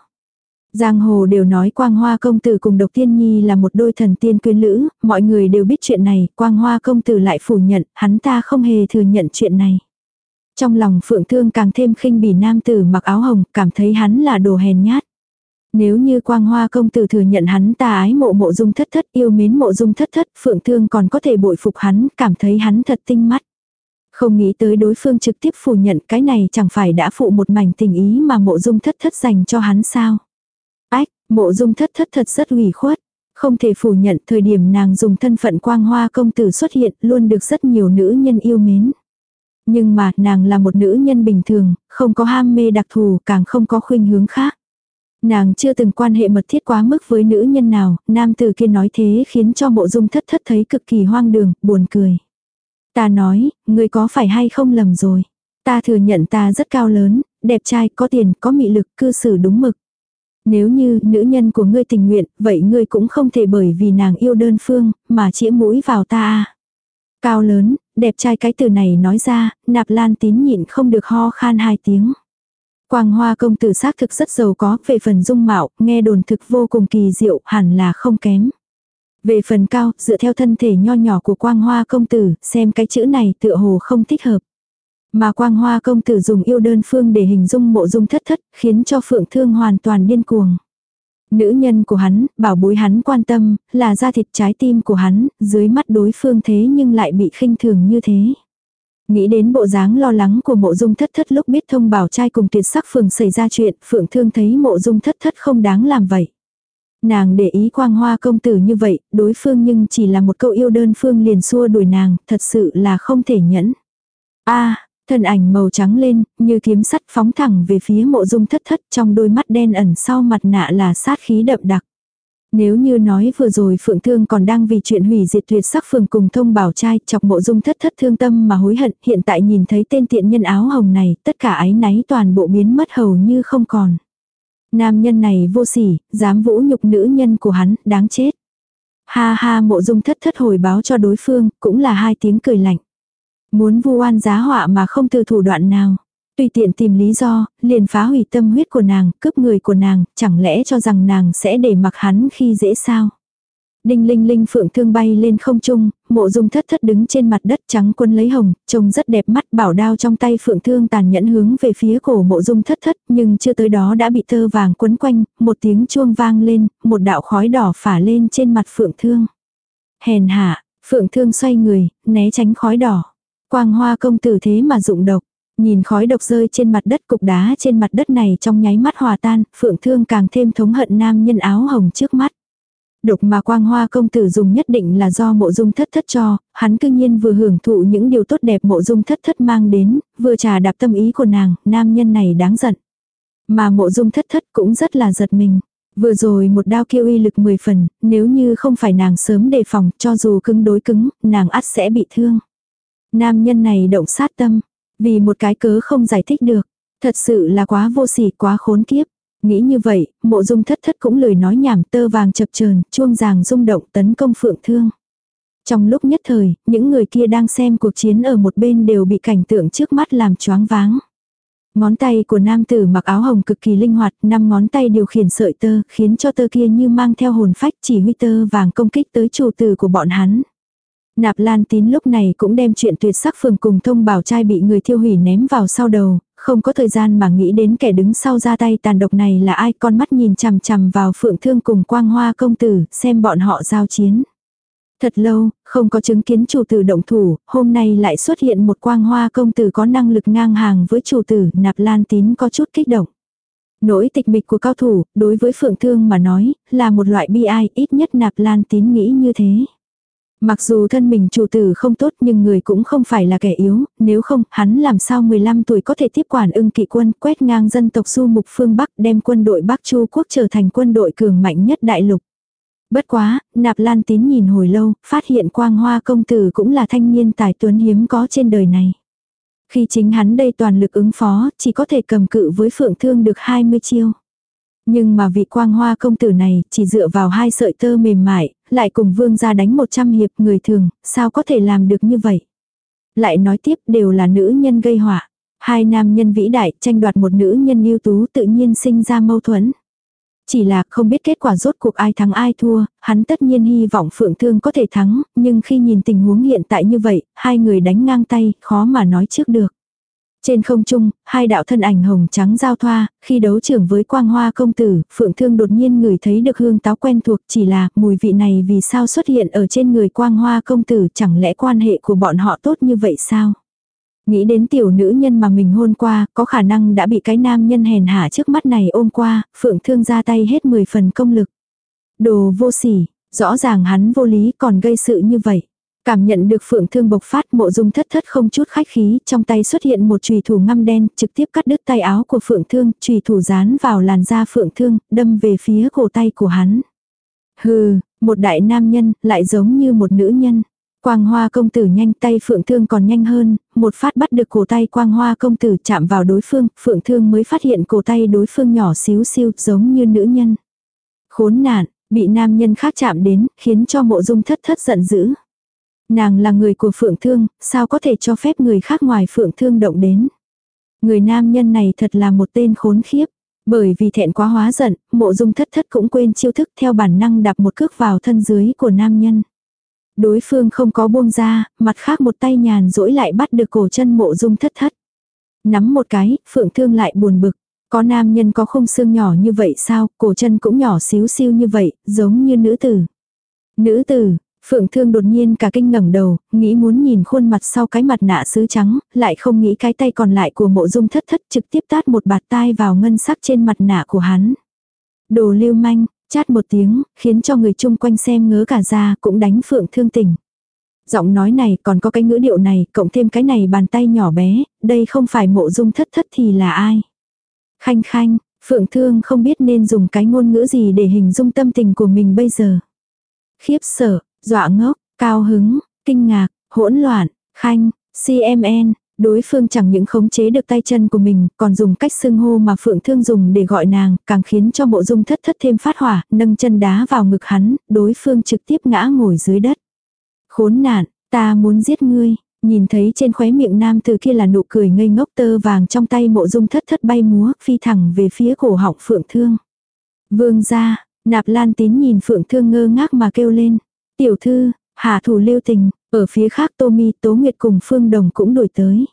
Giang hồ đều nói Quang Hoa công tử cùng Độc Tiên Nhi là một đôi thần tiên quyến lữ, mọi người đều biết chuyện này, Quang Hoa công tử lại phủ nhận, hắn ta không hề thừa nhận chuyện này. Trong lòng Phượng Thương càng thêm khinh bỉ nam tử mặc áo hồng, cảm thấy hắn là đồ hèn nhát. Nếu như Quang Hoa công tử thừa nhận hắn ta ái mộ mộ dung thất thất, yêu mến mộ dung thất thất, Phượng Thương còn có thể bội phục hắn, cảm thấy hắn thật tinh mắt. Không nghĩ tới đối phương trực tiếp phủ nhận cái này chẳng phải đã phụ một mảnh tình ý mà mộ dung thất thất dành cho hắn sao. Ách, mộ dung thất thất thật rất ủy khuất. Không thể phủ nhận thời điểm nàng dùng thân phận quang hoa công tử xuất hiện luôn được rất nhiều nữ nhân yêu mến. Nhưng mà nàng là một nữ nhân bình thường, không có ham mê đặc thù càng không có khuynh hướng khác. Nàng chưa từng quan hệ mật thiết quá mức với nữ nhân nào, nam tử kia nói thế khiến cho mộ dung thất thất thấy cực kỳ hoang đường, buồn cười. Ta nói, người có phải hay không lầm rồi. Ta thừa nhận ta rất cao lớn, đẹp trai, có tiền, có mị lực, cư xử đúng mực. Nếu như nữ nhân của ngươi tình nguyện, vậy ngươi cũng không thể bởi vì nàng yêu đơn phương, mà chĩa mũi vào ta. À? Cao lớn, đẹp trai cái từ này nói ra, nạp lan tín nhịn không được ho khan hai tiếng. Quang hoa công tử xác thực rất giàu có, về phần dung mạo, nghe đồn thực vô cùng kỳ diệu, hẳn là không kém. Về phần cao, dựa theo thân thể nho nhỏ của quang hoa công tử, xem cái chữ này tựa hồ không thích hợp. Mà quang hoa công tử dùng yêu đơn phương để hình dung mộ dung thất thất, khiến cho phượng thương hoàn toàn điên cuồng. Nữ nhân của hắn, bảo bối hắn quan tâm, là da thịt trái tim của hắn, dưới mắt đối phương thế nhưng lại bị khinh thường như thế. Nghĩ đến bộ dáng lo lắng của mộ dung thất thất lúc biết thông bảo trai cùng tuyệt sắc phường xảy ra chuyện, phượng thương thấy mộ dung thất thất không đáng làm vậy. Nàng để ý quang hoa công tử như vậy, đối phương nhưng chỉ là một câu yêu đơn phương liền xua đuổi nàng, thật sự là không thể nhẫn. a thân ảnh màu trắng lên, như kiếm sắt phóng thẳng về phía mộ dung thất thất trong đôi mắt đen ẩn sau mặt nạ là sát khí đậm đặc. Nếu như nói vừa rồi Phượng Thương còn đang vì chuyện hủy diệt tuyệt sắc phường cùng thông bảo trai chọc mộ dung thất thất thương tâm mà hối hận, hiện tại nhìn thấy tên tiện nhân áo hồng này, tất cả ái náy toàn bộ biến mất hầu như không còn. Nam nhân này vô sỉ, dám vũ nhục nữ nhân của hắn, đáng chết. Ha ha mộ dung thất thất hồi báo cho đối phương, cũng là hai tiếng cười lạnh. Muốn vu oan giá họa mà không từ thủ đoạn nào. Tùy tiện tìm lý do, liền phá hủy tâm huyết của nàng, cướp người của nàng, chẳng lẽ cho rằng nàng sẽ để mặc hắn khi dễ sao. Đinh linh linh phượng thương bay lên không trung, mộ dung thất thất đứng trên mặt đất trắng quân lấy hồng, trông rất đẹp mắt bảo đao trong tay phượng thương tàn nhẫn hướng về phía cổ mộ dung thất thất, nhưng chưa tới đó đã bị tơ vàng quấn quanh, một tiếng chuông vang lên, một đạo khói đỏ phả lên trên mặt phượng thương. Hèn hạ, phượng thương xoay người, né tránh khói đỏ. Quang hoa công tử thế mà dụng độc. Nhìn khói độc rơi trên mặt đất cục đá trên mặt đất này trong nháy mắt hòa tan, phượng thương càng thêm thống hận nam nhân áo hồng trước mắt. Độc mà quang hoa công tử dùng nhất định là do mộ dung thất thất cho, hắn cư nhiên vừa hưởng thụ những điều tốt đẹp mộ dung thất thất mang đến, vừa trà đạp tâm ý của nàng, nam nhân này đáng giận. Mà mộ dung thất thất cũng rất là giật mình. Vừa rồi một đao kêu uy lực 10 phần, nếu như không phải nàng sớm đề phòng, cho dù cứng đối cứng, nàng ắt sẽ bị thương. Nam nhân này động sát tâm, vì một cái cớ không giải thích được. Thật sự là quá vô sỉ, quá khốn kiếp. Nghĩ như vậy, mộ dung thất thất cũng lời nói nhảm tơ vàng chập chờn chuông ràng rung động tấn công phượng thương. Trong lúc nhất thời, những người kia đang xem cuộc chiến ở một bên đều bị cảnh tượng trước mắt làm choáng váng. Ngón tay của nam tử mặc áo hồng cực kỳ linh hoạt, năm ngón tay điều khiển sợi tơ, khiến cho tơ kia như mang theo hồn phách chỉ huy tơ vàng công kích tới chủ tử của bọn hắn. Nạp Lan Tín lúc này cũng đem chuyện tuyệt sắc phường cùng thông bảo trai bị người thiêu hủy ném vào sau đầu, không có thời gian mà nghĩ đến kẻ đứng sau ra tay tàn độc này là ai con mắt nhìn chằm chằm vào phượng thương cùng quang hoa công tử, xem bọn họ giao chiến. Thật lâu, không có chứng kiến chủ tử động thủ, hôm nay lại xuất hiện một quang hoa công tử có năng lực ngang hàng với chủ tử, nạp lan tín có chút kích động. Nỗi tịch mịch của cao thủ, đối với phượng thương mà nói, là một loại bi ai, ít nhất nạp lan tín nghĩ như thế. Mặc dù thân mình chủ tử không tốt nhưng người cũng không phải là kẻ yếu, nếu không, hắn làm sao 15 tuổi có thể tiếp quản ưng kỵ quân quét ngang dân tộc du mục phương Bắc đem quân đội Bắc Chu quốc trở thành quân đội cường mạnh nhất đại lục. Bất quá, nạp lan tín nhìn hồi lâu, phát hiện quang hoa công tử cũng là thanh niên tài tuấn hiếm có trên đời này. Khi chính hắn đây toàn lực ứng phó, chỉ có thể cầm cự với phượng thương được 20 chiêu. Nhưng mà vị quang hoa công tử này chỉ dựa vào hai sợi tơ mềm mại, lại cùng vương gia đánh 100 hiệp người thường, sao có thể làm được như vậy. Lại nói tiếp đều là nữ nhân gây họa. Hai nam nhân vĩ đại tranh đoạt một nữ nhân ưu tú tự nhiên sinh ra mâu thuẫn. Chỉ là không biết kết quả rốt cuộc ai thắng ai thua, hắn tất nhiên hy vọng Phượng Thương có thể thắng, nhưng khi nhìn tình huống hiện tại như vậy, hai người đánh ngang tay, khó mà nói trước được. Trên không trung, hai đạo thân ảnh hồng trắng giao thoa, khi đấu trưởng với quang hoa công tử, Phượng Thương đột nhiên ngửi thấy được hương táo quen thuộc chỉ là mùi vị này vì sao xuất hiện ở trên người quang hoa công tử chẳng lẽ quan hệ của bọn họ tốt như vậy sao? Nghĩ đến tiểu nữ nhân mà mình hôn qua, có khả năng đã bị cái nam nhân hèn hạ trước mắt này ôm qua, Phượng Thương ra tay hết 10 phần công lực. Đồ vô sỉ, rõ ràng hắn vô lý còn gây sự như vậy. Cảm nhận được phượng thương bộc phát mộ dung thất thất không chút khách khí, trong tay xuất hiện một chùy thủ ngăm đen, trực tiếp cắt đứt tay áo của phượng thương, chùy thủ dán vào làn da phượng thương, đâm về phía cổ tay của hắn. Hừ, một đại nam nhân, lại giống như một nữ nhân. Quang hoa công tử nhanh tay phượng thương còn nhanh hơn, một phát bắt được cổ tay quang hoa công tử chạm vào đối phương, phượng thương mới phát hiện cổ tay đối phương nhỏ xíu xiu giống như nữ nhân. Khốn nạn, bị nam nhân khác chạm đến, khiến cho mộ dung thất thất giận dữ. Nàng là người của Phượng Thương, sao có thể cho phép người khác ngoài Phượng Thương động đến. Người nam nhân này thật là một tên khốn khiếp. Bởi vì thẹn quá hóa giận, mộ dung thất thất cũng quên chiêu thức theo bản năng đạp một cước vào thân dưới của nam nhân. Đối phương không có buông ra, mặt khác một tay nhàn rỗi lại bắt được cổ chân mộ dung thất thất. Nắm một cái, phượng thương lại buồn bực. Có nam nhân có khung xương nhỏ như vậy sao, cổ chân cũng nhỏ xíu xiu như vậy, giống như nữ tử. Nữ tử, Phượng Thương đột nhiên cả kinh ngẩng đầu, nghĩ muốn nhìn khuôn mặt sau cái mặt nạ sứ trắng, lại không nghĩ cái tay còn lại của mộ dung thất thất trực tiếp tát một bạt tai vào ngân sắc trên mặt nạ của hắn. Đồ lưu manh, chát một tiếng, khiến cho người chung quanh xem ngớ cả ra cũng đánh Phượng Thương tỉnh. Giọng nói này còn có cái ngữ điệu này, cộng thêm cái này bàn tay nhỏ bé, đây không phải mộ dung thất thất thì là ai. Khanh khanh, Phượng Thương không biết nên dùng cái ngôn ngữ gì để hình dung tâm tình của mình bây giờ. Khiếp sợ, Dọa ngốc, cao hứng, kinh ngạc, hỗn loạn, khanh, CMN, đối phương chẳng những khống chế được tay chân của mình, còn dùng cách xưng hô mà Phượng Thương dùng để gọi nàng, càng khiến cho mộ dung thất thất thêm phát hỏa, nâng chân đá vào ngực hắn, đối phương trực tiếp ngã ngồi dưới đất. Khốn nạn, ta muốn giết ngươi, nhìn thấy trên khóe miệng nam từ kia là nụ cười ngây ngốc tơ vàng trong tay mộ dung thất thất bay múa, phi thẳng về phía cổ họng Phượng Thương. Vương ra, nạp lan tín nhìn Phượng Thương ngơ ngác mà kêu lên. Tiểu thư, hạ thủ lưu tình, ở phía khác Tô Mi, Tố Nguyệt cùng Phương Đồng cũng đổi tới.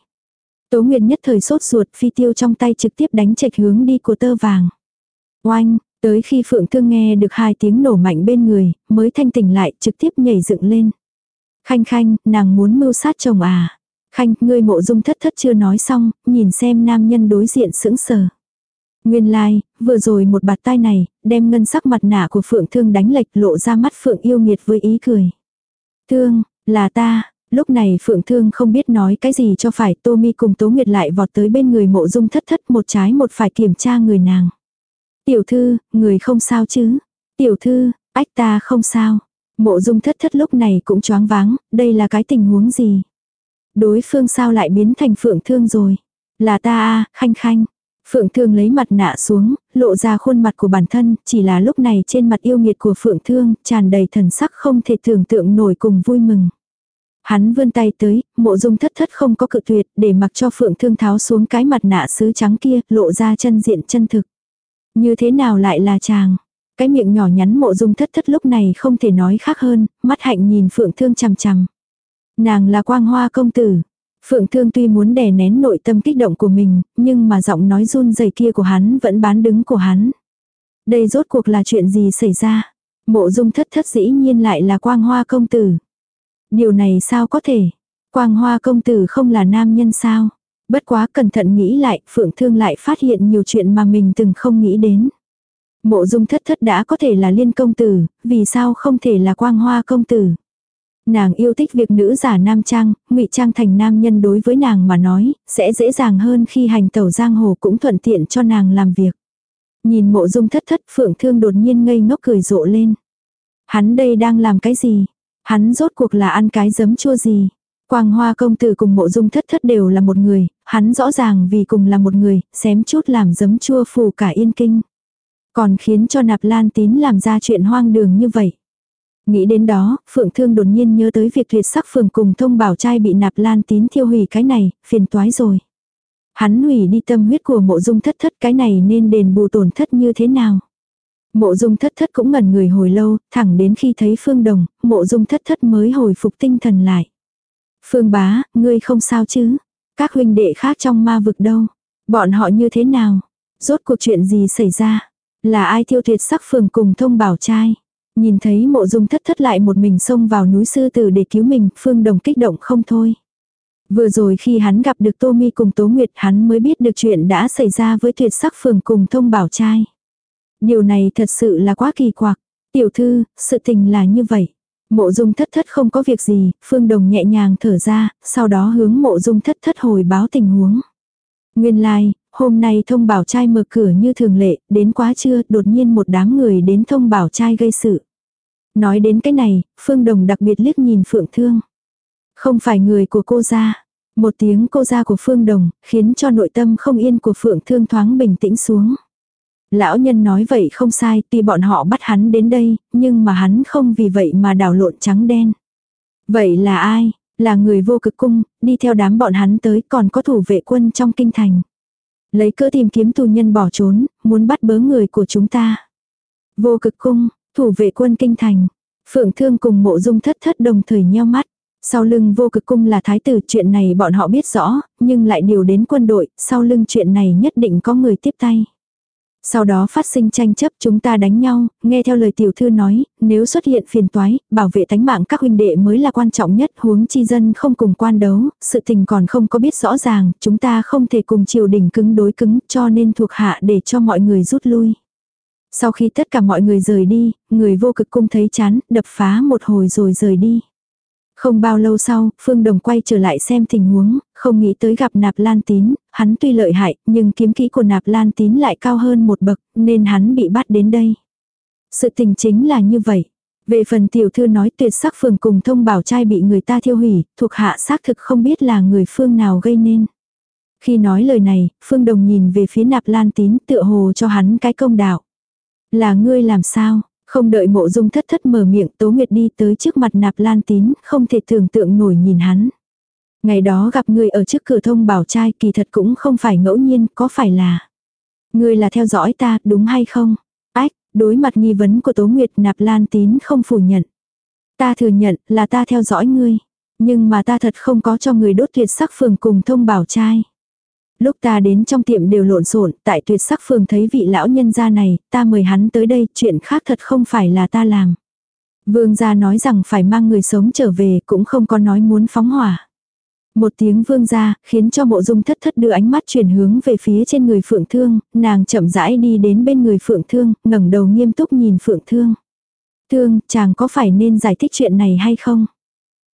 Tố Nguyệt nhất thời sốt ruột phi tiêu trong tay trực tiếp đánh chệch hướng đi của tơ vàng. Oanh, tới khi Phượng Thương nghe được hai tiếng nổ mạnh bên người, mới thanh tỉnh lại trực tiếp nhảy dựng lên. Khanh khanh, nàng muốn mưu sát chồng à. Khanh, ngươi mộ dung thất thất chưa nói xong, nhìn xem nam nhân đối diện sững sờ. Nguyên lai, like, vừa rồi một bạt tai này, đem ngân sắc mặt nạ của Phượng Thương đánh lệch lộ ra mắt Phượng yêu nghiệt với ý cười. Thương, là ta, lúc này Phượng Thương không biết nói cái gì cho phải Tô Mi cùng Tố Nguyệt lại vọt tới bên người mộ dung thất thất một trái một phải kiểm tra người nàng. Tiểu thư, người không sao chứ? Tiểu thư, ách ta không sao. Mộ dung thất thất lúc này cũng choáng váng, đây là cái tình huống gì? Đối phương sao lại biến thành Phượng Thương rồi? Là ta a khanh khanh. Phượng Thương lấy mặt nạ xuống, lộ ra khuôn mặt của bản thân, chỉ là lúc này trên mặt yêu nghiệt của Phượng Thương, tràn đầy thần sắc không thể tưởng tượng nổi cùng vui mừng. Hắn vươn tay tới, mộ dung thất thất không có cự tuyệt, để mặc cho Phượng Thương tháo xuống cái mặt nạ sứ trắng kia, lộ ra chân diện chân thực. Như thế nào lại là chàng? Cái miệng nhỏ nhắn mộ dung thất thất lúc này không thể nói khác hơn, mắt hạnh nhìn Phượng Thương chằm chằm. Nàng là quang hoa công tử, Phượng Thương tuy muốn đè nén nội tâm kích động của mình, nhưng mà giọng nói run rẩy kia của hắn vẫn bán đứng của hắn. Đây rốt cuộc là chuyện gì xảy ra? Mộ dung thất thất dĩ nhiên lại là quang hoa công tử. Điều này sao có thể? Quang hoa công tử không là nam nhân sao? Bất quá cẩn thận nghĩ lại, Phượng Thương lại phát hiện nhiều chuyện mà mình từng không nghĩ đến. Mộ dung thất thất đã có thể là liên công tử, vì sao không thể là quang hoa công tử? Nàng yêu thích việc nữ giả nam trang, ngụy trang thành nam nhân đối với nàng mà nói, sẽ dễ dàng hơn khi hành tẩu giang hồ cũng thuận tiện cho nàng làm việc. Nhìn mộ dung thất thất phượng thương đột nhiên ngây ngốc cười rộ lên. Hắn đây đang làm cái gì? Hắn rốt cuộc là ăn cái giấm chua gì? Quang hoa công tử cùng mộ dung thất thất đều là một người, hắn rõ ràng vì cùng là một người, xém chút làm giấm chua phù cả yên kinh. Còn khiến cho nạp lan tín làm ra chuyện hoang đường như vậy. Nghĩ đến đó, Phượng Thương đột nhiên nhớ tới việc tuyệt sắc phường cùng thông bảo trai bị nạp lan tín thiêu hủy cái này, phiền toái rồi. Hắn hủy đi tâm huyết của mộ dung thất thất cái này nên đền bù tổn thất như thế nào. Mộ dung thất thất cũng ngẩn người hồi lâu, thẳng đến khi thấy Phương Đồng, mộ dung thất thất mới hồi phục tinh thần lại. Phương bá, ngươi không sao chứ? Các huynh đệ khác trong ma vực đâu? Bọn họ như thế nào? Rốt cuộc chuyện gì xảy ra? Là ai thiêu tuyệt sắc phường cùng thông bảo trai? Nhìn thấy mộ dung thất thất lại một mình xông vào núi sư tử để cứu mình, Phương Đồng kích động không thôi. Vừa rồi khi hắn gặp được Tô Mi cùng Tố Nguyệt hắn mới biết được chuyện đã xảy ra với tuyệt sắc phường cùng thông bảo trai. Điều này thật sự là quá kỳ quặc. Tiểu thư, sự tình là như vậy. Mộ dung thất thất không có việc gì, Phương Đồng nhẹ nhàng thở ra, sau đó hướng mộ dung thất thất hồi báo tình huống. Nguyên lai, like, hôm nay thông bảo trai mở cửa như thường lệ, đến quá trưa, đột nhiên một đám người đến thông bảo trai gây sự. Nói đến cái này, Phương Đồng đặc biệt liếc nhìn Phượng Thương. Không phải người của cô gia. Một tiếng cô gia của Phương Đồng, khiến cho nội tâm không yên của Phượng Thương thoáng bình tĩnh xuống. Lão nhân nói vậy không sai, tuy bọn họ bắt hắn đến đây, nhưng mà hắn không vì vậy mà đảo lộn trắng đen. Vậy là ai? Là người vô cực cung, đi theo đám bọn hắn tới còn có thủ vệ quân trong kinh thành. Lấy cỡ tìm kiếm tù nhân bỏ trốn, muốn bắt bớ người của chúng ta. Vô cực cung, thủ vệ quân kinh thành. Phượng thương cùng mộ dung thất thất đồng thời nheo mắt. Sau lưng vô cực cung là thái tử chuyện này bọn họ biết rõ, nhưng lại điều đến quân đội, sau lưng chuyện này nhất định có người tiếp tay. Sau đó phát sinh tranh chấp chúng ta đánh nhau, nghe theo lời tiểu thư nói, nếu xuất hiện phiền toái, bảo vệ tánh mạng các huynh đệ mới là quan trọng nhất, huống chi dân không cùng quan đấu, sự tình còn không có biết rõ ràng, chúng ta không thể cùng triều đình cứng đối cứng, cho nên thuộc hạ để cho mọi người rút lui. Sau khi tất cả mọi người rời đi, người vô cực cung thấy chán, đập phá một hồi rồi rời đi. Không bao lâu sau, Phương Đồng quay trở lại xem tình huống, không nghĩ tới gặp Nạp Lan Tín, hắn tuy lợi hại, nhưng kiếm kỹ của Nạp Lan Tín lại cao hơn một bậc, nên hắn bị bắt đến đây. Sự tình chính là như vậy. Về phần tiểu thư nói tuyệt sắc phường cùng thông bảo trai bị người ta thiêu hủy, thuộc hạ xác thực không biết là người phương nào gây nên. Khi nói lời này, Phương Đồng nhìn về phía Nạp Lan Tín tựa hồ cho hắn cái công đạo. Là ngươi làm sao? Không đợi mộ dung thất thất mở miệng Tố Nguyệt đi tới trước mặt nạp lan tín, không thể tưởng tượng nổi nhìn hắn. Ngày đó gặp người ở trước cửa thông bảo trai kỳ thật cũng không phải ngẫu nhiên, có phải là. Người là theo dõi ta, đúng hay không? Ách, đối mặt nghi vấn của Tố Nguyệt nạp lan tín không phủ nhận. Ta thừa nhận là ta theo dõi ngươi. Nhưng mà ta thật không có cho người đốt tuyệt sắc phường cùng thông bảo trai. Lúc ta đến trong tiệm đều lộn xộn, tại tuyệt sắc phường thấy vị lão nhân gia này, ta mời hắn tới đây, chuyện khác thật không phải là ta làm. Vương gia nói rằng phải mang người sống trở về, cũng không có nói muốn phóng hỏa. Một tiếng vương gia, khiến cho mộ dung thất thất đưa ánh mắt chuyển hướng về phía trên người phượng thương, nàng chậm rãi đi đến bên người phượng thương, ngẩng đầu nghiêm túc nhìn phượng thương. Thương, chàng có phải nên giải thích chuyện này hay không?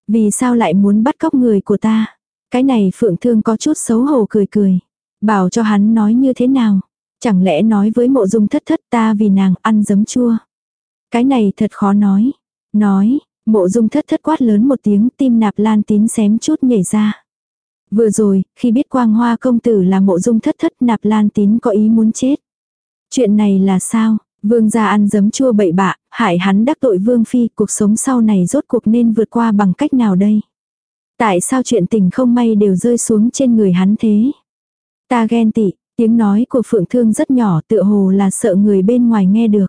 Vì sao lại muốn bắt cóc người của ta? Cái này phượng thương có chút xấu hổ cười cười. Bảo cho hắn nói như thế nào. Chẳng lẽ nói với mộ dung thất thất ta vì nàng ăn giấm chua. Cái này thật khó nói. Nói, mộ dung thất thất quát lớn một tiếng tim nạp lan tín xém chút nhảy ra. Vừa rồi, khi biết quang hoa công tử là mộ dung thất thất nạp lan tín có ý muốn chết. Chuyện này là sao? Vương gia ăn giấm chua bậy bạ, hại hắn đắc tội vương phi, cuộc sống sau này rốt cuộc nên vượt qua bằng cách nào đây? Tại sao chuyện tình không may đều rơi xuống trên người hắn thế? Ta ghen tị, tiếng nói của Phượng Thương rất nhỏ tựa hồ là sợ người bên ngoài nghe được.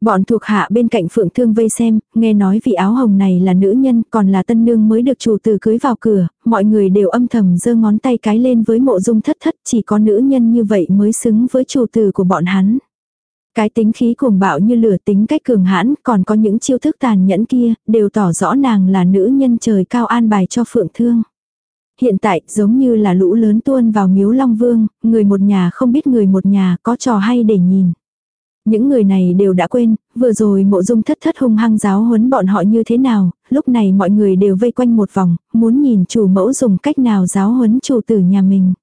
Bọn thuộc hạ bên cạnh Phượng Thương vây xem, nghe nói vị áo hồng này là nữ nhân còn là tân nương mới được chủ tử cưới vào cửa, mọi người đều âm thầm giơ ngón tay cái lên với mộ dung thất thất chỉ có nữ nhân như vậy mới xứng với chủ tử của bọn hắn. Cái tính khí cuồng bạo như lửa tính cách cường hãn còn có những chiêu thức tàn nhẫn kia đều tỏ rõ nàng là nữ nhân trời cao an bài cho Phượng Thương. Hiện tại giống như là lũ lớn tuôn vào miếu Long Vương, người một nhà không biết người một nhà có trò hay để nhìn. Những người này đều đã quên, vừa rồi mộ dung thất thất hung hăng giáo huấn bọn họ như thế nào, lúc này mọi người đều vây quanh một vòng, muốn nhìn chủ mẫu dùng cách nào giáo huấn chủ tử nhà mình.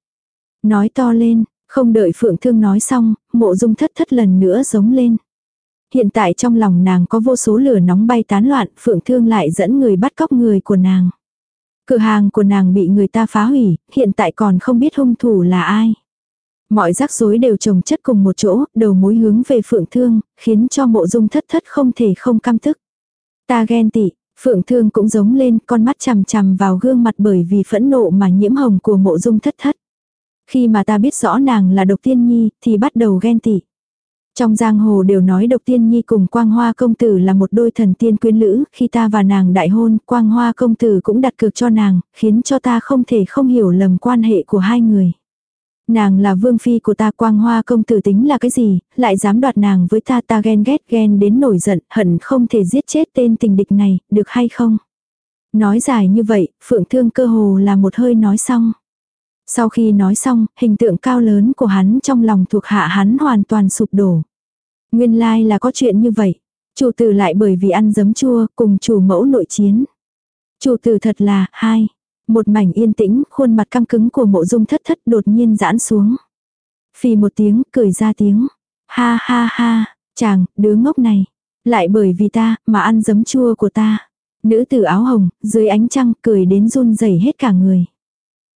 Nói to lên, không đợi Phượng Thương nói xong, mộ dung thất thất lần nữa giống lên. Hiện tại trong lòng nàng có vô số lửa nóng bay tán loạn, Phượng Thương lại dẫn người bắt cóc người của nàng. Cửa hàng của nàng bị người ta phá hủy, hiện tại còn không biết hung thủ là ai. Mọi rắc rối đều trồng chất cùng một chỗ, đầu mối hướng về phượng thương, khiến cho mộ dung thất thất không thể không căm tức. Ta ghen tị, phượng thương cũng giống lên, con mắt chằm chằm vào gương mặt bởi vì phẫn nộ mà nhiễm hồng của mộ dung thất thất. Khi mà ta biết rõ nàng là độc tiên nhi, thì bắt đầu ghen tị. Trong giang hồ đều nói độc tiên nhi cùng quang hoa công tử là một đôi thần tiên quyến lữ, khi ta và nàng đại hôn, quang hoa công tử cũng đặt cược cho nàng, khiến cho ta không thể không hiểu lầm quan hệ của hai người. Nàng là vương phi của ta quang hoa công tử tính là cái gì, lại dám đoạt nàng với ta ta ghen ghét ghen đến nổi giận, hận không thể giết chết tên tình địch này, được hay không? Nói dài như vậy, phượng thương cơ hồ là một hơi nói xong. Sau khi nói xong, hình tượng cao lớn của hắn trong lòng thuộc hạ hắn hoàn toàn sụp đổ. Nguyên lai là có chuyện như vậy. Chủ tử lại bởi vì ăn giấm chua cùng chủ mẫu nội chiến. Chủ tử thật là, hai. Một mảnh yên tĩnh, khuôn mặt căng cứng của mộ dung thất thất đột nhiên giãn xuống. Phì một tiếng, cười ra tiếng. Ha ha ha, chàng, đứa ngốc này. Lại bởi vì ta, mà ăn giấm chua của ta. Nữ tử áo hồng, dưới ánh trăng, cười đến run rẩy hết cả người.